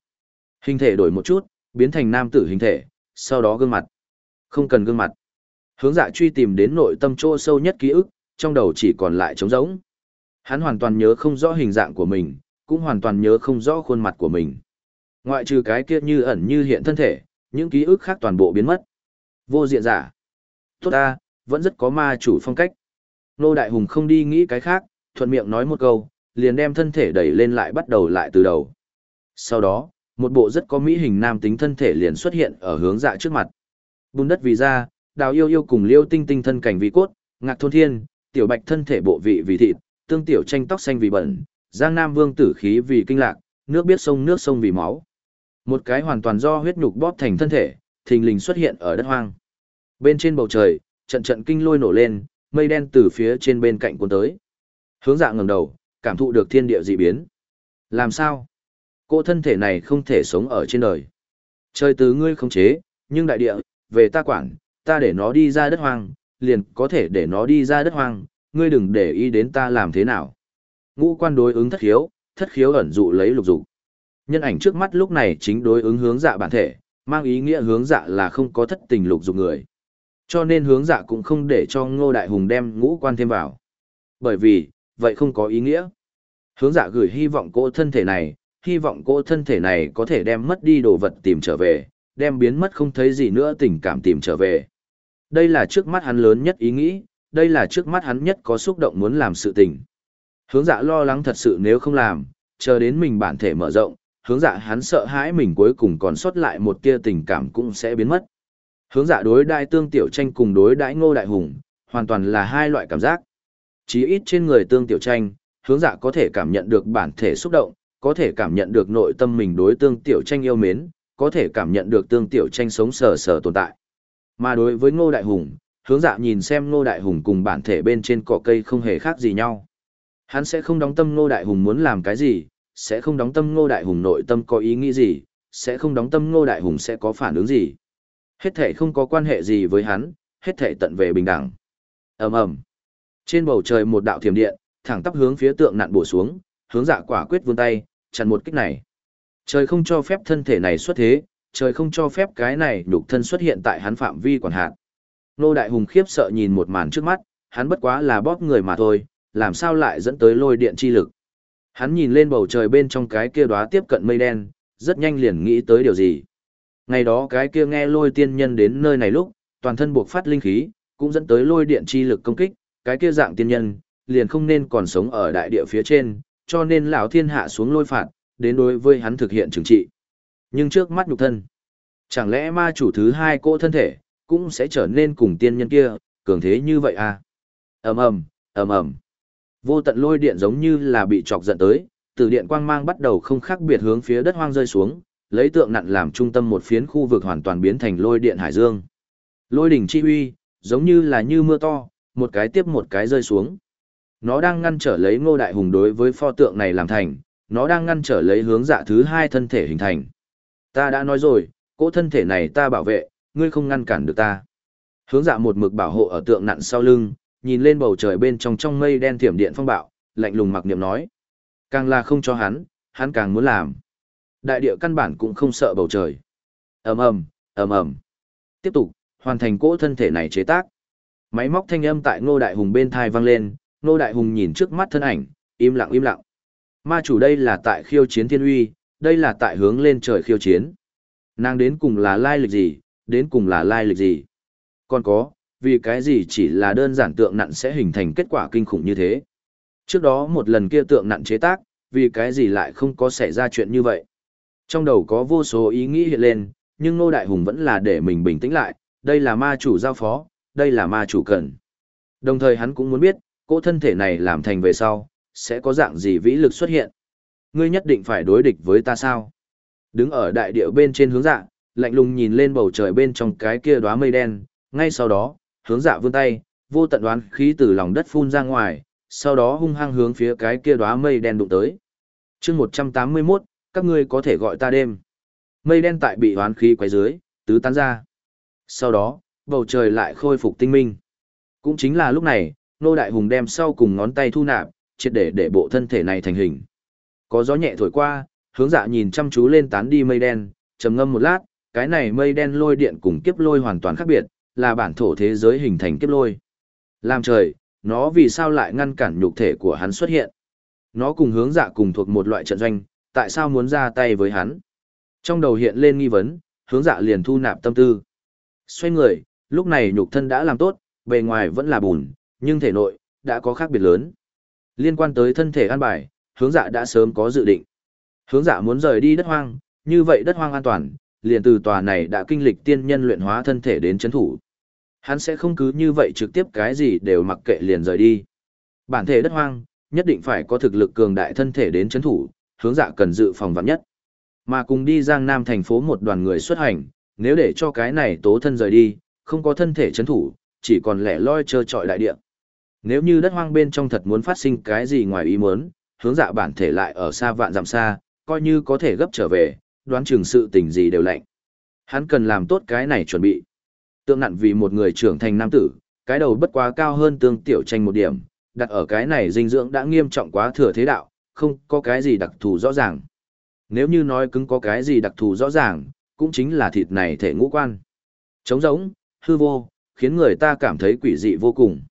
Hình thể đổi một chút, biến thành nam tử hình thể, sau đó gương mặt. Không cần gương mặt. Hướng dạ truy tìm đến nội tâm chỗ sâu nhất ký ức, trong đầu chỉ còn lại trống rỗng. Hắn hoàn toàn nhớ không rõ hình dạng của mình, cũng hoàn toàn nhớ không rõ khuôn mặt của mình. Ngoại trừ cái kia như ẩn như hiện thân thể, những ký ức khác toàn bộ biến mất. Vô diện giả. Tốt ta, vẫn rất có ma chủ phong cách. Nô Đại Hùng không đi nghĩ cái khác, thuận miệng nói một câu, liền đem thân thể đẩy lên lại bắt đầu lại từ đầu. Sau đó, một bộ rất có mỹ hình nam tính thân thể liền xuất hiện ở hướng dạ trước mặt. Bùn đất vì da, đào yêu yêu cùng liêu tinh tinh thân cảnh vì cốt, ngạc thôn thiên, tiểu bạch thân thể bộ vị vì thịt, tương tiểu tranh tóc xanh vì bẩn, giang nam vương tử khí vì kinh lạc, nước biết sông nước sông vì máu. Một cái hoàn toàn do huyết nhục bóp thành thân thể, thình lình xuất hiện ở đất hoang. Bên trên bầu trời, trận trận kinh lôi nổ lên, mây đen từ phía trên bên cạnh cuốn tới. Hướng dạ ngẩng đầu, cảm thụ được thiên địa dị biến. Làm sao? Cô thân thể này không thể sống ở trên đời. Trời từ ngươi không chế, nhưng đại địa, về ta quản, ta để nó đi ra đất hoang, liền có thể để nó đi ra đất hoang, ngươi đừng để ý đến ta làm thế nào. Ngũ quan đối ứng thất khiếu, thất khiếu ẩn dụ lấy lục dục. Nhân ảnh trước mắt lúc này chính đối ứng hướng dạ bản thể, mang ý nghĩa hướng dạ là không có thất tình lục dục người. Cho nên hướng dạ cũng không để cho ngô đại hùng đem ngũ quan thêm vào. Bởi vì, vậy không có ý nghĩa. Hướng dạ gửi hy vọng cô thân thể này, hy vọng cô thân thể này có thể đem mất đi đồ vật tìm trở về, đem biến mất không thấy gì nữa tình cảm tìm trở về. Đây là trước mắt hắn lớn nhất ý nghĩ, đây là trước mắt hắn nhất có xúc động muốn làm sự tình. Hướng dạ lo lắng thật sự nếu không làm, chờ đến mình bản thể mở rộng, hướng dạ hắn sợ hãi mình cuối cùng còn sót lại một tia tình cảm cũng sẽ biến mất. Hướng dạ đối đại tương tiểu tranh cùng đối Đại ngô đại hùng, hoàn toàn là hai loại cảm giác. Chí ít trên người tương tiểu tranh, hướng dạ có thể cảm nhận được bản thể xúc động, có thể cảm nhận được nội tâm mình đối tương tiểu tranh yêu mến, có thể cảm nhận được tương tiểu tranh sống sờ sờ tồn tại. Mà đối với Ngô Đại Hùng, hướng dạ nhìn xem Ngô Đại Hùng cùng bản thể bên trên cỏ cây không hề khác gì nhau. Hắn sẽ không đóng tâm Ngô Đại Hùng muốn làm cái gì, sẽ không đóng tâm Ngô Đại Hùng nội tâm có ý nghĩ gì, sẽ không đóng tâm Ngô Đại Hùng sẽ có phản ứng gì. Hết thể không có quan hệ gì với hắn, hết thể tận về bình đẳng. ầm ầm Trên bầu trời một đạo thiểm điện, thẳng tắp hướng phía tượng nạn bổ xuống, hướng dạ quả quyết vươn tay, chặn một kích này. Trời không cho phép thân thể này xuất thế, trời không cho phép cái này nhục thân xuất hiện tại hắn phạm vi quản hạt. Nô Đại Hùng khiếp sợ nhìn một màn trước mắt, hắn bất quá là bóp người mà thôi, làm sao lại dẫn tới lôi điện chi lực. Hắn nhìn lên bầu trời bên trong cái kia đóa tiếp cận mây đen, rất nhanh liền nghĩ tới điều gì. Ngày đó cái kia nghe lôi tiên nhân đến nơi này lúc, toàn thân buộc phát linh khí, cũng dẫn tới lôi điện chi lực công kích, cái kia dạng tiên nhân, liền không nên còn sống ở đại địa phía trên, cho nên lão thiên hạ xuống lôi phạt, đến đối với hắn thực hiện trừng trị. Nhưng trước mắt nhục thân, chẳng lẽ ma chủ thứ hai cỗ thân thể, cũng sẽ trở nên cùng tiên nhân kia, cường thế như vậy à? ầm ầm ầm ầm Vô tận lôi điện giống như là bị chọc giận tới, từ điện quang mang bắt đầu không khác biệt hướng phía đất hoang rơi xuống, lấy tượng nặn làm trung tâm một phiến khu vực hoàn toàn biến thành lôi điện hải dương. Lôi đỉnh chi uy, giống như là như mưa to, một cái tiếp một cái rơi xuống. Nó đang ngăn trở lấy ngô đại hùng đối với pho tượng này làm thành, nó đang ngăn trở lấy hướng dạ thứ hai thân thể hình thành. Ta đã nói rồi, cỗ thân thể này ta bảo vệ, ngươi không ngăn cản được ta. Hướng dạ một mực bảo hộ ở tượng nặn sau lưng, nhìn lên bầu trời bên trong trong mây đen thiểm điện phong bạo, lạnh lùng mặc niệm nói. Càng là không cho hắn, hắn càng muốn làm. Đại địa căn bản cũng không sợ bầu trời. ầm ầm, ầm ầm. Tiếp tục, hoàn thành cỗ thân thể này chế tác. Máy móc thanh âm tại Ngô Đại Hùng bên thai vang lên, Nô Đại Hùng nhìn trước mắt thân ảnh, im lặng im lặng. Ma chủ đây là tại khiêu chiến thiên uy, đây là tại hướng lên trời khiêu chiến. Nàng đến cùng là lai lịch gì, đến cùng là lai lịch gì. Còn có, vì cái gì chỉ là đơn giản tượng nặn sẽ hình thành kết quả kinh khủng như thế. Trước đó một lần kia tượng nặn chế tác, vì cái gì lại không có xảy ra chuyện như vậy. Trong đầu có vô số ý nghĩ hiện lên, nhưng nô Đại Hùng vẫn là để mình bình tĩnh lại, đây là ma chủ giao phó, đây là ma chủ cần. Đồng thời hắn cũng muốn biết, cỗ thân thể này làm thành về sau, sẽ có dạng gì vĩ lực xuất hiện. Ngươi nhất định phải đối địch với ta sao? Đứng ở đại địa bên trên hướng dạ, lạnh lùng nhìn lên bầu trời bên trong cái kia đóa mây đen, ngay sau đó, hướng dạ vươn tay, vô tận đoán khí từ lòng đất phun ra ngoài, sau đó hung hăng hướng phía cái kia đóa mây đen đụng tới. chương 181, các ngươi có thể gọi ta đêm. Mây đen tại bị đoán khí quay dưới, tứ tán ra. Sau đó, bầu trời lại khôi phục tinh minh. Cũng chính là lúc này, Nô Đại Hùng đem sau cùng ngón tay thu nạp, triệt để để bộ thân thể này thành hình. Có gió nhẹ thổi qua, hướng dạ nhìn chăm chú lên tán đi mây đen, trầm ngâm một lát, cái này mây đen lôi điện cùng kiếp lôi hoàn toàn khác biệt, là bản thổ thế giới hình thành kiếp lôi. Làm trời, nó vì sao lại ngăn cản nhục thể của hắn xuất hiện? Nó cùng hướng dạ cùng thuộc một loại trận doanh, tại sao muốn ra tay với hắn? Trong đầu hiện lên nghi vấn, hướng dạ liền thu nạp tâm tư. Xoay người, lúc này nhục thân đã làm tốt, bề ngoài vẫn là bùn, nhưng thể nội, đã có khác biệt lớn. Liên quan tới thân thể an bài, hướng dạ đã sớm có dự định. Hướng dạ muốn rời đi đất hoang, như vậy đất hoang an toàn, liền từ tòa này đã kinh lịch tiên nhân luyện hóa thân thể đến chấn thủ. Hắn sẽ không cứ như vậy trực tiếp cái gì đều mặc kệ liền rời đi. Bản thể đất hoang, nhất định phải có thực lực cường đại thân thể đến chấn thủ, hướng dạ cần dự phòng vạn nhất. Mà cùng đi Giang Nam thành phố một đoàn người xuất hành, nếu để cho cái này tố thân rời đi, không có thân thể chấn thủ, chỉ còn lẻ loi trơ trọi đại địa. Nếu như đất hoang bên trong thật muốn phát sinh cái gì ngoài ý muốn, hướng dạ bản thể lại ở xa vạn dặm xa, coi như có thể gấp trở về, đoán chừng sự tình gì đều lạnh. Hắn cần làm tốt cái này chuẩn bị. Tượng nặn vì một người trưởng thành nam tử, cái đầu bất quá cao hơn tương tiểu tranh một điểm, đặt ở cái này dinh dưỡng đã nghiêm trọng quá thừa thế đạo, không có cái gì đặc thù rõ ràng. Nếu như nói cứng có cái gì đặc thù rõ ràng, cũng chính là thịt này thể ngũ quan. Trống rỗng, hư vô, khiến người ta cảm thấy quỷ dị vô cùng.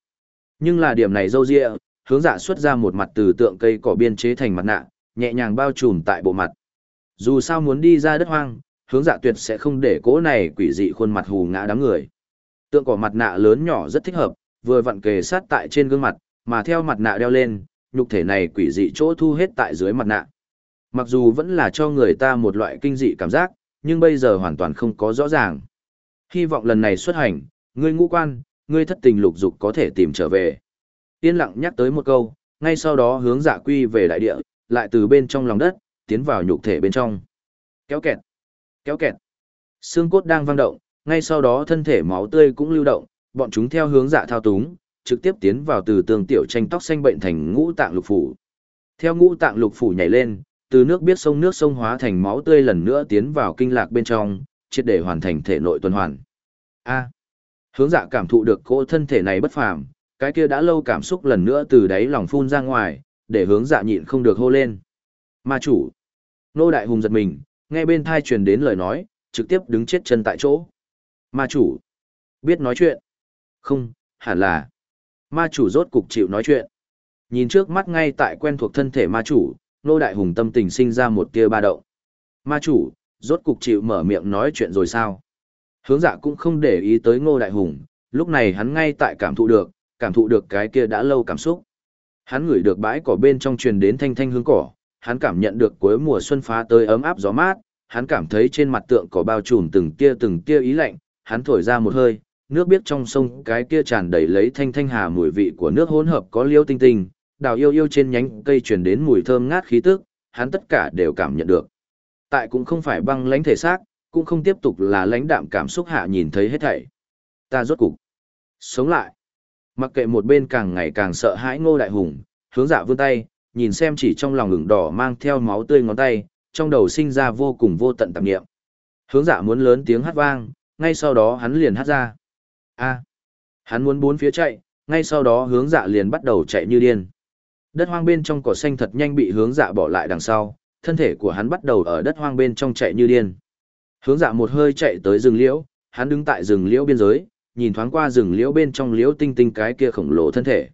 Nhưng là điểm này dâu dịa, hướng dạ xuất ra một mặt từ tượng cây cỏ biên chế thành mặt nạ, nhẹ nhàng bao trùm tại bộ mặt. Dù sao muốn đi ra đất hoang, hướng dạ tuyệt sẽ không để cỗ này quỷ dị khuôn mặt hù ngã đám người. Tượng cỏ mặt nạ lớn nhỏ rất thích hợp, vừa vặn kề sát tại trên gương mặt, mà theo mặt nạ đeo lên, nhục thể này quỷ dị chỗ thu hết tại dưới mặt nạ. Mặc dù vẫn là cho người ta một loại kinh dị cảm giác, nhưng bây giờ hoàn toàn không có rõ ràng. Hy vọng lần này xuất hành, ngươi ngũ quan, ngươi thất tình lục dục có thể tìm trở về. Yên lặng nhắc tới một câu, ngay sau đó hướng dạ quy về đại địa, lại từ bên trong lòng đất, tiến vào nhục thể bên trong. Kéo kẹt. Kéo kẹt. Xương cốt đang vang động, ngay sau đó thân thể máu tươi cũng lưu động, bọn chúng theo hướng dạ thao túng, trực tiếp tiến vào từ tường tiểu tranh tóc xanh bệnh thành ngũ tạng lục phủ. Theo ngũ tạng lục phủ nhảy lên, từ nước biết sông nước sông hóa thành máu tươi lần nữa tiến vào kinh lạc bên trong, triệt để hoàn thành thể nội tuần hoàn. A hướng dạ cảm thụ được cỗ thân thể này bất phàm, cái kia đã lâu cảm xúc lần nữa từ đáy lòng phun ra ngoài, để hướng dạ nhịn không được hô lên. Ma chủ. Nô đại hùng giật mình, nghe bên thai truyền đến lời nói, trực tiếp đứng chết chân tại chỗ. Ma chủ. Biết nói chuyện. Không, hẳn là. Ma chủ rốt cục chịu nói chuyện. Nhìn trước mắt ngay tại quen thuộc thân thể ma chủ, nô đại hùng tâm tình sinh ra một tia ba động. Ma chủ, rốt cục chịu mở miệng nói chuyện rồi sao? Hướng dạ cũng không để ý tới ngô đại hùng, lúc này hắn ngay tại cảm thụ được, cảm thụ được cái kia đã lâu cảm xúc. Hắn ngửi được bãi cỏ bên trong truyền đến thanh thanh hương cỏ, hắn cảm nhận được cuối mùa xuân phá tới ấm áp gió mát, hắn cảm thấy trên mặt tượng cỏ bao trùm từng tia từng tia ý lạnh, hắn thổi ra một hơi, nước biết trong sông cái kia tràn đầy lấy thanh thanh hà mùi vị của nước hỗn hợp có liêu tinh tinh, đào yêu yêu trên nhánh cây truyền đến mùi thơm ngát khí tức, hắn tất cả đều cảm nhận được. Tại cũng không phải băng lãnh thể xác, cũng không tiếp tục là lãnh đạm cảm xúc hạ nhìn thấy hết thảy. Ta rốt cục sống lại. Mặc kệ một bên càng ngày càng sợ hãi Ngô Đại Hùng, hướng dạ vươn tay, nhìn xem chỉ trong lòng ngừng đỏ mang theo máu tươi ngón tay, trong đầu sinh ra vô cùng vô tận tạp niệm. Hướng dạ muốn lớn tiếng hát vang, ngay sau đó hắn liền hát ra. A. hắn muốn bốn phía chạy, ngay sau đó hướng dạ liền bắt đầu chạy như điên. Đất hoang bên trong cỏ xanh thật nhanh bị hướng dạ bỏ lại đằng sau, thân thể của hắn bắt đầu ở đất hoang bên trong chạy như điên. Hướng dạ một hơi chạy tới rừng liễu, hắn đứng tại rừng liễu biên giới, nhìn thoáng qua rừng liễu bên trong liễu tinh tinh cái kia khổng lồ thân thể.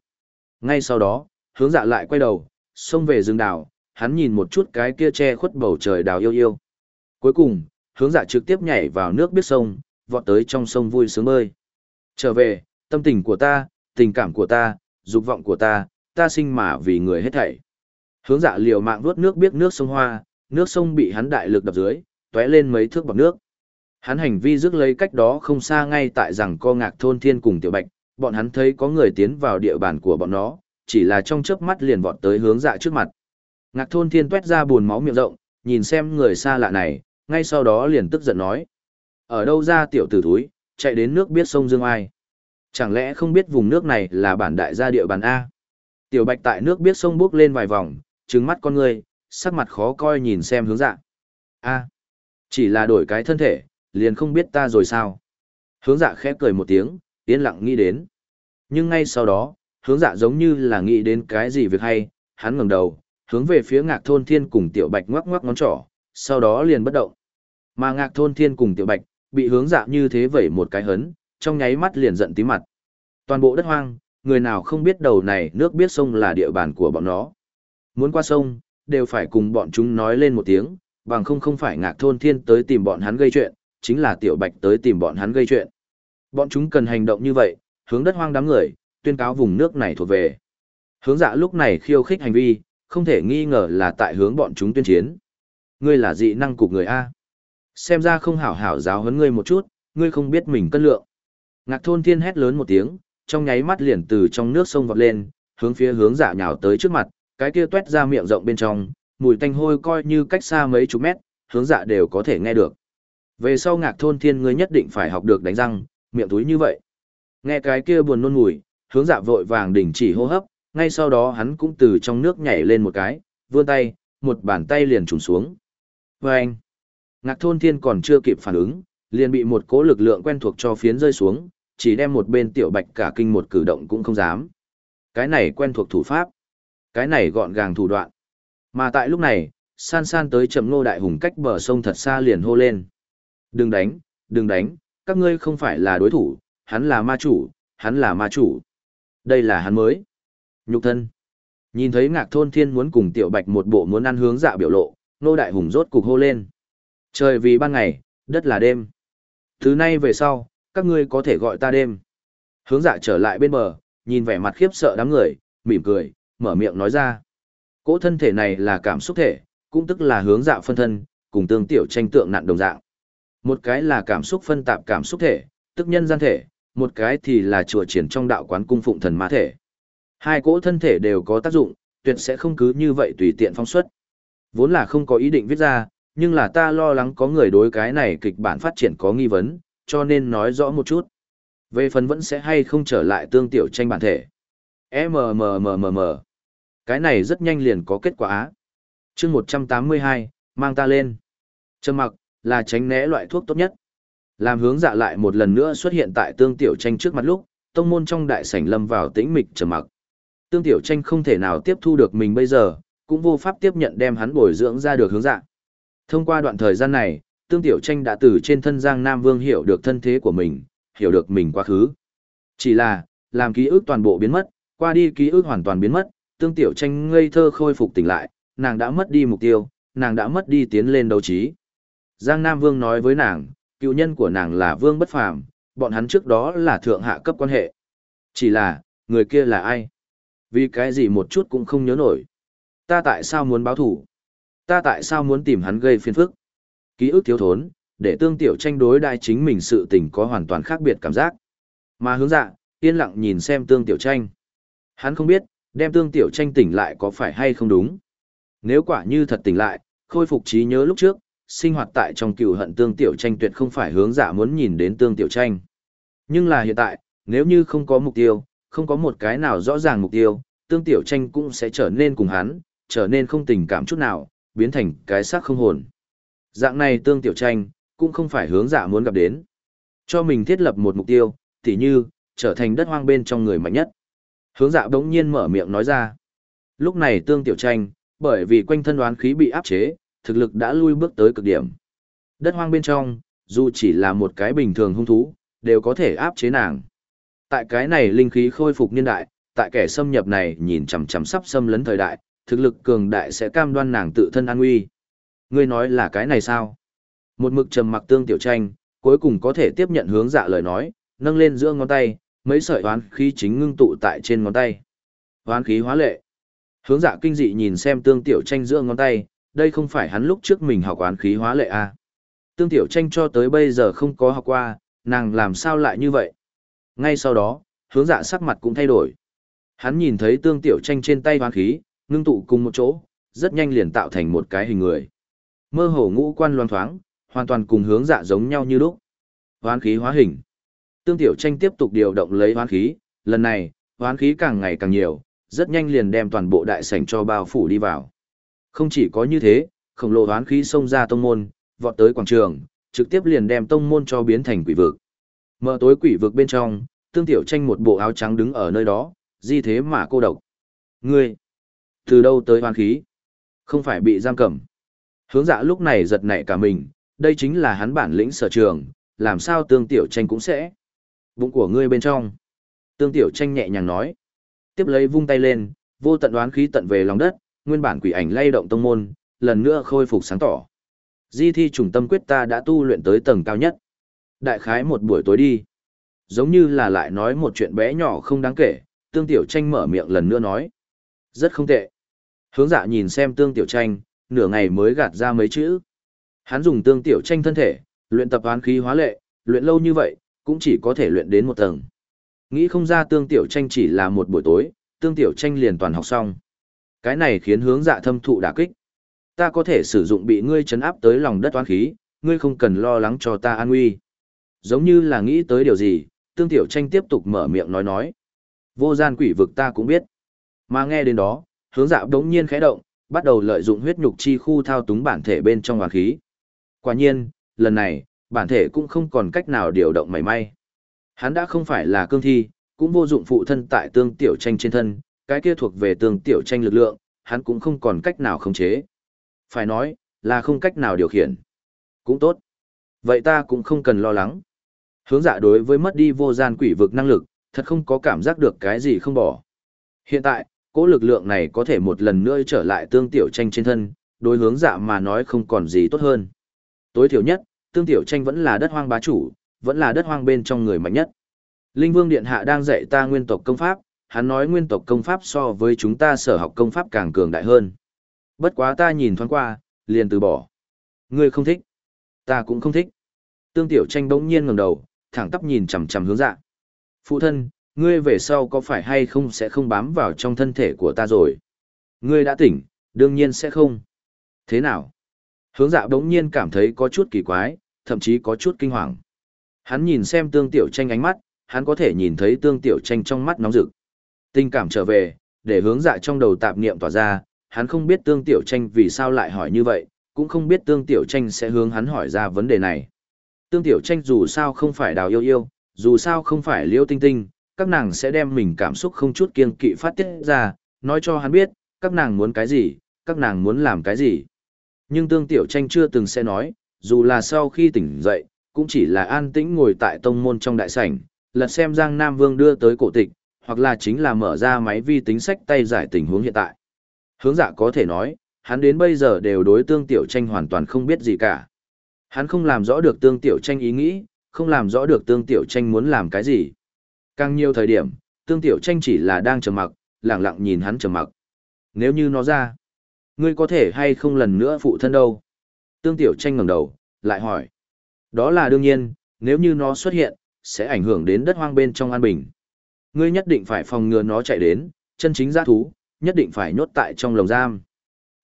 Ngay sau đó, hướng dạ lại quay đầu, xông về rừng đào, hắn nhìn một chút cái kia che khuất bầu trời đào yêu yêu. Cuối cùng, hướng dạ trực tiếp nhảy vào nước biết sông, vọt tới trong sông vui sướng bơi. Trở về, tâm tình của ta, tình cảm của ta, dục vọng của ta, ta sinh mà vì người hết thảy. Hướng dạ liều mạng vuốt nước biết nước sông hoa, nước sông bị hắn đại lực đập dưới, tóe lên mấy thước bọt nước. Hắn hành vi rước lấy cách đó không xa ngay tại rằng co ngạc thôn thiên cùng tiểu bạch, bọn hắn thấy có người tiến vào địa bàn của bọn nó, chỉ là trong chớp mắt liền vọt tới hướng dạ trước mặt. Ngạc thôn thiên tuét ra buồn máu miệng rộng, nhìn xem người xa lạ này, ngay sau đó liền tức giận nói. Ở đâu ra tiểu tử thúi, chạy đến nước biết sông Dương Ai. Chẳng lẽ không biết vùng nước này là bản đại gia địa bàn A? Tiểu bạch tại nước biết sông bước lên vài vòng, trừng mắt con người, sắc mặt khó coi nhìn xem hướng dạ. A, chỉ là đổi cái thân thể, liền không biết ta rồi sao. Hướng dạ khẽ cười một tiếng, yên lặng nghĩ đến. Nhưng ngay sau đó, hướng dạ giống như là nghĩ đến cái gì việc hay, hắn ngẩng đầu, hướng về phía ngạc thôn thiên cùng tiểu bạch ngoắc ngoắc ngón trỏ, sau đó liền bất động. Mà ngạc thôn thiên cùng tiểu bạch, bị hướng dạ như thế vẩy một cái hấn, trong nháy mắt liền giận tí mặt. Toàn bộ đất hoang, người nào không biết đầu này nước biết sông là địa bàn của bọn nó. Muốn qua sông, đều phải cùng bọn chúng nói lên một tiếng, bằng không không phải ngạc thôn thiên tới tìm bọn hắn gây chuyện, chính là tiểu bạch tới tìm bọn hắn gây chuyện. Bọn chúng cần hành động như vậy, hướng đất hoang đám người, tuyên cáo vùng nước này thuộc về. Hướng dạ lúc này khiêu khích hành vi, không thể nghi ngờ là tại hướng bọn chúng tuyên chiến. Ngươi là dị năng cục người A. Xem ra không hảo hảo giáo huấn ngươi một chút, ngươi không biết mình cân lượng. Ngạc thôn thiên hét lớn một tiếng, trong nháy mắt liền từ trong nước sông vọt lên, hướng phía hướng dạ nhào tới trước mặt, cái kia tuét ra miệng rộng bên trong, mùi tanh hôi coi như cách xa mấy chục mét, hướng dạ đều có thể nghe được. Về sau ngạc thôn thiên ngươi nhất định phải học được đánh răng, miệng túi như vậy. Nghe cái kia buồn nôn mùi, hướng dạ vội vàng đình chỉ hô hấp, ngay sau đó hắn cũng từ trong nước nhảy lên một cái, vươn tay, một bàn tay liền trùng xuống. Vâng! Ngạc thôn thiên còn chưa kịp phản ứng, liền bị một cỗ lực lượng quen thuộc cho phiến rơi xuống, chỉ đem một bên tiểu bạch cả kinh một cử động cũng không dám. Cái này quen thuộc thủ pháp. Cái này gọn gàng thủ đoạn. Mà tại lúc này, san san tới chậm ngô đại hùng cách bờ sông thật xa liền hô lên. Đừng đánh, đừng đánh, các ngươi không phải là đối thủ, hắn là ma chủ, hắn là ma chủ. Đây là hắn mới. Nhục thân. Nhìn thấy ngạc thôn thiên muốn cùng tiểu bạch một bộ muốn ăn hướng dạ biểu lộ, ngô đại hùng rốt cục hô lên. Trời vì ban ngày, đất là đêm. Thứ nay về sau, các ngươi có thể gọi ta đêm. Hướng dạ trở lại bên bờ, nhìn vẻ mặt khiếp sợ đám người, mỉm cười, mở miệng nói ra. Cỗ thân thể này là cảm xúc thể, cũng tức là hướng dạ phân thân, cùng tương tiểu tranh tượng nạn đồng dạng. Một cái là cảm xúc phân tạp cảm xúc thể, tức nhân gian thể, một cái thì là chùa triển trong đạo quán cung phụng thần ma thể. Hai cỗ thân thể đều có tác dụng, tuyệt sẽ không cứ như vậy tùy tiện phong xuất. Vốn là không có ý định viết ra, nhưng là ta lo lắng có người đối cái này kịch bản phát triển có nghi vấn, cho nên nói rõ một chút. Về phần vẫn sẽ hay không trở lại tương tiểu tranh bản thể. MMMMM. Cái này rất nhanh liền có kết quả á. chương 182, mang ta lên. Trầm mặc, là tránh né loại thuốc tốt nhất. Làm hướng dạ lại một lần nữa xuất hiện tại tương tiểu tranh trước mặt lúc, tông môn trong đại sảnh lâm vào tĩnh mịch trầm mặc. Tương tiểu tranh không thể nào tiếp thu được mình bây giờ, cũng vô pháp tiếp nhận đem hắn bồi dưỡng ra được hướng dạ. Thông qua đoạn thời gian này, tương tiểu tranh đã từ trên thân Giang Nam Vương hiểu được thân thế của mình, hiểu được mình quá khứ. Chỉ là, làm ký ức toàn bộ biến mất, qua đi ký ức hoàn toàn biến mất, tương tiểu tranh ngây thơ khôi phục tỉnh lại, nàng đã mất đi mục tiêu, nàng đã mất đi tiến lên đấu trí. Giang Nam Vương nói với nàng, cựu nhân của nàng là Vương Bất Phàm, bọn hắn trước đó là thượng hạ cấp quan hệ. Chỉ là, người kia là ai? Vì cái gì một chút cũng không nhớ nổi. Ta tại sao muốn báo thủ? Ta tại sao muốn tìm hắn gây phiền phức? Ký ức thiếu thốn, để tương tiểu tranh đối đại chính mình sự tình có hoàn toàn khác biệt cảm giác. Mà hướng dạ, yên lặng nhìn xem tương tiểu tranh. Hắn không biết, đem tương tiểu tranh tỉnh lại có phải hay không đúng. Nếu quả như thật tỉnh lại, khôi phục trí nhớ lúc trước, sinh hoạt tại trong cựu hận tương tiểu tranh tuyệt không phải hướng dạ muốn nhìn đến tương tiểu tranh. Nhưng là hiện tại, nếu như không có mục tiêu, không có một cái nào rõ ràng mục tiêu, tương tiểu tranh cũng sẽ trở nên cùng hắn, trở nên không tình cảm chút nào, biến thành cái xác không hồn. Dạng này tương tiểu tranh, cũng không phải hướng dạ muốn gặp đến. Cho mình thiết lập một mục tiêu, tỉ như, trở thành đất hoang bên trong người mạnh nhất. Hướng dạ đống nhiên mở miệng nói ra. Lúc này tương tiểu tranh, bởi vì quanh thân đoán khí bị áp chế, thực lực đã lui bước tới cực điểm. Đất hoang bên trong, dù chỉ là một cái bình thường hung thú, đều có thể áp chế nàng. Tại cái này linh khí khôi phục niên đại, tại kẻ xâm nhập này nhìn chằm chằm sắp xâm lấn thời đại, thực lực cường đại sẽ cam đoan nàng tự thân an nguy. Ngươi nói là cái này sao? Một mực trầm mặc tương tiểu tranh, cuối cùng có thể tiếp nhận hướng dạ lời nói, nâng lên giữa ngón tay, mấy sợi oán khí chính ngưng tụ tại trên ngón tay. oán khí hóa lệ. Hướng dạ kinh dị nhìn xem tương tiểu tranh giữa ngón tay, đây không phải hắn lúc trước mình học oán khí hóa lệ à. Tương tiểu tranh cho tới bây giờ không có học qua, nàng làm sao lại như vậy? Ngay sau đó, hướng dạ sắc mặt cũng thay đổi. Hắn nhìn thấy tương tiểu tranh trên tay oán khí, ngưng tụ cùng một chỗ, rất nhanh liền tạo thành một cái hình người. Mơ hồ ngũ quan loan thoáng, hoàn toàn cùng hướng dạ giống nhau như lúc. Hoán khí hóa hình. Tương tiểu tranh tiếp tục điều động lấy hoán khí, lần này, hoán khí càng ngày càng nhiều, rất nhanh liền đem toàn bộ đại sảnh cho bao phủ đi vào. Không chỉ có như thế, khổng lồ hoán khí xông ra tông môn, vọt tới quảng trường, trực tiếp liền đem tông môn cho biến thành quỷ vực. Mở tối quỷ vực bên trong, tương tiểu tranh một bộ áo trắng đứng ở nơi đó, di thế mà cô độc. Ngươi, từ đâu tới hoán khí? Không phải bị giam cầm. Hướng dạ lúc này giật nảy cả mình, đây chính là hắn bản lĩnh sở trường, làm sao tương tiểu tranh cũng sẽ. Bụng của ngươi bên trong. Tương tiểu tranh nhẹ nhàng nói. Tiếp lấy vung tay lên, vô tận đoán khí tận về lòng đất, nguyên bản quỷ ảnh lay động tông môn, lần nữa khôi phục sáng tỏ. Di thi trùng tâm quyết ta đã tu luyện tới tầng cao nhất. Đại khái một buổi tối đi. Giống như là lại nói một chuyện bé nhỏ không đáng kể, tương tiểu tranh mở miệng lần nữa nói. Rất không tệ. Hướng dạ nhìn xem tương tiểu tranh, nửa ngày mới gạt ra mấy chữ. Hắn dùng tương tiểu tranh thân thể, luyện tập oán khí hóa lệ, luyện lâu như vậy, cũng chỉ có thể luyện đến một tầng. Nghĩ không ra tương tiểu tranh chỉ là một buổi tối, tương tiểu tranh liền toàn học xong. Cái này khiến hướng dạ thâm thụ đả kích. Ta có thể sử dụng bị ngươi chấn áp tới lòng đất oán khí, ngươi không cần lo lắng cho ta an nguy. Giống như là nghĩ tới điều gì, tương tiểu tranh tiếp tục mở miệng nói nói. Vô gian quỷ vực ta cũng biết. Mà nghe đến đó, hướng dạ đống nhiên khẽ động, bắt đầu lợi dụng huyết nhục chi khu thao túng bản thể bên trong hoàn khí. Quả nhiên, lần này, bản thể cũng không còn cách nào điều động mảy may. Hắn đã không phải là cương thi, cũng vô dụng phụ thân tại tương tiểu tranh trên thân, cái kia thuộc về tương tiểu tranh lực lượng, hắn cũng không còn cách nào khống chế. Phải nói, là không cách nào điều khiển. Cũng tốt. Vậy ta cũng không cần lo lắng. Hướng dạ đối với mất đi vô gian quỷ vực năng lực, thật không có cảm giác được cái gì không bỏ. Hiện tại, cỗ lực lượng này có thể một lần nữa trở lại tương tiểu tranh trên thân, đối hướng dạ mà nói không còn gì tốt hơn. Tối thiểu nhất, tương tiểu tranh vẫn là đất hoang bá chủ, vẫn là đất hoang bên trong người mạnh nhất. Linh Vương Điện Hạ đang dạy ta nguyên tộc công pháp, hắn nói nguyên tộc công pháp so với chúng ta sở học công pháp càng cường đại hơn. Bất quá ta nhìn thoáng qua, liền từ bỏ. Ngươi không thích. Ta cũng không thích. Tương tiểu tranh bỗng nhiên ngẩng đầu, thẳng tắp nhìn chằm chằm hướng dạ. Phụ thân, ngươi về sau có phải hay không sẽ không bám vào trong thân thể của ta rồi? Ngươi đã tỉnh, đương nhiên sẽ không. Thế nào? Hướng dạ đống nhiên cảm thấy có chút kỳ quái, thậm chí có chút kinh hoàng. Hắn nhìn xem tương tiểu tranh ánh mắt, hắn có thể nhìn thấy tương tiểu tranh trong mắt nóng rực. Tình cảm trở về, để hướng dạ trong đầu tạp niệm tỏa ra, hắn không biết tương tiểu tranh vì sao lại hỏi như vậy, cũng không biết tương tiểu tranh sẽ hướng hắn hỏi ra vấn đề này. Tương tiểu tranh dù sao không phải đào yêu yêu, dù sao không phải liêu tinh tinh, các nàng sẽ đem mình cảm xúc không chút kiêng kỵ phát tiết ra, nói cho hắn biết, các nàng muốn cái gì, các nàng muốn làm cái gì. Nhưng tương tiểu tranh chưa từng sẽ nói, dù là sau khi tỉnh dậy, cũng chỉ là an tĩnh ngồi tại tông môn trong đại sảnh, lật xem Giang Nam Vương đưa tới cổ tịch, hoặc là chính là mở ra máy vi tính sách tay giải tình huống hiện tại. Hướng dạ có thể nói, hắn đến bây giờ đều đối tương tiểu tranh hoàn toàn không biết gì cả. Hắn không làm rõ được tương tiểu tranh ý nghĩ, không làm rõ được tương tiểu tranh muốn làm cái gì. Càng nhiều thời điểm, tương tiểu tranh chỉ là đang trầm mặc, lặng lặng nhìn hắn trầm mặc. Nếu như nó ra, ngươi có thể hay không lần nữa phụ thân đâu? Tương tiểu tranh ngẩng đầu, lại hỏi. Đó là đương nhiên, nếu như nó xuất hiện, sẽ ảnh hưởng đến đất hoang bên trong an bình. Ngươi nhất định phải phòng ngừa nó chạy đến, chân chính giã thú, nhất định phải nhốt tại trong lồng giam.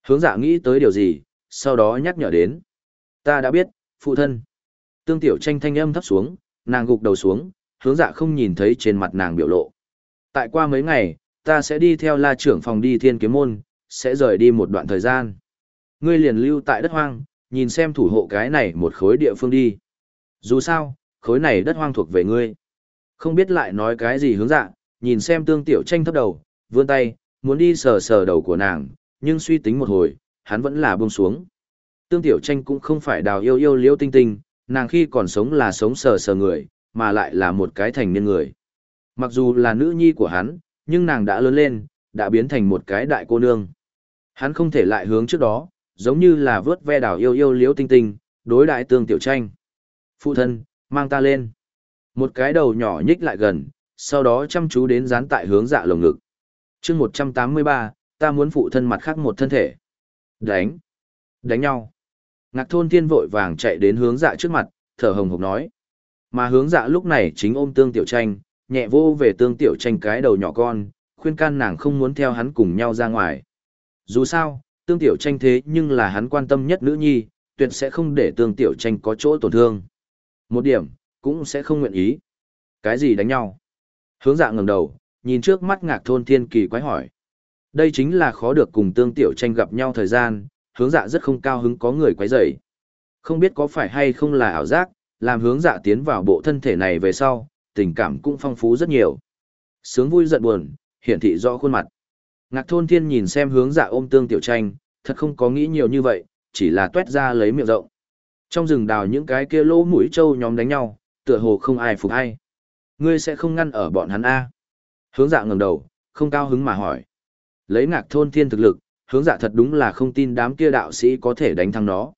Hướng dạ nghĩ tới điều gì, sau đó nhắc nhở đến. Ta đã biết, phụ thân. Tương tiểu tranh thanh âm thấp xuống, nàng gục đầu xuống, hướng dạ không nhìn thấy trên mặt nàng biểu lộ. Tại qua mấy ngày, ta sẽ đi theo la trưởng phòng đi thiên kiếm môn, sẽ rời đi một đoạn thời gian. Ngươi liền lưu tại đất hoang, nhìn xem thủ hộ cái này một khối địa phương đi. Dù sao, khối này đất hoang thuộc về ngươi. Không biết lại nói cái gì hướng dạ, nhìn xem tương tiểu tranh thấp đầu, vươn tay, muốn đi sờ sờ đầu của nàng, nhưng suy tính một hồi, hắn vẫn là buông xuống. Tương tiểu tranh cũng không phải đào yêu yêu liễu tinh tinh, nàng khi còn sống là sống sờ sờ người, mà lại là một cái thành niên người. Mặc dù là nữ nhi của hắn, nhưng nàng đã lớn lên, đã biến thành một cái đại cô nương. Hắn không thể lại hướng trước đó, giống như là vớt ve đảo yêu yêu liễu tinh tinh, đối đại tương tiểu tranh. Phụ thân, mang ta lên. Một cái đầu nhỏ nhích lại gần, sau đó chăm chú đến dán tại hướng dạ lồng ngực. chương 183, ta muốn phụ thân mặt khác một thân thể. Đánh. Đánh nhau. Ngạc thôn thiên vội vàng chạy đến hướng dạ trước mặt, thở hồng hộc nói. Mà hướng dạ lúc này chính ôm tương tiểu tranh, nhẹ vô về tương tiểu tranh cái đầu nhỏ con, khuyên can nàng không muốn theo hắn cùng nhau ra ngoài. Dù sao, tương tiểu tranh thế nhưng là hắn quan tâm nhất nữ nhi, tuyệt sẽ không để tương tiểu tranh có chỗ tổn thương. Một điểm, cũng sẽ không nguyện ý. Cái gì đánh nhau? Hướng dạ ngẩng đầu, nhìn trước mắt ngạc thôn thiên kỳ quái hỏi. Đây chính là khó được cùng tương tiểu tranh gặp nhau thời gian, hướng dạ rất không cao hứng có người quấy rầy. Không biết có phải hay không là ảo giác, làm hướng dạ tiến vào bộ thân thể này về sau, tình cảm cũng phong phú rất nhiều. Sướng vui giận buồn, hiển thị rõ khuôn mặt. Ngạc thôn thiên nhìn xem hướng dạ ôm tương tiểu tranh, thật không có nghĩ nhiều như vậy, chỉ là tuét ra lấy miệng rộng. Trong rừng đào những cái kia lỗ mũi trâu nhóm đánh nhau, tựa hồ không ai phục ai. Ngươi sẽ không ngăn ở bọn hắn A. Hướng dạ ngẩng đầu, không cao hứng mà hỏi. Lấy ngạc thôn thiên thực lực, hướng dạ thật đúng là không tin đám kia đạo sĩ có thể đánh thắng nó.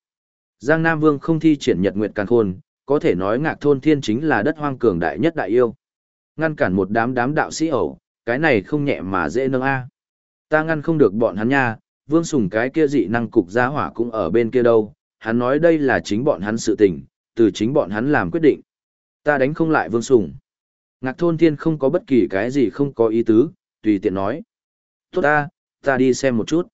Giang Nam Vương không thi triển nhật nguyệt càn khôn, có thể nói ngạc thôn thiên chính là đất hoang cường đại nhất đại yêu. Ngăn cản một đám đám đạo sĩ ẩu, cái này không nhẹ mà dễ nâng A. Ta ngăn không được bọn hắn nha, vương sùng cái kia dị năng cục gia hỏa cũng ở bên kia đâu, hắn nói đây là chính bọn hắn sự tình, từ chính bọn hắn làm quyết định. Ta đánh không lại vương sùng. Ngạc thôn thiên không có bất kỳ cái gì không có ý tứ, tùy tiện nói. Tốt ta, ta đi xem một chút.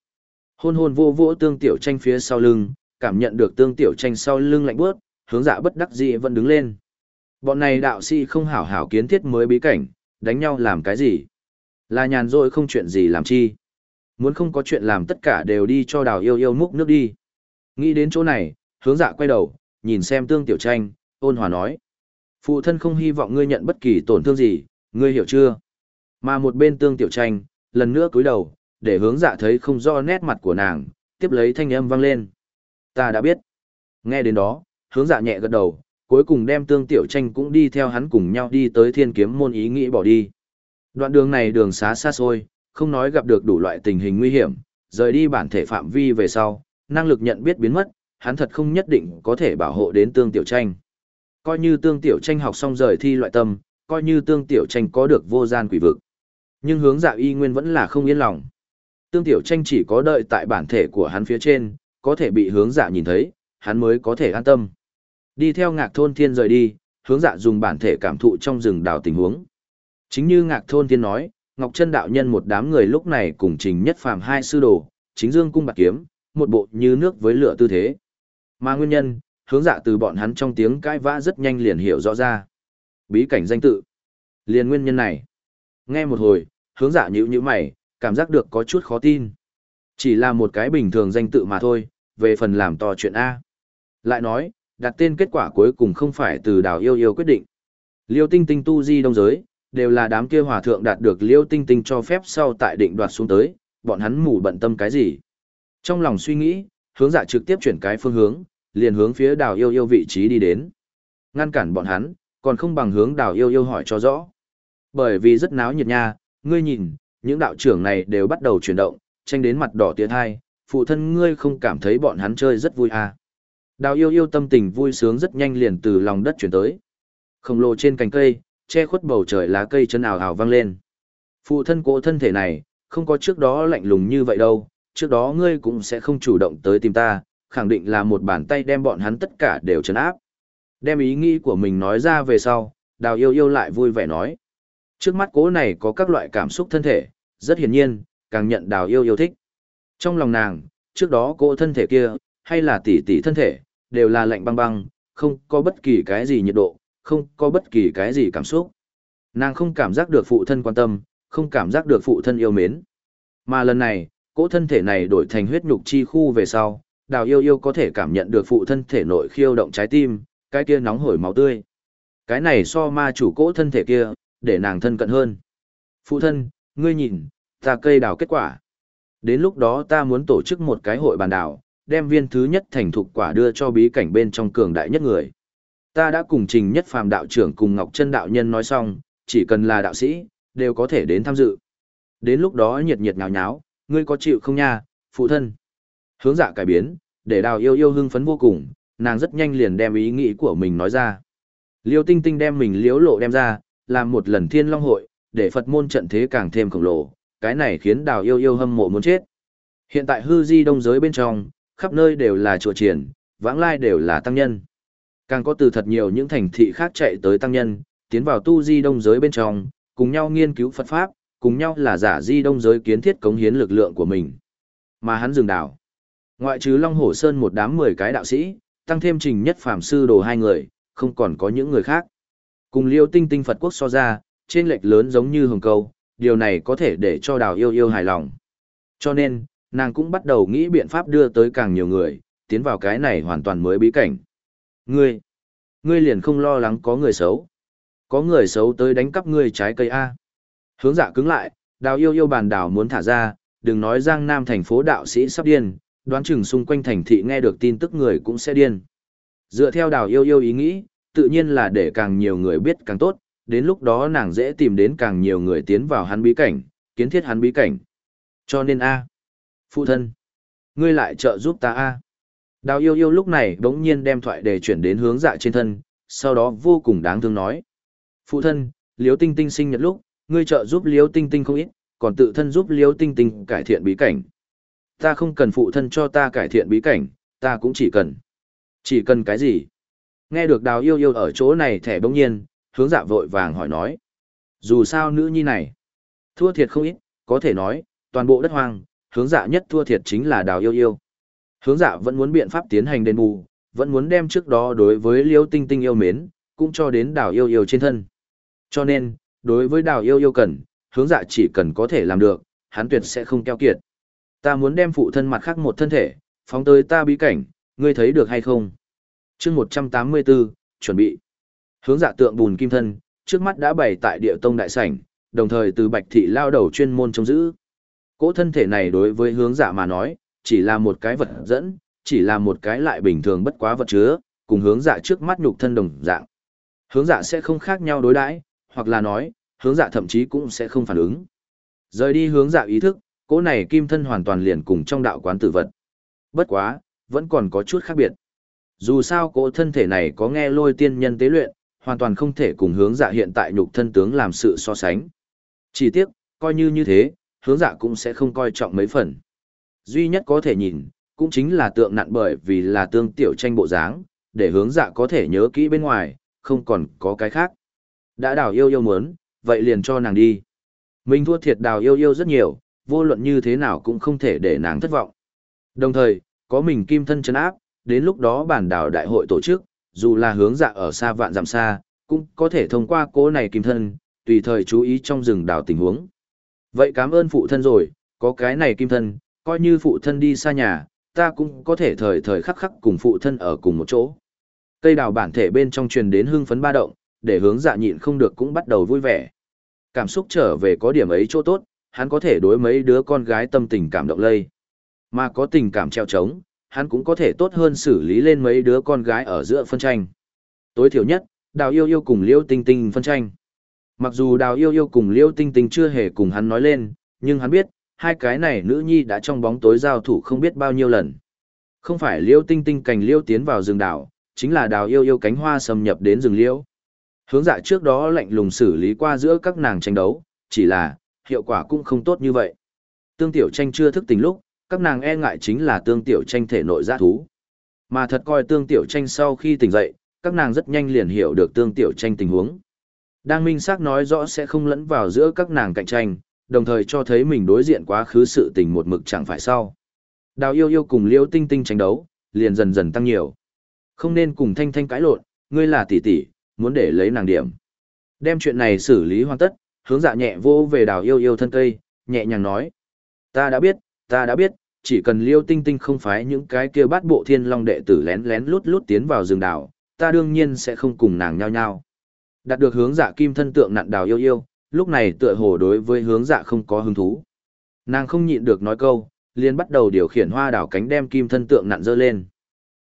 Hôn hôn vô vỗ tương tiểu tranh phía sau lưng, cảm nhận được tương tiểu tranh sau lưng lạnh bước, hướng dạ bất đắc dĩ vẫn đứng lên. Bọn này đạo sĩ không hảo hảo kiến thiết mới bí cảnh, đánh nhau làm cái gì? Là nhàn rỗi không chuyện gì làm chi. Muốn không có chuyện làm tất cả đều đi cho đào yêu yêu múc nước đi. Nghĩ đến chỗ này, hướng dạ quay đầu, nhìn xem tương tiểu tranh, ôn hòa nói. Phụ thân không hy vọng ngươi nhận bất kỳ tổn thương gì, ngươi hiểu chưa? Mà một bên tương tiểu tranh, lần nữa cúi đầu, để hướng dạ thấy không rõ nét mặt của nàng, tiếp lấy thanh âm vang lên. Ta đã biết. Nghe đến đó, hướng dạ nhẹ gật đầu, cuối cùng đem tương tiểu tranh cũng đi theo hắn cùng nhau đi tới thiên kiếm môn ý nghĩ bỏ đi. Đoạn đường này đường xá xa xôi, không nói gặp được đủ loại tình hình nguy hiểm, rời đi bản thể phạm vi về sau, năng lực nhận biết biến mất, hắn thật không nhất định có thể bảo hộ đến tương tiểu tranh. Coi như tương tiểu tranh học xong rời thi loại tâm, coi như tương tiểu tranh có được vô gian quỷ vực. Nhưng hướng dạ y nguyên vẫn là không yên lòng. Tương tiểu tranh chỉ có đợi tại bản thể của hắn phía trên, có thể bị hướng dạ nhìn thấy, hắn mới có thể an tâm. Đi theo ngạc thôn thiên rời đi, hướng dạ dùng bản thể cảm thụ trong rừng đào tình huống. Chính như ngạc thôn thiên nói, Ngọc Trân đạo nhân một đám người lúc này cùng trình nhất phàm hai sư đồ, chính dương cung bạc kiếm, một bộ như nước với lửa tư thế. Mà nguyên nhân, hướng dạ từ bọn hắn trong tiếng cãi vã rất nhanh liền hiểu rõ ra. Bí cảnh danh tự. Liền nguyên nhân này. Nghe một hồi, hướng dạ nhữ như mày, cảm giác được có chút khó tin. Chỉ là một cái bình thường danh tự mà thôi, về phần làm to chuyện A. Lại nói, đặt tên kết quả cuối cùng không phải từ đào yêu yêu quyết định. Liêu tinh tinh tu di đông giới, đều là đám kia hòa thượng đạt được liêu tinh tinh cho phép sau tại định đoạt xuống tới, bọn hắn mù bận tâm cái gì. Trong lòng suy nghĩ, hướng dạ trực tiếp chuyển cái phương hướng, liền hướng phía đào yêu yêu vị trí đi đến. Ngăn cản bọn hắn, còn không bằng hướng đào yêu yêu hỏi cho rõ. Bởi vì rất náo nhiệt nha, ngươi nhìn, những đạo trưởng này đều bắt đầu chuyển động, tranh đến mặt đỏ tiệt hai, phụ thân ngươi không cảm thấy bọn hắn chơi rất vui à. Đào yêu yêu tâm tình vui sướng rất nhanh liền từ lòng đất chuyển tới. Khổng lồ trên cành cây, che khuất bầu trời lá cây chân ảo ảo vang lên. Phụ thân cố thân thể này, không có trước đó lạnh lùng như vậy đâu, trước đó ngươi cũng sẽ không chủ động tới tìm ta, khẳng định là một bàn tay đem bọn hắn tất cả đều chấn áp. Đem ý nghĩ của mình nói ra về sau, đào yêu yêu lại vui vẻ nói. Trước mắt cố này có các loại cảm xúc thân thể, rất hiển nhiên, càng nhận đào yêu yêu thích. Trong lòng nàng, trước đó cô thân thể kia, hay là tỷ tỷ thân thể, đều là lạnh băng băng, không có bất kỳ cái gì nhiệt độ, không có bất kỳ cái gì cảm xúc. Nàng không cảm giác được phụ thân quan tâm, không cảm giác được phụ thân yêu mến. Mà lần này, cỗ thân thể này đổi thành huyết nhục chi khu về sau, đào yêu yêu có thể cảm nhận được phụ thân thể nội khiêu động trái tim, cái kia nóng hổi máu tươi. Cái này so ma chủ cỗ thân thể kia, để nàng thân cận hơn. Phụ thân, ngươi nhìn, ta cây đào kết quả. Đến lúc đó ta muốn tổ chức một cái hội bàn đảo, đem viên thứ nhất thành thục quả đưa cho bí cảnh bên trong cường đại nhất người. Ta đã cùng trình nhất phàm đạo trưởng cùng Ngọc Trân đạo nhân nói xong, chỉ cần là đạo sĩ, đều có thể đến tham dự. Đến lúc đó nhiệt nhiệt nhào nháo, ngươi có chịu không nha, phụ thân. Hướng dạ cải biến, để đào yêu yêu hưng phấn vô cùng, nàng rất nhanh liền đem ý nghĩ của mình nói ra. Liêu tinh tinh đem mình liếu lộ đem ra, làm một lần thiên long hội, để Phật môn trận thế càng thêm khổng lồ, cái này khiến đào yêu yêu hâm mộ muốn chết. Hiện tại hư di đông giới bên trong, khắp nơi đều là chùa triển, vãng lai đều là tăng nhân. Càng có từ thật nhiều những thành thị khác chạy tới tăng nhân, tiến vào tu di đông giới bên trong, cùng nhau nghiên cứu Phật Pháp, cùng nhau là giả di đông giới kiến thiết cống hiến lực lượng của mình. Mà hắn dừng đảo. Ngoại trừ Long Hổ Sơn một đám mười cái đạo sĩ, tăng thêm trình nhất phàm sư đồ hai người, không còn có những người khác. Cùng liêu tinh tinh Phật quốc so ra, trên lệch lớn giống như hồng câu, điều này có thể để cho đào yêu yêu hài lòng. Cho nên, nàng cũng bắt đầu nghĩ biện pháp đưa tới càng nhiều người, tiến vào cái này hoàn toàn mới bí cảnh. Ngươi, ngươi liền không lo lắng có người xấu. Có người xấu tới đánh cắp ngươi trái cây A. Hướng dạ cứng lại, đào yêu yêu bàn đảo muốn thả ra, đừng nói giang nam thành phố đạo sĩ sắp điên, đoán chừng xung quanh thành thị nghe được tin tức người cũng sẽ điên. Dựa theo đào yêu yêu ý nghĩ, tự nhiên là để càng nhiều người biết càng tốt, đến lúc đó nàng dễ tìm đến càng nhiều người tiến vào hắn bí cảnh, kiến thiết hắn bí cảnh. Cho nên A. Phụ thân. Ngươi lại trợ giúp ta A. Đào yêu yêu lúc này đống nhiên đem thoại để chuyển đến hướng dạ trên thân, sau đó vô cùng đáng thương nói. Phụ thân, liếu tinh tinh sinh nhật lúc, ngươi trợ giúp liếu tinh tinh không ít, còn tự thân giúp liếu tinh tinh cải thiện bí cảnh. Ta không cần phụ thân cho ta cải thiện bí cảnh, ta cũng chỉ cần. Chỉ cần cái gì? Nghe được đào yêu yêu ở chỗ này thẻ bỗng nhiên, hướng dạ vội vàng hỏi nói. Dù sao nữ nhi này, thua thiệt không ít, có thể nói, toàn bộ đất hoang, hướng dạ nhất thua thiệt chính là đào yêu yêu. Hướng dạ vẫn muốn biện pháp tiến hành đền bù, vẫn muốn đem trước đó đối với liêu tinh tinh yêu mến, cũng cho đến đào yêu yêu trên thân. Cho nên, đối với đào yêu yêu cần, hướng dạ chỉ cần có thể làm được, hắn tuyệt sẽ không keo kiệt. Ta muốn đem phụ thân mặt khác một thân thể, phóng tới ta bí cảnh, ngươi thấy được hay không? chương 184, chuẩn bị. Hướng dạ tượng bùn kim thân, trước mắt đã bày tại địa tông đại sảnh, đồng thời từ bạch thị lao đầu chuyên môn trông giữ. Cỗ thân thể này đối với hướng dạ mà nói, chỉ là một cái vật dẫn, chỉ là một cái lại bình thường bất quá vật chứa, cùng hướng dạ trước mắt nhục thân đồng dạng. Hướng dạ sẽ không khác nhau đối đãi, hoặc là nói, hướng dạ thậm chí cũng sẽ không phản ứng. Rời đi hướng dạ ý thức, cỗ này kim thân hoàn toàn liền cùng trong đạo quán tử vật. Bất quá, vẫn còn có chút khác biệt. Dù sao cỗ thân thể này có nghe lôi tiên nhân tế luyện, hoàn toàn không thể cùng hướng dạ hiện tại nhục thân tướng làm sự so sánh. Chỉ tiếc, coi như như thế, hướng dạ cũng sẽ không coi trọng mấy phần. Duy nhất có thể nhìn, cũng chính là tượng nặn bởi vì là tương tiểu tranh bộ dáng, để hướng dạ có thể nhớ kỹ bên ngoài, không còn có cái khác. Đã đào yêu yêu muốn, vậy liền cho nàng đi. Mình thua thiệt đào yêu yêu rất nhiều, vô luận như thế nào cũng không thể để nàng thất vọng. Đồng thời, có mình kim thân chấn áp, đến lúc đó bản đảo đại hội tổ chức, dù là hướng dạ ở xa vạn dặm xa, cũng có thể thông qua cố này kim thân, tùy thời chú ý trong rừng đảo tình huống. Vậy cảm ơn phụ thân rồi, có cái này kim thân, coi như phụ thân đi xa nhà, ta cũng có thể thời thời khắc khắc cùng phụ thân ở cùng một chỗ. Cây đào bản thể bên trong truyền đến hưng phấn ba động, để hướng dạ nhịn không được cũng bắt đầu vui vẻ. Cảm xúc trở về có điểm ấy chỗ tốt, hắn có thể đối mấy đứa con gái tâm tình cảm động lây. Mà có tình cảm treo trống, hắn cũng có thể tốt hơn xử lý lên mấy đứa con gái ở giữa phân tranh. Tối thiểu nhất, đào yêu yêu cùng liêu tinh tinh phân tranh. Mặc dù đào yêu yêu cùng liêu tinh tinh chưa hề cùng hắn nói lên, nhưng hắn biết, hai cái này nữ nhi đã trong bóng tối giao thủ không biết bao nhiêu lần. Không phải liêu tinh tinh cành liêu tiến vào rừng đảo, chính là đào yêu yêu cánh hoa xâm nhập đến rừng liêu. Hướng dạ trước đó lạnh lùng xử lý qua giữa các nàng tranh đấu, chỉ là, hiệu quả cũng không tốt như vậy. Tương tiểu tranh chưa thức tỉnh lúc, các nàng e ngại chính là tương tiểu tranh thể nội giã thú. Mà thật coi tương tiểu tranh sau khi tỉnh dậy, các nàng rất nhanh liền hiểu được tương tiểu tranh tình huống. Đang minh xác nói rõ sẽ không lẫn vào giữa các nàng cạnh tranh, đồng thời cho thấy mình đối diện quá khứ sự tình một mực chẳng phải sau. Đào yêu yêu cùng liễu tinh tinh tranh đấu, liền dần dần tăng nhiều. Không nên cùng thanh thanh cãi lộn, ngươi là tỷ tỷ, muốn để lấy nàng điểm. Đem chuyện này xử lý hoàn tất, hướng dạ nhẹ vô về đào yêu yêu thân cây, nhẹ nhàng nói. Ta đã biết, ta đã biết, chỉ cần liêu tinh tinh không phái những cái kia bát bộ thiên long đệ tử lén lén lút lút tiến vào rừng đảo, ta đương nhiên sẽ không cùng nàng nhau nhau. Đạt được hướng dạ kim thân tượng nặn đào yêu yêu, lúc này tựa hồ đối với hướng dạ không có hứng thú. Nàng không nhịn được nói câu, liền bắt đầu điều khiển hoa đảo cánh đem kim thân tượng nặn dơ lên.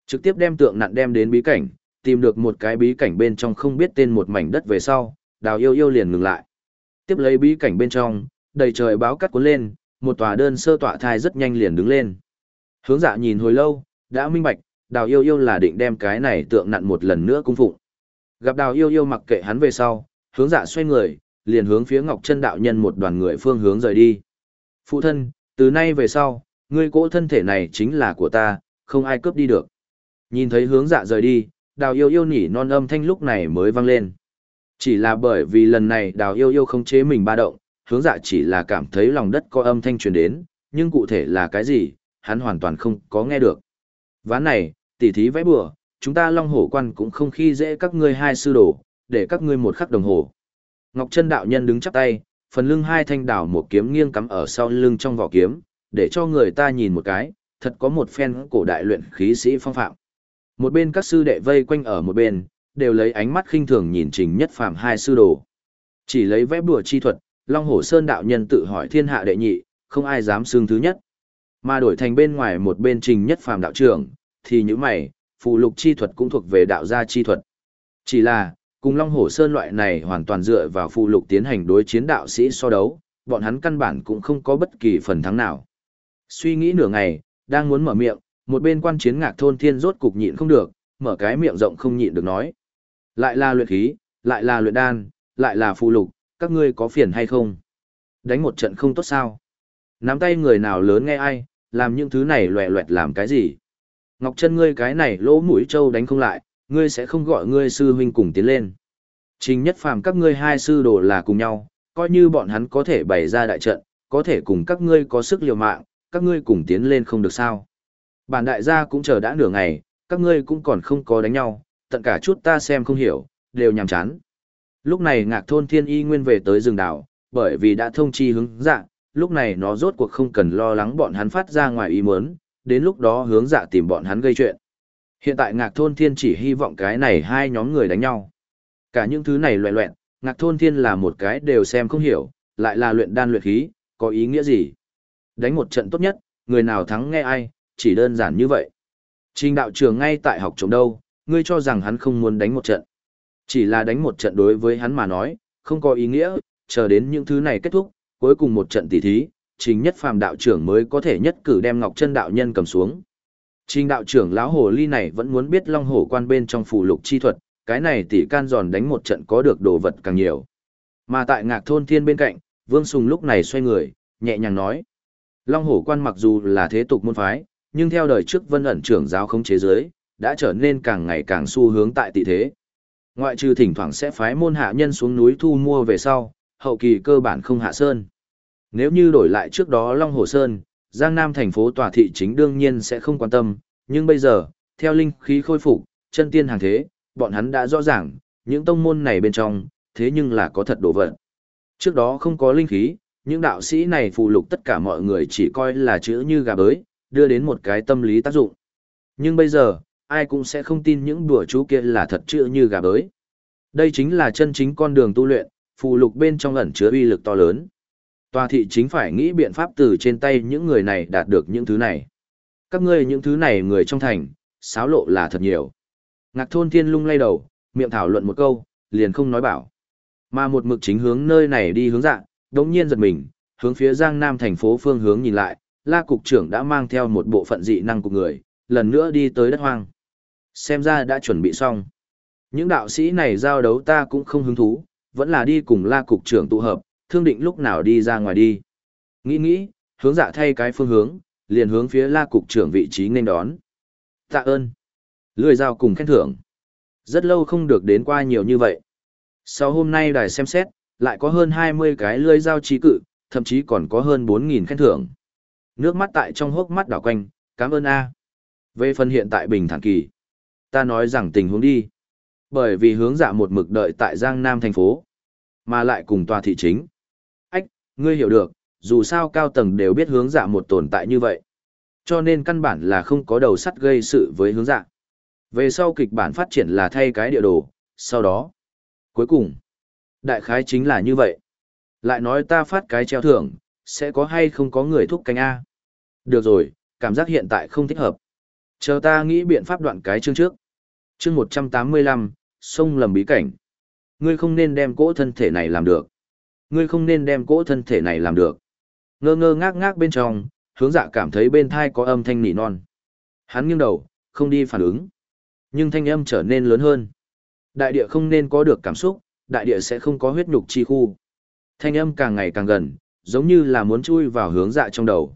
Trực tiếp đem tượng nặn đem đến bí cảnh, tìm được một cái bí cảnh bên trong không biết tên một mảnh đất về sau, đào yêu yêu liền ngừng lại. Tiếp lấy bí cảnh bên trong, đầy trời báo cắt cuốn lên, một tòa đơn sơ tọa thai rất nhanh liền đứng lên. Hướng dạ nhìn hồi lâu, đã minh bạch, đào yêu yêu là định đem cái này tượng nặn một lần nữa cung phụng. Gặp đào yêu yêu mặc kệ hắn về sau, hướng dạ xoay người, liền hướng phía ngọc chân đạo nhân một đoàn người phương hướng rời đi. Phụ thân, từ nay về sau, ngươi cỗ thân thể này chính là của ta, không ai cướp đi được. Nhìn thấy hướng dạ rời đi, đào yêu yêu nhỉ non âm thanh lúc này mới vang lên. Chỉ là bởi vì lần này đào yêu yêu không chế mình ba động, hướng dạ chỉ là cảm thấy lòng đất có âm thanh truyền đến, nhưng cụ thể là cái gì, hắn hoàn toàn không có nghe được. Ván này, tỉ thí vẽ bừa, chúng ta long hổ quan cũng không khi dễ các ngươi hai sư đồ, để các ngươi một khắc đồng hồ. Ngọc chân đạo nhân đứng chắp tay, phần lưng hai thanh đảo một kiếm nghiêng cắm ở sau lưng trong vỏ kiếm, để cho người ta nhìn một cái, thật có một phen cổ đại luyện khí sĩ phong phạm. Một bên các sư đệ vây quanh ở một bên, đều lấy ánh mắt khinh thường nhìn trình nhất phạm hai sư đồ. Chỉ lấy vẽ bùa chi thuật, Long Hổ Sơn đạo nhân tự hỏi thiên hạ đệ nhị, không ai dám xưng thứ nhất. Mà đổi thành bên ngoài một bên trình nhất phàm đạo trưởng, thì những mày, phù lục chi thuật cũng thuộc về đạo gia chi thuật. Chỉ là, cùng Long Hổ Sơn loại này hoàn toàn dựa vào phụ lục tiến hành đối chiến đạo sĩ so đấu, bọn hắn căn bản cũng không có bất kỳ phần thắng nào. Suy nghĩ nửa ngày, đang muốn mở miệng, một bên quan chiến ngạc thôn thiên rốt cục nhịn không được, mở cái miệng rộng không nhịn được nói. Lại là luyện khí, lại là luyện đan, lại là phụ lục, các ngươi có phiền hay không? Đánh một trận không tốt sao? Nắm tay người nào lớn nghe ai, làm những thứ này loẹ loẹt làm cái gì? Ngọc chân ngươi cái này lỗ mũi trâu đánh không lại, ngươi sẽ không gọi ngươi sư huynh cùng tiến lên. Trình nhất phàm các ngươi hai sư đồ là cùng nhau, coi như bọn hắn có thể bày ra đại trận, có thể cùng các ngươi có sức liều mạng, các ngươi cùng tiến lên không được sao. Bản đại gia cũng chờ đã nửa ngày, các ngươi cũng còn không có đánh nhau, tận cả chút ta xem không hiểu, đều nhàm chán. Lúc này ngạc thôn thiên y nguyên về tới rừng đảo, bởi vì đã thông chi hướng dạ, lúc này nó rốt cuộc không cần lo lắng bọn hắn phát ra ngoài ý muốn, đến lúc đó hướng dạ tìm bọn hắn gây chuyện. Hiện tại ngạc thôn thiên chỉ hy vọng cái này hai nhóm người đánh nhau. Cả những thứ này loẹ loẹn, ngạc thôn thiên là một cái đều xem không hiểu, lại là luyện đan luyện khí, có ý nghĩa gì. Đánh một trận tốt nhất, người nào thắng nghe ai, chỉ đơn giản như vậy. Trình đạo trưởng ngay tại học trống đâu, ngươi cho rằng hắn không muốn đánh một trận. Chỉ là đánh một trận đối với hắn mà nói, không có ý nghĩa, chờ đến những thứ này kết thúc, cuối cùng một trận tỉ thí, chính nhất phàm đạo trưởng mới có thể nhất cử đem Ngọc Chân đạo nhân cầm xuống. Trình đạo trưởng lão hồ ly này vẫn muốn biết Long Hổ quan bên trong phù lục chi thuật, cái này tỷ can giòn đánh một trận có được đồ vật càng nhiều. Mà tại Ngạc thôn thiên bên cạnh, Vương Sùng lúc này xoay người, nhẹ nhàng nói: Long Hổ quan mặc dù là thế tục môn phái, nhưng theo đời trước Vân ẩn trưởng giáo không chế giới, đã trở nên càng ngày càng xu hướng tại tỷ thế. Ngoại trừ thỉnh thoảng sẽ phái môn hạ nhân xuống núi thu mua về sau, hậu kỳ cơ bản không hạ sơn. Nếu như đổi lại trước đó Long Hồ Sơn, Giang Nam thành phố tòa thị chính đương nhiên sẽ không quan tâm, nhưng bây giờ, theo linh khí khôi phục, chân tiên hàng thế, bọn hắn đã rõ ràng, những tông môn này bên trong, thế nhưng là có thật đồ vật. Trước đó không có linh khí, những đạo sĩ này phụ lục tất cả mọi người chỉ coi là chữ như gà bới, đưa đến một cái tâm lý tác dụng. Nhưng bây giờ, ai cũng sẽ không tin những đùa chú kia là thật chữ như gà bới. Đây chính là chân chính con đường tu luyện, phụ lục bên trong ẩn chứa uy lực to lớn. Tòa thị chính phải nghĩ biện pháp từ trên tay những người này đạt được những thứ này. Các ngươi những thứ này người trong thành, xáo lộ là thật nhiều. Ngạc thôn thiên lung lay đầu, miệng thảo luận một câu, liền không nói bảo. Mà một mực chính hướng nơi này đi hướng dạng, đống nhiên giật mình, hướng phía giang nam thành phố phương hướng nhìn lại, la cục trưởng đã mang theo một bộ phận dị năng của người, lần nữa đi tới đất hoang. Xem ra đã chuẩn bị xong. Những đạo sĩ này giao đấu ta cũng không hứng thú, vẫn là đi cùng la cục trưởng tụ hợp, thương định lúc nào đi ra ngoài đi. Nghĩ nghĩ, hướng dạ thay cái phương hướng, liền hướng phía la cục trưởng vị trí nên đón. Tạ ơn. Lười giao cùng khen thưởng. Rất lâu không được đến qua nhiều như vậy. Sau hôm nay đài xem xét, lại có hơn 20 cái lưỡi dao trí cự, thậm chí còn có hơn 4.000 khen thưởng. Nước mắt tại trong hốc mắt đảo quanh, cảm ơn A. Về phần hiện tại bình thản kỳ, ta nói rằng tình huống đi. Bởi vì hướng dạ một mực đợi tại Giang Nam thành phố, mà lại cùng tòa thị chính. Ngươi hiểu được, dù sao cao tầng đều biết hướng dạ một tồn tại như vậy. Cho nên căn bản là không có đầu sắt gây sự với hướng dạ. Về sau kịch bản phát triển là thay cái địa đồ, sau đó. Cuối cùng, đại khái chính là như vậy. Lại nói ta phát cái treo thưởng, sẽ có hay không có người thúc cánh A. Được rồi, cảm giác hiện tại không thích hợp. Chờ ta nghĩ biện pháp đoạn cái chương trước. Chương 185, sông lầm bí cảnh. Ngươi không nên đem cỗ thân thể này làm được. Ngươi không nên đem cỗ thân thể này làm được. Ngơ ngơ ngác ngác bên trong, hướng dạ cảm thấy bên thai có âm thanh nỉ non. Hắn nghiêng đầu, không đi phản ứng. Nhưng thanh âm trở nên lớn hơn. Đại địa không nên có được cảm xúc, đại địa sẽ không có huyết nhục chi khu. Thanh âm càng ngày càng gần, giống như là muốn chui vào hướng dạ trong đầu.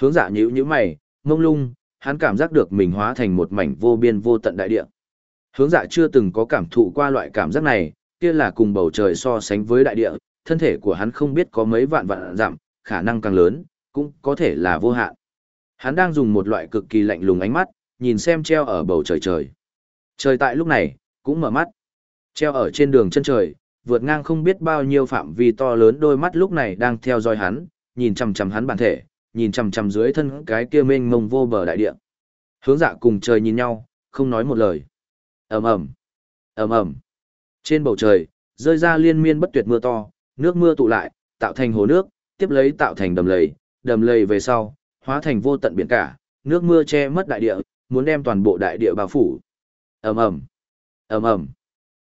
Hướng dạ nhíu nhíu mày, mông lung, hắn cảm giác được mình hóa thành một mảnh vô biên vô tận đại địa. Hướng dạ chưa từng có cảm thụ qua loại cảm giác này, kia là cùng bầu trời so sánh với đại địa, thân thể của hắn không biết có mấy vạn vạn giảm, khả năng càng lớn, cũng có thể là vô hạn. Hắn đang dùng một loại cực kỳ lạnh lùng ánh mắt, nhìn xem treo ở bầu trời trời. Trời tại lúc này, cũng mở mắt. Treo ở trên đường chân trời, vượt ngang không biết bao nhiêu phạm vi to lớn đôi mắt lúc này đang theo dõi hắn, nhìn chằm chằm hắn bản thể, nhìn chằm chằm dưới thân cái kia mênh mông vô bờ đại địa. Hướng dạ cùng trời nhìn nhau, không nói một lời. ầm ầm, ầm ầm. Trên bầu trời, rơi ra liên miên bất tuyệt mưa to, nước mưa tụ lại, tạo thành hồ nước, tiếp lấy tạo thành đầm lầy, đầm lầy về sau, hóa thành vô tận biển cả, nước mưa che mất đại địa, muốn đem toàn bộ đại địa bao phủ. ầm ầm, ầm ầm.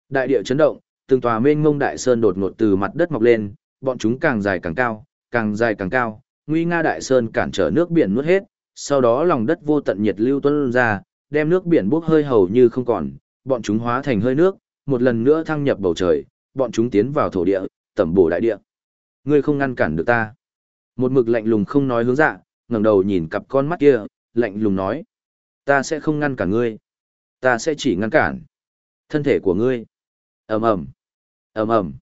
Đại địa chấn động, từng tòa mênh mông đại sơn đột ngột từ mặt đất mọc lên, bọn chúng càng dài càng cao, càng dài càng cao, nguy nga đại sơn cản trở nước biển nuốt hết, sau đó lòng đất vô tận nhiệt lưu tuôn ra, đem nước biển bốc hơi hầu như không còn, bọn chúng hóa thành hơi nước, một lần nữa thăng nhập bầu trời, bọn chúng tiến vào thổ địa, tẩm bổ đại địa. Ngươi không ngăn cản được ta. Một mực lạnh lùng không nói hướng dạ, ngẩng đầu nhìn cặp con mắt kia, lạnh lùng nói: "Ta sẽ không ngăn cản ngươi. Ta sẽ chỉ ngăn cản thân thể của ngươi." Ầm ầm. Ầm ầm.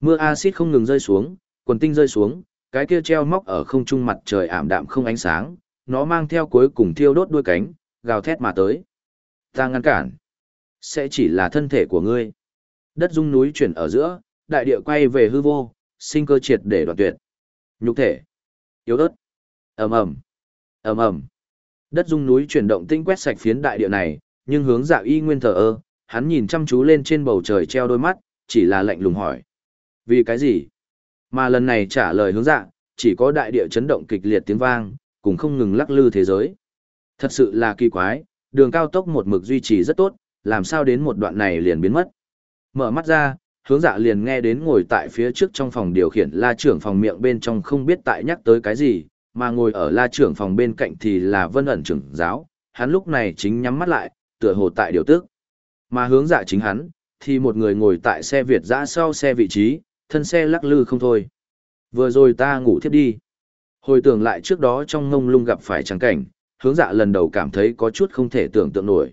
Mưa axit không ngừng rơi xuống, quần tinh rơi xuống, cái kia treo móc ở không trung mặt trời ảm đạm không ánh sáng, nó mang theo cuối cùng thiêu đốt đuôi cánh, gào thét mà tới. Ta ngăn cản. Sẽ chỉ là thân thể của ngươi. Đất rung núi chuyển ở giữa, đại địa quay về hư vô, sinh cơ triệt để đoạn tuyệt. Nhục thể. Yếu ớt. ầm ầm ầm ầm Đất rung núi chuyển động tinh quét sạch phiến đại địa này, nhưng hướng dạ y nguyên thờ ơ, hắn nhìn chăm chú lên trên bầu trời treo đôi mắt, chỉ là lạnh lùng hỏi. Vì cái gì? Mà lần này trả lời hướng dạ, chỉ có đại địa chấn động kịch liệt tiếng vang, cùng không ngừng lắc lư thế giới. Thật sự là kỳ quái, đường cao tốc một mực duy trì rất tốt, làm sao đến một đoạn này liền biến mất. Mở mắt ra, hướng dạ liền nghe đến ngồi tại phía trước trong phòng điều khiển la trưởng phòng miệng bên trong không biết tại nhắc tới cái gì, mà ngồi ở la trưởng phòng bên cạnh thì là vân ẩn trưởng giáo, hắn lúc này chính nhắm mắt lại, tựa hồ tại điều tức. Mà hướng dạ chính hắn, thì một người ngồi tại xe Việt dã sau xe vị trí, thân xe lắc lư không thôi. Vừa rồi ta ngủ thiếp đi. Hồi tưởng lại trước đó trong ngông lung gặp phải trắng cảnh, hướng dạ lần đầu cảm thấy có chút không thể tưởng tượng nổi.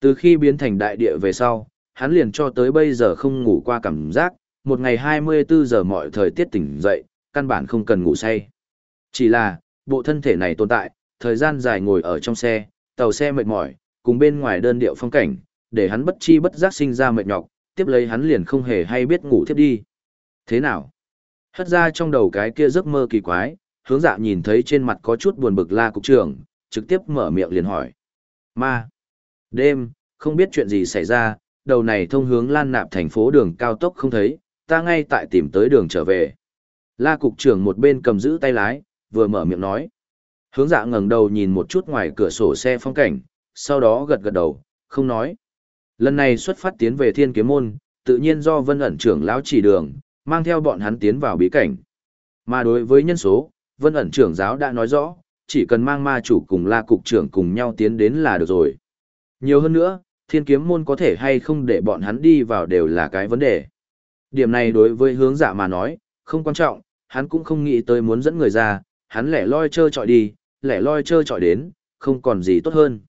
Từ khi biến thành đại địa về sau, hắn liền cho tới bây giờ không ngủ qua cảm giác, một ngày 24 giờ mọi thời tiết tỉnh dậy, căn bản không cần ngủ say. Chỉ là, bộ thân thể này tồn tại, thời gian dài ngồi ở trong xe, tàu xe mệt mỏi, cùng bên ngoài đơn điệu phong cảnh, để hắn bất chi bất giác sinh ra mệt nhọc, tiếp lấy hắn liền không hề hay biết ngủ tiếp đi. Thế nào? Hất ra trong đầu cái kia giấc mơ kỳ quái, hướng dạ nhìn thấy trên mặt có chút buồn bực la cục trưởng, trực tiếp mở miệng liền hỏi. Ma! Đêm, không biết chuyện gì xảy ra, đầu này thông hướng lan nạp thành phố đường cao tốc không thấy, ta ngay tại tìm tới đường trở về. La cục trưởng một bên cầm giữ tay lái, vừa mở miệng nói. Hướng dạ ngẩng đầu nhìn một chút ngoài cửa sổ xe phong cảnh, sau đó gật gật đầu, không nói. Lần này xuất phát tiến về thiên kiếm môn, tự nhiên do vân ẩn trưởng lão chỉ đường, mang theo bọn hắn tiến vào bí cảnh. Mà đối với nhân số, vân ẩn trưởng giáo đã nói rõ, chỉ cần mang ma chủ cùng la cục trưởng cùng nhau tiến đến là được rồi. Nhiều hơn nữa, thiên kiếm môn có thể hay không để bọn hắn đi vào đều là cái vấn đề. Điểm này đối với hướng dạ mà nói, không quan trọng, hắn cũng không nghĩ tới muốn dẫn người ra, hắn lẻ loi chơi trọi đi, lẻ loi chơi trọi đến, không còn gì tốt hơn.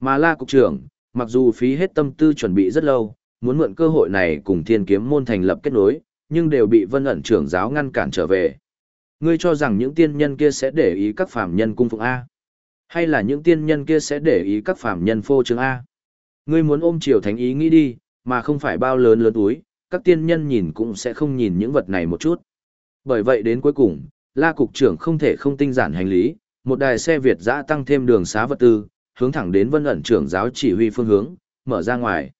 Mà la cục trưởng, mặc dù phí hết tâm tư chuẩn bị rất lâu, muốn mượn cơ hội này cùng thiên kiếm môn thành lập kết nối, nhưng đều bị vân ẩn trưởng giáo ngăn cản trở về. Ngươi cho rằng những tiên nhân kia sẽ để ý các phàm nhân cung phụng A? Hay là những tiên nhân kia sẽ để ý các phàm nhân phô trương A? Ngươi muốn ôm triều thánh ý nghĩ đi, mà không phải bao lớn lớn túi, các tiên nhân nhìn cũng sẽ không nhìn những vật này một chút. Bởi vậy đến cuối cùng, La Cục trưởng không thể không tinh giản hành lý, một đài xe Việt dã tăng thêm đường xá vật tư, hướng thẳng đến vân ẩn trưởng giáo chỉ huy phương hướng, mở ra ngoài.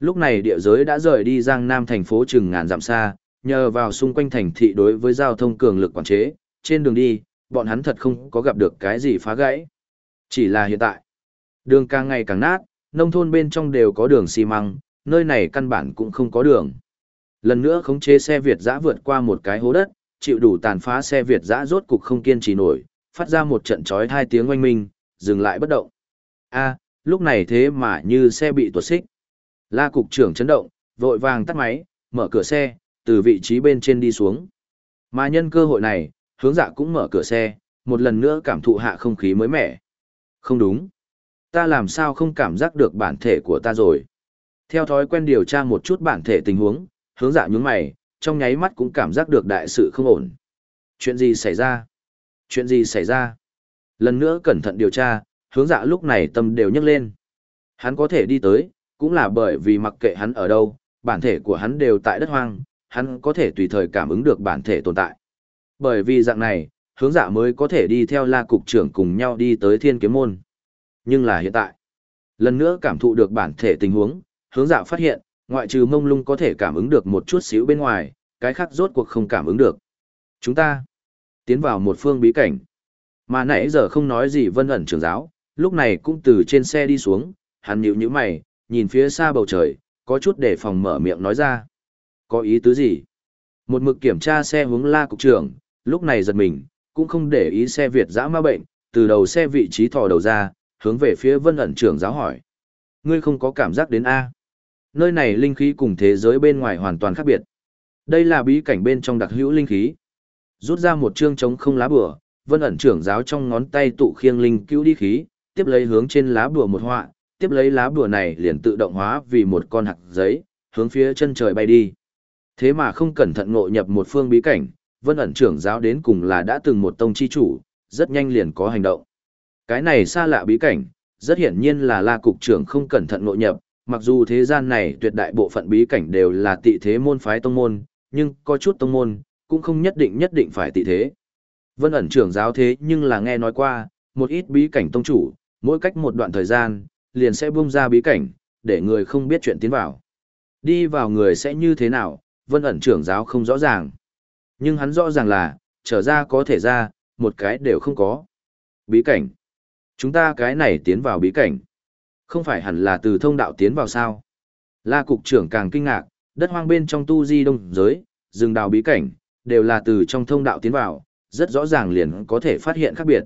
Lúc này địa giới đã rời đi Giang Nam thành phố chừng ngàn dặm xa, nhờ vào xung quanh thành thị đối với giao thông cường lực quản chế, trên đường đi, bọn hắn thật không có gặp được cái gì phá gãy. Chỉ là hiện tại, đường càng ngày càng nát, nông thôn bên trong đều có đường xi măng, nơi này căn bản cũng không có đường. Lần nữa khống chế xe Việt dã vượt qua một cái hố đất, chịu đủ tàn phá xe Việt dã rốt cục không kiên trì nổi, phát ra một trận chói hai tiếng oanh minh, dừng lại bất động. A, à, lúc này thế mà như xe bị tuột xích. La cục trưởng chấn động, vội vàng tắt máy, mở cửa xe, từ vị trí bên trên đi xuống. Mà nhân cơ hội này, hướng dạ cũng mở cửa xe, một lần nữa cảm thụ hạ không khí mới mẻ. Không đúng. Ta làm sao không cảm giác được bản thể của ta rồi. Theo thói quen điều tra một chút bản thể tình huống, hướng dạ nhướng mày, trong nháy mắt cũng cảm giác được đại sự không ổn. Chuyện gì xảy ra? Chuyện gì xảy ra? Lần nữa cẩn thận điều tra, hướng dạ lúc này tâm đều nhấc lên. Hắn có thể đi tới, cũng là bởi vì mặc kệ hắn ở đâu, bản thể của hắn đều tại đất hoang, hắn có thể tùy thời cảm ứng được bản thể tồn tại. Bởi vì dạng này, hướng dạ mới có thể đi theo la cục trưởng cùng nhau đi tới thiên kiếm môn. Nhưng là hiện tại, lần nữa cảm thụ được bản thể tình huống, hướng dạ phát hiện, ngoại trừ mông lung có thể cảm ứng được một chút xíu bên ngoài, cái khác rốt cuộc không cảm ứng được. Chúng ta tiến vào một phương bí cảnh. Mà nãy giờ không nói gì vân ẩn trưởng giáo, lúc này cũng từ trên xe đi xuống, hắn nhíu nhíu mày, nhìn phía xa bầu trời, có chút để phòng mở miệng nói ra. Có ý tứ gì? Một mực kiểm tra xe hướng la cục trưởng, lúc này giật mình, cũng không để ý xe Việt dã ma bệnh, từ đầu xe vị trí thò đầu ra, hướng về phía vân ẩn trưởng giáo hỏi. Ngươi không có cảm giác đến A. Nơi này linh khí cùng thế giới bên ngoài hoàn toàn khác biệt. Đây là bí cảnh bên trong đặc hữu linh khí. Rút ra một chương trống không lá bùa, vân ẩn trưởng giáo trong ngón tay tụ khiêng linh cứu đi khí, tiếp lấy hướng trên lá bùa một họa, tiếp lấy lá bùa này liền tự động hóa vì một con hạt giấy, hướng phía chân trời bay đi. Thế mà không cẩn thận ngộ nhập một phương bí cảnh, vân ẩn trưởng giáo đến cùng là đã từng một tông chi chủ, rất nhanh liền có hành động. Cái này xa lạ bí cảnh, rất hiển nhiên là la cục trưởng không cẩn thận ngộ nhập, mặc dù thế gian này tuyệt đại bộ phận bí cảnh đều là tị thế môn phái tông môn, nhưng có chút tông môn, cũng không nhất định nhất định phải tị thế. Vân ẩn trưởng giáo thế nhưng là nghe nói qua, một ít bí cảnh tông chủ, mỗi cách một đoạn thời gian, liền sẽ bung ra bí cảnh, để người không biết chuyện tiến vào. Đi vào người sẽ như thế nào, vân ẩn trưởng giáo không rõ ràng. Nhưng hắn rõ ràng là, trở ra có thể ra, một cái đều không có. Bí cảnh. Chúng ta cái này tiến vào bí cảnh. Không phải hẳn là từ thông đạo tiến vào sao. La cục trưởng càng kinh ngạc, đất hoang bên trong tu di đông giới, rừng đào bí cảnh, đều là từ trong thông đạo tiến vào, rất rõ ràng liền có thể phát hiện khác biệt.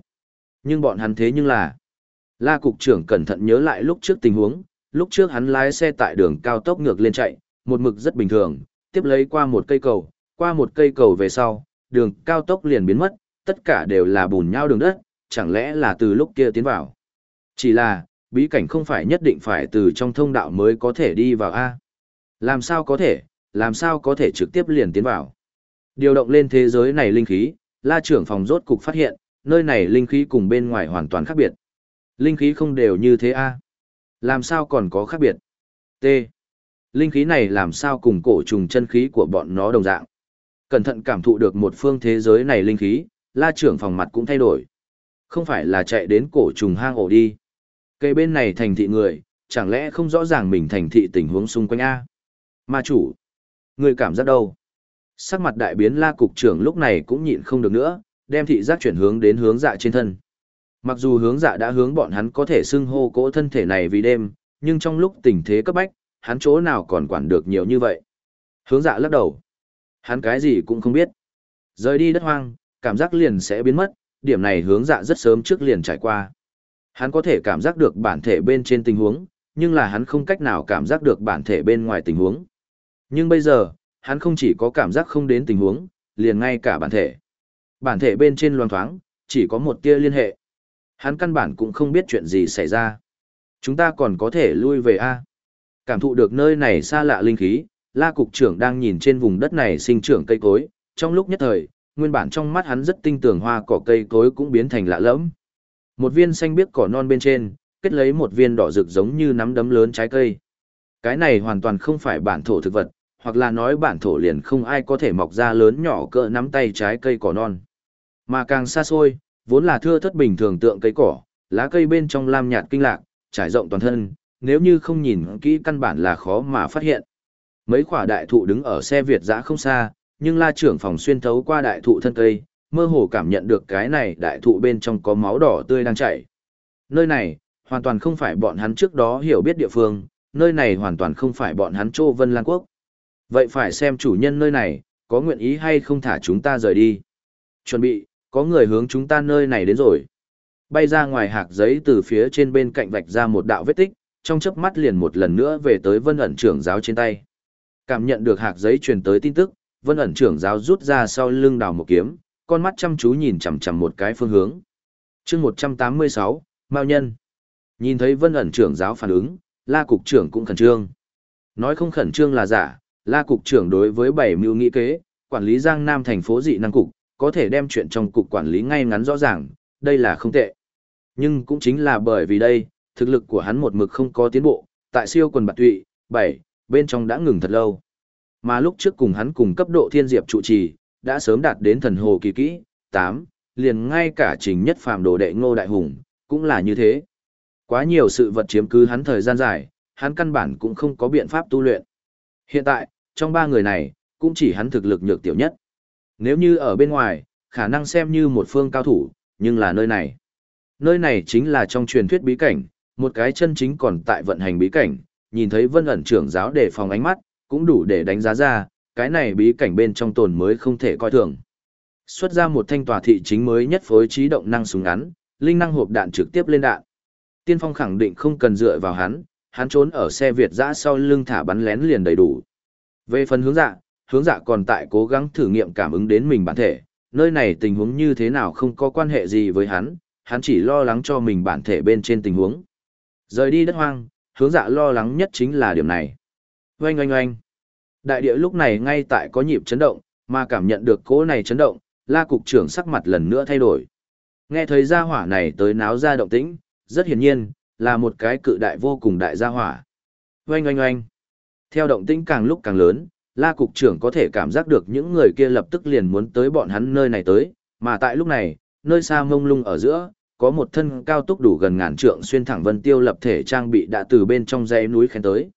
Nhưng bọn hắn thế nhưng là, La cục trưởng cẩn thận nhớ lại lúc trước tình huống, lúc trước hắn lái xe tại đường cao tốc ngược lên chạy, một mực rất bình thường, tiếp lấy qua một cây cầu, qua một cây cầu về sau, đường cao tốc liền biến mất, tất cả đều là bùn nhau đường đất, chẳng lẽ là từ lúc kia tiến vào. Chỉ là, bí cảnh không phải nhất định phải từ trong thông đạo mới có thể đi vào A. Làm sao có thể, làm sao có thể trực tiếp liền tiến vào. Điều động lên thế giới này linh khí, la trưởng phòng rốt cục phát hiện, nơi này linh khí cùng bên ngoài hoàn toàn khác biệt. Linh khí không đều như thế A. Làm sao còn có khác biệt? T. Linh khí này làm sao cùng cổ trùng chân khí của bọn nó đồng dạng? Cẩn thận cảm thụ được một phương thế giới này linh khí, la trưởng phòng mặt cũng thay đổi. Không phải là chạy đến cổ trùng hang ổ đi. Cây bên này thành thị người, chẳng lẽ không rõ ràng mình thành thị tình huống xung quanh A? Ma chủ, người cảm giác đâu? Sắc mặt đại biến la cục trưởng lúc này cũng nhịn không được nữa, đem thị giác chuyển hướng đến hướng dạ trên thân. Mặc dù hướng dạ đã hướng bọn hắn có thể xưng hô cỗ thân thể này vì đêm, nhưng trong lúc tình thế cấp bách, hắn chỗ nào còn quản được nhiều như vậy. Hướng dạ lắc đầu. Hắn cái gì cũng không biết. Rời đi đất hoang, cảm giác liền sẽ biến mất, điểm này hướng dạ rất sớm trước liền trải qua. Hắn có thể cảm giác được bản thể bên trên tình huống, nhưng là hắn không cách nào cảm giác được bản thể bên ngoài tình huống. Nhưng bây giờ, hắn không chỉ có cảm giác không đến tình huống, liền ngay cả bản thể. Bản thể bên trên loang thoáng, chỉ có một tia liên hệ. Hắn căn bản cũng không biết chuyện gì xảy ra. Chúng ta còn có thể lui về A. Cảm thụ được nơi này xa lạ linh khí, la cục trưởng đang nhìn trên vùng đất này sinh trưởng cây cối, trong lúc nhất thời, nguyên bản trong mắt hắn rất tinh tường hoa cỏ cây cối cũng biến thành lạ lẫm. Một viên xanh biếc cỏ non bên trên, kết lấy một viên đỏ rực giống như nắm đấm lớn trái cây. Cái này hoàn toàn không phải bản thổ thực vật, hoặc là nói bản thổ liền không ai có thể mọc ra lớn nhỏ cỡ nắm tay trái cây cỏ non. Mà càng xa xôi, vốn là thưa thất bình thường tượng cây cỏ, lá cây bên trong lam nhạt kinh lạc, trải rộng toàn thân, nếu như không nhìn kỹ căn bản là khó mà phát hiện. Mấy quả đại thụ đứng ở xe Việt dã không xa, nhưng la trưởng phòng xuyên thấu qua đại thụ thân cây, mơ hồ cảm nhận được cái này đại thụ bên trong có máu đỏ tươi đang chảy. Nơi này, hoàn toàn không phải bọn hắn trước đó hiểu biết địa phương, nơi này hoàn toàn không phải bọn hắn Châu Vân Lan Quốc. Vậy phải xem chủ nhân nơi này, có nguyện ý hay không thả chúng ta rời đi. Chuẩn bị, có người hướng chúng ta nơi này đến rồi. Bay ra ngoài hạc giấy từ phía trên bên cạnh vạch ra một đạo vết tích, trong chớp mắt liền một lần nữa về tới vân ẩn trưởng giáo trên tay. Cảm nhận được hạc giấy truyền tới tin tức, vân ẩn trưởng giáo rút ra sau lưng đào một kiếm, con mắt chăm chú nhìn chằm chằm một cái phương hướng. chương 186, Mao Nhân. Nhìn thấy vân ẩn trưởng giáo phản ứng, la cục trưởng cũng khẩn trương. Nói không khẩn trương là giả, la cục trưởng đối với bảy mưu nghị kế, quản lý giang nam thành phố dị năng cục, có thể đem chuyện trong cục quản lý ngay ngắn rõ ràng, đây là không tệ. Nhưng cũng chính là bởi vì đây, thực lực của hắn một mực không có tiến bộ, tại siêu quần bạc tụy, 7, bên trong đã ngừng thật lâu. Mà lúc trước cùng hắn cùng cấp độ thiên diệp trụ trì, đã sớm đạt đến thần hồ kỳ kỹ, 8, liền ngay cả trình nhất phàm đồ đệ ngô đại hùng, cũng là như thế. Quá nhiều sự vật chiếm cứ hắn thời gian dài, hắn căn bản cũng không có biện pháp tu luyện. Hiện tại, trong ba người này, cũng chỉ hắn thực lực nhược tiểu nhất. Nếu như ở bên ngoài, khả năng xem như một phương cao thủ, nhưng là nơi này. Nơi này chính là trong truyền thuyết bí cảnh, một cái chân chính còn tại vận hành bí cảnh, nhìn thấy vân ẩn trưởng giáo để phòng ánh mắt, cũng đủ để đánh giá ra, cái này bí cảnh bên trong tồn mới không thể coi thường. Xuất ra một thanh tòa thị chính mới nhất phối trí động năng súng ngắn, linh năng hộp đạn trực tiếp lên đạn. Tiên phong khẳng định không cần dựa vào hắn, hắn trốn ở xe Việt dã sau lưng thả bắn lén liền đầy đủ. Về phần hướng dạ, hướng dạ còn tại cố gắng thử nghiệm cảm ứng đến mình bản thể, nơi này tình huống như thế nào không có quan hệ gì với hắn, hắn chỉ lo lắng cho mình bản thể bên trên tình huống. Rời đi đất hoang, hướng dạ lo lắng nhất chính là điểm này. Oanh oanh oanh. Đại địa lúc này ngay tại có nhịp chấn động, mà cảm nhận được cỗ này chấn động, la cục trưởng sắc mặt lần nữa thay đổi. Nghe thấy gia hỏa này tới náo ra động tĩnh, rất hiển nhiên, là một cái cự đại vô cùng đại gia hỏa. Oanh oanh oanh. Theo động tĩnh càng lúc càng lớn, la cục trưởng có thể cảm giác được những người kia lập tức liền muốn tới bọn hắn nơi này tới, mà tại lúc này, nơi xa mông lung ở giữa, có một thân cao tốc đủ gần ngàn trượng xuyên thẳng vân tiêu lập thể trang bị đã từ bên trong dãy núi khen tới.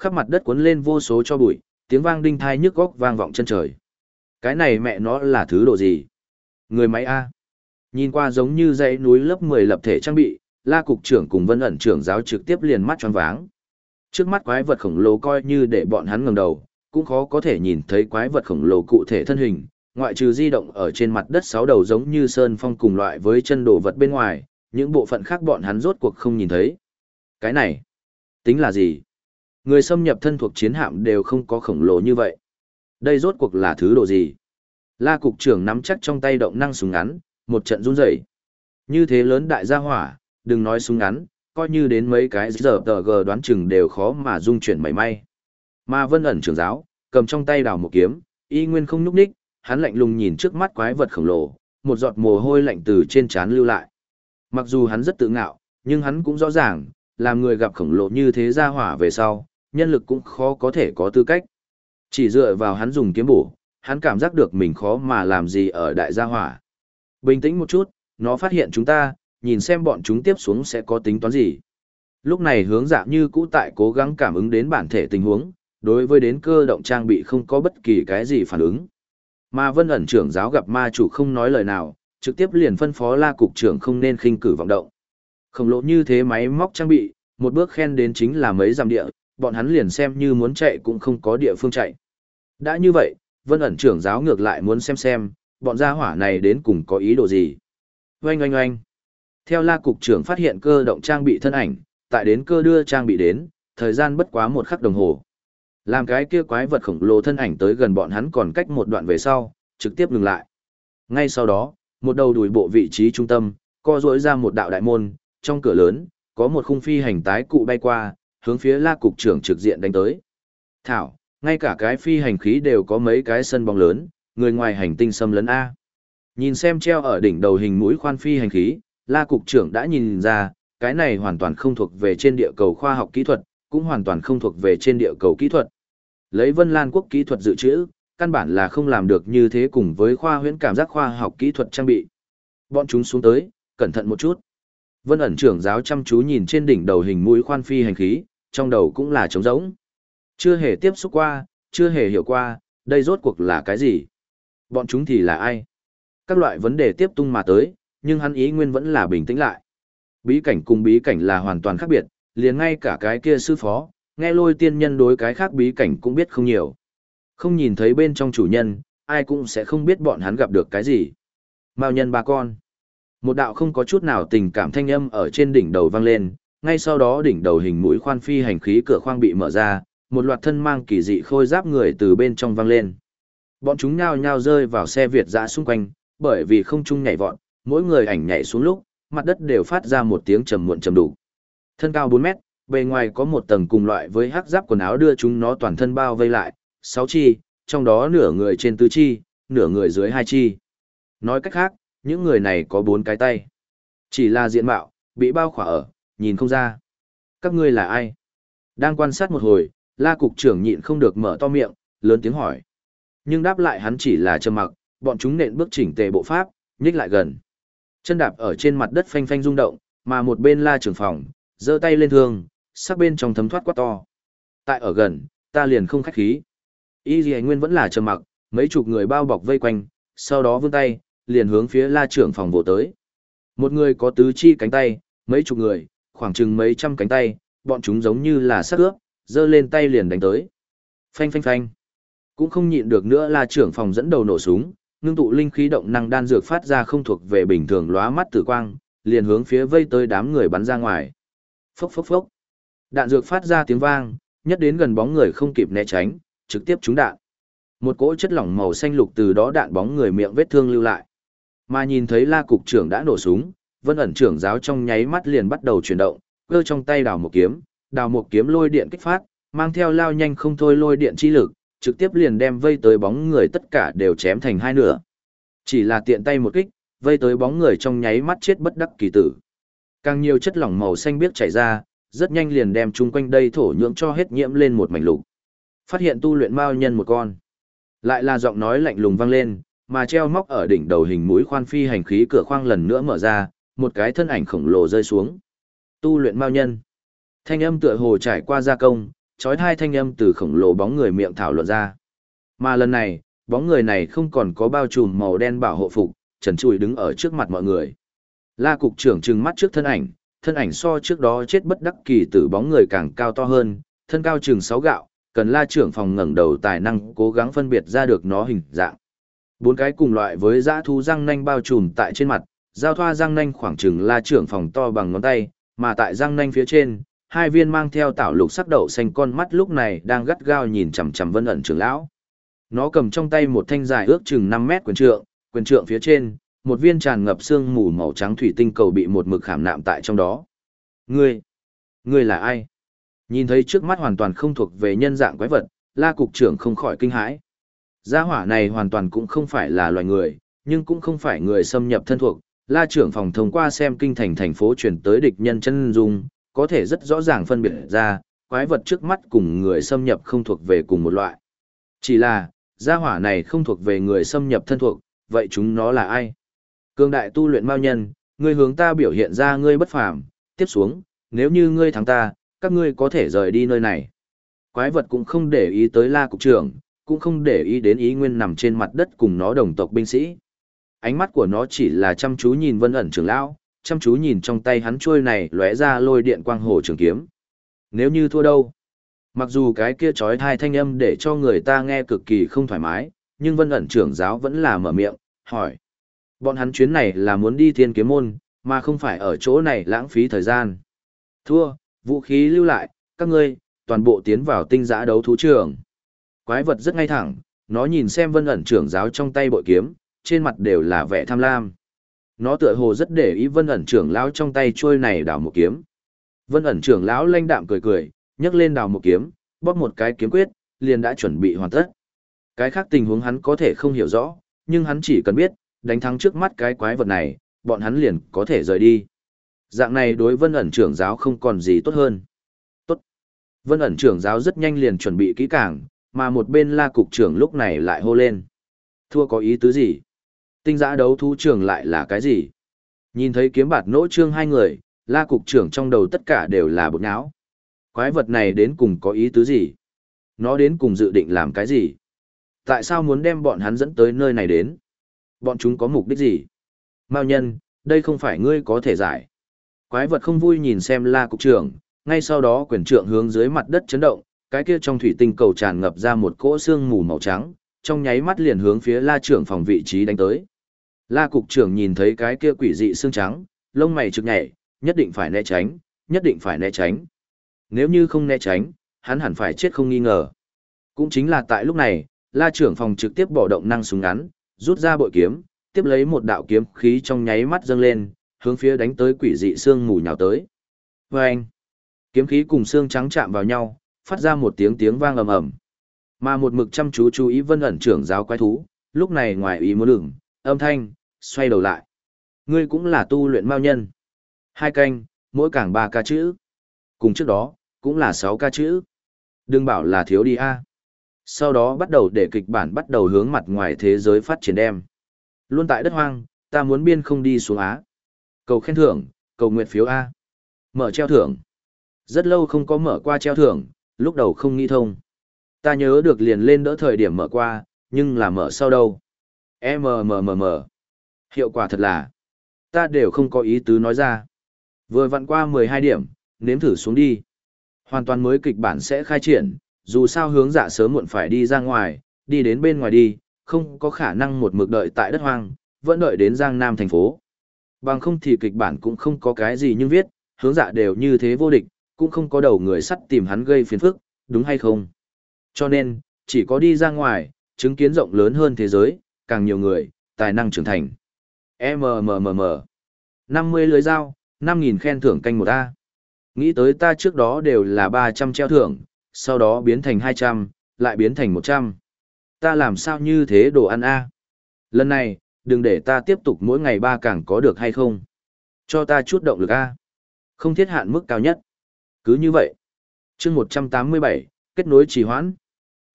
Khắp mặt đất cuốn lên vô số cho bụi, tiếng vang đinh thai nhức góc vang vọng chân trời. Cái này mẹ nó là thứ độ gì? Người máy A. Nhìn qua giống như dãy núi lớp 10 lập thể trang bị, la cục trưởng cùng vân ẩn trưởng giáo trực tiếp liền mắt tròn váng. Trước mắt quái vật khổng lồ coi như để bọn hắn ngẩng đầu, cũng khó có thể nhìn thấy quái vật khổng lồ cụ thể thân hình, ngoại trừ di động ở trên mặt đất sáu đầu giống như sơn phong cùng loại với chân đồ vật bên ngoài, những bộ phận khác bọn hắn rốt cuộc không nhìn thấy. Cái này, tính là gì? Người xâm nhập thân thuộc chiến hạm đều không có khổng lồ như vậy. Đây rốt cuộc là thứ độ gì? La cục trưởng nắm chắc trong tay động năng súng ngắn, một trận run rẩy. Như thế lớn đại gia hỏa, đừng nói súng ngắn, coi như đến mấy cái giờ tờ gờ đoán chừng đều khó mà dung chuyển mảy may. Mà vân ẩn trưởng giáo, cầm trong tay đào một kiếm, y nguyên không nhúc ních, hắn lạnh lùng nhìn trước mắt quái vật khổng lồ, một giọt mồ hôi lạnh từ trên trán lưu lại. Mặc dù hắn rất tự ngạo, nhưng hắn cũng rõ ràng, làm người gặp khổng lồ như thế ra hỏa về sau, nhân lực cũng khó có thể có tư cách. Chỉ dựa vào hắn dùng kiếm bổ, hắn cảm giác được mình khó mà làm gì ở đại gia hỏa. Bình tĩnh một chút, nó phát hiện chúng ta, nhìn xem bọn chúng tiếp xuống sẽ có tính toán gì. Lúc này hướng dạ như cũ tại cố gắng cảm ứng đến bản thể tình huống, đối với đến cơ động trang bị không có bất kỳ cái gì phản ứng. Mà vân ẩn trưởng giáo gặp ma chủ không nói lời nào, trực tiếp liền phân phó la cục trưởng không nên khinh cử vọng động. Khổng lộ như thế máy móc trang bị, một bước khen đến chính là mấy giảm địa, bọn hắn liền xem như muốn chạy cũng không có địa phương chạy. Đã như vậy, vân ẩn trưởng giáo ngược lại muốn xem xem, bọn gia hỏa này đến cùng có ý đồ gì. Oanh oanh oanh. Theo la cục trưởng phát hiện cơ động trang bị thân ảnh, tại đến cơ đưa trang bị đến, thời gian bất quá một khắc đồng hồ. Làm cái kia quái vật khổng lồ thân ảnh tới gần bọn hắn còn cách một đoạn về sau, trực tiếp ngừng lại. Ngay sau đó, một đầu đùi bộ vị trí trung tâm, co rỗi ra một đạo đại môn, trong cửa lớn, có một khung phi hành tái cụ bay qua, hướng phía la cục trưởng trực diện đánh tới. Thảo, ngay cả cái phi hành khí đều có mấy cái sân bóng lớn, người ngoài hành tinh xâm lấn A. Nhìn xem treo ở đỉnh đầu hình mũi khoan phi hành khí, la cục trưởng đã nhìn ra, cái này hoàn toàn không thuộc về trên địa cầu khoa học kỹ thuật, cũng hoàn toàn không thuộc về trên địa cầu kỹ thuật. Lấy Vân Lan quốc kỹ thuật dự trữ, căn bản là không làm được như thế cùng với khoa huyễn cảm giác khoa học kỹ thuật trang bị. Bọn chúng xuống tới, cẩn thận một chút. Vân ẩn trưởng giáo chăm chú nhìn trên đỉnh đầu hình mũi khoan phi hành khí, trong đầu cũng là trống rỗng. Chưa hề tiếp xúc qua, chưa hề hiểu qua, đây rốt cuộc là cái gì? Bọn chúng thì là ai? Các loại vấn đề tiếp tung mà tới, nhưng hắn ý nguyên vẫn là bình tĩnh lại. Bí cảnh cùng bí cảnh là hoàn toàn khác biệt, liền ngay cả cái kia sư phó, nghe lôi tiên nhân đối cái khác bí cảnh cũng biết không nhiều. Không nhìn thấy bên trong chủ nhân, ai cũng sẽ không biết bọn hắn gặp được cái gì. Mao nhân ba con. Một đạo không có chút nào tình cảm thanh âm ở trên đỉnh đầu vang lên, ngay sau đó đỉnh đầu hình mũi khoan phi hành khí cửa khoang bị mở ra, một loạt thân mang kỳ dị khôi giáp người từ bên trong vang lên. Bọn chúng nhao nhao rơi vào xe Việt dã xung quanh, bởi vì không chung nhảy vọt, mỗi người ảnh nhảy xuống lúc, mặt đất đều phát ra một tiếng trầm muộn trầm đủ. Thân cao 4 mét, bề ngoài có một tầng cùng loại với hắc giáp quần áo đưa chúng nó toàn thân bao vây lại, 6 chi, trong đó nửa người trên tứ chi, nửa người dưới hai chi. Nói cách khác, những người này có bốn cái tay. Chỉ là diện mạo, bị bao khỏa ở, nhìn không ra. Các ngươi là ai? Đang quan sát một hồi, la cục trưởng nhịn không được mở to miệng, lớn tiếng hỏi. Nhưng đáp lại hắn chỉ là trầm mặc, bọn chúng nện bước chỉnh tề bộ pháp, nhích lại gần. Chân đạp ở trên mặt đất phanh phanh rung động, mà một bên la trưởng phòng, giơ tay lên thương, sắc bên trong thấm thoát quá to. Tại ở gần, ta liền không khách khí. Y Dì Nguyên vẫn là trầm mặc, mấy chục người bao bọc vây quanh, sau đó vươn tay, liền hướng phía la trưởng phòng vỗ tới. Một người có tứ chi cánh tay, mấy chục người, khoảng chừng mấy trăm cánh tay, bọn chúng giống như là sắc ướp, giơ lên tay liền đánh tới. Phanh phanh phanh. Cũng không nhịn được nữa la trưởng phòng dẫn đầu nổ súng, ngưng tụ linh khí động năng đan dược phát ra không thuộc về bình thường lóa mắt tử quang, liền hướng phía vây tới đám người bắn ra ngoài. Phốc phốc phốc. Đạn dược phát ra tiếng vang, nhất đến gần bóng người không kịp né tránh, trực tiếp trúng đạn. Một cỗ chất lỏng màu xanh lục từ đó đạn bóng người miệng vết thương lưu lại. Mà nhìn thấy La cục trưởng đã nổ súng, Vân ẩn trưởng giáo trong nháy mắt liền bắt đầu chuyển động, cơ trong tay đào một kiếm, đào một kiếm lôi điện kích phát, mang theo lao nhanh không thôi lôi điện chi lực, trực tiếp liền đem vây tới bóng người tất cả đều chém thành hai nửa. Chỉ là tiện tay một kích, vây tới bóng người trong nháy mắt chết bất đắc kỳ tử. Càng nhiều chất lỏng màu xanh biếc chảy ra, rất nhanh liền đem chung quanh đây thổ nhưỡng cho hết nhiễm lên một mảnh lục. Phát hiện tu luyện mao nhân một con. Lại là giọng nói lạnh lùng vang lên, mà treo móc ở đỉnh đầu hình mũi khoan phi hành khí cửa khoang lần nữa mở ra, một cái thân ảnh khổng lồ rơi xuống. Tu luyện mao nhân. Thanh âm tựa hồ trải qua gia công, trói hai thanh âm từ khổng lồ bóng người miệng thảo luận ra. Mà lần này, bóng người này không còn có bao trùm màu đen bảo hộ phục, trần trụi đứng ở trước mặt mọi người. La cục trưởng trừng mắt trước thân ảnh, thân ảnh so trước đó chết bất đắc kỳ tử bóng người càng cao to hơn, thân cao chừng 6 gạo, cần la trưởng phòng ngẩng đầu tài năng cố gắng phân biệt ra được nó hình dạng. Bốn cái cùng loại với dã thú răng nanh bao trùm tại trên mặt, giao thoa răng nanh khoảng chừng la trưởng phòng to bằng ngón tay, mà tại răng nanh phía trên, hai viên mang theo tảo lục sắc đậu xanh con mắt lúc này đang gắt gao nhìn chằm chằm vân ẩn trưởng lão. Nó cầm trong tay một thanh dài ước chừng 5 mét quyền trượng, quyền trượng phía trên, một viên tràn ngập xương mù màu trắng thủy tinh cầu bị một mực khảm nạm tại trong đó. Ngươi, ngươi là ai? Nhìn thấy trước mắt hoàn toàn không thuộc về nhân dạng quái vật, la cục trưởng không khỏi kinh hãi. Gia hỏa này hoàn toàn cũng không phải là loài người, nhưng cũng không phải người xâm nhập thân thuộc. La trưởng phòng thông qua xem kinh thành thành phố chuyển tới địch nhân chân dung, có thể rất rõ ràng phân biệt ra, quái vật trước mắt cùng người xâm nhập không thuộc về cùng một loại. Chỉ là, gia hỏa này không thuộc về người xâm nhập thân thuộc, vậy chúng nó là ai? Cương đại tu luyện mao nhân, ngươi hướng ta biểu hiện ra ngươi bất phàm, tiếp xuống, nếu như ngươi thắng ta, các ngươi có thể rời đi nơi này. Quái vật cũng không để ý tới la cục trưởng, cũng không để ý đến ý nguyên nằm trên mặt đất cùng nó đồng tộc binh sĩ. Ánh mắt của nó chỉ là chăm chú nhìn vân ẩn trưởng lão, chăm chú nhìn trong tay hắn trôi này lóe ra lôi điện quang hồ trường kiếm. Nếu như thua đâu? Mặc dù cái kia trói thai thanh âm để cho người ta nghe cực kỳ không thoải mái, nhưng vân ẩn trưởng giáo vẫn là mở miệng, hỏi. Bọn hắn chuyến này là muốn đi thiên kiếm môn, mà không phải ở chỗ này lãng phí thời gian. Thua, vũ khí lưu lại, các ngươi, toàn bộ tiến vào tinh giã đấu thú trường. Quái vật rất ngay thẳng, nó nhìn xem vân ẩn trưởng giáo trong tay bội kiếm, trên mặt đều là vẻ tham lam. Nó tựa hồ rất để ý vân ẩn trưởng lão trong tay trôi này đào một kiếm. Vân ẩn trưởng lão lanh đạm cười cười, nhấc lên đào một kiếm, bóp một cái kiếm quyết, liền đã chuẩn bị hoàn tất. Cái khác tình huống hắn có thể không hiểu rõ, nhưng hắn chỉ cần biết, đánh thắng trước mắt cái quái vật này, bọn hắn liền có thể rời đi. Dạng này đối vân ẩn trưởng giáo không còn gì tốt hơn. Tốt. Vân ẩn trưởng giáo rất nhanh liền chuẩn bị kỹ càng, mà một bên la cục trưởng lúc này lại hô lên. Thua có ý tứ gì? Tinh giã đấu thú trưởng lại là cái gì? Nhìn thấy kiếm bạt nỗ trương hai người, la cục trưởng trong đầu tất cả đều là bột nháo. Quái vật này đến cùng có ý tứ gì? Nó đến cùng dự định làm cái gì? Tại sao muốn đem bọn hắn dẫn tới nơi này đến? Bọn chúng có mục đích gì? Mao nhân, đây không phải ngươi có thể giải. Quái vật không vui nhìn xem la cục trưởng, ngay sau đó quyền trượng hướng dưới mặt đất chấn động, cái kia trong thủy tinh cầu tràn ngập ra một cỗ xương mù màu trắng, trong nháy mắt liền hướng phía la trưởng phòng vị trí đánh tới. La cục trưởng nhìn thấy cái kia quỷ dị xương trắng, lông mày trực nhảy, nhất định phải né tránh, nhất định phải né tránh. Nếu như không né tránh, hắn hẳn phải chết không nghi ngờ. Cũng chính là tại lúc này, la trưởng phòng trực tiếp bỏ động năng súng ngắn, rút ra bội kiếm, tiếp lấy một đạo kiếm khí trong nháy mắt dâng lên, hướng phía đánh tới quỷ dị xương mù nhào tới. Vâng! Kiếm khí cùng xương trắng chạm vào nhau, phát ra một tiếng tiếng vang ầm ầm. Mà một mực chăm chú chú ý vân ẩn trưởng giáo quái thú, lúc này ngoài ý muốn lửng, âm thanh, xoay đầu lại. Ngươi cũng là tu luyện mao nhân. Hai canh, mỗi càng ba ca chữ. Cùng trước đó, cũng là sáu ca chữ. Đừng bảo là thiếu đi a. Sau đó bắt đầu để kịch bản bắt đầu hướng mặt ngoài thế giới phát triển đem. Luôn tại đất hoang, ta muốn biên không đi xuống Á. Cầu khen thưởng, cầu nguyện phiếu A. Mở treo thưởng. Rất lâu không có mở qua treo thưởng, lúc đầu không nghĩ thông. Ta nhớ được liền lên đỡ thời điểm mở qua, nhưng là mở sau đâu. MMMM. Hiệu quả thật là, ta đều không có ý tứ nói ra. Vừa vặn qua 12 điểm, nếm thử xuống đi. Hoàn toàn mới kịch bản sẽ khai triển, dù sao hướng dạ sớm muộn phải đi ra ngoài, đi đến bên ngoài đi, không có khả năng một mực đợi tại đất hoang, vẫn đợi đến Giang Nam thành phố. Bằng không thì kịch bản cũng không có cái gì nhưng viết, hướng dạ đều như thế vô địch, cũng không có đầu người sắt tìm hắn gây phiền phức, đúng hay không? Cho nên, chỉ có đi ra ngoài, chứng kiến rộng lớn hơn thế giới, càng nhiều người, tài năng trưởng thành. MMMM 50 lưới dao, 5.000 khen thưởng canh một A. Nghĩ tới ta trước đó đều là 300 treo thưởng, sau đó biến thành 200, lại biến thành 100. Ta làm sao như thế đồ ăn A? Lần này, đừng để ta tiếp tục mỗi ngày ba càng có được hay không. Cho ta chút động lực A. Không thiết hạn mức cao nhất. Cứ như vậy. chương 187, kết nối trì hoãn.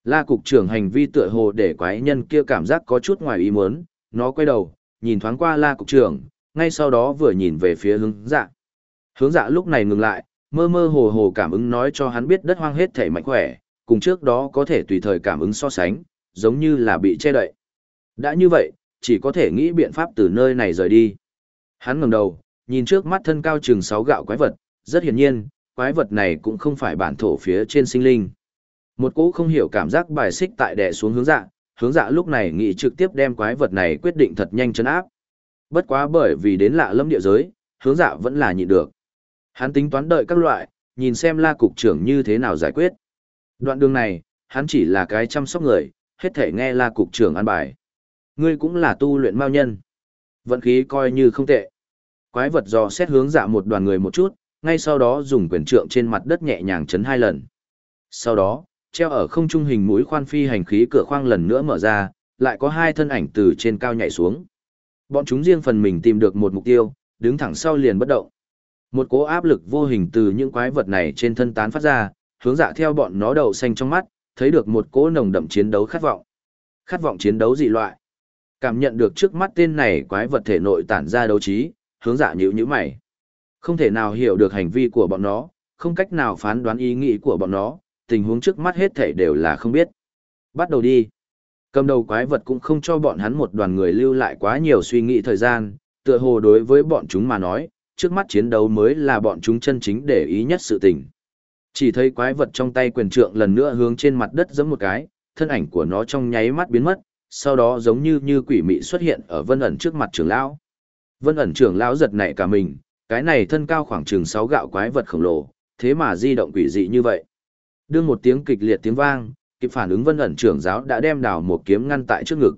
La cục trưởng hành vi tựa hồ để quái nhân kia cảm giác có chút ngoài ý muốn, nó quay đầu, nhìn thoáng qua la cục trưởng, ngay sau đó vừa nhìn về phía hướng dạ. Hướng dạ lúc này ngừng lại, mơ mơ hồ hồ cảm ứng nói cho hắn biết đất hoang hết thể mạnh khỏe, cùng trước đó có thể tùy thời cảm ứng so sánh, giống như là bị che đậy. Đã như vậy, chỉ có thể nghĩ biện pháp từ nơi này rời đi. Hắn ngẩng đầu, nhìn trước mắt thân cao chừng 6 gạo quái vật, rất hiển nhiên, quái vật này cũng không phải bản thổ phía trên sinh linh. Một cỗ không hiểu cảm giác bài xích tại đè xuống hướng dạ, hướng dạ lúc này nghĩ trực tiếp đem quái vật này quyết định thật nhanh chấn áp. Bất quá bởi vì đến lạ lâm địa giới, hướng dạ vẫn là nhịn được. Hắn tính toán đợi các loại, nhìn xem la cục trưởng như thế nào giải quyết. Đoạn đường này, hắn chỉ là cái chăm sóc người, hết thể nghe la cục trưởng an bài. Ngươi cũng là tu luyện mao nhân. Vận khí coi như không tệ. Quái vật dò xét hướng dạ một đoàn người một chút, ngay sau đó dùng quyền trượng trên mặt đất nhẹ nhàng chấn hai lần. Sau đó, treo ở không trung hình mũi khoan phi hành khí cửa khoang lần nữa mở ra, lại có hai thân ảnh từ trên cao nhảy xuống. Bọn chúng riêng phần mình tìm được một mục tiêu, đứng thẳng sau liền bất động. Một cỗ áp lực vô hình từ những quái vật này trên thân tán phát ra, hướng dạ theo bọn nó đầu xanh trong mắt, thấy được một cỗ nồng đậm chiến đấu khát vọng. Khát vọng chiến đấu dị loại. Cảm nhận được trước mắt tên này quái vật thể nội tản ra đấu trí, hướng dạ nhíu nhíu mày. Không thể nào hiểu được hành vi của bọn nó, không cách nào phán đoán ý nghĩ của bọn nó, tình huống trước mắt hết thảy đều là không biết. Bắt đầu đi. Cầm đầu quái vật cũng không cho bọn hắn một đoàn người lưu lại quá nhiều suy nghĩ thời gian, tựa hồ đối với bọn chúng mà nói, trước mắt chiến đấu mới là bọn chúng chân chính để ý nhất sự tình. Chỉ thấy quái vật trong tay quyền trượng lần nữa hướng trên mặt đất giẫm một cái, thân ảnh của nó trong nháy mắt biến mất, sau đó giống như như quỷ mị xuất hiện ở vân ẩn trước mặt trưởng lão. Vân ẩn trưởng lão giật nảy cả mình, cái này thân cao khoảng chừng 6 gạo quái vật khổng lồ, thế mà di động quỷ dị như vậy. Đương một tiếng kịch liệt tiếng vang, kịp phản ứng vân ẩn trưởng giáo đã đem đào một kiếm ngăn tại trước ngực.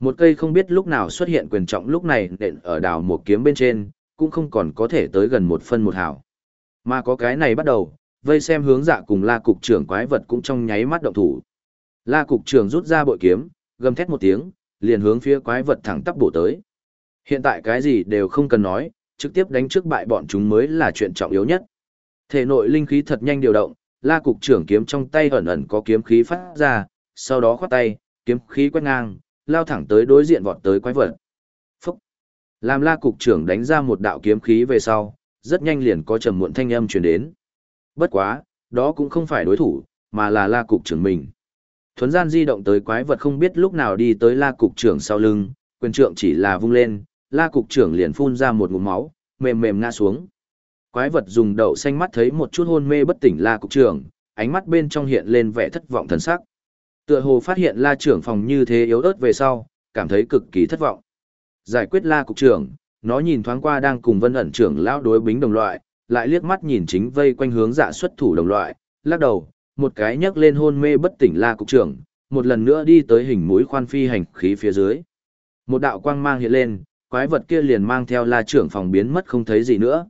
Một cây không biết lúc nào xuất hiện quyền trọng lúc này nện ở đào một kiếm bên trên, cũng không còn có thể tới gần một phân một hào. Mà có cái này bắt đầu, vây xem hướng dạ cùng la cục trưởng quái vật cũng trong nháy mắt động thủ. La cục trưởng rút ra bội kiếm, gầm thét một tiếng, liền hướng phía quái vật thẳng tắp bổ tới. Hiện tại cái gì đều không cần nói, trực tiếp đánh trước bại bọn chúng mới là chuyện trọng yếu nhất. Thể nội linh khí thật nhanh điều động, la cục trưởng kiếm trong tay ẩn ẩn có kiếm khí phát ra, sau đó khoát tay, kiếm khí quét ngang, lao thẳng tới đối diện vọt tới quái vật. Phúc! Làm la cục trưởng đánh ra một đạo kiếm khí về sau, rất nhanh liền có trầm muộn thanh âm truyền đến. Bất quá, đó cũng không phải đối thủ, mà là la cục trưởng mình. Thuấn gian di động tới quái vật không biết lúc nào đi tới la cục trưởng sau lưng, quyền trượng chỉ là vung lên, la cục trưởng liền phun ra một ngụm máu, mềm mềm ngã xuống. Quái vật dùng đậu xanh mắt thấy một chút hôn mê bất tỉnh la cục trưởng, ánh mắt bên trong hiện lên vẻ thất vọng thần sắc. Tựa hồ phát hiện la trưởng phòng như thế yếu ớt về sau, cảm thấy cực kỳ thất vọng. Giải quyết la cục trưởng, nó nhìn thoáng qua đang cùng vân ẩn trưởng lão đối bính đồng loại, lại liếc mắt nhìn chính vây quanh hướng dạ xuất thủ đồng loại, lắc đầu, một cái nhấc lên hôn mê bất tỉnh la cục trưởng, một lần nữa đi tới hình mũi khoan phi hành khí phía dưới. Một đạo quang mang hiện lên, quái vật kia liền mang theo la trưởng phòng biến mất không thấy gì nữa.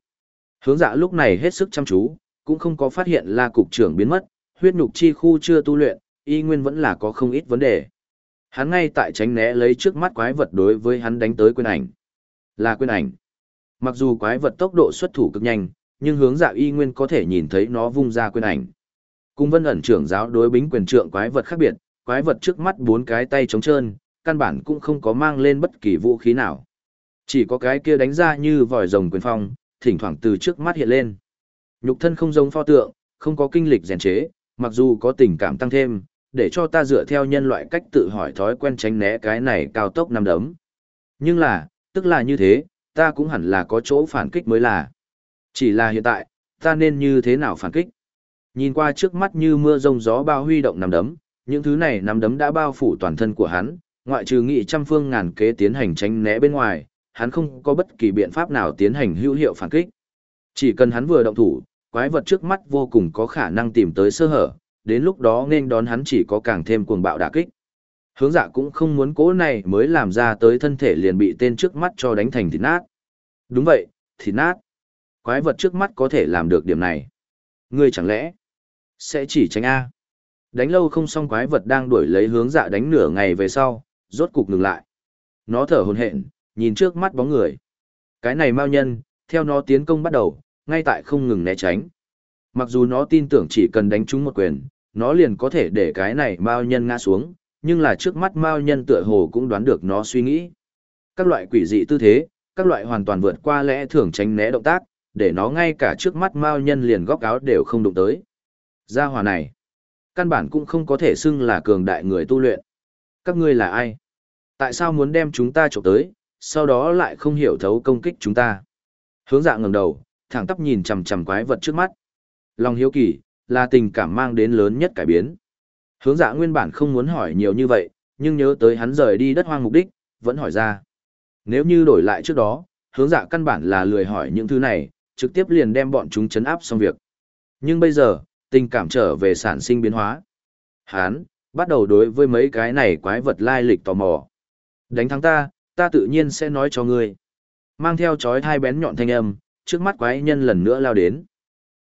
Hướng dạ lúc này hết sức chăm chú, cũng không có phát hiện la cục trưởng biến mất, huyết nhục chi khu chưa tu luyện, y nguyên vẫn là có không ít vấn đề. Hắn ngay tại tránh né lấy trước mắt quái vật đối với hắn đánh tới quyền ảnh. Là quyền ảnh. Mặc dù quái vật tốc độ xuất thủ cực nhanh, nhưng hướng dạ y nguyên có thể nhìn thấy nó vung ra quyền ảnh. Cùng vân ẩn trưởng giáo đối bính quyền trượng quái vật khác biệt, quái vật trước mắt bốn cái tay trống trơn, căn bản cũng không có mang lên bất kỳ vũ khí nào. Chỉ có cái kia đánh ra như vòi rồng quyền phong, thỉnh thoảng từ trước mắt hiện lên. Nhục thân không giống pho tượng, không có kinh lịch rèn chế, mặc dù có tình cảm tăng thêm, để cho ta dựa theo nhân loại cách tự hỏi thói quen tránh né cái này cao tốc năm đấm. Nhưng là, tức là như thế, ta cũng hẳn là có chỗ phản kích mới là. Chỉ là hiện tại, ta nên như thế nào phản kích? Nhìn qua trước mắt như mưa rông gió bao huy động nằm đấm, những thứ này nằm đấm đã bao phủ toàn thân của hắn, ngoại trừ nghị trăm phương ngàn kế tiến hành tránh né bên ngoài, hắn không có bất kỳ biện pháp nào tiến hành hữu hiệu phản kích. Chỉ cần hắn vừa động thủ, quái vật trước mắt vô cùng có khả năng tìm tới sơ hở, đến lúc đó nên đón hắn chỉ có càng thêm cuồng bạo đả kích. Hướng dạ cũng không muốn cố này mới làm ra tới thân thể liền bị tên trước mắt cho đánh thành thịt nát. Đúng vậy, thịt nát. Quái vật trước mắt có thể làm được điểm này. Ngươi chẳng lẽ sẽ chỉ tránh A. Đánh lâu không xong quái vật đang đuổi lấy hướng dạ đánh nửa ngày về sau, rốt cục ngừng lại. Nó thở hồn hện, nhìn trước mắt bóng người. Cái này mao nhân, theo nó tiến công bắt đầu, ngay tại không ngừng né tránh. Mặc dù nó tin tưởng chỉ cần đánh trúng một quyền, nó liền có thể để cái này mao nhân ngã xuống, nhưng là trước mắt mao nhân tựa hồ cũng đoán được nó suy nghĩ. Các loại quỷ dị tư thế, các loại hoàn toàn vượt qua lẽ thường tránh né động tác, để nó ngay cả trước mắt mao nhân liền góc áo đều không đụng tới. Gia hòa này, căn bản cũng không có thể xưng là cường đại người tu luyện. Các ngươi là ai? Tại sao muốn đem chúng ta trộm tới, sau đó lại không hiểu thấu công kích chúng ta? Hướng dạ ngẩng đầu, thẳng tắp nhìn chằm chằm quái vật trước mắt. Lòng hiếu kỳ, là tình cảm mang đến lớn nhất cải biến. Hướng dạ nguyên bản không muốn hỏi nhiều như vậy, nhưng nhớ tới hắn rời đi đất hoang mục đích, vẫn hỏi ra. Nếu như đổi lại trước đó, hướng dạ căn bản là lười hỏi những thứ này, trực tiếp liền đem bọn chúng chấn áp xong việc. Nhưng bây giờ, tình cảm trở về sản sinh biến hóa. Hán, bắt đầu đối với mấy cái này quái vật lai lịch tò mò. Đánh thắng ta, ta tự nhiên sẽ nói cho ngươi. Mang theo chói thai bén nhọn thanh âm, trước mắt quái nhân lần nữa lao đến.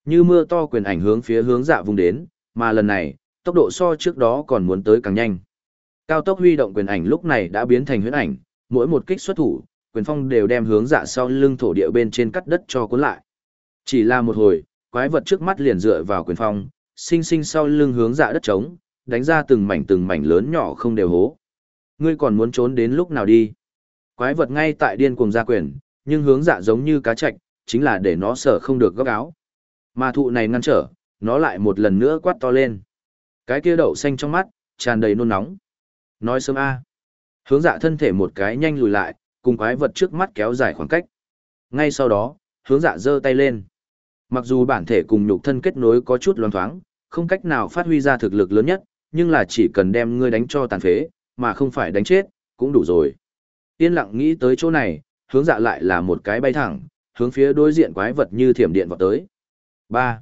Như mưa to quyền ảnh hướng phía hướng dạ vùng đến, mà lần này, tốc độ so trước đó còn muốn tới càng nhanh. Cao tốc huy động quyền ảnh lúc này đã biến thành huyễn ảnh, mỗi một kích xuất thủ, quyền phong đều đem hướng dạ sau lưng thổ địa bên trên cắt đất cho cuốn lại. Chỉ là một hồi, quái vật trước mắt liền dựa vào quyền phong, sinh sinh sau lưng hướng dạ đất trống, đánh ra từng mảnh từng mảnh lớn nhỏ không đều hố. Ngươi còn muốn trốn đến lúc nào đi? Quái vật ngay tại điên cuồng ra quyền, nhưng hướng dạ giống như cá chạch, chính là để nó sở không được góc áo. Mà thụ này ngăn trở, nó lại một lần nữa quát to lên. Cái kia đậu xanh trong mắt, tràn đầy nôn nóng. Nói sớm a. Hướng dạ thân thể một cái nhanh lùi lại, cùng quái vật trước mắt kéo dài khoảng cách. Ngay sau đó, hướng dạ giơ tay lên. Mặc dù bản thể cùng nhục thân kết nối có chút loáng thoáng, không cách nào phát huy ra thực lực lớn nhất, nhưng là chỉ cần đem ngươi đánh cho tàn phế, mà không phải đánh chết, cũng đủ rồi. Yên lặng nghĩ tới chỗ này, hướng dạ lại là một cái bay thẳng, hướng phía đối diện quái vật như thiểm điện vọt tới. 3.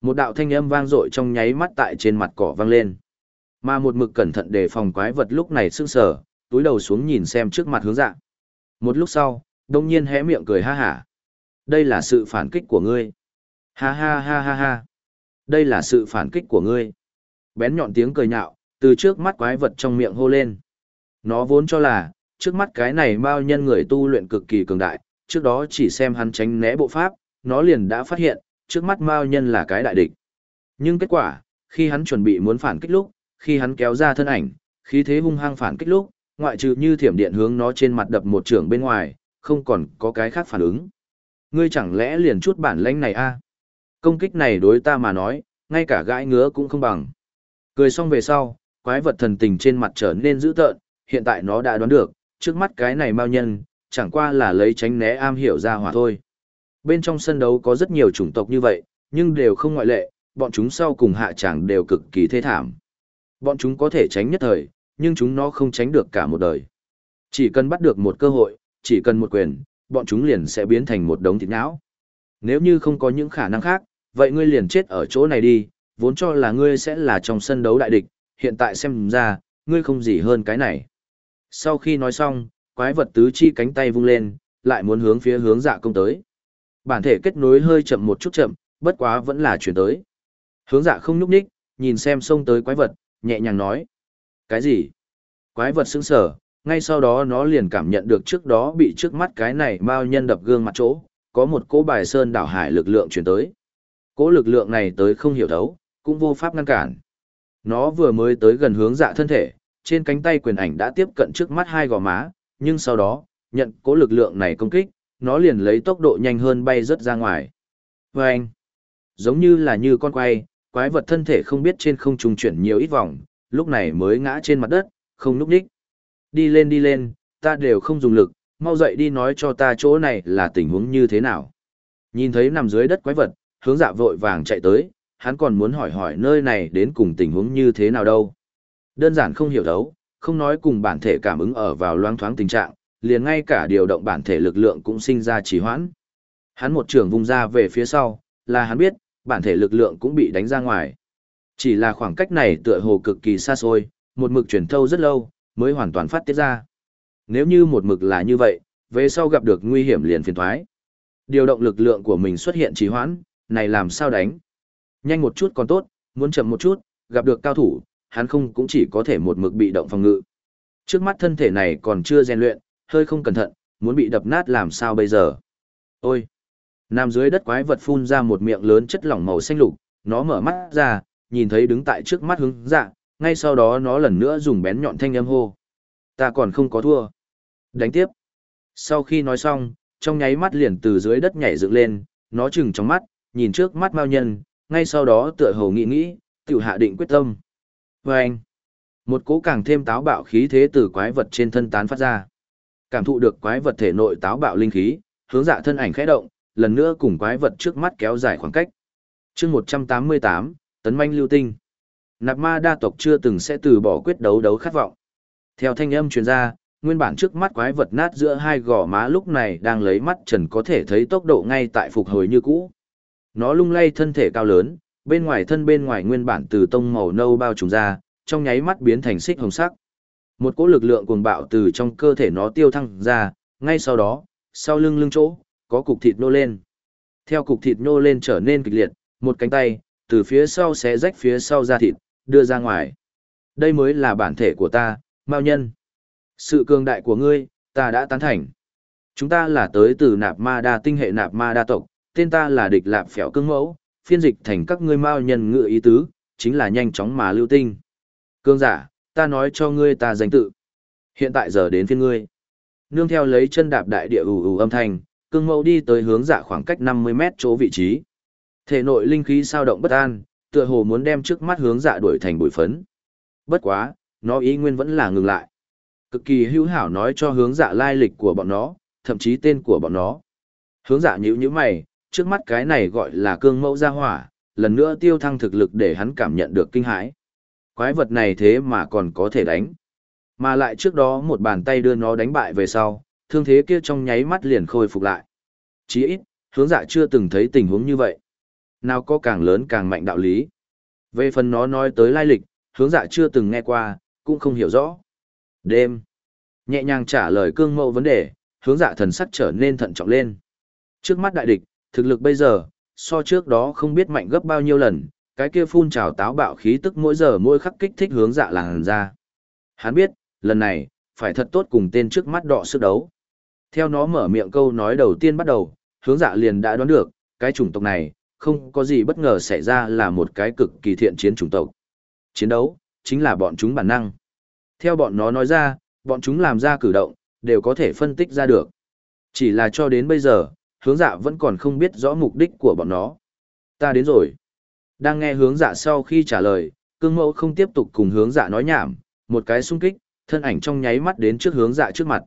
Một đạo thanh âm vang dội trong nháy mắt tại trên mặt cỏ vang lên. Mà một mực cẩn thận đề phòng quái vật lúc này sững sờ, túi đầu xuống nhìn xem trước mặt hướng dạ. Một lúc sau, đông nhiên hé miệng cười ha hả. Đây là sự phản kích của ngươi. Ha ha ha ha ha. Đây là sự phản kích của ngươi. Bén nhọn tiếng cười nhạo, từ trước mắt quái vật trong miệng hô lên. Nó vốn cho là, trước mắt cái này bao nhân người tu luyện cực kỳ cường đại, trước đó chỉ xem hắn tránh né bộ pháp, nó liền đã phát hiện, trước mắt Mao nhân là cái đại địch. Nhưng kết quả, khi hắn chuẩn bị muốn phản kích lúc, khi hắn kéo ra thân ảnh, khí thế hung hăng phản kích lúc, ngoại trừ như thiểm điện hướng nó trên mặt đập một trường bên ngoài, không còn có cái khác phản ứng. Ngươi chẳng lẽ liền chút bản lãnh này a? Công kích này đối ta mà nói, ngay cả gãi ngứa cũng không bằng. Cười xong về sau, quái vật thần tình trên mặt trở nên dữ tợn, hiện tại nó đã đoán được, trước mắt cái này mao nhân, chẳng qua là lấy tránh né am hiểu ra hỏa thôi. Bên trong sân đấu có rất nhiều chủng tộc như vậy, nhưng đều không ngoại lệ, bọn chúng sau cùng hạ chẳng đều cực kỳ thê thảm. Bọn chúng có thể tránh nhất thời, nhưng chúng nó không tránh được cả một đời. Chỉ cần bắt được một cơ hội, chỉ cần một quyền, bọn chúng liền sẽ biến thành một đống thịt não. Nếu như không có những khả năng khác, vậy ngươi liền chết ở chỗ này đi, vốn cho là ngươi sẽ là trong sân đấu đại địch, hiện tại xem ra, ngươi không gì hơn cái này. Sau khi nói xong, quái vật tứ chi cánh tay vung lên, lại muốn hướng phía hướng dạ công tới. Bản thể kết nối hơi chậm một chút chậm, bất quá vẫn là chuyển tới. Hướng dạ không nhúc nhích, nhìn xem xông tới quái vật, nhẹ nhàng nói. Cái gì? Quái vật sững sờ, ngay sau đó nó liền cảm nhận được trước đó bị trước mắt cái này bao nhân đập gương mặt chỗ, có một cỗ bài sơn đảo hải lực lượng chuyển tới. Cỗ lực lượng này tới không hiểu thấu, cũng vô pháp ngăn cản. Nó vừa mới tới gần hướng dạ thân thể, trên cánh tay quyền ảnh đã tiếp cận trước mắt hai gò má, nhưng sau đó, nhận cố lực lượng này công kích, nó liền lấy tốc độ nhanh hơn bay rất ra ngoài. Và anh, giống như là như con quay, quái vật thân thể không biết trên không trung chuyển nhiều ít vòng, lúc này mới ngã trên mặt đất, không núp đích. Đi lên đi lên, ta đều không dùng lực, mau dậy đi nói cho ta chỗ này là tình huống như thế nào. Nhìn thấy nằm dưới đất quái vật, hướng dạ vội vàng chạy tới, hắn còn muốn hỏi hỏi nơi này đến cùng tình huống như thế nào đâu. Đơn giản không hiểu thấu, không nói cùng bản thể cảm ứng ở vào loang thoáng tình trạng, liền ngay cả điều động bản thể lực lượng cũng sinh ra trì hoãn. Hắn một trường vùng ra về phía sau, là hắn biết, bản thể lực lượng cũng bị đánh ra ngoài. Chỉ là khoảng cách này tựa hồ cực kỳ xa xôi, một mực chuyển thâu rất lâu, mới hoàn toàn phát tiết ra. Nếu như một mực là như vậy, về sau gặp được nguy hiểm liền phiền thoái. Điều động lực lượng của mình xuất hiện trì hoãn, này làm sao đánh? Nhanh một chút còn tốt, muốn chậm một chút, gặp được cao thủ, hắn không cũng chỉ có thể một mực bị động phòng ngự. Trước mắt thân thể này còn chưa rèn luyện, hơi không cẩn thận, muốn bị đập nát làm sao bây giờ? Ôi! Nằm dưới đất quái vật phun ra một miệng lớn chất lỏng màu xanh lục, nó mở mắt ra, nhìn thấy đứng tại trước mắt hướng dạ, ngay sau đó nó lần nữa dùng bén nhọn thanh âm hô. Ta còn không có thua. Đánh tiếp. Sau khi nói xong, trong nháy mắt liền từ dưới đất nhảy dựng lên, nó chừng trong mắt, nhìn trước mắt mao nhân, ngay sau đó tựa hồ nghĩ nghĩ, tiểu hạ định quyết tâm. Và anh, một cỗ càng thêm táo bạo khí thế từ quái vật trên thân tán phát ra. Cảm thụ được quái vật thể nội táo bạo linh khí, hướng dạ thân ảnh khẽ động, lần nữa cùng quái vật trước mắt kéo dài khoảng cách. chương 188, tấn manh lưu tinh. Nạp ma đa tộc chưa từng sẽ từ bỏ quyết đấu đấu khát vọng. Theo thanh âm truyền ra, nguyên bản trước mắt quái vật nát giữa hai gò má lúc này đang lấy mắt trần có thể thấy tốc độ ngay tại phục hồi như cũ. Nó lung lay thân thể cao lớn, bên ngoài thân bên ngoài nguyên bản từ tông màu nâu bao trùm ra, trong nháy mắt biến thành xích hồng sắc. Một cỗ lực lượng cuồng bạo từ trong cơ thể nó tiêu thăng ra, ngay sau đó, sau lưng lưng chỗ, có cục thịt nô lên. Theo cục thịt nô lên trở nên kịch liệt, một cánh tay, từ phía sau xé rách phía sau ra thịt, đưa ra ngoài. Đây mới là bản thể của ta, Mao Nhân. Sự cường đại của ngươi, ta đã tán thành. Chúng ta là tới từ nạp ma đa tinh hệ nạp ma đa tộc, tên ta là địch lạp phèo cương mẫu, phiên dịch thành các ngươi mao nhân ngựa ý tứ, chính là nhanh chóng mà lưu tinh. Cương giả, ta nói cho ngươi ta danh tự. Hiện tại giờ đến phiên ngươi. Nương theo lấy chân đạp đại địa ù ù âm thanh, cương mẫu đi tới hướng dạ khoảng cách 50 mét chỗ vị trí. Thể nội linh khí sao động bất an, tựa hồ muốn đem trước mắt hướng dạ đuổi thành bụi phấn. Bất quá, nó ý nguyên vẫn là ngừng lại. Cực kỳ hữu hảo nói cho hướng dạ lai lịch của bọn nó, thậm chí tên của bọn nó. Hướng dạ nhíu nhíu mày, trước mắt cái này gọi là cương mẫu gia hỏa, lần nữa tiêu thăng thực lực để hắn cảm nhận được kinh hãi. Quái vật này thế mà còn có thể đánh. Mà lại trước đó một bàn tay đưa nó đánh bại về sau, thương thế kia trong nháy mắt liền khôi phục lại. Chí ít, hướng dạ chưa từng thấy tình huống như vậy. Nào có càng lớn càng mạnh đạo lý. Về phần nó nói tới lai lịch, hướng dạ chưa từng nghe qua, cũng không hiểu rõ. Đêm. Nhẹ nhàng trả lời cương mẫu vấn đề, hướng dạ thần sắc trở nên thận trọng lên. Trước mắt đại địch, thực lực bây giờ, so trước đó không biết mạnh gấp bao nhiêu lần, cái kia phun trào táo bạo khí tức mỗi giờ mỗi khắc kích thích hướng dạ làng ra. Hắn biết, lần này, phải thật tốt cùng tên trước mắt đọ sức đấu. Theo nó mở miệng câu nói đầu tiên bắt đầu, hướng dạ liền đã đoán được, cái chủng tộc này, không có gì bất ngờ xảy ra là một cái cực kỳ thiện chiến chủng tộc. Chiến đấu, chính là bọn chúng bản năng. Theo bọn nó nói ra, bọn chúng làm ra cử động, đều có thể phân tích ra được. Chỉ là cho đến bây giờ, hướng dạ vẫn còn không biết rõ mục đích của bọn nó. Ta đến rồi. Đang nghe hướng dạ sau khi trả lời, cương mẫu không tiếp tục cùng hướng dạ nói nhảm, một cái sung kích, thân ảnh trong nháy mắt đến trước hướng dạ trước mặt.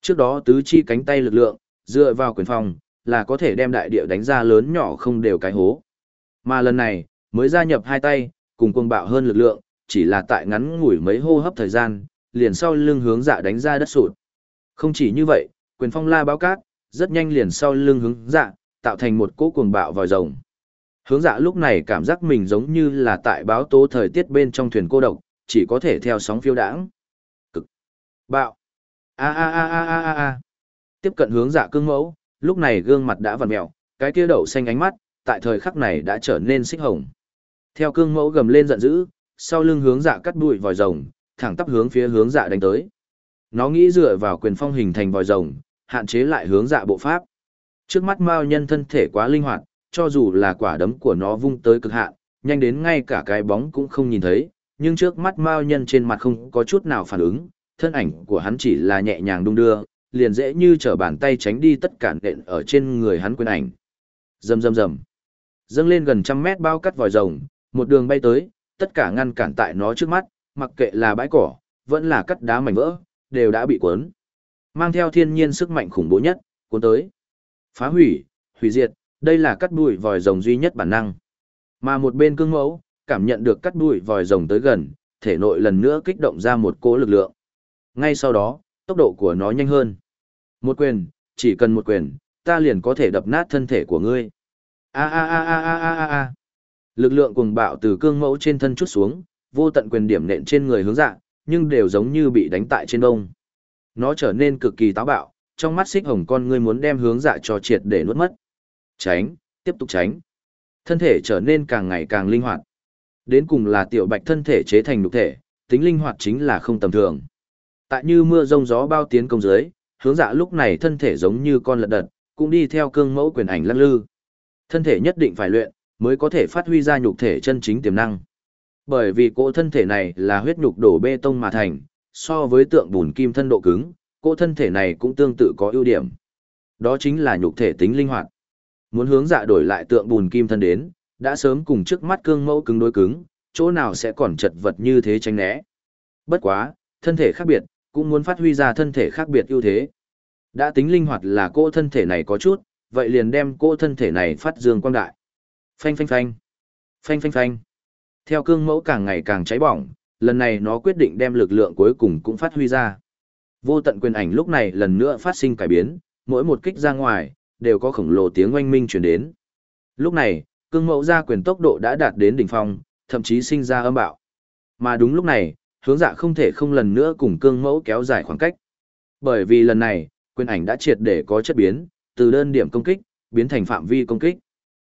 Trước đó tứ chi cánh tay lực lượng, dựa vào quyền phòng, là có thể đem đại địa đánh ra lớn nhỏ không đều cái hố. Mà lần này, mới gia nhập hai tay, cùng cuồng bạo hơn lực lượng, chỉ là tại ngắn ngủi mấy hô hấp thời gian, liền sau lưng hướng dạ đánh ra đất sụt. Không chỉ như vậy, quyền phong la báo cát, rất nhanh liền sau lưng hướng dạ, tạo thành một cỗ cuồng bạo vòi rồng. Hướng dạ lúc này cảm giác mình giống như là tại báo tố thời tiết bên trong thuyền cô độc, chỉ có thể theo sóng phiêu đãng. Cực. Bạo. A a a a a a a. Tiếp cận hướng dạ cương mẫu, lúc này gương mặt đã vằn mèo, cái kia đậu xanh ánh mắt, tại thời khắc này đã trở nên xích hồng. Theo cương mẫu gầm lên giận dữ, sau lưng hướng dạ cắt đuổi vòi rồng, thẳng tắp hướng phía hướng dạ đánh tới. Nó nghĩ dựa vào quyền phong hình thành vòi rồng, hạn chế lại hướng dạ bộ pháp. Trước mắt Mao nhân thân thể quá linh hoạt, cho dù là quả đấm của nó vung tới cực hạn, nhanh đến ngay cả cái bóng cũng không nhìn thấy, nhưng trước mắt Mao nhân trên mặt không có chút nào phản ứng, thân ảnh của hắn chỉ là nhẹ nhàng đung đưa, liền dễ như trở bàn tay tránh đi tất cả nện ở trên người hắn quyền ảnh. Rầm rầm rầm. Dâng lên gần trăm mét bao cắt vòi rồng, một đường bay tới, tất cả ngăn cản tại nó trước mắt, mặc kệ là bãi cỏ, vẫn là cắt đá mảnh vỡ, đều đã bị cuốn. Mang theo thiên nhiên sức mạnh khủng bố nhất, cuốn tới. Phá hủy, hủy diệt, đây là cắt đuôi vòi rồng duy nhất bản năng. Mà một bên cương mẫu, cảm nhận được cắt đuôi vòi rồng tới gần, thể nội lần nữa kích động ra một cỗ lực lượng. Ngay sau đó, tốc độ của nó nhanh hơn. Một quyền, chỉ cần một quyền, ta liền có thể đập nát thân thể của ngươi. A a a a a a a a. Lực lượng cuồng bạo từ cương mẫu trên thân chút xuống, vô tận quyền điểm nện trên người hướng dạ, nhưng đều giống như bị đánh tại trên đông. Nó trở nên cực kỳ táo bạo, trong mắt xích hồng con ngươi muốn đem hướng dạ cho triệt để nuốt mất. Tránh, tiếp tục tránh. Thân thể trở nên càng ngày càng linh hoạt. Đến cùng là tiểu bạch thân thể chế thành nhục thể, tính linh hoạt chính là không tầm thường. Tại như mưa rông gió bao tiến công dưới, hướng dạ lúc này thân thể giống như con lật đật, cũng đi theo cương mẫu quyền ảnh lắc lư. Thân thể nhất định phải luyện, mới có thể phát huy ra nhục thể chân chính tiềm năng. Bởi vì cỗ thân thể này là huyết nhục đổ bê tông mà thành, so với tượng bùn kim thân độ cứng, cỗ thân thể này cũng tương tự có ưu điểm. Đó chính là nhục thể tính linh hoạt. Muốn hướng dạ đổi lại tượng bùn kim thân đến, đã sớm cùng trước mắt cương mẫu cứng đối cứng, chỗ nào sẽ còn chật vật như thế tránh né. Bất quá, thân thể khác biệt, cũng muốn phát huy ra thân thể khác biệt ưu thế. Đã tính linh hoạt là cỗ thân thể này có chút, vậy liền đem cỗ thân thể này phát dương quang đại. Phanh phanh phanh. Phanh phanh phanh. Theo cương mẫu càng ngày càng cháy bỏng, lần này nó quyết định đem lực lượng cuối cùng cũng phát huy ra. Vô tận quyền ảnh lúc này lần nữa phát sinh cải biến, mỗi một kích ra ngoài, đều có khổng lồ tiếng oanh minh truyền đến. Lúc này, cương mẫu ra quyền tốc độ đã đạt đến đỉnh phong, thậm chí sinh ra âm bạo. Mà đúng lúc này, hướng dạ không thể không lần nữa cùng cương mẫu kéo dài khoảng cách. Bởi vì lần này, quyền ảnh đã triệt để có chất biến, từ đơn điểm công kích, biến thành phạm vi công kích.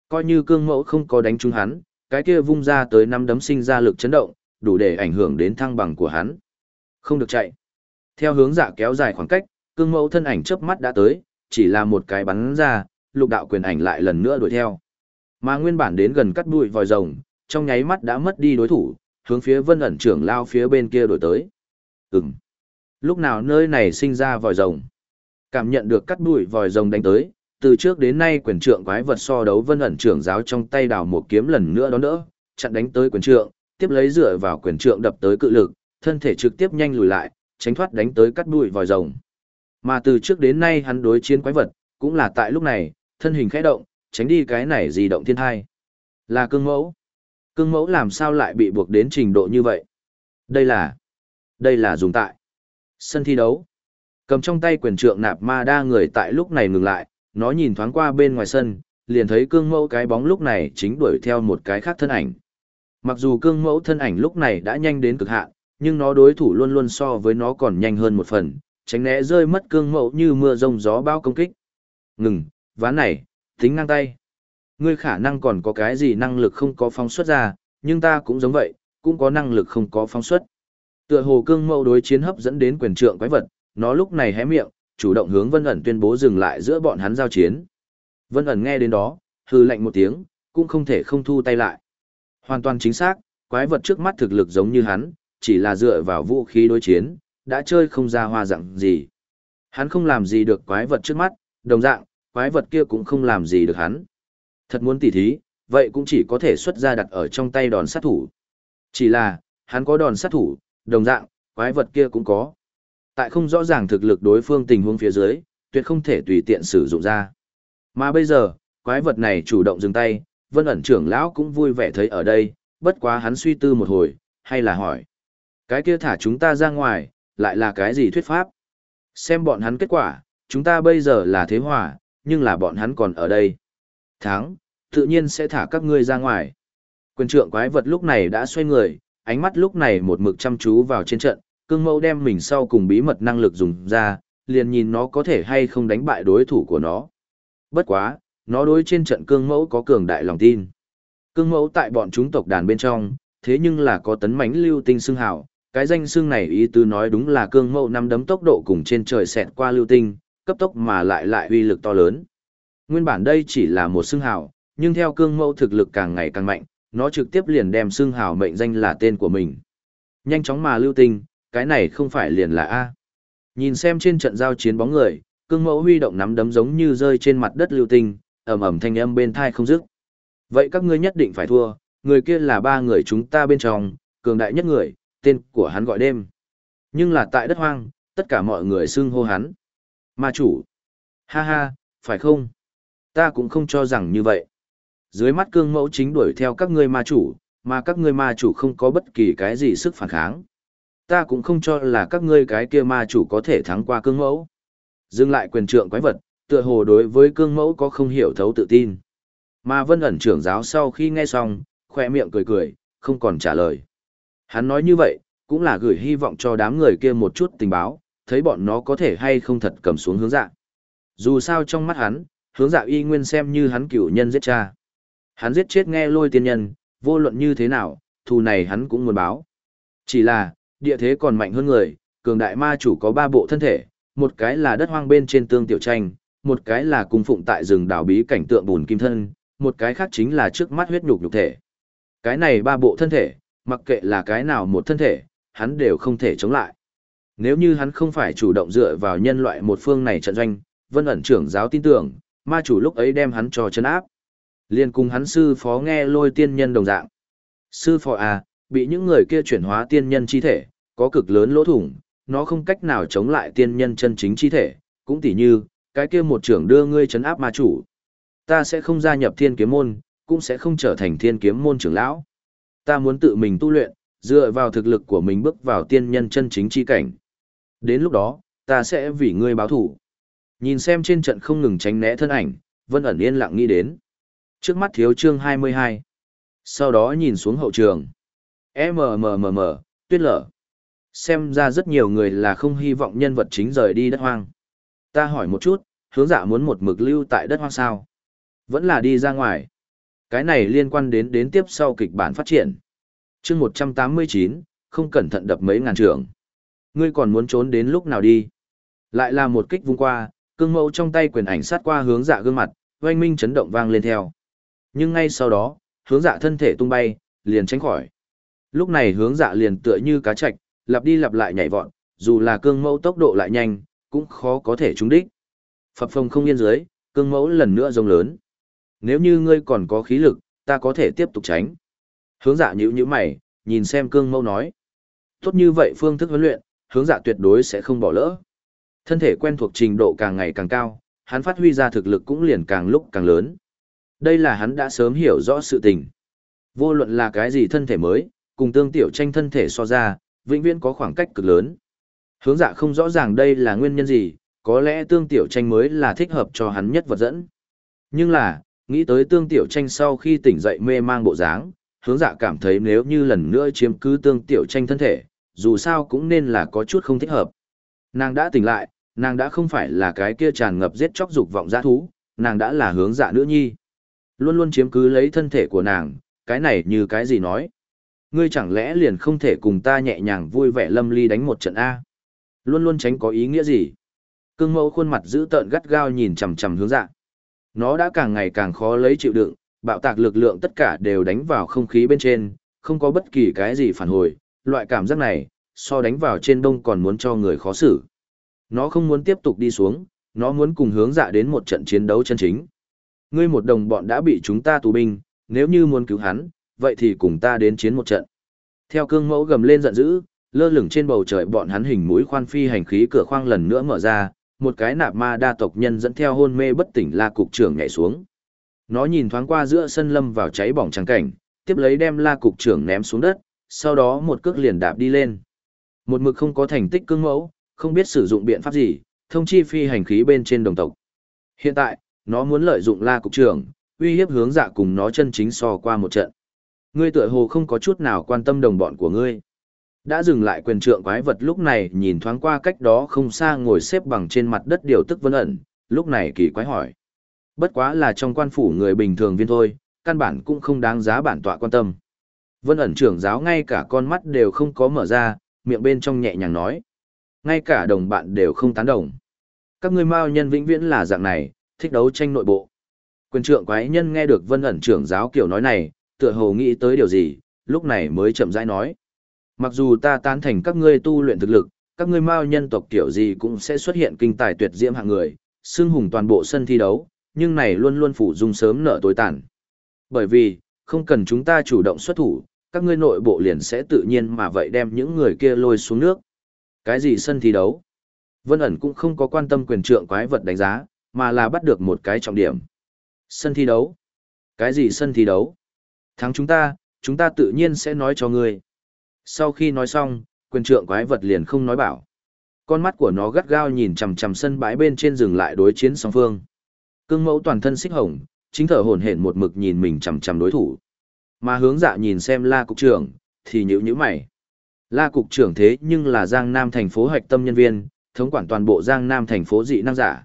Coi như cương mẫu không có đánh trúng hắn, cái kia vung ra tới năm đấm sinh ra lực chấn động, đủ để ảnh hưởng đến thăng bằng của hắn. Không được chạy. Theo hướng dạ kéo dài khoảng cách, cương mẫu thân ảnh chớp mắt đã tới, chỉ là một cái bắn ra, lục đạo quyền ảnh lại lần nữa đuổi theo. Mà nguyên bản đến gần cắt bụi vòi rồng, trong nháy mắt đã mất đi đối thủ, hướng phía vân ẩn trưởng lao phía bên kia đổi tới. Ừm. Lúc nào nơi này sinh ra vòi rồng? Cảm nhận được cắt bụi vòi rồng đánh tới, từ trước đến nay quyền trượng quái vật so đấu vân ẩn trưởng giáo trong tay đào một kiếm lần nữa đón đỡ, chặn đánh tới quyền trượng, tiếp lấy dựa vào quyền trượng đập tới cự lực, thân thể trực tiếp nhanh lùi lại, tránh thoát đánh tới cắt đuôi vòi rồng. Mà từ trước đến nay hắn đối chiến quái vật, cũng là tại lúc này, thân hình khẽ động, tránh đi cái này gì động thiên thai. Là cương mẫu. Cương mẫu làm sao lại bị buộc đến trình độ như vậy? Đây là... Đây là dùng tại. Sân thi đấu. Cầm trong tay quyền trượng nạp ma đa người tại lúc này ngừng lại, nó nhìn thoáng qua bên ngoài sân, liền thấy cương mẫu cái bóng lúc này chính đuổi theo một cái khác thân ảnh. Mặc dù cương mẫu thân ảnh lúc này đã nhanh đến cực hạn, nhưng nó đối thủ luôn luôn so với nó còn nhanh hơn một phần, tránh né rơi mất cương mẫu như mưa rông gió bao công kích. Ngừng, ván này, tính ngang tay. Ngươi khả năng còn có cái gì năng lực không có phóng xuất ra, nhưng ta cũng giống vậy, cũng có năng lực không có phóng xuất. Tựa hồ cương mẫu đối chiến hấp dẫn đến quyền trượng quái vật, nó lúc này hé miệng, chủ động hướng Vân ẩn tuyên bố dừng lại giữa bọn hắn giao chiến. Vân ẩn nghe đến đó, hư lạnh một tiếng, cũng không thể không thu tay lại. Hoàn toàn chính xác, quái vật trước mắt thực lực giống như hắn, chỉ là dựa vào vũ khí đối chiến, đã chơi không ra hoa dạng gì. Hắn không làm gì được quái vật trước mắt, đồng dạng, quái vật kia cũng không làm gì được hắn. Thật muốn tỉ thí, vậy cũng chỉ có thể xuất ra đặt ở trong tay đòn sát thủ. Chỉ là, hắn có đòn sát thủ, đồng dạng, quái vật kia cũng có. Tại không rõ ràng thực lực đối phương tình huống phía dưới, tuyệt không thể tùy tiện sử dụng ra. Mà bây giờ, quái vật này chủ động dừng tay, vân ẩn trưởng lão cũng vui vẻ thấy ở đây, bất quá hắn suy tư một hồi, hay là hỏi. Cái kia thả chúng ta ra ngoài, lại là cái gì thuyết pháp? Xem bọn hắn kết quả, chúng ta bây giờ là thế hòa, nhưng là bọn hắn còn ở đây. Thắng, tự nhiên sẽ thả các ngươi ra ngoài. Quyền trượng quái vật lúc này đã xoay người, ánh mắt lúc này một mực chăm chú vào trên trận, cương mẫu đem mình sau cùng bí mật năng lực dùng ra, liền nhìn nó có thể hay không đánh bại đối thủ của nó. Bất quá, nó đối trên trận cương mẫu có cường đại lòng tin. Cương mẫu tại bọn chúng tộc đàn bên trong, thế nhưng là có tấn mãnh lưu tinh xưng hào, cái danh xưng này ý tứ nói đúng là cương mẫu năm đấm tốc độ cùng trên trời xẹt qua lưu tinh, cấp tốc mà lại lại uy lực to lớn. Nguyên bản đây chỉ là một xưng hào, nhưng theo cương mẫu thực lực càng ngày càng mạnh, nó trực tiếp liền đem xưng hào mệnh danh là tên của mình. Nhanh chóng mà lưu tinh, cái này không phải liền là A. Nhìn xem trên trận giao chiến bóng người, cương mẫu huy động nắm đấm giống như rơi trên mặt đất lưu tinh, ầm ầm thanh âm bên thai không dứt. Vậy các ngươi nhất định phải thua, người kia là ba người chúng ta bên trong, cường đại nhất người, tên của hắn gọi đêm. Nhưng là tại đất hoang, tất cả mọi người xưng hô hắn. Ma chủ. Ha ha, phải không? Ta cũng không cho rằng như vậy. Dưới mắt cương mẫu chính đuổi theo các ngươi ma chủ, mà các ngươi ma chủ không có bất kỳ cái gì sức phản kháng. Ta cũng không cho là các ngươi cái kia ma chủ có thể thắng qua cương mẫu. Dừng lại quyền trượng quái vật, tựa hồ đối với cương mẫu có không hiểu thấu tự tin. Mà vân ẩn trưởng giáo sau khi nghe xong, khoe miệng cười cười, không còn trả lời. Hắn nói như vậy, cũng là gửi hy vọng cho đám người kia một chút tình báo, thấy bọn nó có thể hay không thật cầm xuống hướng dạ. Dù sao trong mắt hắn, hướng dạ y nguyên xem như hắn cửu nhân giết cha. Hắn giết chết nghe lôi tiên nhân, vô luận như thế nào, thù này hắn cũng muốn báo. Chỉ là, địa thế còn mạnh hơn người, cường đại ma chủ có ba bộ thân thể, một cái là đất hoang bên trên tương tiểu tranh, một cái là cung phụng tại rừng đảo bí cảnh tượng bùn kim thân, một cái khác chính là trước mắt huyết nhục nhục thể. Cái này ba bộ thân thể, mặc kệ là cái nào một thân thể, hắn đều không thể chống lại. Nếu như hắn không phải chủ động dựa vào nhân loại một phương này trận doanh, vân ẩn trưởng giáo tin tưởng, ma chủ lúc ấy đem hắn cho chân áp. Liên cùng hắn sư phó nghe lôi tiên nhân đồng dạng. Sư phó à, bị những người kia chuyển hóa tiên nhân chi thể, có cực lớn lỗ thủng, nó không cách nào chống lại tiên nhân chân chính chi thể, cũng tỉ như, cái kia một trưởng đưa ngươi chấn áp ma chủ. Ta sẽ không gia nhập thiên kiếm môn, cũng sẽ không trở thành thiên kiếm môn trưởng lão. Ta muốn tự mình tu luyện, dựa vào thực lực của mình bước vào tiên nhân chân chính chi cảnh. Đến lúc đó, ta sẽ vì ngươi báo thủ. Nhìn xem trên trận không ngừng tránh né thân ảnh, Vân ẩn yên lặng nghĩ đến. Trước mắt thiếu chương 22. Sau đó nhìn xuống hậu trường. MMMM, tuyết lở. Xem ra rất nhiều người là không hy vọng nhân vật chính rời đi đất hoang. Ta hỏi một chút, hướng dạ muốn một mực lưu tại đất hoang sao? Vẫn là đi ra ngoài. Cái này liên quan đến đến tiếp sau kịch bản phát triển. chương 189, không cẩn thận đập mấy ngàn trưởng. Ngươi còn muốn trốn đến lúc nào đi? Lại là một kích vung qua, cương mẫu trong tay quyền ảnh sát qua hướng dạ gương mặt, oanh minh chấn động vang lên theo. Nhưng ngay sau đó, hướng dạ thân thể tung bay, liền tránh khỏi. Lúc này hướng dạ liền tựa như cá chạch, lặp đi lặp lại nhảy vọt, dù là cương mẫu tốc độ lại nhanh, cũng khó có thể trúng đích. Phập phồng không yên dưới, cương mẫu lần nữa rông lớn. Nếu như ngươi còn có khí lực, ta có thể tiếp tục tránh. Hướng dạ nhữ nhữ mày, nhìn xem cương mẫu nói. Tốt như vậy phương thức huấn luyện, hướng dạ tuyệt đối sẽ không bỏ lỡ. Thân thể quen thuộc trình độ càng ngày càng cao, hắn phát huy ra thực lực cũng liền càng lúc càng lớn. Đây là hắn đã sớm hiểu rõ sự tình. Vô luận là cái gì thân thể mới, cùng tương tiểu tranh thân thể so ra, vĩnh viễn có khoảng cách cực lớn. Hướng dạ không rõ ràng đây là nguyên nhân gì, có lẽ tương tiểu tranh mới là thích hợp cho hắn nhất vật dẫn. Nhưng là, nghĩ tới tương tiểu tranh sau khi tỉnh dậy mê mang bộ dáng, hướng dạ cảm thấy nếu như lần nữa chiếm cứ tương tiểu tranh thân thể, dù sao cũng nên là có chút không thích hợp. Nàng đã tỉnh lại, nàng đã không phải là cái kia tràn ngập giết chóc dục vọng giã thú, nàng đã là hướng dạ nữ nhi. Luôn luôn chiếm cứ lấy thân thể của nàng, cái này như cái gì nói. Ngươi chẳng lẽ liền không thể cùng ta nhẹ nhàng vui vẻ lâm ly đánh một trận A. Luôn luôn tránh có ý nghĩa gì. Cương mẫu khuôn mặt giữ tợn gắt gao nhìn chằm chằm hướng dạ. Nó đã càng ngày càng khó lấy chịu đựng, bạo tạc lực lượng tất cả đều đánh vào không khí bên trên, không có bất kỳ cái gì phản hồi, loại cảm giác này, so đánh vào trên đông còn muốn cho người khó xử. Nó không muốn tiếp tục đi xuống, nó muốn cùng hướng dạ đến một trận chiến đấu chân chính. Ngươi một đồng bọn đã bị chúng ta tù binh, nếu như muốn cứu hắn, vậy thì cùng ta đến chiến một trận. Theo cương mẫu gầm lên giận dữ, lơ lửng trên bầu trời bọn hắn hình mũi khoan phi hành khí cửa khoang lần nữa mở ra, một cái nạp ma đa tộc nhân dẫn theo hôn mê bất tỉnh la cục trưởng nhảy xuống. Nó nhìn thoáng qua giữa sân lâm vào cháy bỏng trắng cảnh, tiếp lấy đem la cục trưởng ném xuống đất, sau đó một cước liền đạp đi lên. Một mực không có thành tích cương mẫu, không biết sử dụng biện pháp gì, thông chi phi hành khí bên trên đồng tộc. Hiện tại, nó muốn lợi dụng la cục trưởng, uy hiếp hướng dạ cùng nó chân chính so qua một trận. Ngươi tựa hồ không có chút nào quan tâm đồng bọn của ngươi. Đã dừng lại quyền trượng quái vật lúc này nhìn thoáng qua cách đó không xa ngồi xếp bằng trên mặt đất điều tức vân ẩn, lúc này kỳ quái hỏi. Bất quá là trong quan phủ người bình thường viên thôi, căn bản cũng không đáng giá bản tọa quan tâm. Vân ẩn trưởng giáo ngay cả con mắt đều không có mở ra, miệng bên trong nhẹ nhàng nói. Ngay cả đồng bạn đều không tán đồng. Các ngươi mao nhân vĩnh viễn là dạng này, thích đấu tranh nội bộ. Quyền trượng quái nhân nghe được vân ẩn trưởng giáo kiểu nói này, tựa hồ nghĩ tới điều gì, lúc này mới chậm rãi nói. Mặc dù ta tán thành các ngươi tu luyện thực lực, các ngươi mao nhân tộc kiểu gì cũng sẽ xuất hiện kinh tài tuyệt diễm hạng người, xưng hùng toàn bộ sân thi đấu, nhưng này luôn luôn phủ dung sớm nở tối tàn. Bởi vì, không cần chúng ta chủ động xuất thủ, các ngươi nội bộ liền sẽ tự nhiên mà vậy đem những người kia lôi xuống nước. Cái gì sân thi đấu? Vân ẩn cũng không có quan tâm quyền trượng quái vật đánh giá, mà là bắt được một cái trọng điểm. Sân thi đấu? Cái gì sân thi đấu? Thắng chúng ta, chúng ta tự nhiên sẽ nói cho ngươi. Sau khi nói xong, quyền trượng quái vật liền không nói bảo. Con mắt của nó gắt gao nhìn chằm chằm sân bãi bên trên rừng lại đối chiến song phương. Cương mẫu toàn thân xích hồng, chính thở hổn hển một mực nhìn mình chằm chằm đối thủ. Mà hướng dạ nhìn xem la cục trưởng, thì nhữ nhữ mày. La cục trưởng thế nhưng là Giang Nam thành phố hạch tâm nhân viên, thống quản toàn bộ Giang Nam thành phố dị năng giả.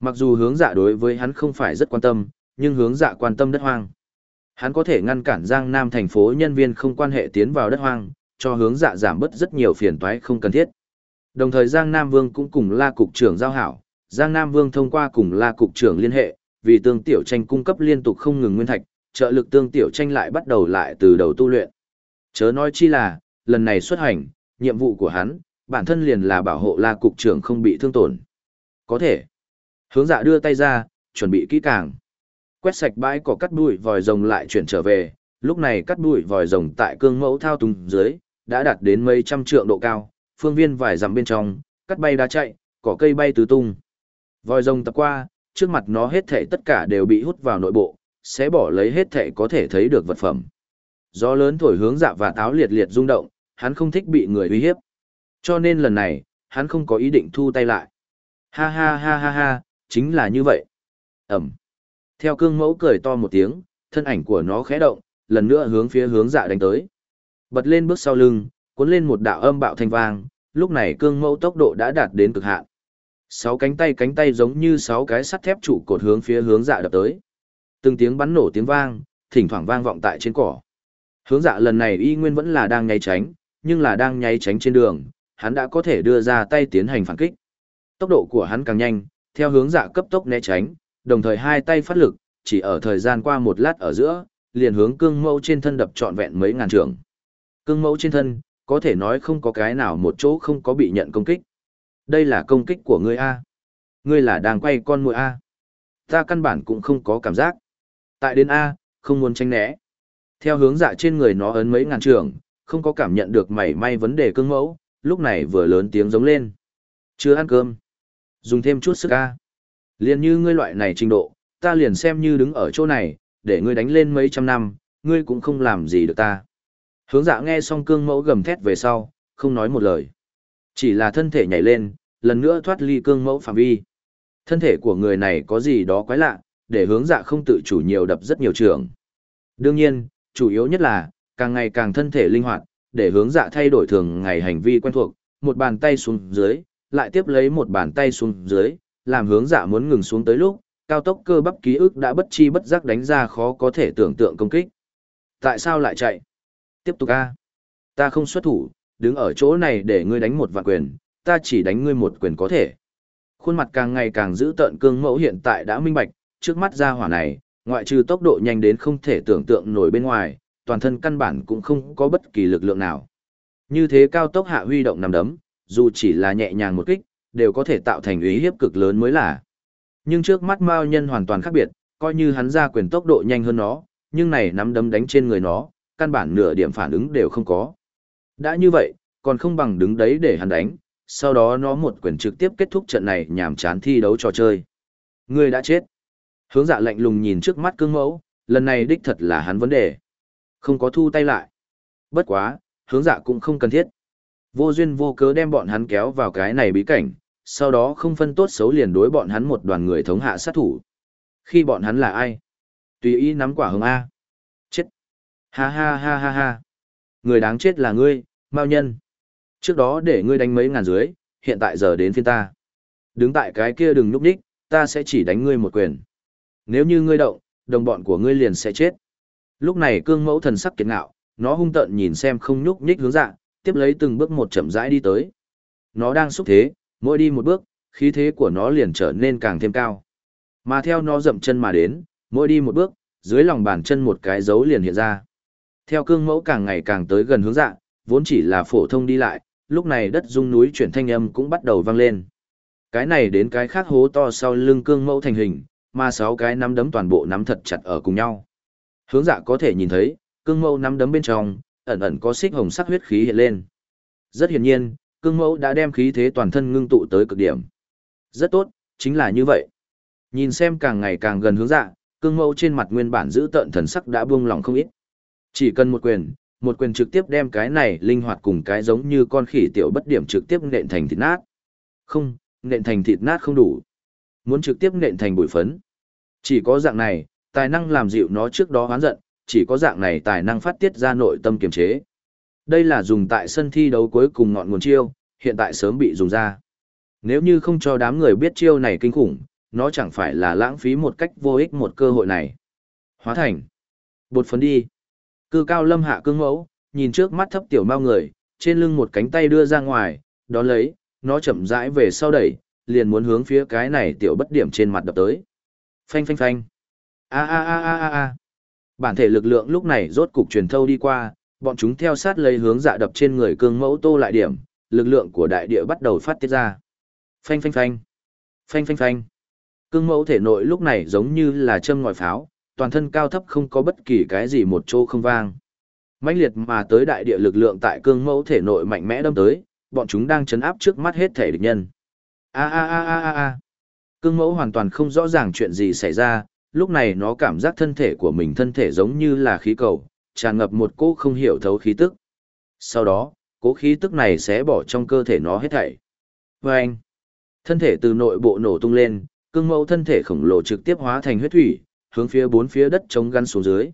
Mặc dù hướng dạ đối với hắn không phải rất quan tâm, nhưng hướng dạ quan tâm đất hoang. Hắn có thể ngăn cản Giang Nam thành phố nhân viên không quan hệ tiến vào đất hoang, cho hướng dạ giảm bớt rất nhiều phiền toái không cần thiết. Đồng thời Giang Nam Vương cũng cùng La cục trưởng giao hảo, Giang Nam Vương thông qua cùng La cục trưởng liên hệ, vì tương tiểu tranh cung cấp liên tục không ngừng nguyên thạch, trợ lực tương tiểu tranh lại bắt đầu lại từ đầu tu luyện. Chớ nói chi là, lần này xuất hành, nhiệm vụ của hắn, bản thân liền là bảo hộ La cục trưởng không bị thương tổn. Có thể. Hướng dạ đưa tay ra, chuẩn bị kỹ càng. Quét sạch bãi cỏ cắt bụi vòi rồng lại chuyển trở về, lúc này cắt bụi vòi rồng tại cương mẫu thao túng dưới, đã đạt đến mấy trăm trượng độ cao, phương viên vài dặm bên trong, cắt bay đá chạy, cỏ cây bay tứ tung. Vòi rồng tập qua, trước mặt nó hết thảy tất cả đều bị hút vào nội bộ, sẽ bỏ lấy hết thảy có thể thấy được vật phẩm. Gió lớn thổi hướng dạ và táo liệt liệt rung động, hắn không thích bị người uy hiếp. Cho nên lần này, hắn không có ý định thu tay lại. Ha ha ha ha ha, chính là như vậy. Ẩm. Theo cương mẫu cười to một tiếng, thân ảnh của nó khẽ động, lần nữa hướng phía hướng dạ đánh tới. Bật lên bước sau lưng, cuốn lên một đạo âm bạo thanh vang, lúc này cương mẫu tốc độ đã đạt đến cực hạn. Sáu cánh tay cánh tay giống như sáu cái sắt thép trụ cột hướng phía hướng dạ đập tới. Từng tiếng bắn nổ tiếng vang, thỉnh thoảng vang vọng tại trên cỏ. Hướng dạ lần này y nguyên vẫn là đang nháy tránh, nhưng là đang nháy tránh trên đường, hắn đã có thể đưa ra tay tiến hành phản kích. Tốc độ của hắn càng nhanh, theo hướng dạ cấp tốc né tránh, đồng thời hai tay phát lực, chỉ ở thời gian qua một lát ở giữa, liền hướng cương mẫu trên thân đập trọn vẹn mấy ngàn trường. Cương mẫu trên thân, có thể nói không có cái nào một chỗ không có bị nhận công kích. Đây là công kích của ngươi A. Ngươi là đang quay con muội A. Ta căn bản cũng không có cảm giác. Tại đến A, không muốn tránh né. Theo hướng dạ trên người nó ấn mấy ngàn trường, không có cảm nhận được mảy may vấn đề cương mẫu, lúc này vừa lớn tiếng giống lên. Chưa ăn cơm. Dùng thêm chút sức A. Liền như ngươi loại này trình độ, ta liền xem như đứng ở chỗ này, để ngươi đánh lên mấy trăm năm, ngươi cũng không làm gì được ta. Hướng dạ nghe xong cương mẫu gầm thét về sau, không nói một lời. Chỉ là thân thể nhảy lên, lần nữa thoát ly cương mẫu phạm vi. Thân thể của người này có gì đó quái lạ, để hướng dạ không tự chủ nhiều đập rất nhiều trường. Đương nhiên, chủ yếu nhất là, càng ngày càng thân thể linh hoạt, để hướng dạ thay đổi thường ngày hành vi quen thuộc, một bàn tay xuống dưới, lại tiếp lấy một bàn tay xuống dưới, làm hướng dạ muốn ngừng xuống tới lúc, cao tốc cơ bắp ký ức đã bất chi bất giác đánh ra khó có thể tưởng tượng công kích. Tại sao lại chạy? Tiếp tục a. Ta không xuất thủ, đứng ở chỗ này để ngươi đánh một vạn quyền, ta chỉ đánh ngươi một quyền có thể. Khuôn mặt càng ngày càng giữ tợn cương mẫu hiện tại đã minh bạch, trước mắt ra hỏa này, ngoại trừ tốc độ nhanh đến không thể tưởng tượng nổi bên ngoài, toàn thân căn bản cũng không có bất kỳ lực lượng nào. Như thế cao tốc hạ huy động nằm đấm, dù chỉ là nhẹ nhàng một kích, đều có thể tạo thành ý hiếp cực lớn mới là. Nhưng trước mắt Mao Nhân hoàn toàn khác biệt, coi như hắn ra quyền tốc độ nhanh hơn nó, nhưng này nắm đấm đánh trên người nó, căn bản nửa điểm phản ứng đều không có. Đã như vậy, còn không bằng đứng đấy để hắn đánh, sau đó nó một quyền trực tiếp kết thúc trận này nhảm chán thi đấu trò chơi. Người đã chết. Hướng dạ lạnh lùng nhìn trước mắt cương mẫu, lần này đích thật là hắn vấn đề. Không có thu tay lại. Bất quá, hướng dạ cũng không cần thiết. Vô duyên vô cớ đem bọn hắn kéo vào cái này bí cảnh, sau đó không phân tốt xấu liền đối bọn hắn một đoàn người thống hạ sát thủ. Khi bọn hắn là ai? Tùy ý nắm quả hồng A. Ha ha ha ha ha. Người đáng chết là ngươi, Mao Nhân. Trước đó để ngươi đánh mấy ngàn dưới, hiện tại giờ đến phiên ta. Đứng tại cái kia đừng núp đích, ta sẽ chỉ đánh ngươi một quyền. Nếu như ngươi động, đồng bọn của ngươi liền sẽ chết. Lúc này cương mẫu thần sắc kiệt ngạo, nó hung tợn nhìn xem không nhúc nhích hướng dạng, tiếp lấy từng bước một chậm rãi đi tới. Nó đang xúc thế, mỗi đi một bước, khí thế của nó liền trở nên càng thêm cao. Mà theo nó dậm chân mà đến, mỗi đi một bước, dưới lòng bàn chân một cái dấu liền hiện ra. Theo cương mẫu càng ngày càng tới gần hướng dạ, vốn chỉ là phổ thông đi lại, lúc này đất rung núi chuyển thanh âm cũng bắt đầu vang lên. Cái này đến cái khác hố to sau lưng cương mẫu thành hình, mà sáu cái nắm đấm toàn bộ nắm thật chặt ở cùng nhau. Hướng dạ có thể nhìn thấy, cương mẫu nắm đấm bên trong, ẩn ẩn có xích hồng sắc huyết khí hiện lên. Rất hiển nhiên, cương mẫu đã đem khí thế toàn thân ngưng tụ tới cực điểm. Rất tốt, chính là như vậy. Nhìn xem càng ngày càng gần hướng dạ, cương mẫu trên mặt nguyên bản giữ tợn thần sắc đã buông lỏng không ít. Chỉ cần một quyền, một quyền trực tiếp đem cái này linh hoạt cùng cái giống như con khỉ tiểu bất điểm trực tiếp nện thành thịt nát. Không, nện thành thịt nát không đủ. Muốn trực tiếp nện thành bụi phấn. Chỉ có dạng này, tài năng làm dịu nó trước đó hoán giận, chỉ có dạng này tài năng phát tiết ra nội tâm kiềm chế. Đây là dùng tại sân thi đấu cuối cùng ngọn nguồn chiêu, hiện tại sớm bị dùng ra. Nếu như không cho đám người biết chiêu này kinh khủng, nó chẳng phải là lãng phí một cách vô ích một cơ hội này. Hóa thành. Bột phấn đi. Cư cao lâm hạ cương mẫu, nhìn trước mắt thấp tiểu mao người, trên lưng một cánh tay đưa ra ngoài, đón lấy, nó chậm rãi về sau đẩy, liền muốn hướng phía cái này tiểu bất điểm trên mặt đập tới. Phanh phanh phanh. A a a a a a. Bản thể lực lượng lúc này rốt cục truyền thâu đi qua, bọn chúng theo sát lấy hướng dạ đập trên người cương mẫu tô lại điểm, lực lượng của đại địa bắt đầu phát tiết ra. Phanh phanh phanh. Phanh phanh phanh. Cương mẫu thể nội lúc này giống như là châm ngòi pháo, toàn thân cao thấp không có bất kỳ cái gì một chỗ không vang. mãnh liệt mà tới đại địa lực lượng tại cương mẫu thể nội mạnh mẽ đâm tới, bọn chúng đang chấn áp trước mắt hết thể địch nhân. A a a a a a. Cương mẫu hoàn toàn không rõ ràng chuyện gì xảy ra, lúc này nó cảm giác thân thể của mình thân thể giống như là khí cầu, tràn ngập một cỗ không hiểu thấu khí tức. Sau đó, cỗ khí tức này sẽ bỏ trong cơ thể nó hết thảy. Và thân thể từ nội bộ nổ tung lên, cương mẫu thân thể khổng lồ trực tiếp hóa thành huyết thủy, hướng phía bốn phía đất chống gắn xuống dưới.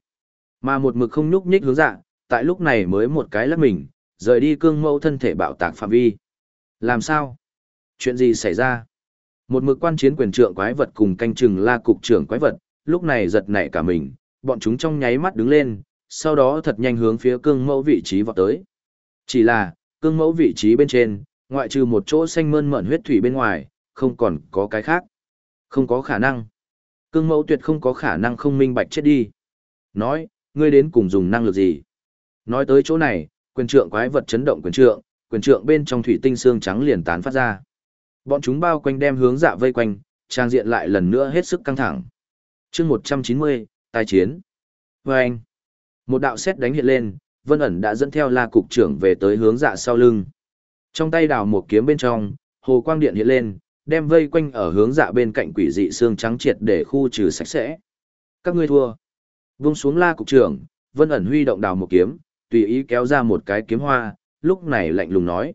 Mà một mực không nhúc nhích hướng dạ, tại lúc này mới một cái lắc mình, rời đi cương mẫu thân thể bạo tạc phạm vi. Làm sao? Chuyện gì xảy ra? Một mực quan chiến quyền trượng quái vật cùng canh chừng la cục trưởng quái vật, lúc này giật nảy cả mình, bọn chúng trong nháy mắt đứng lên, sau đó thật nhanh hướng phía cương mẫu vị trí vọt tới. Chỉ là, cương mẫu vị trí bên trên, ngoại trừ một chỗ xanh mơn mởn huyết thủy bên ngoài, không còn có cái khác. Không có khả năng. Cương mẫu tuyệt không có khả năng không minh bạch chết đi. Nói, ngươi đến cùng dùng năng lực gì? Nói tới chỗ này, quyền trượng quái vật chấn động quyền trượng, quyền trượng bên trong thủy tinh xương trắng liền tán phát ra. Bọn chúng bao quanh đem hướng dạ vây quanh, trang diện lại lần nữa hết sức căng thẳng. chương 190, tài chiến. Và anh, một đạo xét đánh hiện lên, vân ẩn đã dẫn theo la cục trưởng về tới hướng dạ sau lưng. Trong tay đào một kiếm bên trong, hồ quang điện hiện lên, đem vây quanh ở hướng dạ bên cạnh quỷ dị xương trắng triệt để khu trừ sạch sẽ. Các ngươi thua. Vung xuống la cục trưởng, vân ẩn huy động đào một kiếm, tùy ý kéo ra một cái kiếm hoa, lúc này lạnh lùng nói.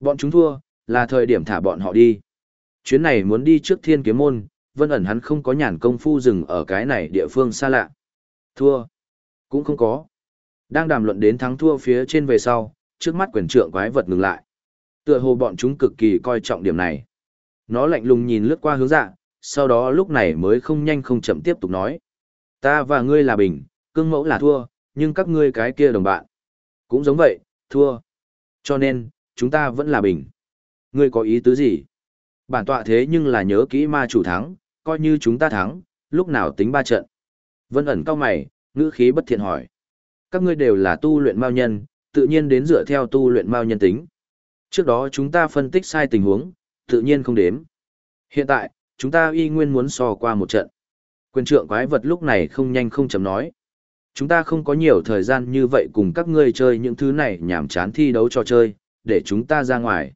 Bọn chúng thua, là thời điểm thả bọn họ đi. Chuyến này muốn đi trước thiên kiếm môn, vân ẩn hắn không có nhàn công phu dừng ở cái này địa phương xa lạ. Thua. Cũng không có. Đang đàm luận đến thắng thua phía trên về sau, trước mắt quyền trượng quái vật ngừng lại. Tựa hồ bọn chúng cực kỳ coi trọng điểm này. Nó lạnh lùng nhìn lướt qua hướng dạ, sau đó lúc này mới không nhanh không chậm tiếp tục nói. Ta và ngươi là bình, cương mẫu là thua, nhưng các ngươi cái kia đồng bạn. Cũng giống vậy, thua. Cho nên, chúng ta vẫn là bình. Ngươi có ý tứ gì? Bản tọa thế nhưng là nhớ kỹ ma chủ thắng, coi như chúng ta thắng, lúc nào tính ba trận. Vân ẩn cao mày, ngữ khí bất thiện hỏi. Các ngươi đều là tu luyện mao nhân, tự nhiên đến dựa theo tu luyện mao nhân tính. Trước đó chúng ta phân tích sai tình huống, tự nhiên không đếm. Hiện tại, chúng ta y nguyên muốn so qua một trận. Quyền trượng quái vật lúc này không nhanh không chấm nói. Chúng ta không có nhiều thời gian như vậy cùng các ngươi chơi những thứ này nhảm chán thi đấu trò chơi, để chúng ta ra ngoài.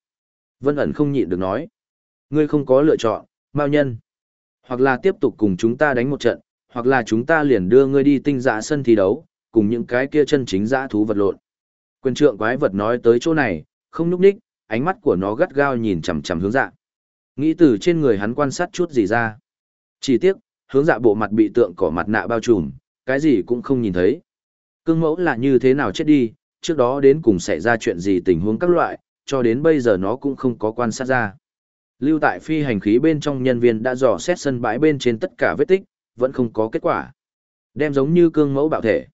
Vân ẩn không nhịn được nói. Ngươi không có lựa chọn, bao nhân. Hoặc là tiếp tục cùng chúng ta đánh một trận, hoặc là chúng ta liền đưa ngươi đi tinh dạ sân thi đấu, cùng những cái kia chân chính dã thú vật lộn. Quyền trượng quái vật nói tới chỗ này, không núp đích, ánh mắt của nó gắt gao nhìn chằm chằm hướng dạ. Nghĩ từ trên người hắn quan sát chút gì ra. Chỉ tiếc, hướng dạ bộ mặt bị tượng cỏ mặt nạ bao trùm, cái gì cũng không nhìn thấy. Cương mẫu là như thế nào chết đi, trước đó đến cùng xảy ra chuyện gì tình huống các loại, cho đến bây giờ nó cũng không có quan sát ra. Lưu tại phi hành khí bên trong nhân viên đã dò xét sân bãi bên trên tất cả vết tích, vẫn không có kết quả. Đem giống như cương mẫu bạo thể.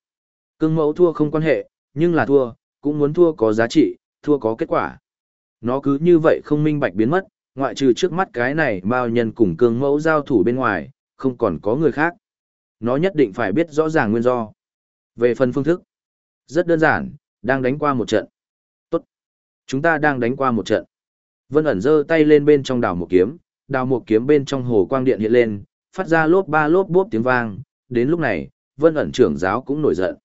Cương mẫu thua không quan hệ, nhưng là thua, cũng muốn thua có giá trị, thua có kết quả. Nó cứ như vậy không minh bạch biến mất, ngoại trừ trước mắt cái này bao nhân cùng cương mẫu giao thủ bên ngoài, không còn có người khác. Nó nhất định phải biết rõ ràng nguyên do. Về phần phương thức, rất đơn giản, đang đánh qua một trận. Tốt. Chúng ta đang đánh qua một trận. Vân ẩn giơ tay lên bên trong đào một kiếm, đào một kiếm bên trong hồ quang điện hiện lên, phát ra lốp ba lốp bốp tiếng vang. Đến lúc này, Vân ẩn trưởng giáo cũng nổi giận.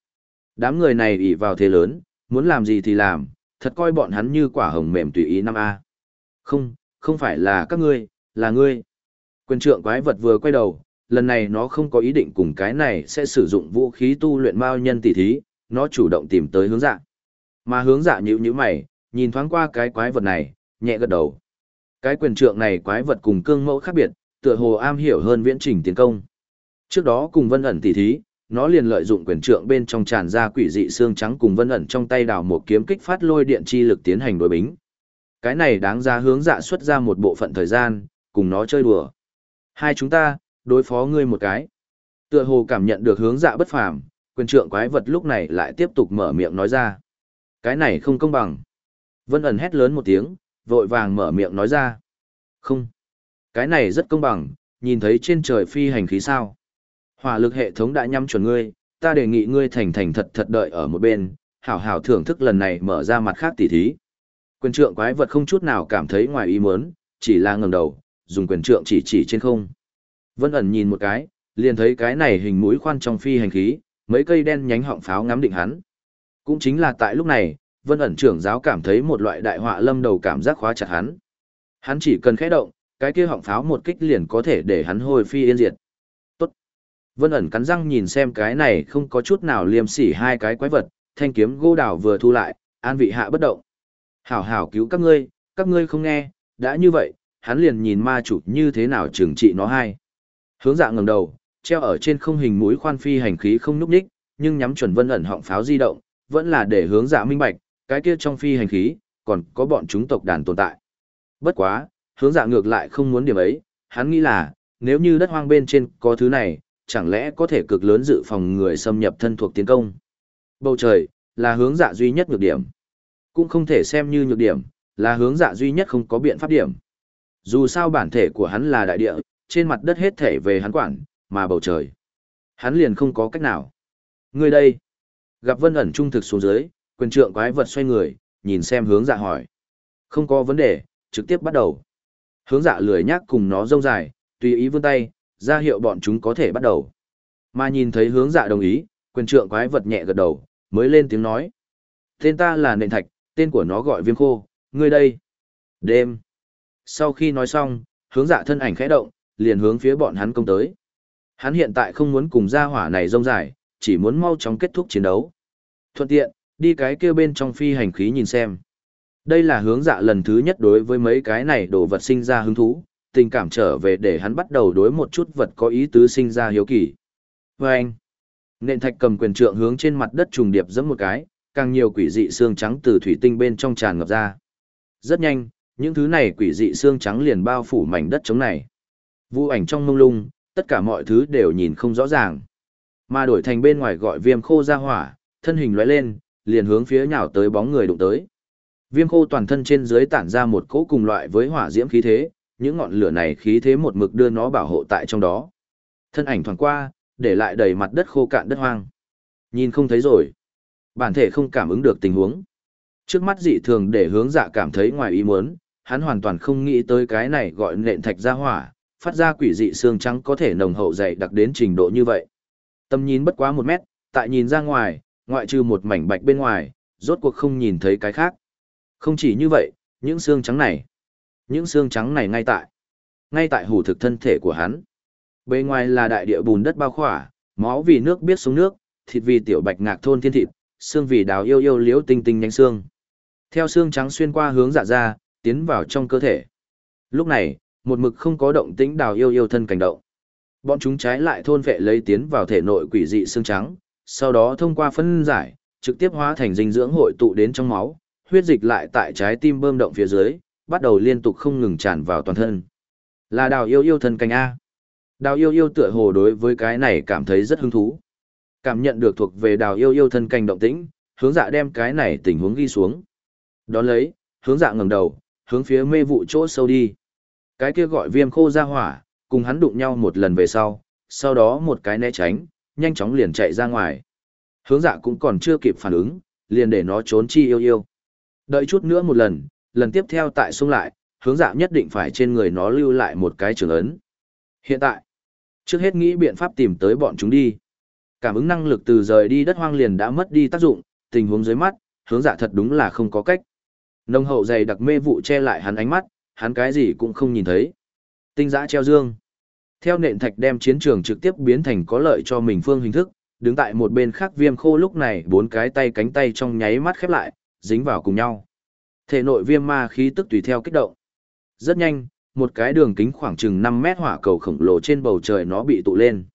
Đám người này ỷ vào thế lớn, muốn làm gì thì làm, thật coi bọn hắn như quả hồng mềm tùy ý năm a. Không, không phải là các ngươi, là ngươi. Quyền trượng quái vật vừa quay đầu, lần này nó không có ý định cùng cái này sẽ sử dụng vũ khí tu luyện mao nhân tỷ thí, nó chủ động tìm tới hướng dạ. Mà hướng dạ nhữ nhữ mày, nhìn thoáng qua cái quái vật này, nhẹ gật đầu. Cái quyền trượng này quái vật cùng cương mẫu khác biệt, tựa hồ am hiểu hơn viễn trình tiến công. Trước đó cùng vân ẩn tỷ thí, nó liền lợi dụng quyền trượng bên trong tràn ra quỷ dị xương trắng cùng vân ẩn trong tay đào một kiếm kích phát lôi điện chi lực tiến hành đối bính. Cái này đáng ra hướng dạ xuất ra một bộ phận thời gian, cùng nó chơi đùa. Hai chúng ta, đối phó ngươi một cái. Tựa hồ cảm nhận được hướng dạ bất phàm, quyền trượng quái vật lúc này lại tiếp tục mở miệng nói ra. Cái này không công bằng. Vân ẩn hét lớn một tiếng, vội vàng mở miệng nói ra. Không. Cái này rất công bằng, nhìn thấy trên trời phi hành khí sao. Hỏa lực hệ thống đã nhắm chuẩn ngươi, ta đề nghị ngươi thành thành thật thật đợi ở một bên, hảo hảo thưởng thức lần này mở ra mặt khác tỉ thí. Quyền trượng quái vật không chút nào cảm thấy ngoài ý muốn, chỉ là ngẩng đầu, dùng quyền trượng chỉ chỉ trên không. Vân ẩn nhìn một cái, liền thấy cái này hình mũi khoan trong phi hành khí, mấy cây đen nhánh họng pháo ngắm định hắn. Cũng chính là tại lúc này, Vân ẩn trưởng giáo cảm thấy một loại đại họa lâm đầu cảm giác khóa chặt hắn. Hắn chỉ cần khẽ động, cái kia họng pháo một kích liền có thể để hắn hồi phi yên diệt. Vân ẩn cắn răng nhìn xem cái này không có chút nào liêm sỉ hai cái quái vật, thanh kiếm gô đào vừa thu lại, an vị hạ bất động. Hảo hảo cứu các ngươi, các ngươi không nghe, đã như vậy, hắn liền nhìn ma chủ như thế nào trừng trị nó hai. Hướng dạ ngẩng đầu, treo ở trên không hình mũi khoan phi hành khí không núp đích, nhưng nhắm chuẩn vân ẩn họng pháo di động, vẫn là để hướng dạ minh bạch, cái kia trong phi hành khí, còn có bọn chúng tộc đàn tồn tại. Bất quá, hướng dạ ngược lại không muốn điểm ấy, hắn nghĩ là, nếu như đất hoang bên trên có thứ này, chẳng lẽ có thể cực lớn dự phòng người xâm nhập thân thuộc tiến công. Bầu trời, là hướng dạ duy nhất nhược điểm. Cũng không thể xem như nhược điểm, là hướng dạ duy nhất không có biện pháp điểm. Dù sao bản thể của hắn là đại địa, trên mặt đất hết thể về hắn quản, mà bầu trời. Hắn liền không có cách nào. Người đây. Gặp vân ẩn trung thực xuống dưới, quyền trượng quái vật xoay người, nhìn xem hướng dạ hỏi. Không có vấn đề, trực tiếp bắt đầu. Hướng dạ lười nhác cùng nó rông dài, tùy ý vươn tay, ra hiệu bọn chúng có thể bắt đầu. Mà nhìn thấy hướng dạ đồng ý, quyền trượng quái vật nhẹ gật đầu, mới lên tiếng nói. Tên ta là nền thạch, tên của nó gọi viêm khô, ngươi đây. Đêm. Sau khi nói xong, hướng dạ thân ảnh khẽ động, liền hướng phía bọn hắn công tới. Hắn hiện tại không muốn cùng gia hỏa này rông dài, chỉ muốn mau chóng kết thúc chiến đấu. Thuận tiện, đi cái kia bên trong phi hành khí nhìn xem. Đây là hướng dạ lần thứ nhất đối với mấy cái này đồ vật sinh ra hứng thú, tình cảm trở về để hắn bắt đầu đối một chút vật có ý tứ sinh ra hiếu kỳ. Và anh, nện thạch cầm quyền trượng hướng trên mặt đất trùng điệp giẫm một cái, càng nhiều quỷ dị xương trắng từ thủy tinh bên trong tràn ngập ra. Rất nhanh, những thứ này quỷ dị xương trắng liền bao phủ mảnh đất trống này. Vu ảnh trong mông lung, tất cả mọi thứ đều nhìn không rõ ràng. Mà đổi thành bên ngoài gọi viêm khô ra hỏa, thân hình lóe lên, liền hướng phía nhào tới bóng người đụng tới. Viêm khô toàn thân trên dưới tản ra một cỗ cùng loại với hỏa diễm khí thế, những ngọn lửa này khí thế một mực đưa nó bảo hộ tại trong đó. Thân ảnh thoảng qua, để lại đầy mặt đất khô cạn đất hoang. Nhìn không thấy rồi. Bản thể không cảm ứng được tình huống. Trước mắt dị thường để hướng dạ cảm thấy ngoài ý muốn, hắn hoàn toàn không nghĩ tới cái này gọi nện thạch ra hỏa, phát ra quỷ dị xương trắng có thể nồng hậu dày đặc đến trình độ như vậy. Tầm nhìn bất quá một mét, tại nhìn ra ngoài, ngoại trừ một mảnh bạch bên ngoài, rốt cuộc không nhìn thấy cái khác. Không chỉ như vậy, những xương trắng này, những xương trắng này ngay tại, ngay tại hủ thực thân thể của hắn. Bên ngoài là đại địa bùn đất bao khỏa, máu vì nước biết xuống nước, thịt vì tiểu bạch ngạc thôn thiên thịt, xương vì đào yêu yêu liễu tinh tinh nhánh xương. Theo xương trắng xuyên qua hướng dạ ra, tiến vào trong cơ thể. Lúc này, một mực không có động tĩnh đào yêu yêu thân cảnh động. Bọn chúng trái lại thôn vệ lấy tiến vào thể nội quỷ dị xương trắng, sau đó thông qua phân giải, trực tiếp hóa thành dinh dưỡng hội tụ đến trong máu, huyết dịch lại tại trái tim bơm động phía dưới, bắt đầu liên tục không ngừng tràn vào toàn thân. Là đào yêu yêu thân cảnh A. Đào yêu yêu tựa hồ đối với cái này cảm thấy rất hứng thú. Cảm nhận được thuộc về đào yêu yêu thân cảnh động tĩnh, hướng dạ đem cái này tình huống ghi xuống. Đón lấy, hướng dạ ngẩng đầu, hướng phía mê vụ chỗ sâu đi. Cái kia gọi viêm khô ra hỏa, cùng hắn đụng nhau một lần về sau, sau đó một cái né tránh, nhanh chóng liền chạy ra ngoài. Hướng dạ cũng còn chưa kịp phản ứng, liền để nó trốn chi yêu yêu. Đợi chút nữa một lần, lần tiếp theo tại xung lại, hướng dạ nhất định phải trên người nó lưu lại một cái trường ấn. Hiện tại, trước hết nghĩ biện pháp tìm tới bọn chúng đi. Cảm ứng năng lực từ rời đi đất hoang liền đã mất đi tác dụng, tình huống dưới mắt, hướng dạ thật đúng là không có cách. Nông hậu dày đặc mê vụ che lại hắn ánh mắt, hắn cái gì cũng không nhìn thấy. Tinh giã treo dương. Theo nện thạch đem chiến trường trực tiếp biến thành có lợi cho mình phương hình thức, đứng tại một bên khác viêm khô lúc này bốn cái tay cánh tay trong nháy mắt khép lại, dính vào cùng nhau. Thể nội viêm ma khí tức tùy theo kích động. Rất nhanh, một cái đường kính khoảng chừng 5 mét hỏa cầu khổng lồ trên bầu trời nó bị tụ lên.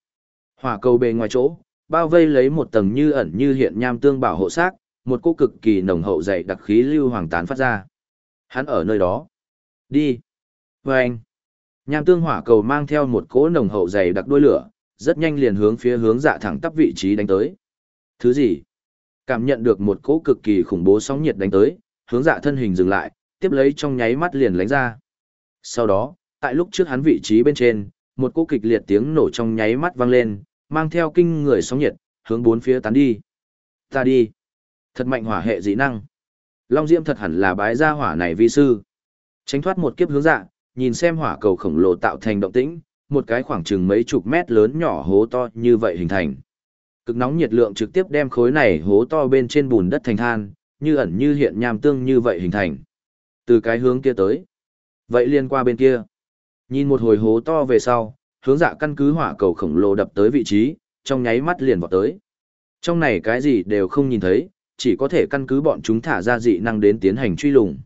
Hỏa cầu bề ngoài chỗ, bao vây lấy một tầng như ẩn như hiện nham tương bảo hộ xác, một cô cực kỳ nồng hậu dày đặc khí lưu hoàng tán phát ra. Hắn ở nơi đó. Đi. Và anh. Nham tương hỏa cầu mang theo một cỗ nồng hậu dày đặc đuôi lửa, rất nhanh liền hướng phía hướng dạ thẳng tắp vị trí đánh tới. Thứ gì? Cảm nhận được một cỗ cực kỳ khủng bố sóng nhiệt đánh tới, hướng dạ thân hình dừng lại, tiếp lấy trong nháy mắt liền lánh ra. Sau đó, tại lúc trước hắn vị trí bên trên, một cỗ kịch liệt tiếng nổ trong nháy mắt vang lên, mang theo kinh người sóng nhiệt, hướng bốn phía tán đi. Ta đi. Thật mạnh hỏa hệ dị năng. Long Diễm thật hẳn là bái gia hỏa này vi sư. Tránh thoát một kiếp hướng dạ, nhìn xem hỏa cầu khổng lồ tạo thành động tĩnh, một cái khoảng chừng mấy chục mét lớn nhỏ hố to như vậy hình thành. Cực nóng nhiệt lượng trực tiếp đem khối này hố to bên trên bùn đất thành than, như ẩn như hiện nham tương như vậy hình thành. Từ cái hướng kia tới. Vậy liên qua bên kia. Nhìn một hồi hố to về sau, hướng dạ căn cứ hỏa cầu khổng lồ đập tới vị trí, trong nháy mắt liền vọt tới. Trong này cái gì đều không nhìn thấy, chỉ có thể căn cứ bọn chúng thả ra dị năng đến tiến hành truy lùng.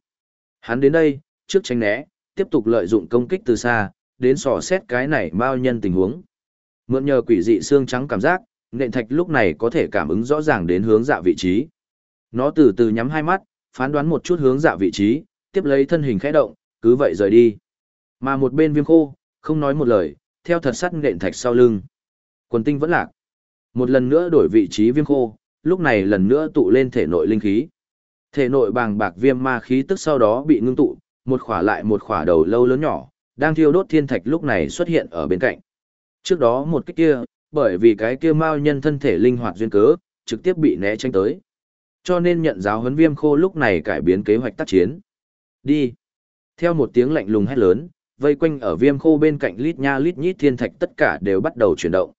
Hắn đến đây, trước tránh né, tiếp tục lợi dụng công kích từ xa, đến sò xét cái này bao nhân tình huống. Mượn nhờ quỷ dị xương trắng cảm giác, nện thạch lúc này có thể cảm ứng rõ ràng đến hướng dạ vị trí. Nó từ từ nhắm hai mắt, phán đoán một chút hướng dạ vị trí, tiếp lấy thân hình khẽ động, cứ vậy rời đi. Mà một bên viêm khô, không nói một lời, theo thật sắt nện thạch sau lưng. Quần tinh vẫn lạc. Một lần nữa đổi vị trí viêm khô, lúc này lần nữa tụ lên thể nội linh khí. Thể nội bàng bạc viêm ma khí tức sau đó bị ngưng tụ, một khỏa lại một khỏa đầu lâu lớn nhỏ, đang thiêu đốt thiên thạch lúc này xuất hiện ở bên cạnh. Trước đó một cái kia, bởi vì cái kia mao nhân thân thể linh hoạt duyên cớ, trực tiếp bị né tránh tới. Cho nên nhận giáo huấn viêm khô lúc này cải biến kế hoạch tác chiến. Đi. Theo một tiếng lạnh lùng hét lớn, vây quanh ở viêm khô bên cạnh lít nha lít nhít thiên thạch tất cả đều bắt đầu chuyển động.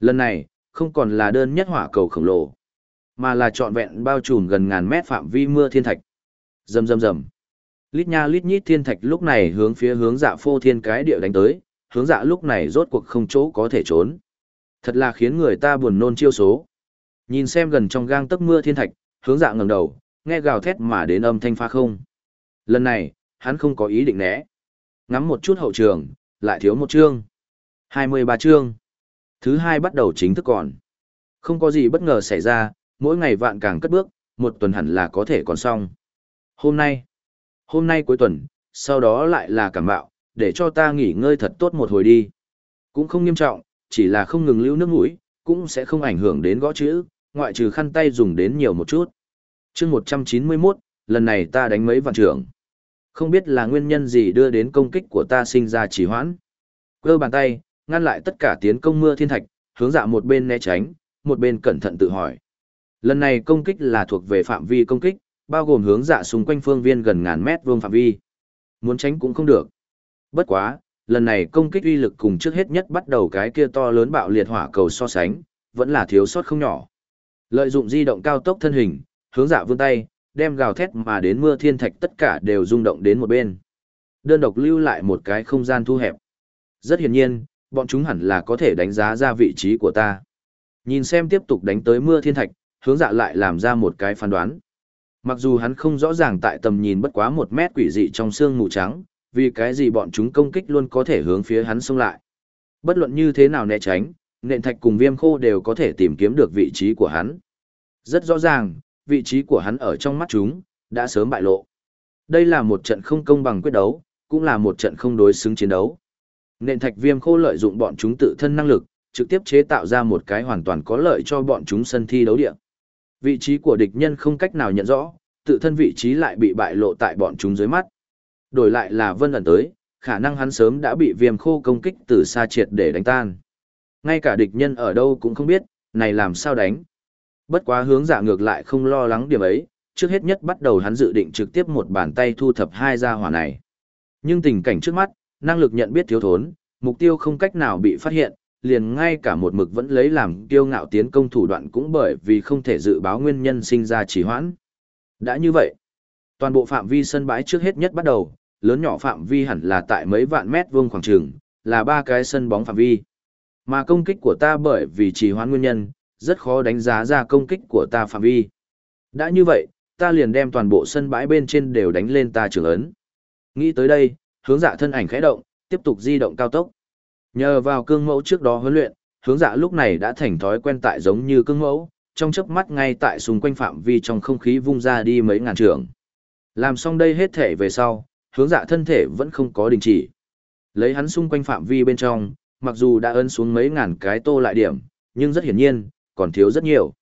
Lần này, không còn là đơn nhất hỏa cầu khổng lồ, mà là trọn vẹn bao trùm gần ngàn mét phạm vi mưa thiên thạch. Rầm rầm rầm. Lít nha lít nhít thiên thạch lúc này hướng phía hướng dạ phô thiên cái địa đánh tới, hướng dạ lúc này rốt cuộc không chỗ có thể trốn. Thật là khiến người ta buồn nôn chiêu số. Nhìn xem gần trong gang tấc mưa thiên thạch, hướng dạ ngẩng đầu, nghe gào thét mà đến âm thanh pha không. Lần này, hắn không có ý định né. Ngắm một chút hậu trường, lại thiếu một chương. 23 chương. Thứ hai bắt đầu chính thức còn. Không có gì bất ngờ xảy ra, mỗi ngày vạn càng cất bước, một tuần hẳn là có thể còn xong. Hôm nay, hôm nay cuối tuần, sau đó lại là cảm bạo, để cho ta nghỉ ngơi thật tốt một hồi đi. Cũng không nghiêm trọng, chỉ là không ngừng lưu nước mũi, cũng sẽ không ảnh hưởng đến gõ chữ, ngoại trừ khăn tay dùng đến nhiều một chút. chương 191, lần này ta đánh mấy vạn trưởng. Không biết là nguyên nhân gì đưa đến công kích của ta sinh ra chỉ hoãn. Cơ bàn tay, ngăn lại tất cả tiến công mưa thiên thạch, hướng dạ một bên né tránh, một bên cẩn thận tự hỏi. Lần này công kích là thuộc về phạm vi công kích, bao gồm hướng dạ xung quanh phương viên gần ngàn mét vuông phạm vi. Muốn tránh cũng không được. Bất quá, lần này công kích uy lực cùng trước hết nhất bắt đầu cái kia to lớn bạo liệt hỏa cầu so sánh, vẫn là thiếu sót không nhỏ. Lợi dụng di động cao tốc thân hình, hướng dạ vươn tay, đem gào thét mà đến mưa thiên thạch tất cả đều rung động đến một bên. Đơn độc lưu lại một cái không gian thu hẹp. Rất hiển nhiên, bọn chúng hẳn là có thể đánh giá ra vị trí của ta. Nhìn xem tiếp tục đánh tới mưa thiên thạch, hướng dạ lại làm ra một cái phán đoán. Mặc dù hắn không rõ ràng tại tầm nhìn bất quá một mét quỷ dị trong xương mù trắng, vì cái gì bọn chúng công kích luôn có thể hướng phía hắn xông lại. Bất luận như thế nào né tránh, nện thạch cùng viêm khô đều có thể tìm kiếm được vị trí của hắn. Rất rõ ràng, vị trí của hắn ở trong mắt chúng, đã sớm bại lộ. Đây là một trận không công bằng quyết đấu, cũng là một trận không đối xứng chiến đấu. Nện thạch viêm khô lợi dụng bọn chúng tự thân năng lực, trực tiếp chế tạo ra một cái hoàn toàn có lợi cho bọn chúng sân thi đấu địa. Vị trí của địch nhân không cách nào nhận rõ, tự thân vị trí lại bị bại lộ tại bọn chúng dưới mắt. Đổi lại là vân ẩn tới, khả năng hắn sớm đã bị viêm khô công kích từ xa triệt để đánh tan. Ngay cả địch nhân ở đâu cũng không biết, này làm sao đánh. Bất quá hướng dạ ngược lại không lo lắng điểm ấy, trước hết nhất bắt đầu hắn dự định trực tiếp một bàn tay thu thập hai gia hỏa này. Nhưng tình cảnh trước mắt, năng lực nhận biết thiếu thốn, mục tiêu không cách nào bị phát hiện, liền ngay cả một mực vẫn lấy làm kiêu ngạo tiến công thủ đoạn cũng bởi vì không thể dự báo nguyên nhân sinh ra trì hoãn. Đã như vậy, toàn bộ phạm vi sân bãi trước hết nhất bắt đầu, lớn nhỏ phạm vi hẳn là tại mấy vạn mét vuông khoảng trường, là ba cái sân bóng phạm vi. Mà công kích của ta bởi vì trì hoãn nguyên nhân, rất khó đánh giá ra công kích của ta phạm vi. Đã như vậy, ta liền đem toàn bộ sân bãi bên trên đều đánh lên ta trường ấn. Nghĩ tới đây, hướng dạ thân ảnh khẽ động, tiếp tục di động cao tốc. Nhờ vào cương mẫu trước đó huấn luyện, hướng dạ lúc này đã thành thói quen tại giống như cương mẫu, trong chớp mắt ngay tại xung quanh phạm vi trong không khí vung ra đi mấy ngàn trường. Làm xong đây hết thể về sau, hướng dạ thân thể vẫn không có đình chỉ. Lấy hắn xung quanh phạm vi bên trong, mặc dù đã ấn xuống mấy ngàn cái tô lại điểm, nhưng rất hiển nhiên, còn thiếu rất nhiều.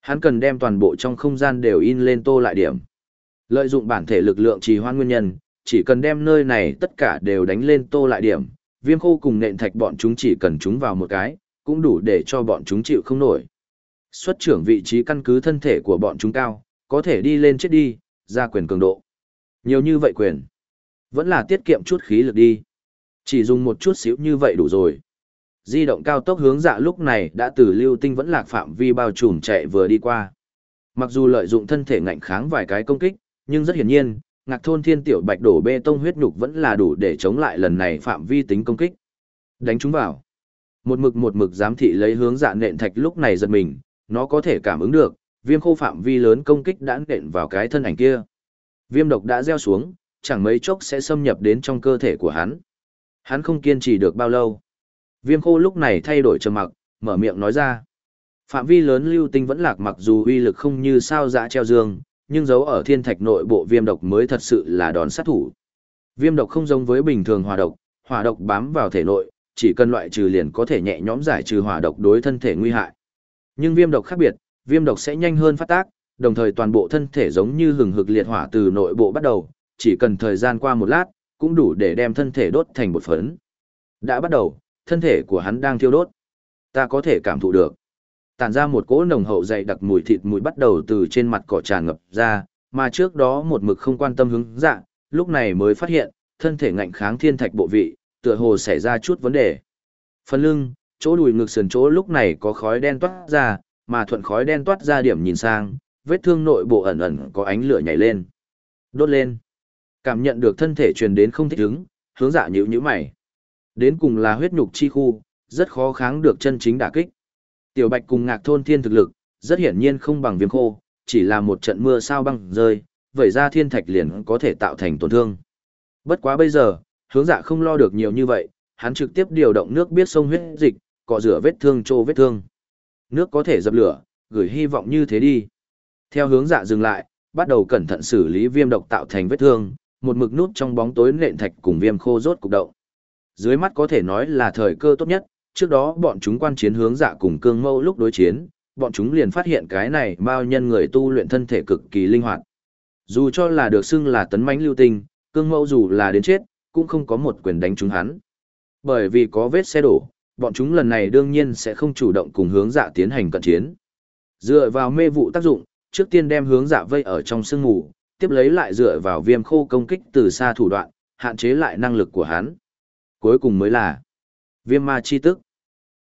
Hắn cần đem toàn bộ trong không gian đều in lên tô lại điểm. Lợi dụng bản thể lực lượng trì hoãn nguyên nhân, chỉ cần đem nơi này tất cả đều đánh lên tô lại điểm, viêm khô cùng nện thạch bọn chúng chỉ cần chúng vào một cái, cũng đủ để cho bọn chúng chịu không nổi. Xuất trưởng vị trí căn cứ thân thể của bọn chúng cao, có thể đi lên chết đi, ra quyền cường độ. Nhiều như vậy quyền. Vẫn là tiết kiệm chút khí lực đi. Chỉ dùng một chút xíu như vậy đủ rồi. Di động cao tốc hướng dạ lúc này đã từ lưu tinh vẫn lạc phạm vi bao trùm chạy vừa đi qua. Mặc dù lợi dụng thân thể ngạnh kháng vài cái công kích, nhưng rất hiển nhiên, ngạc thôn thiên tiểu bạch đổ bê tông huyết nhục vẫn là đủ để chống lại lần này phạm vi tính công kích. Đánh chúng vào. Một mực một mực giám thị lấy hướng dạ nện thạch lúc này giật mình, nó có thể cảm ứng được, viêm khô phạm vi lớn công kích đã nện vào cái thân ảnh kia. Viêm độc đã gieo xuống, chẳng mấy chốc sẽ xâm nhập đến trong cơ thể của hắn. Hắn không kiên trì được bao lâu. Viêm khô lúc này thay đổi trầm mặc, mở miệng nói ra. Phạm vi lớn lưu tinh vẫn lạc mặc dù uy lực không như sao dã treo dương, nhưng giấu ở thiên thạch nội bộ viêm độc mới thật sự là đòn sát thủ. Viêm độc không giống với bình thường hỏa độc, hỏa độc bám vào thể nội, chỉ cần loại trừ liền có thể nhẹ nhõm giải trừ hỏa độc đối thân thể nguy hại. Nhưng viêm độc khác biệt, viêm độc sẽ nhanh hơn phát tác, đồng thời toàn bộ thân thể giống như hừng hực liệt hỏa từ nội bộ bắt đầu, chỉ cần thời gian qua một lát, cũng đủ để đem thân thể đốt thành bột phấn. Đã bắt đầu, thân thể của hắn đang thiêu đốt. Ta có thể cảm thụ được. Tản ra một cỗ nồng hậu dày đặc mùi thịt mùi bắt đầu từ trên mặt cỏ tràn ngập ra, mà trước đó một mực không quan tâm hướng dạ, lúc này mới phát hiện, thân thể ngạnh kháng thiên thạch bộ vị, tựa hồ xảy ra chút vấn đề. Phần lưng, chỗ đùi ngực sườn chỗ lúc này có khói đen toát ra, mà thuận khói đen toát ra điểm nhìn sang, vết thương nội bộ ẩn ẩn có ánh lửa nhảy lên. Đốt lên. Cảm nhận được thân thể truyền đến không thích ứng, hướng dạ nhữ nhíu mày. Đến cùng là huyết nhục chi khu, rất khó kháng được chân chính đả kích. Tiểu Bạch cùng Ngạc Thôn Thiên thực lực, rất hiển nhiên không bằng viêm khô, chỉ là một trận mưa sao băng rơi, vậy ra thiên thạch liền có thể tạo thành tổn thương. Bất quá bây giờ, hướng dạ không lo được nhiều như vậy, hắn trực tiếp điều động nước biết sông huyết dịch, cọ rửa vết thương trô vết thương. Nước có thể dập lửa, gửi hy vọng như thế đi. Theo hướng dạ dừng lại, bắt đầu cẩn thận xử lý viêm độc tạo thành vết thương, một mực nút trong bóng tối nện thạch cùng viêm khô rốt cục động. Dưới mắt có thể nói là thời cơ tốt nhất, trước đó bọn chúng quan chiến hướng dạ cùng cương mâu lúc đối chiến, bọn chúng liền phát hiện cái này bao nhân người tu luyện thân thể cực kỳ linh hoạt. Dù cho là được xưng là tấn mãnh lưu tinh, cương mâu dù là đến chết, cũng không có một quyền đánh chúng hắn. Bởi vì có vết xe đổ, bọn chúng lần này đương nhiên sẽ không chủ động cùng hướng dạ tiến hành cận chiến. Dựa vào mê vụ tác dụng, trước tiên đem hướng dạ vây ở trong sương ngủ, tiếp lấy lại dựa vào viêm khô công kích từ xa thủ đoạn, hạn chế lại năng lực của hắn. Cuối cùng mới là viêm ma chi tức.